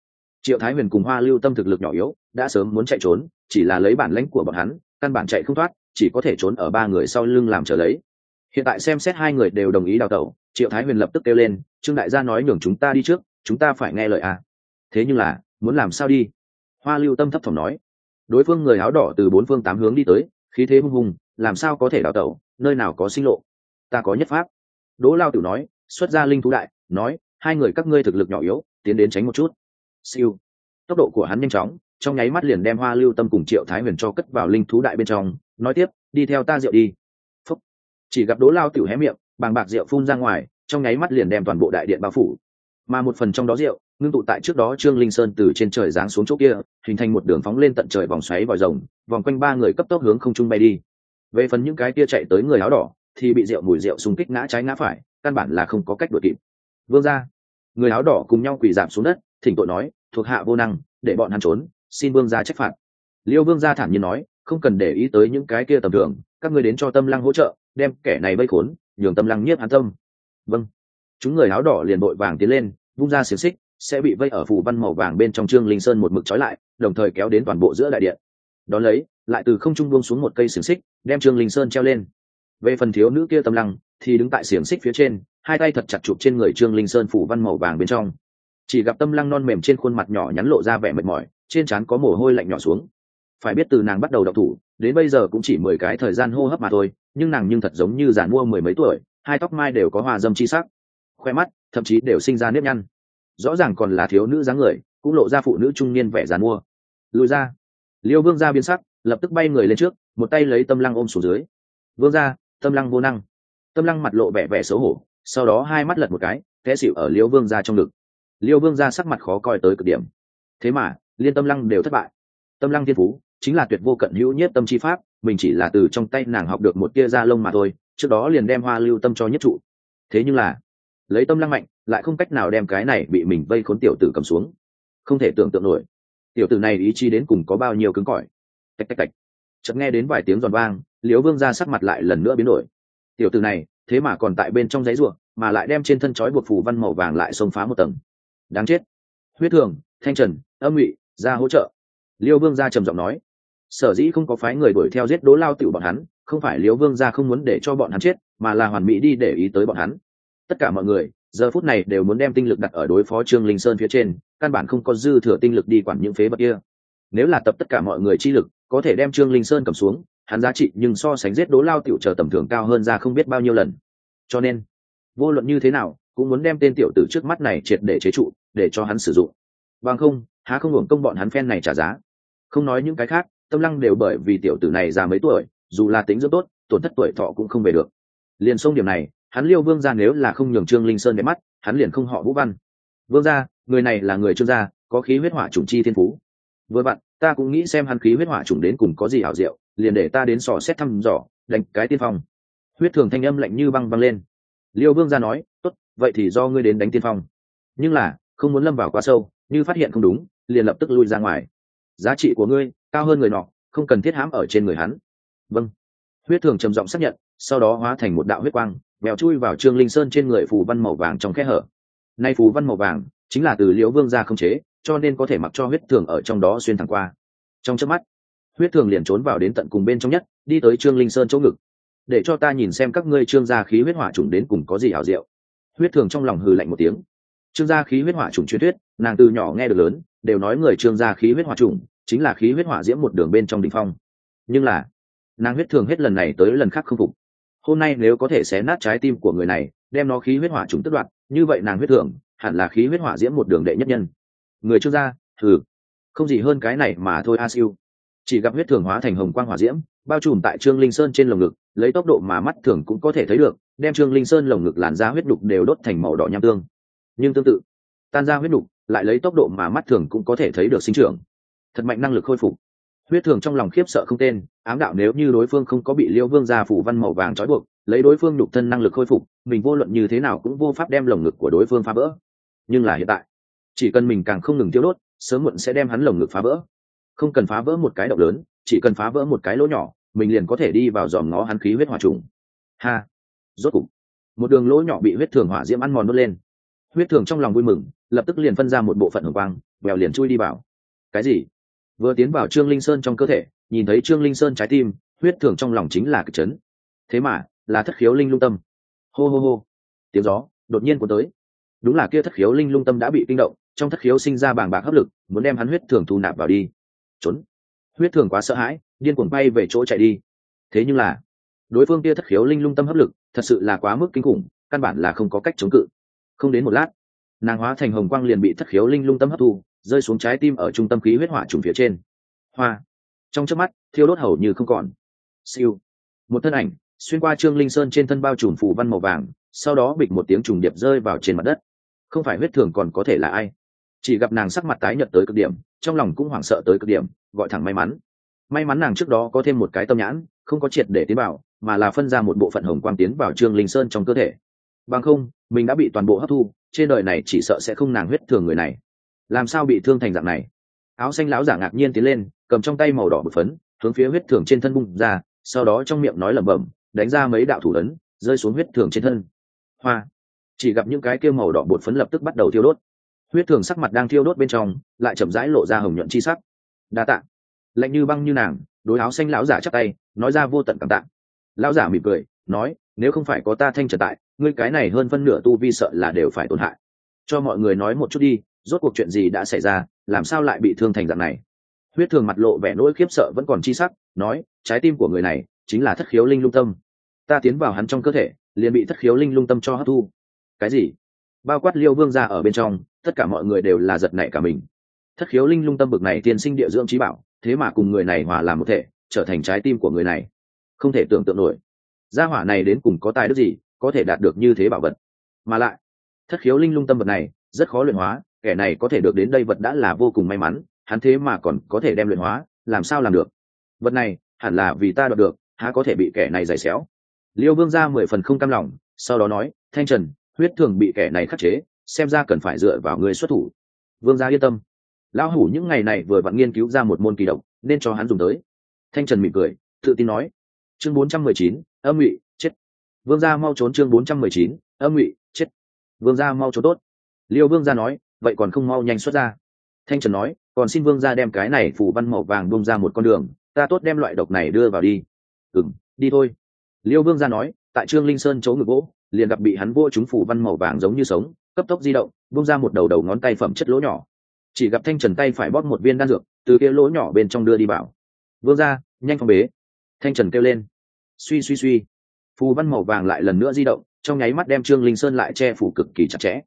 [SPEAKER 1] Triệu thái huyền cùng hoa lưu tâm thực lực nhỏ yếu, đã sớm muốn chạy trốn, chỉ là lấy bản lãnh của bọn hắn, căn bản chạy không thoát, chỉ có thể trốn ở ba người sau lưng làm trở lấy. Hiện tại xem xét hai người đều đồng ý đào tẩu, triệu thái huyền lập tức kêu lên, trương đại gia nói nhường chúng ta đi trước, chúng ta phải nghe lời à thế nhưng là, muốn làm sao đi? Hoa lưu tâm thấp thỏm nói. Đối phương người áo đỏ từ bốn phương tám hướng đi tới, khí thế hung hùng, làm sao có thể đào tẩu, nơi nào có sinh lộ? Ta có nhất pháp. Đỗ lao tử nói, xuất ra linh thú đại, nói, hai người các ngươi thực lực nhỏ yếu, tiến đến tránh một chút. Siêu. Tốc độ của hắn nhanh chóng, trong nháy mắt liền đem hoa lưu tâm cùng triệu thái huyền cho cất vào linh thú đại bên trong, nói tiếp, đi theo ta rượu đi. Phúc. chỉ gặp đỗ lao tiểu hé miệng, bàng bạc rượu phun ra ngoài, trong nháy mắt liền đem toàn bộ đại điện bao phủ. Mà một phần trong đó rượu ngưng tụ tại trước đó trương linh sơn từ trên trời giáng xuống chỗ kia, hình thành một đường phóng lên tận trời vòng xoáy vòi rồng, vòng quanh ba người cấp tốc hướng không trung bay đi. Về phần những cái kia chạy tới người áo đỏ, thì bị rượu mùi rượu xung kích ngã trái ngã phải, căn bản là không có cách đuổi kịp. Vương ra người áo đỏ cùng nhau quỳ giảm xuống đất, thỉnh tội nói, thuộc hạ vô năng, để bọn hắn trốn, xin vương ra trách phạt. Liêu vương gia thản nhiên nói, không cần để ý tới những cái kia tầm thường, các người đến cho tâm lăng hỗ trợ, đem kẻ này vây khốn, nhường tâm lăng nhiếp an tâm. Vâng. Chúng người áo đỏ liền bội vàng tiến lên, vung ra xiềng xích sẽ bị vây ở phủ văn màu vàng bên trong trương linh sơn một mực trói lại, đồng thời kéo đến toàn bộ giữa đại điện. Đón lấy, lại từ không trung buông xuống một cây xiềng xích, đem trương linh sơn treo lên. Về phần thiếu nữ kia tâm lăng, thì đứng tại xiềng xích phía trên, hai tay thật chặt chụp trên người trương linh sơn phủ văn màu vàng bên trong. Chỉ gặp tâm lăng non mềm trên khuôn mặt nhỏ nhắn lộ ra vẻ mệt mỏi, trên trán có mồ hôi lạnh nhỏ xuống. Phải biết từ nàng bắt đầu đọc thủ, đến bây giờ cũng chỉ mười cái thời gian hô hấp mà thôi, nhưng nàng nhưng thật giống như giàn mua mười mấy tuổi, hai tóc mai đều có hòa dâm chi sắc. Khoe mắt, thậm chí đều sinh ra nếp nhăn rõ ràng còn là thiếu nữ dáng người cũng lộ ra phụ nữ trung niên vẻ giàn mua lùi ra. Liêu vương gia biến sắc lập tức bay người lên trước một tay lấy tâm lăng ôm xuống dưới. Vương gia, tâm lăng vô năng. Tâm lăng mặt lộ vẻ vẻ xấu hổ sau đó hai mắt lật một cái té xịu ở liêu vương gia trong ngực. Liêu vương gia sắc mặt khó coi tới cực điểm. Thế mà liên tâm lăng đều thất bại. Tâm lăng thiên phú chính là tuyệt vô cận hữu nhất tâm chi pháp mình chỉ là từ trong tay nàng học được một tia da lông mà thôi trước đó liền đem hoa lưu tâm cho nhất trụ. Thế nhưng là lấy tâm lăng mạnh lại không cách nào đem cái này bị mình vây khốn tiểu tử cầm xuống. Không thể tưởng tượng nổi. Tiểu tử này ý chí đến cùng có bao nhiêu cứng cỏi. Tạch tạch tạch. Chợt nghe đến vài tiếng giòn vang liếu vương ra sắc mặt lại lần nữa biến đổi. Tiểu tử này, thế mà còn tại bên trong giấy ruộng mà lại đem trên thân trói buộc phù văn màu vàng lại xông phá một tầng. Đáng chết. Huyết thường, thanh trần, âm ngụy, ra hỗ trợ. Liêu vương gia trầm giọng nói. Sở dĩ không có phái người đuổi theo giết đố lao tiểu bọn hắn, không phải liêu vương gia không muốn để cho bọn hắn chết, mà là hoàn mỹ đi để ý tới bọn hắn. Tất cả mọi người giờ phút này đều muốn đem tinh lực đặt ở đối phó trương linh sơn phía trên, căn bản không có dư thừa tinh lực đi quản những phế vật kia. Nếu là tập tất cả mọi người chi lực, có thể đem trương linh sơn cầm xuống, hắn giá trị nhưng so sánh giết đố lao tiểu chờ tầm thường cao hơn ra không biết bao nhiêu lần. Cho nên, vô luận như thế nào, cũng muốn đem tên tiểu tử trước mắt này triệt để chế trụ, để cho hắn sử dụng. Bằng không, há không hưởng công bọn hắn phen này trả giá. Không nói những cái khác, tâm lăng đều bởi vì tiểu tử này già mấy tuổi, dù là tính rất tốt, tổn thất tuổi thọ cũng không về được. Liền xông điểm này hắn liêu vương gia nếu là không nhường trương linh sơn đẹp mắt, hắn liền không họ vũ văn. Vương gia, người này là người trương gia, có khí huyết hỏa trùng chi thiên phú. Vừa bạn, ta cũng nghĩ xem hắn khí huyết hỏa trùng đến cùng có gì ảo diệu, liền để ta đến sò xét thăm dò, đánh cái tiên phong. Huyết thường thanh âm lạnh như băng băng lên. Liêu vương gia nói, tốt, vậy thì do ngươi đến đánh tiên phong. Nhưng là, không muốn lâm vào quá sâu, như phát hiện không đúng, liền lập tức lui ra ngoài. Giá trị của ngươi, cao hơn người nọ, không cần thiết hãm ở trên người hắn. Vâng. Huyết thường trầm giọng xác nhận, sau đó hóa thành một đạo huyết quang vèo chui vào trương linh sơn trên người phù văn màu vàng trong kẽ hở. Nay phù văn màu vàng chính là từ liễu vương ra không chế, cho nên có thể mặc cho huyết thường ở trong đó xuyên thẳng qua. Trong chớp mắt, huyết thường liền trốn vào đến tận cùng bên trong nhất, đi tới trương linh sơn chỗ ngực. Để cho ta nhìn xem các ngươi trương gia khí huyết hỏa trùng đến cùng có gì hảo diệu. Huyết thường trong lòng hừ lạnh một tiếng. Trương gia khí huyết hỏa trùng truyền thuyết, nàng từ nhỏ nghe được lớn, đều nói người trương gia khí huyết hỏa trùng chính là khí huyết hỏa diễm một đường bên trong đỉnh phong. Nhưng là, nàng huyết thường hết lần này tới lần khác không phục hôm nay nếu có thể xé nát trái tim của người này, đem nó khí huyết hỏa trùng tức đoạt, như vậy nàng huyết thường hẳn là khí huyết hỏa diễm một đường đệ nhất nhân. Người trương gia thử không gì hơn cái này mà thôi a siêu chỉ gặp huyết thường hóa thành hồng quang hỏa diễm, bao trùm tại trương linh sơn trên lồng ngực, lấy tốc độ mà mắt thường cũng có thể thấy được, đem trương linh sơn lồng ngực làn da huyết đục đều đốt thành màu đỏ nham tương. Nhưng tương tự, tan ra huyết đục lại lấy tốc độ mà mắt thường cũng có thể thấy được sinh trưởng. Thật mạnh năng lực khôi phục. Huyết thường trong lòng khiếp sợ không tên ám đạo nếu như đối phương không có bị liêu vương gia phủ văn màu vàng trói buộc, lấy đối phương nhục thân năng lực khôi phục, mình vô luận như thế nào cũng vô pháp đem lồng ngực của đối phương phá vỡ. Nhưng là hiện tại, chỉ cần mình càng không ngừng tiêu đốt, sớm muộn sẽ đem hắn lồng ngực phá vỡ. Không cần phá vỡ một cái động lớn, chỉ cần phá vỡ một cái lỗ nhỏ, mình liền có thể đi vào dòm ngó hắn khí huyết hỏa trùng. Ha! Rốt cục, một đường lỗ nhỏ bị huyết thường hỏa diễm ăn mòn đốt lên. Huyết thường trong lòng vui mừng, lập tức liền phân ra một bộ phận hồng quang, vèo liền chui đi vào. Cái gì? Vừa tiến vào trương linh sơn trong cơ thể, nhìn thấy trương linh sơn trái tim, huyết thường trong lòng chính là cực chấn. Thế mà, là thất khiếu linh lung tâm. Hô hô hô. Tiếng gió đột nhiên cuốn tới. Đúng là kia thất khiếu linh lung tâm đã bị kinh động, trong thất khiếu sinh ra bàng bạc hấp lực, muốn đem hắn huyết thường thu nạp vào đi. Trốn. Huyết thường quá sợ hãi, điên cuồng bay về chỗ chạy đi. Thế nhưng là, đối phương kia thất khiếu linh lung tâm hấp lực, thật sự là quá mức kinh khủng, căn bản là không có cách chống cự. Không đến một lát, nàng hóa thành hồng quang liền bị thất khiếu linh lung tâm hấp thu rơi xuống trái tim ở trung tâm khí huyết hỏa trùng phía trên. Hoa. Trong chớp mắt thiêu đốt hầu như không còn. Siêu. Một thân ảnh xuyên qua trương linh sơn trên thân bao trùm phủ văn màu vàng sau đó bịch một tiếng trùng điệp rơi vào trên mặt đất. Không phải huyết thường còn có thể là ai? Chỉ gặp nàng sắc mặt tái nhợt tới cực điểm trong lòng cũng hoảng sợ tới cực điểm gọi thẳng may mắn. May mắn nàng trước đó có thêm một cái tâm nhãn không có triệt để tiến bảo, mà là phân ra một bộ phận hồng quang tiến vào trương linh sơn trong cơ thể. Bằng không mình đã bị toàn bộ hấp thu trên đời này chỉ sợ sẽ không nàng huyết thường người này làm sao bị thương thành dạng này? Áo xanh lão giả ngạc nhiên tiến lên, cầm trong tay màu đỏ bột phấn, hướng phía huyết thường trên thân bung ra, sau đó trong miệng nói lẩm bẩm, đánh ra mấy đạo thủ ấn, rơi xuống huyết thường trên thân. Hoa! Chỉ gặp những cái kêu màu đỏ bột phấn lập tức bắt đầu thiêu đốt. Huyết thường sắc mặt đang thiêu đốt bên trong, lại chậm rãi lộ ra hồng nhuận chi sắc. Đa tạ. Lạnh như băng như nàng, đối áo xanh lão giả chắc tay, nói ra vô tận cảm tạ. Lão giả mỉm cười, nói, nếu không phải có ta thanh trở tại, ngươi cái này hơn phân nửa tu vi sợ là đều phải tổn hại. Cho mọi người nói một chút đi rốt cuộc chuyện gì đã xảy ra, làm sao lại bị thương thành dạng này? Huyết thường mặt lộ vẻ nỗi khiếp sợ vẫn còn chi sắc, nói, trái tim của người này chính là thất khiếu linh lung tâm. Ta tiến vào hắn trong cơ thể, liền bị thất khiếu linh lung tâm cho hấp thu. Cái gì? Bao quát liêu vương ra ở bên trong, tất cả mọi người đều là giật nảy cả mình. Thất khiếu linh lung tâm bực này tiên sinh địa dưỡng trí bảo, thế mà cùng người này hòa làm một thể, trở thành trái tim của người này. Không thể tưởng tượng nổi. Gia hỏa này đến cùng có tài đức gì, có thể đạt được như thế bảo vật. Mà lại, thất khiếu linh lung tâm vật này, rất khó luyện hóa kẻ này có thể được đến đây vật đã là vô cùng may mắn, hắn thế mà còn có thể đem luyện hóa, làm sao làm được? Vật này, hẳn là vì ta đoạt được, há có thể bị kẻ này giày xéo? Liêu vương ra mười phần không cam lòng, sau đó nói, thanh trần, huyết thường bị kẻ này khắc chế, xem ra cần phải dựa vào người xuất thủ. Vương gia yên tâm. Lão hủ những ngày này vừa vặn nghiên cứu ra một môn kỳ độc, nên cho hắn dùng tới. Thanh trần mỉm cười, tự tin nói, chương bốn trăm mười chín, âm ngụy, chết. Vương gia mau trốn chương bốn trăm mười chín, âm ngụy, chết. Vương gia mau trốn tốt. Liêu vương gia nói vậy còn không mau nhanh xuất ra. Thanh trần nói, còn xin vương gia đem cái này phủ văn màu vàng bông ra một con đường, ta tốt đem loại độc này đưa vào đi. Ừ m đi thôi. Liêu vương gia nói, tại trương linh sơn chỗ ngực gỗ, liền gặp bị hắn vô chúng phủ văn màu vàng giống như sống, cấp tốc di động bông ra một đầu đầu ngón tay phẩm chất lỗ nhỏ. Chỉ gặp thanh trần tay phải bóp một viên đan dược, từ kia lỗ nhỏ bên trong đưa đi vào. Vương ra nhanh phong bế. Thanh trần kêu lên. Suy suy suy. Phù văn màu vàng lại lần nữa di động, trong nháy mắt đem trương linh sơn lại che phủ cực kỳ chặt chẽ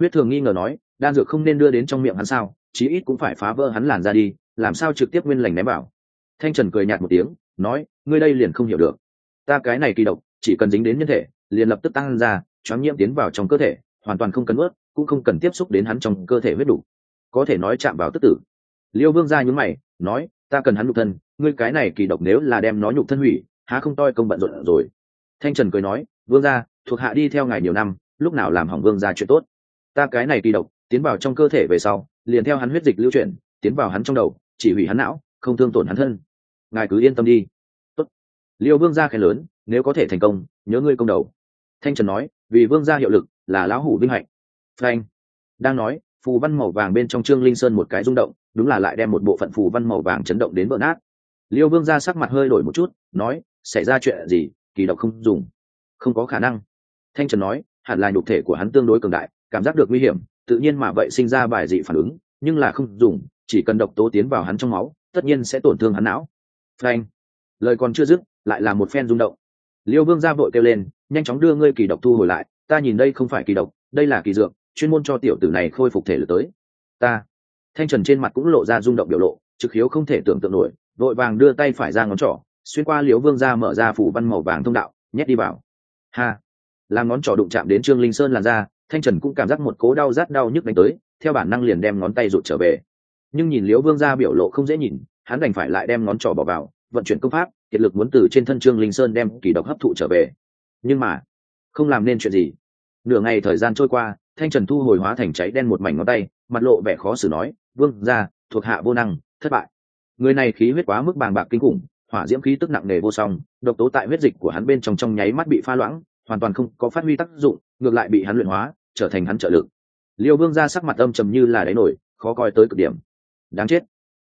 [SPEAKER 1] huyết thường nghi ngờ nói, đan dược không nên đưa đến trong miệng hắn sao? Chí ít cũng phải phá vỡ hắn làn ra đi, làm sao trực tiếp nguyên lành ném vào? Thanh trần cười nhạt một tiếng, nói, ngươi đây liền không hiểu được. Ta cái này kỳ độc, chỉ cần dính đến nhân thể, liền lập tức tăng ra, choáng nhiễm tiến vào trong cơ thể, hoàn toàn không cần ướt cũng không cần tiếp xúc đến hắn trong cơ thể huyết đủ. Có thể nói chạm vào tức tử. Liêu vương ra nhúng mày, nói, ta cần hắn nhục thân, ngươi cái này kỳ độc nếu là đem nó nhục thân hủy, há không toi công bận rộn rồi? Thanh trần cười nói, vương gia thuộc hạ đi theo ngài nhiều năm, lúc nào làm hỏng vương gia chuyện tốt? Ta cái này kỳ độc, tiến vào trong cơ thể về sau, liền theo hắn huyết dịch lưu chuyển, tiến vào hắn trong đầu, chỉ hủy hắn não, không thương tổn hắn thân. Ngài cứ yên tâm đi. Tốt. liêu vương gia khen lớn, nếu có thể thành công, nhớ ngươi công đầu. Thanh trần nói, vì vương gia hiệu lực, là lão hủ vinh hạnh. Frank đang nói, phù văn màu vàng bên trong trương linh sơn một cái rung động, đúng là lại đem một bộ phận phù văn màu vàng chấn động đến vỡ nát. Liêu vương ra sắc mặt hơi đổi một chút, nói, xảy ra chuyện gì, kỳ độc không dùng. Không có khả năng. Thanh trần nói, hẳn là nhục thể của hắn tương đối cường đại cảm giác được nguy hiểm, tự nhiên mà vậy sinh ra bài dị phản ứng, nhưng là không dùng, chỉ cần độc tố tiến vào hắn trong máu, tất nhiên sẽ tổn thương hắn não. Frank lời còn chưa dứt, lại là một phen rung động. Liêu vương gia vội kêu lên, nhanh chóng đưa ngươi kỳ độc thu hồi lại, ta nhìn đây không phải kỳ độc, đây là kỳ dược, chuyên môn cho tiểu tử này khôi phục thể lực tới. Ta. Thanh trần trên mặt cũng lộ ra rung động biểu lộ, trực hiếu không thể tưởng tượng nổi, vội vàng đưa tay phải ra ngón trỏ, xuyên qua liếu vương ra mở ra phủ văn màu vàng thông đạo, nhét đi vào. Ha. Làm ngón trỏ đụng chạm đến trương linh sơn làn ra thanh trần cũng cảm giác một cố đau rát đau nhức đánh tới, theo bản năng liền đem ngón tay rụt trở về. Nhưng nhìn liễu vương ra biểu lộ không dễ nhìn, hắn đành phải lại đem ngón trỏ bỏ vào, vận chuyển công pháp, kiệt lực muốn từ trên thân trương linh sơn đem kỳ độc hấp thụ trở về. Nhưng mà, không làm nên chuyện gì. Nửa ngày thời gian trôi qua, thanh trần thu hồi hóa thành cháy đen một mảnh ngón tay, mặt lộ vẻ khó xử nói, vương ra thuộc hạ vô năng, thất bại. Người này khí huyết quá mức bàng bạc kinh khủng, hỏa diễm khí tức nặng nề vô song, độc tố tại huyết dịch của hắn bên trong trong nháy mắt bị pha loãng, hoàn toàn không có phát huy tác dụng, ngược lại bị hắn luyện hóa trở thành hắn trợ lực. Liêu vương ra sắc mặt âm trầm như là đáy nổi, khó coi tới cực điểm. Đáng chết.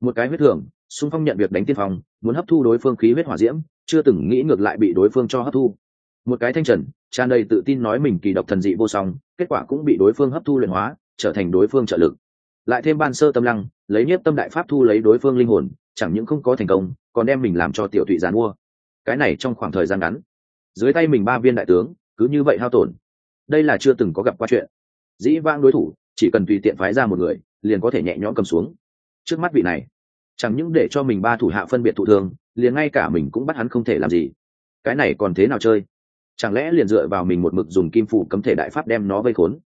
[SPEAKER 1] Một cái huyết thường xung phong nhận việc đánh tiên phong, muốn hấp thu đối phương khí huyết hỏa diễm, chưa từng nghĩ ngược lại bị đối phương cho hấp thu. Một cái thanh trần, tràn đầy tự tin nói mình kỳ độc thần dị vô song, kết quả cũng bị đối phương hấp thu luyện hóa, trở thành đối phương trợ lực. Lại thêm ban sơ tâm lăng, lấy nhất tâm đại pháp thu lấy đối phương linh hồn, chẳng những không có thành công, còn đem mình làm cho tiểu thụy giàn mua. Cái này trong khoảng thời gian ngắn. Dưới tay mình ba viên đại tướng, cứ như vậy hao tổn đây là chưa từng có gặp qua chuyện. Dĩ vang đối thủ, chỉ cần tùy tiện phái ra một người, liền có thể nhẹ nhõm cầm xuống. Trước mắt vị này, chẳng những để cho mình ba thủ hạ phân biệt thụ thương, liền ngay cả mình cũng bắt hắn không thể làm gì. Cái này còn thế nào chơi? Chẳng lẽ liền dựa vào mình một mực dùng kim phủ cấm thể đại pháp đem nó vây khốn?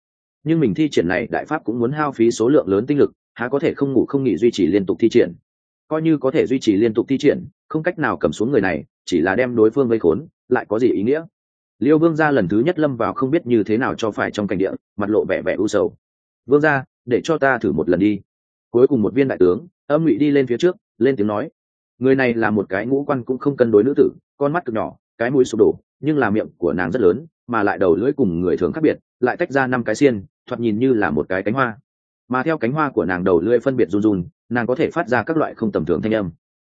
[SPEAKER 1] Nhưng mình thi triển này đại pháp cũng muốn hao phí số lượng lớn tinh lực, há có thể không ngủ không nghỉ duy trì liên tục thi triển? Coi như có thể duy trì liên tục thi triển, không cách nào cầm xuống người này, chỉ là đem đối phương vây khốn, lại có gì ý nghĩa? Liêu vương gia lần thứ nhất lâm vào không biết như thế nào cho phải trong cảnh địa, mặt lộ vẻ vẻ u sầu. Vương gia, để cho ta thử một lần đi. Cuối cùng một viên đại tướng, âm ngụy đi lên phía trước, lên tiếng nói. Người này là một cái ngũ quan cũng không cân đối nữ tử, con mắt cực nhỏ, cái mũi sụp đổ, nhưng là miệng của nàng rất lớn, mà lại đầu lưỡi cùng người thường khác biệt, lại tách ra năm cái xiên, thoạt nhìn như là một cái cánh hoa. Mà theo cánh hoa của nàng đầu lưỡi phân biệt run run, nàng có thể phát ra các loại không tầm thường thanh âm.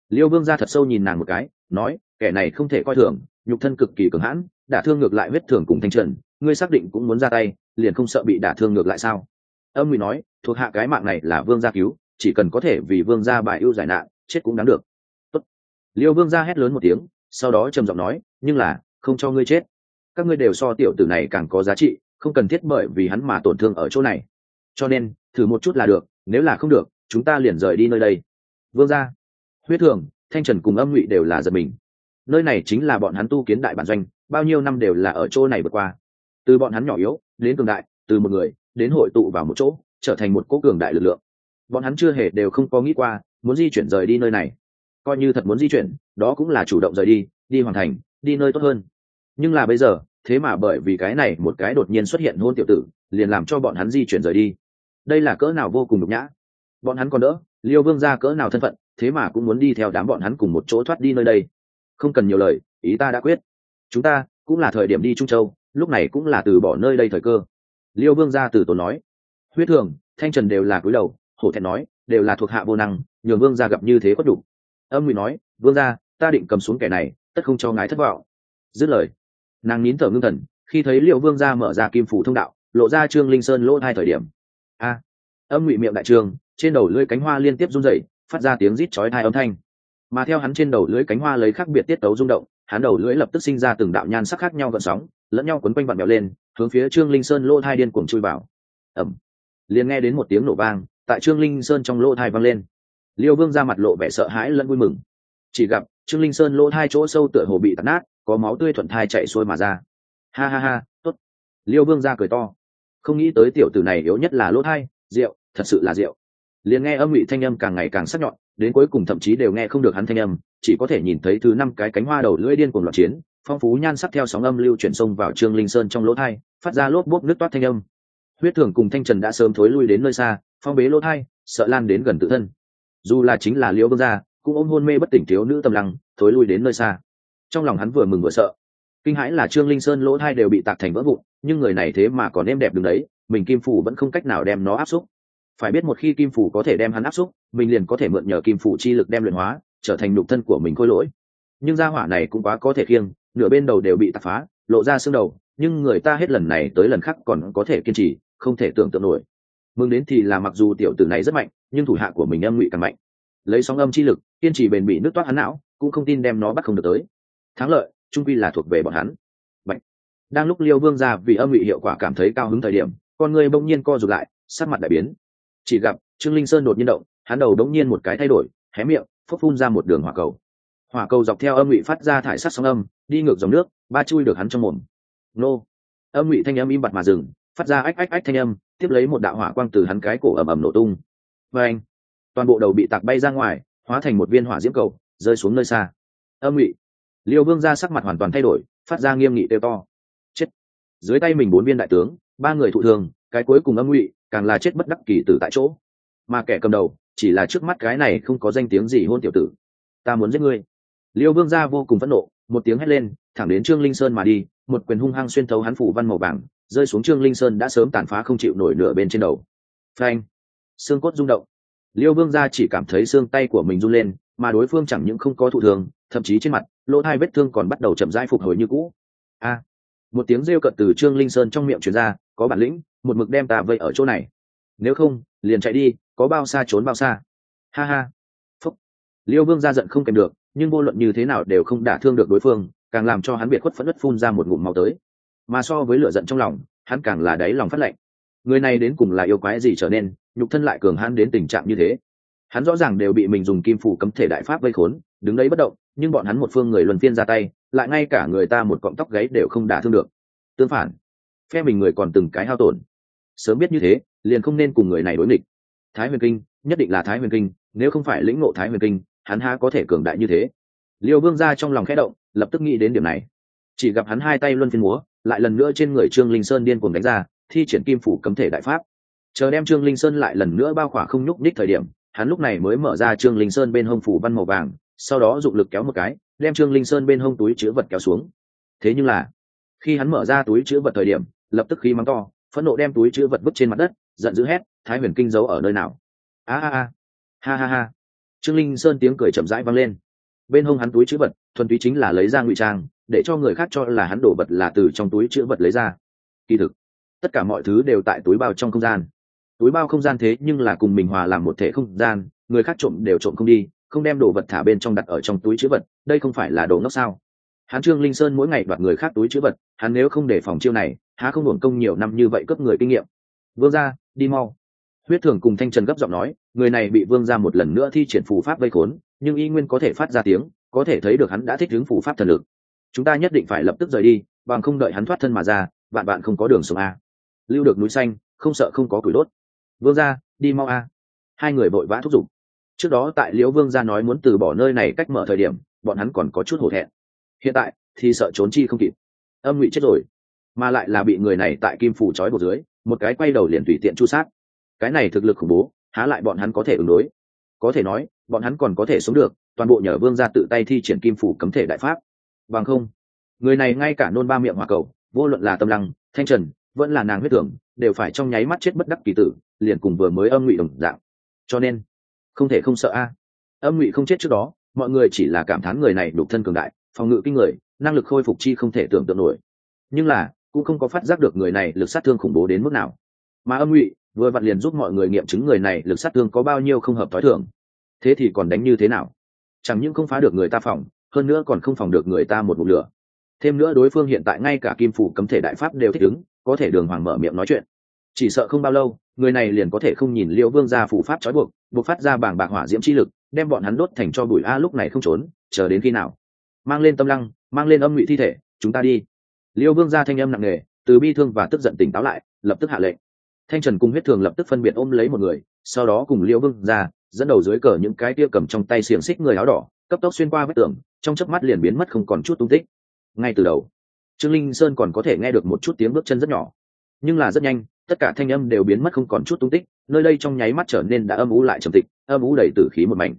[SPEAKER 1] Liêu vương ra thật sâu nhìn nàng một cái, nói, kẻ này không thể coi thường nhục thân cực kỳ cường hãn, đả thương ngược lại huyết thường cùng thanh trần, ngươi xác định cũng muốn ra tay, liền không sợ bị đả thương ngược lại sao? Âm ngụy nói, thuộc hạ cái mạng này là vương gia cứu, chỉ cần có thể vì vương gia bại ưu giải nạn, chết cũng đáng được. Tốt. liêu vương gia hét lớn một tiếng, sau đó trầm giọng nói, nhưng là, không cho ngươi chết. Các ngươi đều so tiểu tử này càng có giá trị, không cần thiết bởi vì hắn mà tổn thương ở chỗ này. Cho nên, thử một chút là được, nếu là không được, chúng ta liền rời đi nơi đây. Vương gia. Huyết thường, thanh trần cùng âm ngụy đều là giật mình nơi này chính là bọn hắn tu kiến đại bản doanh, bao nhiêu năm đều là ở chỗ này vượt qua. Từ bọn hắn nhỏ yếu, đến cường đại, từ một người, đến hội tụ vào một chỗ, trở thành một cố cường đại lực lượng. Bọn hắn chưa hề đều không có nghĩ qua, muốn di chuyển rời đi nơi này. Coi như thật muốn di chuyển, đó cũng là chủ động rời đi đi hoàn thành, đi nơi tốt hơn. Nhưng là bây giờ, thế mà bởi vì cái này một cái đột nhiên xuất hiện hôn tiểu tử, liền làm cho bọn hắn di chuyển rời đi. Đây là cỡ nào vô cùng nhục nhã. Bọn hắn còn đỡ, liêu vương ra cỡ nào thân phận, thế mà cũng muốn đi theo đám bọn hắn cùng một chỗ thoát đi nơi đây không cần nhiều lời, ý ta đã quyết. Chúng ta cũng là thời điểm đi trung châu, lúc này cũng là từ bỏ nơi đây thời cơ. Liêu vương gia từ tốn nói. Huyết thường, thanh trần đều là cúi đầu, hổ thẹn nói, đều là thuộc hạ vô năng, nhường vương gia gặp như thế có đủ. Âm ngụy nói, vương gia, ta định cầm xuống kẻ này, tất không cho ngài thất vọng. Dứt lời, nàng nín thở ngưng thần, khi thấy liệu vương gia mở ra kim phủ thông đạo, lộ ra trương linh sơn lỗ hai thời điểm. A! Âm ngụy miệng đại trương trên đầu lưỡi cánh hoa liên tiếp run rẩy, phát ra tiếng rít chói tai âm thanh mà theo hắn trên đầu lưỡi cánh hoa lấy khác biệt tiết tấu rung động, hắn đầu lưỡi lập tức sinh ra từng đạo nhan sắc khác nhau gợn sóng, lẫn nhau quấn quanh vặn mèo lên, hướng phía trương linh sơn lỗ thai điên cuồng chui vào. Ẩm liền nghe đến một tiếng nổ vang, tại trương linh sơn trong lỗ thai vang lên. Liêu vương ra mặt lộ vẻ sợ hãi lẫn vui mừng. Chỉ gặp, trương linh sơn lỗ thai chỗ sâu tựa hồ bị tắt nát, có máu tươi thuận thai chạy xuôi mà ra. Ha ha ha, tốt. Liêu vương ra cười to. Không nghĩ tới tiểu tử này yếu nhất là lỗ thai, rượu, thật sự là rượu liền nghe âm ngụy thanh âm càng ngày càng sắc nhọn, đến cuối cùng thậm chí đều nghe không được hắn thanh âm, chỉ có thể nhìn thấy thứ năm cái cánh hoa đầu lưỡi điên cuồng loạt chiến, phong phú nhan sắc theo sóng âm lưu chuyển sông vào trương linh sơn trong lỗ thai, phát ra lốp bốp nước toát thanh âm. Huyết thường cùng thanh trần đã sớm thối lui đến nơi xa, phong bế lỗ thai, sợ lan đến gần tự thân. Dù là chính là liễu vương gia, cũng ôm hôn mê bất tỉnh thiếu nữ tâm lăng, thối lui đến nơi xa. Trong lòng hắn vừa mừng vừa sợ. Kinh hãi là trương linh sơn lỗ thai đều bị tạc thành vỡ vụn, nhưng người này thế mà còn êm đẹp đứng đấy, mình kim phủ vẫn không cách nào đem nó áp xúc phải biết một khi kim phủ có thể đem hắn áp xúc, mình liền có thể mượn nhờ kim phủ chi lực đem luyện hóa, trở thành nhục thân của mình khôi lỗi. Nhưng gia hỏa này cũng quá có thể khiêng, nửa bên đầu đều bị tạc phá, lộ ra xương đầu, nhưng người ta hết lần này tới lần khác còn có thể kiên trì, không thể tưởng tượng nổi. Mừng đến thì là mặc dù tiểu tử này rất mạnh, nhưng thủ hạ của mình âm ngụy càng mạnh. Lấy sóng âm chi lực, kiên trì bền bỉ nước toát hắn não, cũng không tin đem nó bắt không được tới. Thắng lợi, trung quy là thuộc về bọn hắn. Bạch. đang lúc liêu vương ra vì âm ngụy hiệu quả cảm thấy cao hứng thời điểm, con người bỗng nhiên co rụt lại, sắc mặt đại biến chỉ gặp, trương linh sơn đột nhiên động, hắn đầu đống nhiên một cái thay đổi, hé miệng, phốc phun ra một đường hỏa cầu. Hỏa cầu dọc theo âm ngụy phát ra thải sắc sóng âm, đi ngược dòng nước, ba chui được hắn trong mồm. Nô! Âm ngụy thanh âm im bặt mà dừng, phát ra ách ách ách thanh âm, tiếp lấy một đạo hỏa quang từ hắn cái cổ ầm ầm nổ tung. Và anh toàn bộ đầu bị tạc bay ra ngoài, hóa thành một viên hỏa diễm cầu, rơi xuống nơi xa. Âm ngụy! Liêu vương ra sắc mặt hoàn toàn thay đổi, phát ra nghiêm nghị tiêu to. Chết! Dưới tay mình bốn viên đại tướng, ba người thụ thương, cái cuối cùng âm ngụy càng là chết bất đắc kỳ tử tại chỗ. Mà kẻ cầm đầu, chỉ là trước mắt cái này không có danh tiếng gì hôn tiểu tử. Ta muốn giết ngươi. Liêu vương gia vô cùng phẫn nộ, một tiếng hét lên, thẳng đến trương linh sơn mà đi, một quyền hung hăng xuyên thấu hắn phủ văn màu vàng, rơi xuống trương linh sơn đã sớm tàn phá không chịu nổi nửa bên trên đầu. Phanh! Xương cốt rung động. Liêu vương gia chỉ cảm thấy xương tay của mình run lên, mà đối phương chẳng những không có thụ thường thậm chí trên mặt, lỗ hai vết thương còn bắt đầu chậm rãi phục hồi như cũ. A! Một tiếng rêu cận từ trương linh sơn trong miệng truyền ra có bản lĩnh, một mực đem ta vây ở chỗ này. Nếu không, liền chạy đi, có bao xa trốn bao xa. Ha ha. Phúc. Liêu vương ra giận không kèm được, nhưng vô luận như thế nào đều không đả thương được đối phương, càng làm cho hắn biệt khuất phẫn đất phun ra một ngụm máu tới. Mà so với lửa giận trong lòng, hắn càng là đáy lòng phát lệnh. Người này đến cùng là yêu quái gì trở nên, nhục thân lại cường hắn đến tình trạng như thế. Hắn rõ ràng đều bị mình dùng kim phủ cấm thể đại pháp vây khốn, đứng đấy bất động, nhưng bọn hắn một phương người luân phiên ra tay, lại ngay cả người ta một cọng tóc gáy đều không đả thương được. Tương phản phe mình người còn từng cái hao tổn. Sớm biết như thế, liền không nên cùng người này đối nghịch. Thái huyền kinh, nhất định là thái huyền kinh, nếu không phải lĩnh ngộ thái huyền kinh, hắn há có thể cường đại như thế. Liêu vương ra trong lòng khẽ động, lập tức nghĩ đến điểm này. Chỉ gặp hắn hai tay luân phiên múa, lại lần nữa trên người trương linh sơn điên cuồng đánh ra, thi triển kim phủ cấm thể đại pháp. Chờ đem trương linh sơn lại lần nữa bao khỏa không nhúc ních thời điểm, hắn lúc này mới mở ra trương linh sơn bên hông phủ văn màu vàng, sau đó dụng lực kéo một cái, đem trương linh sơn bên hông túi chứa vật kéo xuống. Thế nhưng là, khi hắn mở ra túi chứa vật thời điểm lập tức khí mắng to, phẫn nộ đem túi chứa vật vứt trên mặt đất, giận dữ hét, thái huyền kinh giấu ở nơi nào? A a a. Ha ha ha. Trương linh sơn tiếng cười chậm rãi vang lên. Bên hông hắn túi chữ vật, thuần túy chính là lấy ra ngụy trang, để cho người khác cho là hắn đổ vật là từ trong túi chữ vật lấy ra. Kỳ thực, tất cả mọi thứ đều tại túi bao trong không gian. Túi bao không gian thế nhưng là cùng mình hòa làm một thể không gian, người khác trộm đều trộm không đi, không đem đồ vật thả bên trong đặt ở trong túi chữ vật, đây không phải là đồ ngốc sao? Hắn trương linh sơn mỗi ngày đoạt người khác túi chữ vật, hắn nếu không để phòng chiêu này há không hưởng công nhiều năm như vậy cấp người kinh nghiệm. Vương ra đi mau. Huyết thường cùng thanh trần gấp giọng nói, người này bị vương ra một lần nữa thi triển phù pháp vây khốn, nhưng y nguyên có thể phát ra tiếng, có thể thấy được hắn đã thích ứng phù pháp thần lực. Chúng ta nhất định phải lập tức rời đi, bằng không đợi hắn thoát thân mà ra bạn bạn không có đường sống a. Lưu được núi xanh, không sợ không có củi đốt. Vương ra đi mau a. Hai người vội vã thúc giục. Trước đó tại liễu vương gia nói muốn từ bỏ nơi này cách mở thời điểm, bọn hắn còn có chút hổ thẹn. Hiện tại thì sợ trốn chi không kịp. Âm ngụy chết rồi mà lại là bị người này tại kim phủ trói buộc dưới, một cái quay đầu liền tùy tiện chu sát. Cái này thực lực khủng bố, há lại bọn hắn có thể ứng đối. Có thể nói, bọn hắn còn có thể sống được, toàn bộ nhờ vương ra tự tay thi triển kim phủ cấm thể đại pháp. Bằng không, người này ngay cả nôn ba miệng hòa cầu, vô luận là tâm lăng, thanh trần, vẫn là nàng huyết tưởng, đều phải trong nháy mắt chết bất đắc kỳ tử, liền cùng vừa mới âm ngụy đồng dạng. Cho nên, không thể không sợ a. Âm ngụy không chết trước đó, mọi người chỉ là cảm thán người này đục thân cường đại, phòng ngự kinh người, năng lực khôi phục chi không thể tưởng tượng nổi. Nhưng là cũng không có phát giác được người này lực sát thương khủng bố đến mức nào. Mà âm ngụy vừa vặn liền giúp mọi người nghiệm chứng người này lực sát thương có bao nhiêu không hợp t h ó i thường. Thế thì còn đánh như thế nào? Chẳng những không phá được người ta phòng, hơn nữa còn không phòng được người ta một mục lửa. Thêm nữa đối phương hiện tại ngay cả kim phủ cấm thể đại pháp đều thích ứng, có thể đường hoàng mở miệng nói chuyện. Chỉ sợ không bao lâu, người này liền có thể không nhìn liễu vương ra phủ pháp trói buộc buộc phát ra bảng bạc hỏa diễm chi lực, đem bọn hắn đốt thành cho bụi. A, lúc này không trốn, chờ đến khi nào? Mang lên tâm lăng, mang lên âm ngụy thi thể, chúng ta đi liêu vương ra thanh âm nặng nề, từ bi thương và tức giận tỉnh táo lại, lập tức hạ lệnh. Thanh trần cùng huyết thường lập tức phân biệt ôm lấy một người, sau đó cùng liêu vương ra, dẫn đầu dưới cờ những cái tia cầm trong tay xiềng xích người áo đỏ, cấp tốc xuyên qua vết tường, trong chớp mắt liền biến mất không còn chút tung tích. Ngay từ đầu, trương linh sơn còn có thể nghe được một chút tiếng bước chân rất nhỏ, nhưng là rất nhanh, tất cả thanh âm đều biến mất không còn chút tung tích, nơi đây trong nháy mắt trở nên đã âm ú lại trầm tịch, âm ú đầy tử khí một mảnh.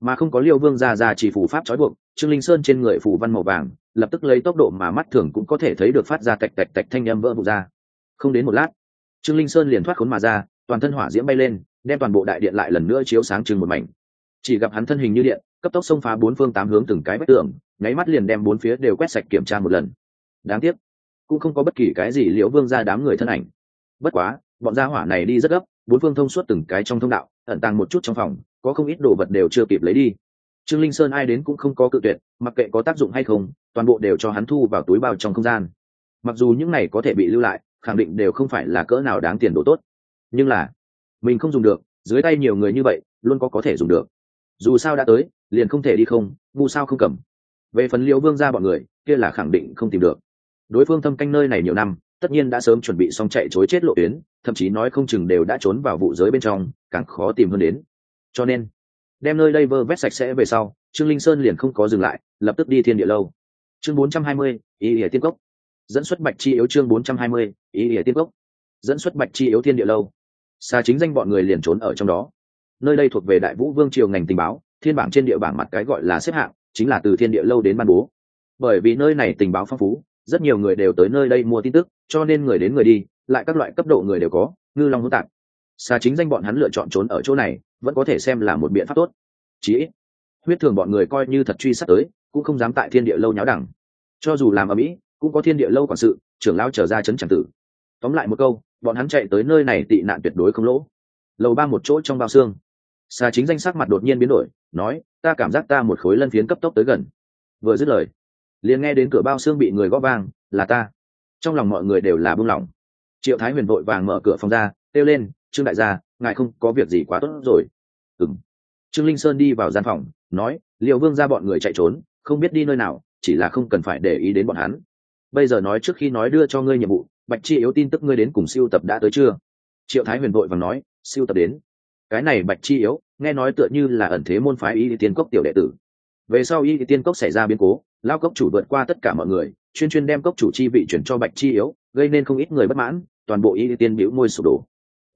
[SPEAKER 1] Mà không có liêu vương ra ra chỉ phù pháp trói buộc, trương linh sơn trên người phù văn màu vàng lập tức lấy tốc độ mà mắt thường cũng có thể thấy được phát ra tạch tạch tạch thanh âm vỡ vụt ra. Không đến một lát, trương linh sơn liền thoát khốn mà ra, toàn thân hỏa diễm bay lên, đem toàn bộ đại điện lại lần nữa chiếu sáng chừng một mảnh. Chỉ gặp hắn thân hình như điện, cấp tốc xông phá bốn phương tám hướng từng cái vách tường, nháy mắt liền đem bốn phía đều quét sạch kiểm tra một lần. Đáng tiếc, cũng không có bất kỳ cái gì liễu vương ra đám người thân ảnh. Bất quá, bọn gia hỏa này đi rất gấp, bốn phương thông suốt từng cái trong thông đạo, ẩn tàng một chút trong phòng, có không ít đồ vật đều chưa kịp lấy đi trương linh sơn ai đến cũng không có cự tuyệt, mặc kệ có tác dụng hay không, toàn bộ đều cho hắn thu vào túi bao trong không gian. Mặc dù những này có thể bị lưu lại, khẳng định đều không phải là cỡ nào đáng tiền đồ tốt. Nhưng là, mình không dùng được, dưới tay nhiều người như vậy, luôn có có thể dùng được. Dù sao đã tới, liền không thể đi không, ngu sao không cầm. Về phần liễu vương ra bọn người, kia là khẳng định không tìm được. Đối phương thâm canh nơi này nhiều năm, tất nhiên đã sớm chuẩn bị xong chạy chối chết lộ tuyến, thậm chí nói không chừng đều đã trốn vào vụ giới bên trong, càng khó tìm hơn đến. Cho nên đem nơi đây vơ vét sạch sẽ về sau trương linh sơn liền không có dừng lại lập tức đi thiên địa lâu. Chương 420, ý ỉa tiên cốc. Dẫn xuất bạch chi yếu chương 420, ý ỉa tiên cốc. Dẫn xuất bạch chi yếu thiên địa lâu. Xa chính danh bọn người liền trốn ở trong đó. Nơi đây thuộc về đại vũ vương triều ngành tình báo thiên bảng trên địa bảng mặt cái gọi là xếp hạng chính là từ thiên địa lâu đến ban bố. Bởi vì nơi này tình báo phong phú rất nhiều người đều tới nơi đây mua tin tức cho nên người đến người đi lại các loại cấp độ người đều có ngư long hữu tạp xa chính danh bọn hắn lựa chọn trốn ở chỗ này, vẫn có thể xem là một biện pháp tốt. Chí ít, huyết thường bọn người coi như thật truy sát tới, cũng không dám tại thiên địa lâu nháo đẳng. Cho dù làm ở mỹ, cũng có thiên địa lâu quản sự, trưởng lao trở ra chấn tràng tử. Tóm lại một câu, bọn hắn chạy tới nơi này tị nạn tuyệt đối không lỗ. Lầu ba một chỗ trong bao xương. Xa chính danh sắc mặt đột nhiên biến đổi, nói, ta cảm giác ta một khối lân phiến cấp tốc tới gần. Vừa dứt lời, liền nghe đến cửa bao xương bị người góp vang, là ta. Trong lòng mọi người đều là buông lỏng. Triệu thái huyền vội vàng mở cửa phòng ra, kêu lên trương đại gia, ngài không có việc gì quá tốt rồi. Ừng trương linh sơn đi vào gian phòng, nói liệu vương ra bọn người chạy trốn, không biết đi nơi nào, chỉ là không cần phải để ý đến bọn hắn. Bây giờ nói trước khi nói đưa cho ngươi nhiệm vụ, bạch chi yếu tin tức ngươi đến cùng siêu tập đã tới chưa? Triệu thái huyền vội vàng nói, siêu tập đến. Cái này bạch chi yếu, nghe nói tựa như là ẩn thế môn phái y tiên cốc tiểu đệ tử. Về sau y tiên cốc xảy ra biến cố, lao cốc chủ vượt qua tất cả mọi người, chuyên chuyên đem cốc chủ chi vị chuyển cho bạch chi yếu, gây nên không ít người bất mãn, toàn bộ y tiên biểu môi sụp đổ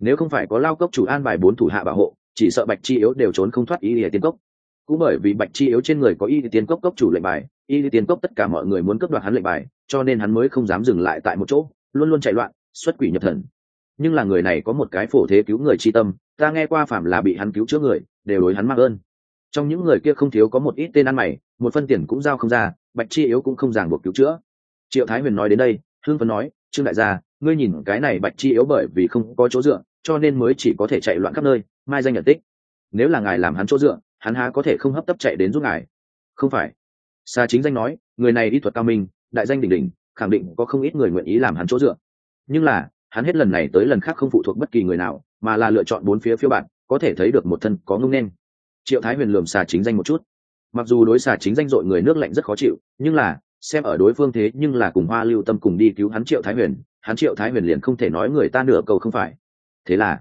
[SPEAKER 1] nếu không phải có lao cốc chủ an bài bốn thủ hạ bảo hộ, chỉ sợ bạch chi yếu đều trốn không thoát y tiên cốc. Cũng bởi vì bạch chi yếu trên người có y tiên cốc cốc chủ lệnh bài, y tiên cốc tất cả mọi người muốn cướp đoạt hắn lệnh bài, cho nên hắn mới không dám dừng lại tại một chỗ, luôn luôn chạy loạn, xuất quỷ nhập thần. Nhưng là người này có một cái phổ thế cứu người chi tâm, ta nghe qua phạm là bị hắn cứu chữa người, đều đối hắn mắc ơn. Trong những người kia không thiếu có một ít tên ăn mày, một phân tiền cũng giao không ra, bạch chi yếu cũng không ràng buộc cứu chữa. Triệu thái huyền nói đến đây hương phấn nói, trương đại gia, ngươi nhìn cái này bạch chi yếu bởi vì không có chỗ dựa cho nên mới chỉ có thể chạy loạn khắp nơi, mai danh nhận tích. Nếu là ngài làm hắn chỗ dựa, hắn há có thể không hấp tấp chạy đến giúp ngài? Không phải. Xa chính danh nói, người này đi thuật cao minh, đại danh đỉnh đỉnh, khẳng định có không ít người nguyện ý làm hắn chỗ dựa. Nhưng là, hắn hết lần này tới lần khác không phụ thuộc bất kỳ người nào, mà là lựa chọn bốn phía phiêu bạn có thể thấy được một thân có ngông nên. Triệu thái huyền lườm xà chính danh một chút. Mặc dù đối xà chính danh dội người nước lạnh rất khó chịu, nhưng là, xem ở đối phương thế nhưng là cùng hoa lưu tâm cùng đi cứu hắn triệu thái huyền, hắn triệu thái huyền liền không thể nói người ta nửa câu không phải thế là,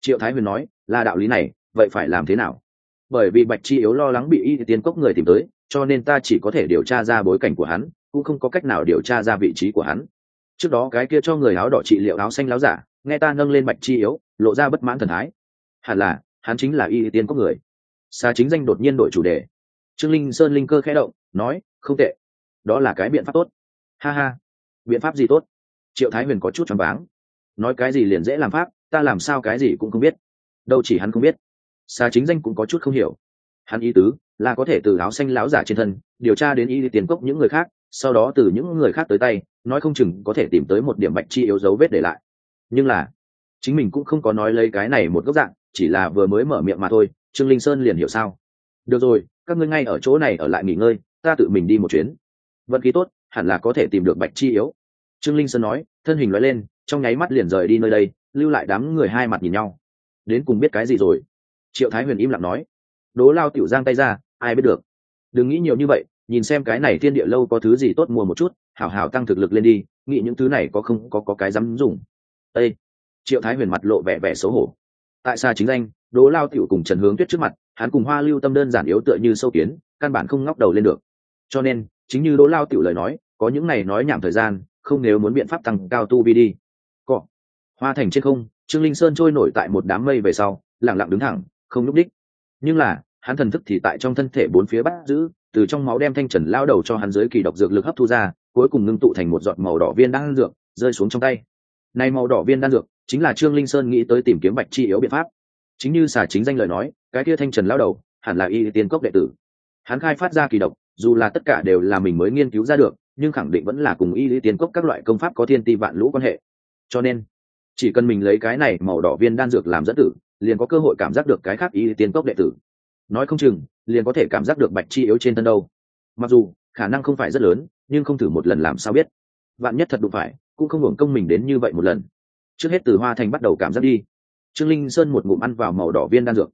[SPEAKER 1] triệu thái huyền nói là đạo lý này, vậy phải làm thế nào? Bởi vì bạch chi yếu lo lắng bị y tiên cốc người tìm tới, cho nên ta chỉ có thể điều tra ra bối cảnh của hắn, cũng không có cách nào điều tra ra vị trí của hắn. Trước đó cái kia cho người áo đỏ trị liệu áo xanh láo giả, nghe ta nâng lên bạch chi yếu, lộ ra bất mãn thần thái. Hẳn là, hắn chính là y tiên cốc người. Xa chính danh đột nhiên đổi chủ đề. Trương linh sơn linh cơ khẽ động, nói, không tệ. Đó là cái biện pháp tốt. Ha ha. Biện pháp gì tốt? Triệu thái huyền có chút choáng váng. Nói cái gì liền dễ làm pháp ta làm sao cái gì cũng không biết. Đâu chỉ hắn không biết. Xa chính danh cũng có chút không hiểu. Hắn ý tứ là có thể từ áo xanh láo giả trên thân điều tra đến y tiền cốc những người khác, sau đó từ những người khác tới tay, nói không chừng có thể tìm tới một điểm bạch chi yếu dấu vết để lại. Nhưng là, chính mình cũng không có nói lấy cái này một góc dạng, chỉ là vừa mới mở miệng mà thôi, trương linh sơn liền hiểu sao. Được rồi, các ngươi ngay ở chỗ này ở lại nghỉ ngơi, ta tự mình đi một chuyến. Vận khí tốt, hẳn là có thể tìm được bạch chi yếu. Trương linh sơn nói, thân hình nói lên, trong nháy mắt liền rời đi nơi đây lưu lại đám người hai mặt nhìn nhau. Đến cùng biết cái gì rồi? Triệu thái huyền im lặng nói. Đố lao tiểu giang tay ra, ai biết được. Đừng nghĩ nhiều như vậy, nhìn xem cái này thiên địa lâu có thứ gì tốt mua một chút, hảo hảo tăng thực lực lên đi, nghĩ những thứ này có không, có có cái dám dùng. Ê! Triệu thái huyền mặt lộ vẻ vẻ xấu hổ. Tại sao chính danh, đố lao tiểu cùng trần hướng tuyết trước mặt, hắn cùng hoa lưu tâm đơn giản yếu tựa như sâu kiến, căn bản không ngóc đầu lên được. Cho nên, chính như đố lao tiểu lời nói, có những này nói nhảm thời gian, không nếu muốn biện pháp tăng cao tu vi đi hoa thành trên không, trương linh sơn trôi nổi tại một đám mây về sau lẳng lặng đứng thẳng, không nhúc đích nhưng là, hắn thần thức thì tại trong thân thể bốn phía bắt giữ, từ trong máu đem thanh trần lao đầu cho hắn dưới kỳ độc dược lực hấp thu ra, cuối cùng ngưng tụ thành một giọt màu đỏ viên đan dược, rơi xuống trong tay. Này màu đỏ viên đan dược, chính là trương linh sơn nghĩ tới tìm kiếm bạch chi yếu biện pháp. Chính như xà chính danh lời nói, cái kia thanh trần lao đầu, hẳn là y tiên cốc đệ tử. Hắn khai phát ra kỳ độc, dù là tất cả đều là mình mới nghiên cứu ra được, nhưng khẳng định vẫn là cùng y lý tiên cốc các loại công pháp có thiên ti vạn lũ quan hệ. Cho nên chỉ cần mình lấy cái này màu đỏ viên đan dược làm dẫn tử, liền có cơ hội cảm giác được cái khác y tiên cốc đệ tử. Nói không chừng, liền có thể cảm giác được bạch chi yếu trên thân đâu. Mặc dù, khả năng không phải rất lớn, nhưng không thử một lần làm sao biết. Vạn nhất thật đụng phải, cũng không hưởng công mình đến như vậy một lần. Trước hết từ hoa thành bắt đầu cảm giác đi. Trương linh sơn một ngụm ăn vào màu đỏ viên đan dược.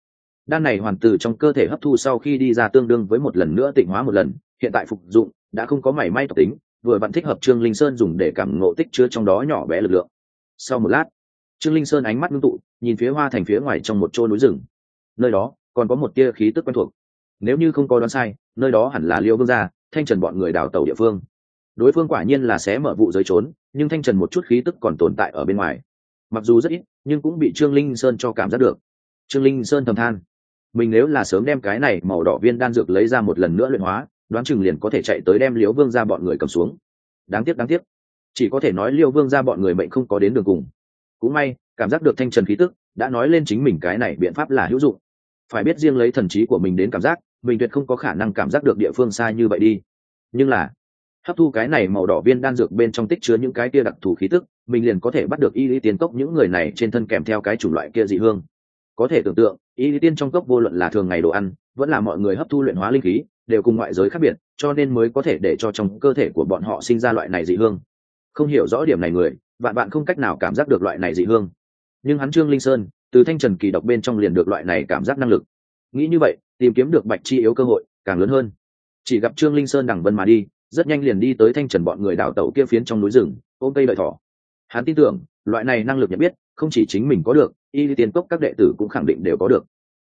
[SPEAKER 1] Đan này hoàn từ trong cơ thể hấp thu sau khi đi ra tương đương với một lần nữa tịnh hóa một lần, hiện tại phục dụng, đã không có mảy may tập tính, vừa bạn thích hợp trương linh sơn dùng để cảm ngộ tích chứa trong đó nhỏ bé lực lượng. Sau một lát trương linh sơn ánh mắt ngưng tụ, nhìn phía hoa thành phía ngoài trong một chỗ núi rừng. Nơi đó, còn có một tia khí tức quen thuộc. Nếu như không có đoán sai, nơi đó hẳn là liêu vương gia, thanh trần bọn người đào tàu địa phương. Đối phương quả nhiên là sẽ mở vụ giới trốn, nhưng thanh trần một chút khí tức còn tồn tại ở bên ngoài. Mặc dù rất ít, nhưng cũng bị trương linh sơn cho cảm giác được. Trương linh sơn thầm than, mình nếu là sớm đem cái này màu đỏ viên đan dược lấy ra một lần nữa luyện hóa, đoán chừng liền có thể chạy tới đem liễu vương ra bọn người cầm xuống. Đáng tiếc đáng tiếc. Chỉ có thể nói liễu vương ra bọn người mệnh không có đến đường cùng cũng may, cảm giác được thanh trần khí tức, đã nói lên chính mình cái này biện pháp là hữu dụng. Phải biết riêng lấy thần trí của mình đến cảm giác, mình tuyệt không có khả năng cảm giác được địa phương xa như vậy đi. Nhưng là, hấp thu cái này màu đỏ viên đan dược bên trong tích chứa những cái kia đặc thù khí tức, mình liền có thể bắt được y lý tiên cốc những người này trên thân kèm theo cái chủng loại kia dị hương. Có thể tưởng tượng, y lý tiên trong cốc vô luận là thường ngày đồ ăn, vẫn là mọi người hấp thu luyện hóa linh khí, đều cùng ngoại giới khác biệt, cho nên mới có thể để cho trong cơ thể của bọn họ sinh ra loại này dị hương. Không hiểu rõ điểm này người vạn bạn không cách nào cảm giác được loại này dị hương. Nhưng hắn trương linh sơn, từ thanh trần kỳ độc bên trong liền được loại này cảm giác năng lực. Nghĩ như vậy, tìm kiếm được bạch chi yếu cơ hội, càng lớn hơn. Chỉ gặp trương linh sơn đằng vân mà đi, rất nhanh liền đi tới thanh trần bọn người đào tẩu kia phiến trong núi rừng, ôm cây đợi thỏ. Hắn tin tưởng, loại này năng lực nhận biết, không chỉ chính mình có được, y tiên cốc các đệ tử cũng khẳng định đều có được.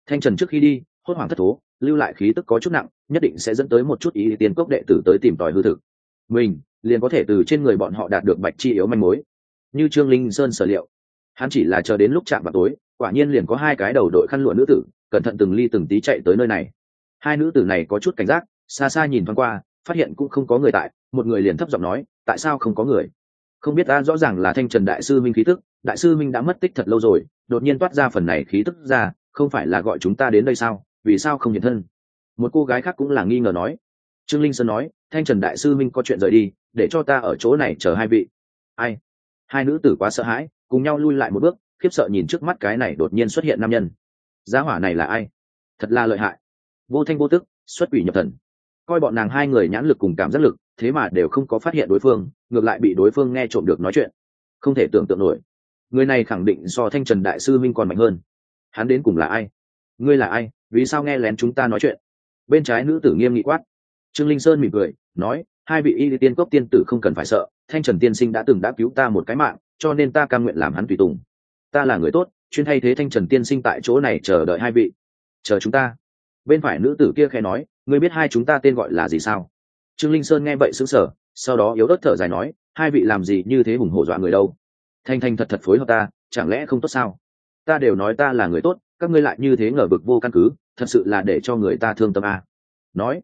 [SPEAKER 1] Thanh trần trước khi đi, hốt hoảng thất thố, lưu lại khí tức có chút nặng, nhất định sẽ dẫn tới một chút y tiên cốc đệ tử tới tìm tòi hư thực. Mình, liền có thể từ trên người bọn họ đạt được bạch chi yếu manh mối như trương linh sơn sở liệu. Hắn chỉ là chờ đến lúc chạm vào tối, quả nhiên liền có hai cái đầu đội khăn lụa nữ tử, cẩn thận từng ly từng tí chạy tới nơi này. Hai nữ tử này có chút cảnh giác, xa xa nhìn thoáng qua, phát hiện cũng không có người tại, một người liền thấp giọng nói, tại sao không có người? Không biết ta rõ ràng là thanh trần đại sư minh khí tức, đại sư minh đã mất tích thật lâu rồi, đột nhiên toát ra phần này khí tức ra, không phải là gọi chúng ta đến đây sao? Vì sao không hiện thân? Một cô gái khác cũng là nghi ngờ nói. Trương linh sơn nói, thanh trần đại sư minh có chuyện rời đi, để cho ta ở chỗ này chờ hai vị. Ai? Hai nữ tử quá sợ hãi, cùng nhau lui lại một bước, khiếp sợ nhìn trước mắt cái này đột nhiên xuất hiện nam nhân. Giá hỏa này là ai? Thật là lợi hại. Vô thanh vô tức, xuất quỷ nhập thần. Coi bọn nàng hai người nhãn lực cùng cảm giác lực, thế mà đều không có phát hiện đối phương, ngược lại bị đối phương nghe trộm được nói chuyện. Không thể tưởng tượng nổi. Người này khẳng định so thanh trần đại sư minh còn mạnh hơn. Hắn đến cùng là ai? Ngươi là ai? Vì sao nghe lén chúng ta nói chuyện? Bên trái nữ tử nghiêm nghị quát. Trương linh sơn mỉm cười, nói hai vị y tiên cốc tiên tử không cần phải sợ, thanh trần tiên sinh đã từng đã cứu ta một cái mạng, cho nên ta cam nguyện làm hắn tùy tùng. Ta là người tốt, chuyên thay thế thanh trần tiên sinh tại chỗ này chờ đợi hai vị. Chờ chúng ta. Bên phải nữ tử kia khẽ nói, ngươi biết hai chúng ta tên gọi là gì sao? Trương linh sơn nghe vậy xứng sở sau đó yếu ớt thở dài nói, hai vị làm gì như thế hùng hổ dọa người đâu? Thanh thanh thật thật phối hợp ta, chẳng lẽ không tốt sao? Ta đều nói ta là người tốt, các ngươi lại như thế ngờ vực vô căn cứ, thật sự là để cho người ta thương tâm à. nói,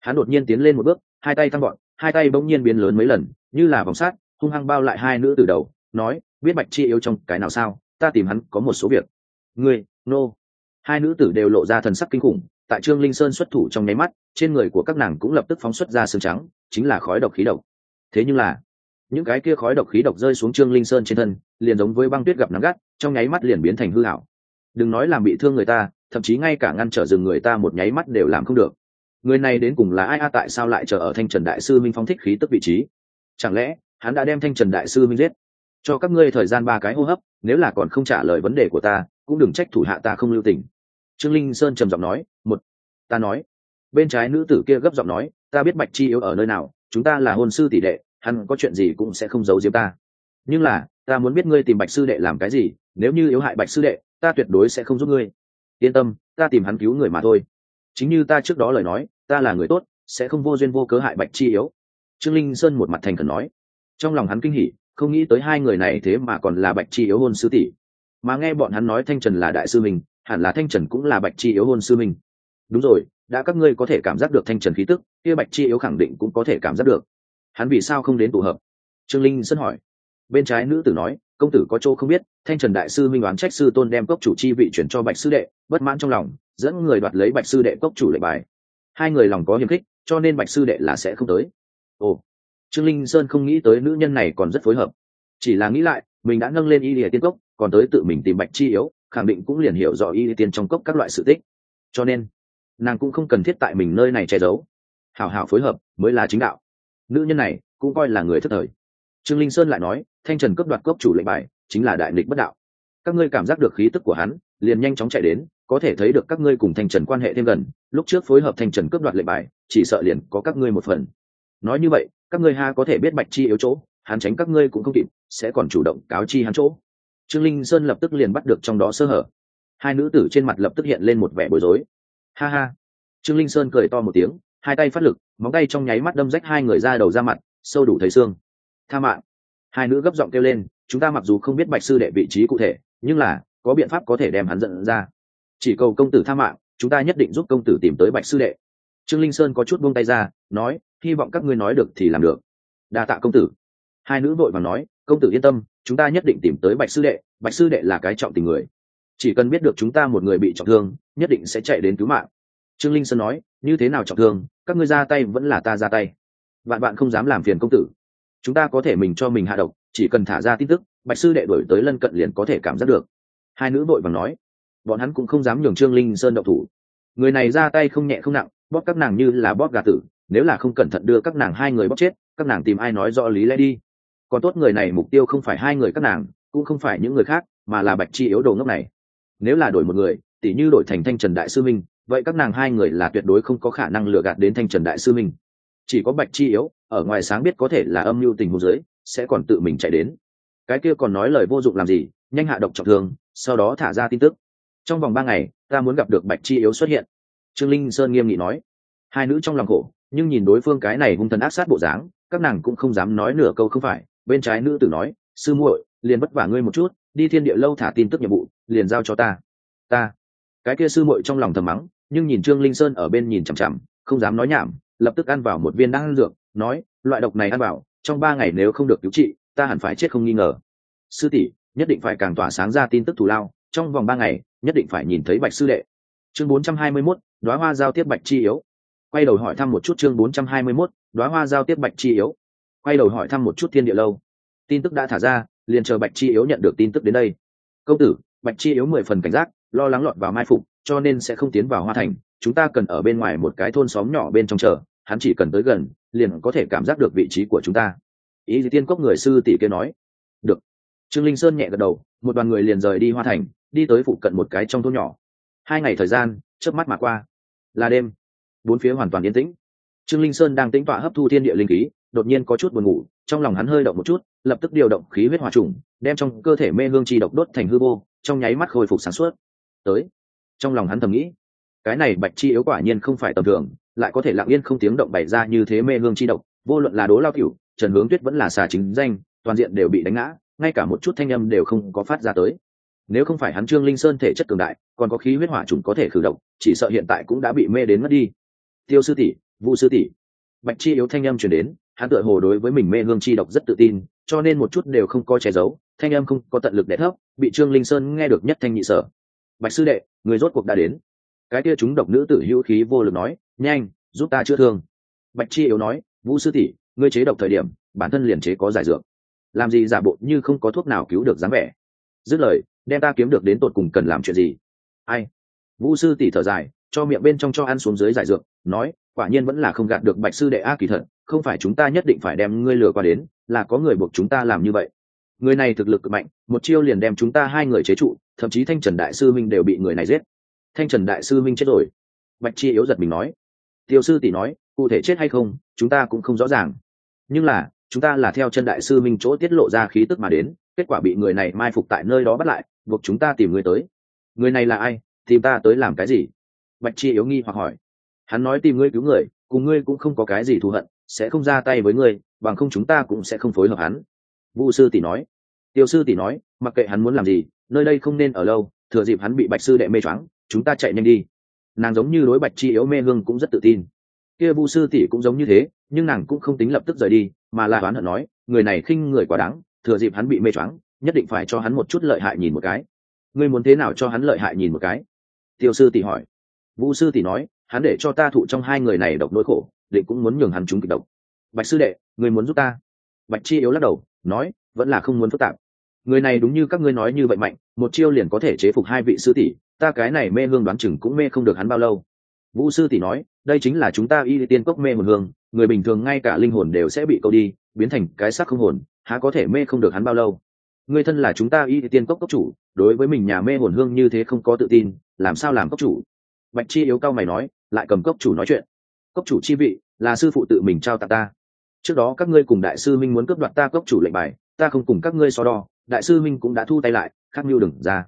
[SPEAKER 1] hắn đột nhiên tiến lên một bước, hai tay thăng gọn hai tay bỗng nhiên biến lớn mấy lần như là vòng sát hung hăng bao lại hai nữ từ đầu nói biết bạch chi yêu trong cái nào sao? Ta tìm hắn có một số việc. Người, nô、no. hai nữ tử đều lộ ra thần sắc kinh khủng tại trương linh sơn xuất thủ trong nháy mắt trên người của các nàng cũng lập tức phóng xuất ra xương trắng chính là khói độc khí độc. Thế nhưng là những cái kia khói độc khí độc rơi xuống trương linh sơn trên thân liền giống với băng tuyết gặp nắng gắt trong nháy mắt liền biến thành hư hảo đừng nói làm bị thương người ta thậm chí ngay cả ngăn trở rừng người ta một nháy mắt đều làm không được người này đến cùng là ai? A tại sao lại chờ ở thanh trần đại sư minh phong thích khí tức vị trí? Chẳng lẽ, hắn đã đem thanh trần đại sư minh giết? Cho các ngươi thời gian ba cái hô hấp, nếu là còn không trả lời vấn đề của ta, cũng đừng trách thủ hạ ta không lưu tình. Trương linh sơn trầm giọng nói, một, ta nói. Bên trái nữ tử kia gấp giọng nói, ta biết bạch chi yếu ở nơi nào, chúng ta là hôn sư tỷ đệ, hắn có chuyện gì cũng sẽ không giấu giếm ta. Nhưng là, ta muốn biết ngươi tìm bạch sư đệ làm cái gì, nếu như yếu hại bạch sư đệ, ta tuyệt đối sẽ không giúp ngươi. Yên tâm, ta tìm hắn cứu người mà thôi. Chính như ta trước đó lời nói ta là người tốt, sẽ không vô duyên vô cớ hại bạch chi yếu. Trương linh sơn một mặt thành khẩn nói. Trong lòng hắn kinh hỉ, không nghĩ tới hai người này thế mà còn là bạch chi yếu hôn sư tỷ. Mà nghe bọn hắn nói thanh trần là đại sư mình, hẳn là thanh trần cũng là bạch chi yếu hôn sư mình. Đúng rồi, đã các ngươi có thể cảm giác được thanh trần khí tức, kia bạch chi yếu khẳng định cũng có thể cảm giác được. Hắn vì sao không đến tụ hợp? Trương linh sơn hỏi. Bên trái nữ tử nói, công tử có chỗ không biết, thanh trần đại sư minh đoán trách sư tôn đem cốc chủ chi vị chuyển cho bạch sư đệ, bất mãn trong lòng, dẫn người đoạt lấy bạch sư đệ cốc chủ lệ bài hai người lòng có hiềm khích, cho nên bạch sư đệ là sẽ không tới. Ồ, trương linh sơn không nghĩ tới nữ nhân này còn rất phối hợp. Chỉ là nghĩ lại, mình đã nâng lên y lìa tiên cốc, còn tới tự mình tìm bạch chi yếu, khẳng định cũng liền hiểu rõ y lìa tiên trong cốc các loại sự tích. Cho nên, nàng cũng không cần thiết tại mình nơi này che giấu. Hảo hảo phối hợp mới là chính đạo. Nữ nhân này cũng coi là người thất thời. Trương linh sơn lại nói, thanh trần cướp đoạt cốc chủ lệnh bài, chính là đại nghịch bất đạo. Các ngươi cảm giác được khí tức của hắn, liền nhanh chóng chạy đến có thể thấy được các ngươi cùng thanh trần quan hệ thêm gần, lúc trước phối hợp thanh trần cướp đoạt lệnh bài, chỉ sợ liền có các ngươi một phần. Nói như vậy, các ngươi ha có thể biết bạch chi yếu chỗ, hắn tránh các ngươi cũng không kịp, sẽ còn chủ động cáo chi hắn chỗ. Trương linh sơn lập tức liền bắt được trong đó sơ hở. Hai nữ tử trên mặt lập tức hiện lên một vẻ bối rối. Ha ha. Trương linh sơn cười to một tiếng, hai tay phát lực, móng tay trong nháy mắt đâm rách hai người ra đầu ra mặt, sâu đủ thấy xương. Tha mạng. Hai nữ gấp giọng kêu lên, chúng ta mặc dù không biết bạch sư đệ vị trí cụ thể, nhưng là, có biện pháp có thể đem hắn dẫn ra chỉ cầu công tử tha mạng, chúng ta nhất định giúp công tử tìm tới bạch sư đệ. Trương linh sơn có chút buông tay ra, nói, hy vọng các ngươi nói được thì làm được. Đa tạ công tử. Hai nữ vội và nói, công tử yên tâm, chúng ta nhất định tìm tới bạch sư đệ, bạch sư đệ là cái trọng tình người. Chỉ cần biết được chúng ta một người bị trọng thương, nhất định sẽ chạy đến cứu mạng. Trương linh sơn nói, như thế nào trọng thương, các ngươi ra tay vẫn là ta ra tay. Bạn bạn không dám làm phiền công tử. Chúng ta có thể mình cho mình hạ độc, chỉ cần thả ra tin tức, bạch sư đệ đổi tới lân cận liền có thể cảm giác được. Hai nữ vội vàng nói bọn hắn cũng không dám nhường trương linh sơn đậu thủ. Người này ra tay không nhẹ không nặng, bóp các nàng như là bóp gà tử, nếu là không cẩn thận đưa các nàng hai người bóp chết, các nàng tìm ai nói rõ lý lẽ đi. Còn tốt người này mục tiêu không phải hai người các nàng, cũng không phải những người khác, mà là bạch chi yếu đồ ngốc này. Nếu là đổi một người, tỉ như đổi thành thanh trần đại sư minh, vậy các nàng hai người là tuyệt đối không có khả năng lừa gạt đến thanh trần đại sư minh. Chỉ có bạch chi yếu, ở ngoài sáng biết có thể là âm mưu tình hồ dưới, sẽ còn tự mình chạy đến. Cái kia còn nói lời vô dụng làm gì, nhanh hạ độc trọng thương, sau đó thả ra tin tức trong vòng ba ngày, ta muốn gặp được bạch chi yếu xuất hiện. Trương linh sơn nghiêm nghị nói. Hai nữ trong lòng khổ, nhưng nhìn đối phương cái này hung thần ác sát bộ dáng, các nàng cũng không dám nói nửa câu không phải. Bên trái nữ tử nói, sư muội, liền vất vả ngươi một chút, đi thiên địa lâu thả tin tức nhiệm vụ, liền giao cho ta. Ta? Cái kia sư muội trong lòng thầm mắng, nhưng nhìn trương linh sơn ở bên nhìn chằm chằm, không dám nói nhảm, lập tức ăn vào một viên đan dược, nói, loại độc này ăn vào, trong ba ngày nếu không được cứu trị, ta hẳn phải chết không nghi ngờ. Sư tỷ, nhất định phải càng tỏa sáng ra tin tức thù lao trong vòng ba ngày nhất định phải nhìn thấy bạch sư đệ. Chương bốn trăm hai mươi 421, đoá hoa giao tiếp bạch chi yếu. Quay đầu hỏi thăm một chút chương bốn trăm hai mươi 421, đoá hoa giao tiếp bạch chi yếu. Quay đầu hỏi thăm một chút thiên địa lâu. Tin tức đã thả ra liền chờ bạch chi yếu nhận được tin tức đến đây. Công tử bạch chi yếu mười phần cảnh giác lo lắng lọt vào mai phục cho nên sẽ không tiến vào hoa thành. Chúng ta cần ở bên ngoài một cái thôn xóm nhỏ bên trong chờ hắn chỉ cần tới gần liền có thể cảm giác được vị trí của chúng ta. Ý gì tiên cốc người sư tỷ kia nói. Được. Trương linh sơn nhẹ gật đầu một đoàn người liền rời đi hoa thành đi tới phụ cận một cái trong thôn nhỏ. Hai ngày thời gian, chớp mắt mà qua. Là đêm. Bốn phía hoàn toàn yên tĩnh. Trương linh sơn đang tĩnh tọa hấp thu thiên địa linh khí, đột nhiên có chút buồn ngủ, trong lòng hắn hơi động một chút, lập tức điều động khí huyết hòa trùng, đem trong cơ thể mê hương chi độc đốt thành hư vô, trong nháy mắt khôi phục sản xuất tới. Trong lòng hắn thầm nghĩ, cái này bạch chi yếu quả nhiên không phải tầm thường, lại có thể lặng yên không tiếng động bày ra như thế mê hương chi độc, vô luận là đố lao cửu, trần hướng tuyết vẫn là xà chính danh, toàn diện đều bị đánh ngã, ngay cả một chút thanh âm đều không có phát ra tới nếu không phải hắn trương linh sơn thể chất cường đại, còn có khí huyết hỏa trùng có thể khử độc chỉ sợ hiện tại cũng đã bị mê đến mất đi. Tiêu sư tỷ, vu sư tỷ. Bạch chi yếu thanh âm chuyển đến, hắn tựa hồ đối với mình mê hương chi độc rất tự tin, cho nên một chút đều không có che giấu, thanh âm không có tận lực để thấp, bị trương linh sơn nghe được nhất thanh nhị sở. Bạch sư đệ, người rốt cuộc đã đến. Cái kia chúng độc nữ tử hữu khí vô lực nói, nhanh, giúp ta chữa thương. Bạch chi yếu nói vũ sư tỷ, ngươi chế độc thời điểm, bản thân liền chế có giải dược. Làm gì giả bộ như không có thuốc nào cứu được dáng vẻ. Dứt lời đem ta kiếm được đến tột cùng cần làm chuyện gì? Ai? Vũ sư tỷ thở dài, cho miệng bên trong cho ăn xuống dưới giải dược, nói, quả nhiên vẫn là không gạt được bạch sư đệ a kỳ thật, không phải chúng ta nhất định phải đem ngươi lừa qua đến, là có người buộc chúng ta làm như vậy. Người này thực lực cực mạnh, một chiêu liền đem chúng ta hai người chế trụ, thậm chí thanh trần đại sư minh đều bị người này giết. Thanh trần đại sư minh chết rồi. Bạch chi yếu giật mình nói. Tiêu sư tỷ nói, cụ thể chết hay không, chúng ta cũng không rõ ràng. Nhưng là, chúng ta là theo chân đại sư minh chỗ tiết lộ ra khí tức mà đến kết quả bị người này mai phục tại nơi đó bắt lại, buộc chúng ta tìm người tới. Người này là ai? Tìm ta tới làm cái gì? Bạch chi yếu nghi hoặc hỏi. Hắn nói tìm ngươi cứu người, cùng ngươi cũng không có cái gì thù hận, sẽ không ra tay với ngươi, bằng không chúng ta cũng sẽ không phối hợp hắn. Vu sư tỷ nói. Tiêu sư tỷ nói, mặc kệ hắn muốn làm gì, nơi đây không nên ở lâu, thừa dịp hắn bị bạch sư đệ mê choáng, chúng ta chạy nhanh đi. Nàng giống như đối bạch chi yếu mê hương cũng rất tự tin. Kia vu sư tỷ cũng giống như thế, nhưng nàng cũng không tính lập tức rời đi, mà là đoán hận nói, người này khinh người quá đáng thừa dịp hắn bị mê choáng, nhất định phải cho hắn một chút lợi hại nhìn một cái. Ngươi muốn thế nào cho hắn lợi hại nhìn một cái? Tiêu sư tỷ hỏi. Vũ sư tỷ nói, hắn để cho ta thụ trong hai người này độc nỗi khổ, định cũng muốn nhường hắn chúng kịch độc. Bạch sư đệ người muốn giúp ta? Bạch chi yếu lắc đầu, nói, vẫn là không muốn phức tạp. Người này đúng như các ngươi nói như vậy mạnh, một chiêu liền có thể chế phục hai vị sư tỷ, ta cái này mê hương đoán chừng cũng mê không được hắn bao lâu. Vũ sư tỷ nói, đây chính là chúng ta y tiên cốc mê một hương, người bình thường ngay cả linh hồn đều sẽ bị câu đi, biến thành cái xác không hồn há có thể mê không được hắn bao lâu. Người thân là chúng ta y tiên cốc cốc chủ, đối với mình nhà mê hồn hương như thế không có tự tin, làm sao làm cốc chủ? Bạch chi yếu cao mày nói, lại cầm cốc chủ nói chuyện. Cốc chủ chi vị, là sư phụ tự mình trao tặng ta. Trước đó các ngươi cùng đại sư minh muốn cướp đoạt ta cốc chủ lệnh bài, ta không cùng các ngươi so đo, đại sư minh cũng đã thu tay lại khắc mưu đừng ra.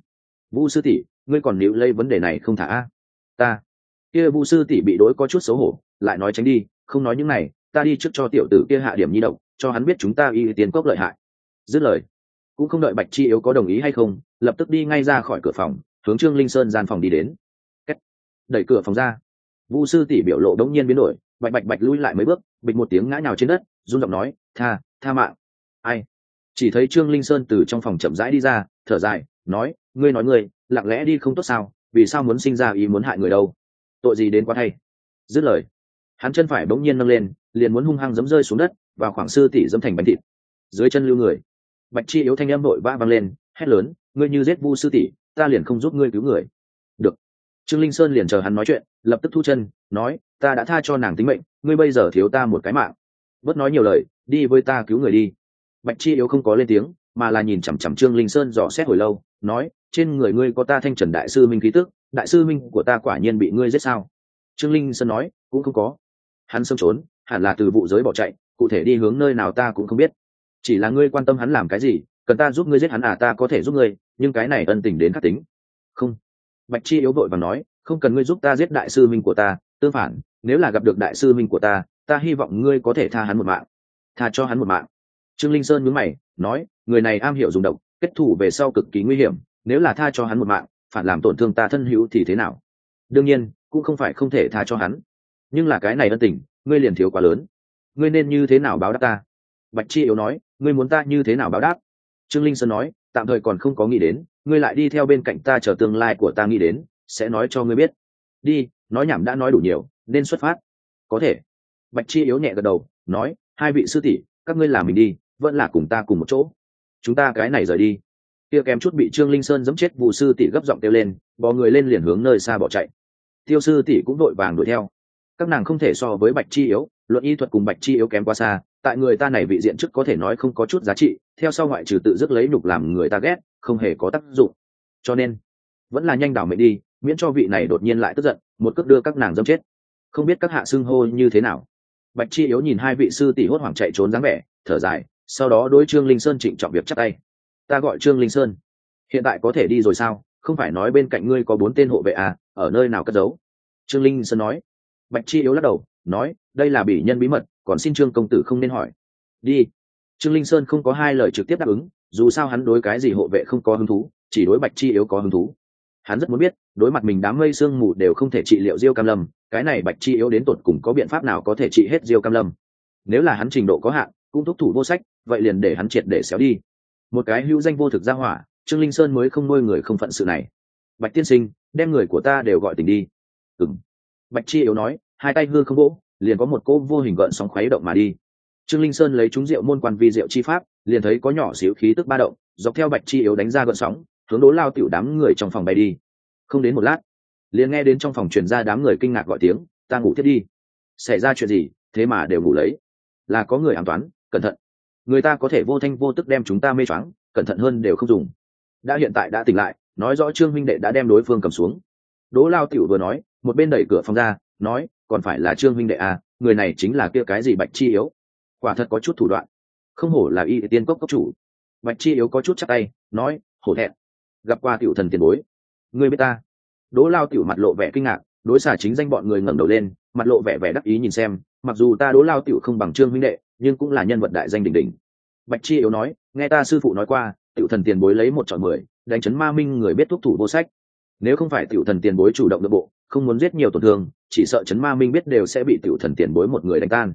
[SPEAKER 1] Vu sư tỷ, ngươi còn níu lấy vấn đề này không thả a? Ta. Kia Vu sư tỷ bị đối có chút xấu hổ, lại nói tránh đi, không nói những này ta đi trước cho tiểu tử kia hạ điểm nhi động cho hắn biết chúng ta y tiến cốc lợi hại. Dứt lời, cũng không đợi bạch chi yếu có đồng ý hay không, lập tức đi ngay ra khỏi cửa phòng, hướng trương linh sơn gian phòng đi đến. Đẩy cửa phòng ra. Vu sư tỷ biểu lộ đống nhiên biến đổi, bạch bạch bạch lui lại mấy bước, bịch một tiếng ngã nhào trên đất, run giọng nói, tha tha mạng. Ai? Chỉ thấy trương linh sơn từ trong phòng chậm rãi đi ra, thở dài, nói, ngươi nói ngươi, lặng lẽ đi không tốt sao, vì sao muốn sinh ra ý muốn hại người đâu? Tội gì đến quá thay. Dứt lời, hắn chân phải bỗng nhiên nâng lên liền muốn hung hăng giấm rơi xuống đất và khoảng sư tỷ giẫm thành bánh thịt. Dưới chân lưu người, bạch chi yếu thanh âm nội vã vang lên, hét lớn, ngươi như giết vu sư tỷ, ta liền không giúp ngươi cứu người. Được. Trương linh sơn liền chờ hắn nói chuyện, lập tức thu chân, nói, ta đã tha cho nàng tính mệnh, ngươi bây giờ thiếu ta một cái mạng. Bớt nói nhiều lời, đi với ta cứu người đi. Bạch chi yếu không có lên tiếng, mà là nhìn chằm chằm trương linh sơn dò xét hồi lâu, nói, trên người ngươi có ta thanh trần đại sư minh khí tức, đại sư minh của ta quả nhiên bị ngươi giết sao? Trương linh sơn nói, cũng không có. Hắn xâm trốn hẳn là từ vụ giới bỏ chạy, cụ thể đi hướng nơi nào ta cũng không biết. Chỉ là ngươi quan tâm hắn làm cái gì, cần ta giúp ngươi giết hắn à ta có thể giúp ngươi, nhưng cái này ân tình đến khắc tính. Không. Bạch chi yếu vội và nói, không cần ngươi giúp ta giết đại sư minh của ta, tương phản, nếu là gặp được đại sư minh của ta ta hy vọng ngươi có thể tha hắn một mạng. Tha cho hắn một mạng. Trương linh sơn nhớ mày, nói, người này am hiểu dùng độc, kết thủ về sau cực kỳ nguy hiểm, nếu là tha cho hắn một mạng, phản làm tổn thương ta thân hữu thì thế nào? Đương nhiên, cũng không phải không thể tha cho hắn. Nhưng là cái này ân tình ngươi liền thiếu quá lớn. Ngươi nên như thế nào báo đáp ta? Bạch chi yếu nói, ngươi muốn ta như thế nào báo đáp? Trương linh sơn nói, tạm thời còn không có nghĩ đến, ngươi lại đi theo bên cạnh ta chờ tương lai của ta nghĩ đến, sẽ nói cho ngươi biết. Đi, nói nhảm đã nói đủ nhiều, nên xuất phát. Có thể. Bạch chi yếu nhẹ gật đầu, nói, hai vị sư tỷ, các ngươi làm mình đi, vẫn là cùng ta cùng một chỗ. Chúng ta cái này rời đi. Tiêu kém chút bị trương linh sơn giẫm chết, vụ sư tỷ gấp giọng kêu lên, bò người lên liền hướng nơi xa bỏ chạy. Tiêu sư tỷ cũng đội vàng đuổi theo các nàng không thể so với bạch chi yếu, luận y thuật cùng bạch chi yếu kém quá xa, tại người ta này vị diện chức có thể nói không có chút giá trị, theo sau ngoại trừ tự dứt lấy nhục làm người ta ghét, không hề có tác dụng. Cho nên, vẫn là nhanh đảo mệnh đi, miễn cho vị này đột nhiên lại tức giận, một cước đưa các nàng dâm chết. Không biết các hạ xưng hô như thế nào. Bạch chi yếu nhìn hai vị sư tỷ hốt hoảng chạy trốn dáng vẻ, thở dài, sau đó đối trương linh sơn trịnh trọng việc chắc tay. Ta gọi trương linh sơn. Hiện tại có thể đi rồi sao? Không phải nói bên cạnh ngươi có bốn tên hộ vệ à ở nơi nào cất giấu? Trương linh sơn nói bạch chi yếu lắc đầu, nói, đây là bỉ nhân bí mật, còn xin trương công tử không nên hỏi. Đi. Trương linh sơn không có hai lời trực tiếp đáp ứng, dù sao hắn đối cái gì hộ vệ không có hứng thú, chỉ đối bạch chi yếu có hứng thú. Hắn rất muốn biết, đối mặt mình đám mây sương mù đều không thể trị liệu diêu cam lâm, cái này bạch chi yếu đến tột cùng có biện pháp nào có thể trị hết diêu cam lâm? Nếu là hắn trình độ có hạn, cũng thúc thủ vô sách, vậy liền để hắn triệt để xéo đi. Một cái hữu danh vô thực ra hỏa, trương linh sơn mới không nuôi người không phận sự này. Bạch tiên sinh, đem người của ta đều gọi tình đi. Ừng bạch chi yếu nói, hai tay hư không vỗ, liền có một cô vô hình gợn sóng khuấy động mà đi. Trương linh sơn lấy chúng rượu môn quan vi rượu chi pháp, liền thấy có nhỏ xíu khí tức ba động, dọc theo bạch chi yếu đánh ra gợn sóng, hướng đố lao tiểu đám người trong phòng bay đi. Không đến một lát, liền nghe đến trong phòng truyền ra đám người kinh ngạc gọi tiếng, ta ngủ thiết đi. Xảy ra chuyện gì? Thế mà đều ngủ lấy. Là có người ám toán, cẩn thận. Người ta có thể vô thanh vô tức đem chúng ta mê choáng, cẩn thận hơn đều không dùng. Đã hiện tại đã tỉnh lại, nói rõ trương minh đệ đã đem đối phương cầm xuống. Đỗ lao tiểu vừa nói một bên đẩy cửa phòng ra, nói, còn phải là trương minh đệ à người này chính là kia cái gì bạch chi yếu? Quả thật có chút thủ đoạn. Không hổ là y tiên cốc cốc chủ. Bạch chi yếu có chút chắc tay, nói, hổ thẹn, gặp qua tiểu thần tiền bối. Người biết ta? Đỗ lao tiểu mặt lộ vẻ kinh ngạc, đối xả chính danh bọn người ngẩng đầu lên, mặt lộ vẻ vẻ đắc ý nhìn xem, mặc dù ta đỗ lao tiểu không bằng trương minh đệ, nhưng cũng là nhân vật đại danh đỉnh đỉnh. Bạch chi yếu nói, nghe ta sư phụ nói qua, tiểu thần tiền bối lấy một chọn mười, đánh chấn ma minh người biết thuốc thủ vô sách. Nếu không phải tiểu thần tiền bối chủ động nội bộ không muốn giết nhiều tổn thương, chỉ sợ chấn ma minh biết đều sẽ bị tiểu thần tiền bối một người đánh tan.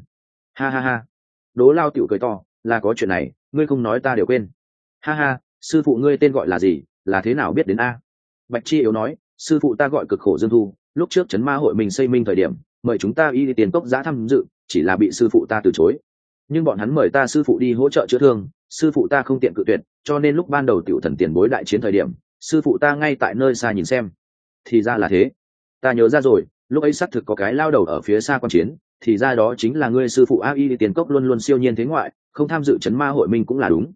[SPEAKER 1] Ha ha ha. Đố lao tiểu cười to, là có chuyện này, ngươi không nói ta đều quên. Ha ha, sư phụ ngươi tên gọi là gì, là thế nào biết đến a? Bạch chi yếu nói, sư phụ ta gọi cực khổ dương thu, lúc trước chấn ma hội mình xây minh thời điểm, mời chúng ta y tiền cốc giá tham dự, chỉ là bị sư phụ ta từ chối. Nhưng bọn hắn mời ta sư phụ đi hỗ trợ chữa thương, sư phụ ta không tiện cự tuyệt, cho nên lúc ban đầu tiểu thần tiền bối đại chiến thời điểm, sư phụ ta ngay tại nơi xa nhìn xem. Thì ra là thế ta nhớ ra rồi, lúc ấy xác thực có cái lao đầu ở phía xa quan chiến, thì ra đó chính là ngươi sư phụ a y tiền cốc luôn luôn siêu nhiên thế ngoại, không tham dự chấn ma hội minh cũng là đúng.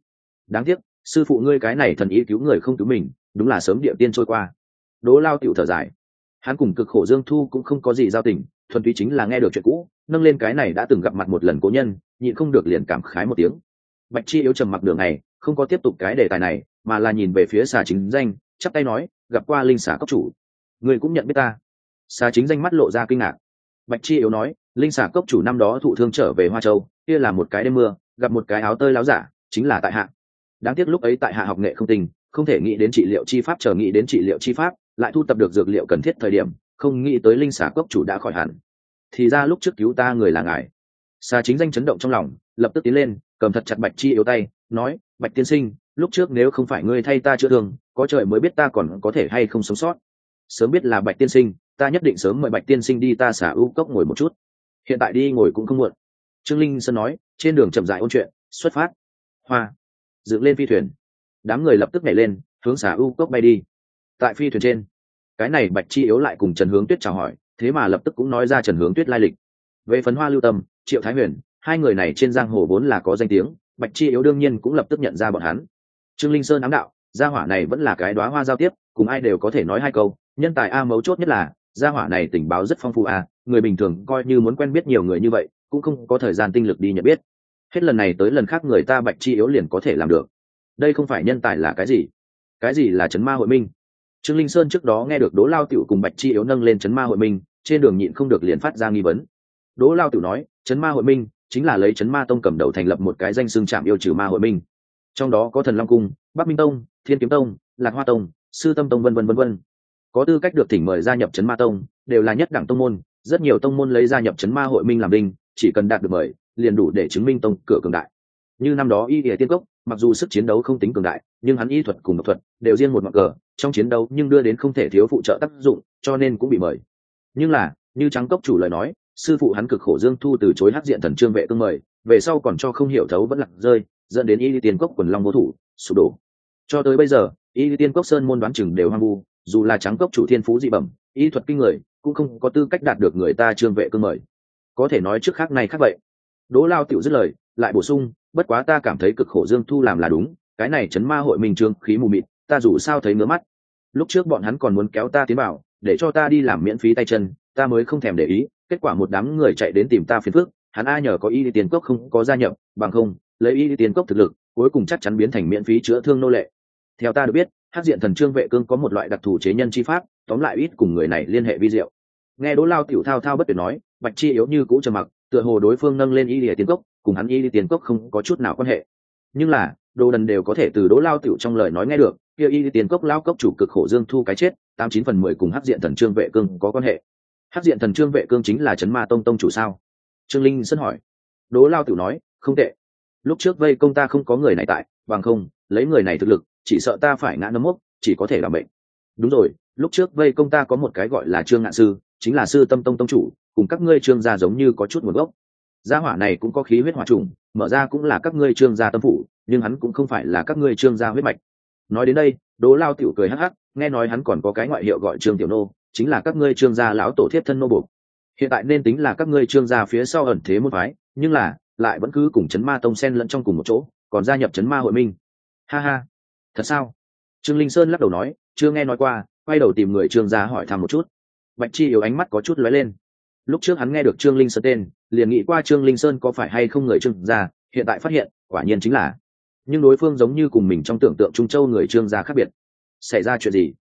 [SPEAKER 1] Đáng tiếc, sư phụ ngươi cái này thần ý cứu người không cứu mình, đúng là sớm địa tiên trôi qua. Đố lao tiểu thở dài. Hắn cùng cực khổ dương thu cũng không có gì giao tình, thuần túy chính là nghe được chuyện cũ, nâng lên cái này đã từng gặp mặt một lần cố nhân, nhịn không được liền cảm khái một tiếng. Bạch chi yếu trầm mặc đường này, không có tiếp tục cái đề tài này, mà là nhìn về phía xà chính danh, chắp tay nói, gặp qua linh xà cốc chủ. Người cũng nhận biết ta xà chính danh mắt lộ ra kinh ngạc. Bạch chi yếu nói, linh xà cốc chủ năm đó thụ thương trở về hoa châu, kia là một cái đêm mưa, gặp một cái áo tơi láo giả, chính là tại hạ. Đáng tiếc lúc ấy tại hạ học nghệ không tình, không thể nghĩ đến trị liệu chi pháp, chờ nghĩ đến trị liệu chi pháp, lại thu tập được dược liệu cần thiết thời điểm, không nghĩ tới linh xà cốc chủ đã khỏi hẳn. Thì ra lúc trước cứu ta người là ngài. Xà chính danh chấn động trong lòng, lập tức tiến lên, cầm thật chặt bạch chi yếu tay, nói, bạch tiên sinh, lúc trước nếu không phải ngươi thay ta chữa thương, có trời mới biết ta còn có thể hay không sống sót. Sớm biết là bạch tiên sinh ta nhất định sớm mời bạch tiên sinh đi ta xả ưu cốc ngồi một chút. Hiện tại đi ngồi cũng không muộn. Trương linh sơn nói, trên đường chậm dại ôn chuyện, xuất phát. Hoa. Dựng lên phi thuyền. Đám người lập tức nhảy lên, hướng xả ưu cốc bay đi. Tại phi thuyền trên, cái này bạch chi yếu lại cùng trần hướng tuyết chào hỏi, thế mà lập tức cũng nói ra trần hướng tuyết lai lịch. Về phấn hoa lưu tâm, triệu thái huyền, hai người này trên giang hồ vốn là có danh tiếng, bạch chi yếu đương nhiên cũng lập tức nhận ra bọn hắn. Trương linh sơn ám đạo, gia hỏa này vẫn là cái đoá hoa giao tiếp, cùng ai đều có thể nói hai câu, nhân tài a mấu chốt nhất là gia hỏa này tình báo rất phong phú à người bình thường coi như muốn quen biết nhiều người như vậy, cũng không có thời gian tinh lực đi nhận biết. Hết lần này tới lần khác người ta bạch chi yếu liền có thể làm được. Đây không phải nhân tài là cái gì? Cái gì là chấn ma hội minh? Trương linh sơn trước đó nghe được đố lao tiểu cùng bạch chi yếu nâng lên chấn ma hội minh, trên đường nhịn không được liền phát ra nghi vấn. Đố lao tiểu nói, chấn ma hội minh chính là lấy chấn ma tông cầm đầu thành lập một cái danh xương trạm yêu trừ ma hội minh. Trong đó có thần long cung, bắc minh tông, thiên kiếm tông, lạc hoa tông, sư tâm tông v vân vân vân có tư cách được thỉnh mời gia nhập chấn ma tông, đều là nhất đẳng tông môn, rất nhiều tông môn lấy gia nhập chấn ma hội minh làm đinh, chỉ cần đạt được mời, liền đủ để chứng minh tông cửa cường đại. Như năm đó y địa tiên cốc, mặc dù sức chiến đấu không tính cường đại, nhưng hắn y thuật cùng độc thuật đều riêng một mặt cờ, trong chiến đấu nhưng đưa đến không thể thiếu phụ trợ tác dụng, cho nên cũng bị mời. Nhưng là, như trắng cốc chủ lời nói, sư phụ hắn cực khổ dương thu từ chối hát diện thần trương vệ cương mời, về sau còn cho không hiểu thấu vẫn lặng rơi, dẫn đến y tiên cốc quần long vô thủ, sụp đổ. Cho tới bây giờ y tiên cốc sơn môn đoán chừng đều hoang vu dù là trắng cốc chủ thiên phú dị bẩm, y thuật kinh người, cũng không có tư cách đạt được người ta trương vệ cương mời. Có thể nói trước khác này khác vậy. Đỗ lao tiểu dứt lời, lại bổ sung, bất quá ta cảm thấy cực khổ dương thu làm là đúng, cái này chấn ma hội minh trương khí mù mịt, ta dù sao thấy ngứa mắt. Lúc trước bọn hắn còn muốn kéo ta tiến bảo để cho ta đi làm miễn phí tay chân, ta mới không thèm để ý, kết quả một đám người chạy đến tìm ta phiền phức, hắn a nhờ có y đi tiền cốc không có gia nhập, bằng không, lấy y đi tiền cốc thực lực, cuối cùng chắc chắn biến thành miễn phí chữa thương nô lệ. Theo ta được biết hát diện thần trương vệ cương có một loại đặc thù chế nhân chi pháp, tóm lại ít cùng người này liên hệ vi diệu. Nghe đỗ lao tiểu thao thao bất tuyệt nói, bạch chi yếu như cũ trầm mặc, tựa hồ đối phương nâng lên y lìa tiến cốc, cùng hắn y đi tiến cốc không có chút nào quan hệ. Nhưng là, đồ đần đều có thể từ đỗ lao tiểu trong lời nói nghe được, kia y đi tiến cốc lao cốc chủ cực khổ dương thu cái chết, tám chín phần mười cùng hắc diện thần trương vệ cương có quan hệ. Hắc diện thần trương vệ cương chính là trấn ma tông tông chủ sao? Trương linh sân hỏi. Đỗ lao tiểu nói, không tệ. Lúc trước vây công ta không có người này tại, bằng không, lấy người này thực lực chỉ sợ ta phải ngã nấm mốc, chỉ có thể làm bệnh. Đúng rồi, lúc trước vây công ta có một cái gọi là trương ngạn sư, chính là sư tâm tông tông chủ, cùng các ngươi trương gia giống như có chút nguồn gốc. Gia hỏa này cũng có khí huyết hỏa trùng, mở ra cũng là các ngươi trương gia tâm phủ, nhưng hắn cũng không phải là các ngươi trương gia huyết mạch. Nói đến đây đố lao tiểu cười hắc hắc, nghe nói hắn còn có cái ngoại hiệu gọi trương tiểu nô, chính là các ngươi trương gia lão tổ thiết thân nô buộc. Hiện tại nên tính là các ngươi trương gia phía sau ẩn thế môn phái, nhưng là, lại vẫn cứ cùng chấn ma tông sen lẫn trong cùng một chỗ, còn gia nhập chấn ma hội minh. Ha ha thật sao? Trương linh sơn lắc đầu nói, chưa nghe nói qua, quay đầu tìm người trương gia hỏi thăm một chút. Bạch chi yếu ánh mắt có chút lóe lên. Lúc trước hắn nghe được trương linh sơn tên, liền nghĩ qua trương linh sơn có phải hay không người trương gia, hiện tại phát hiện, quả nhiên chính là. Nhưng đối phương giống như cùng mình trong tưởng tượng trung châu người trương gia khác biệt. Xảy ra chuyện gì?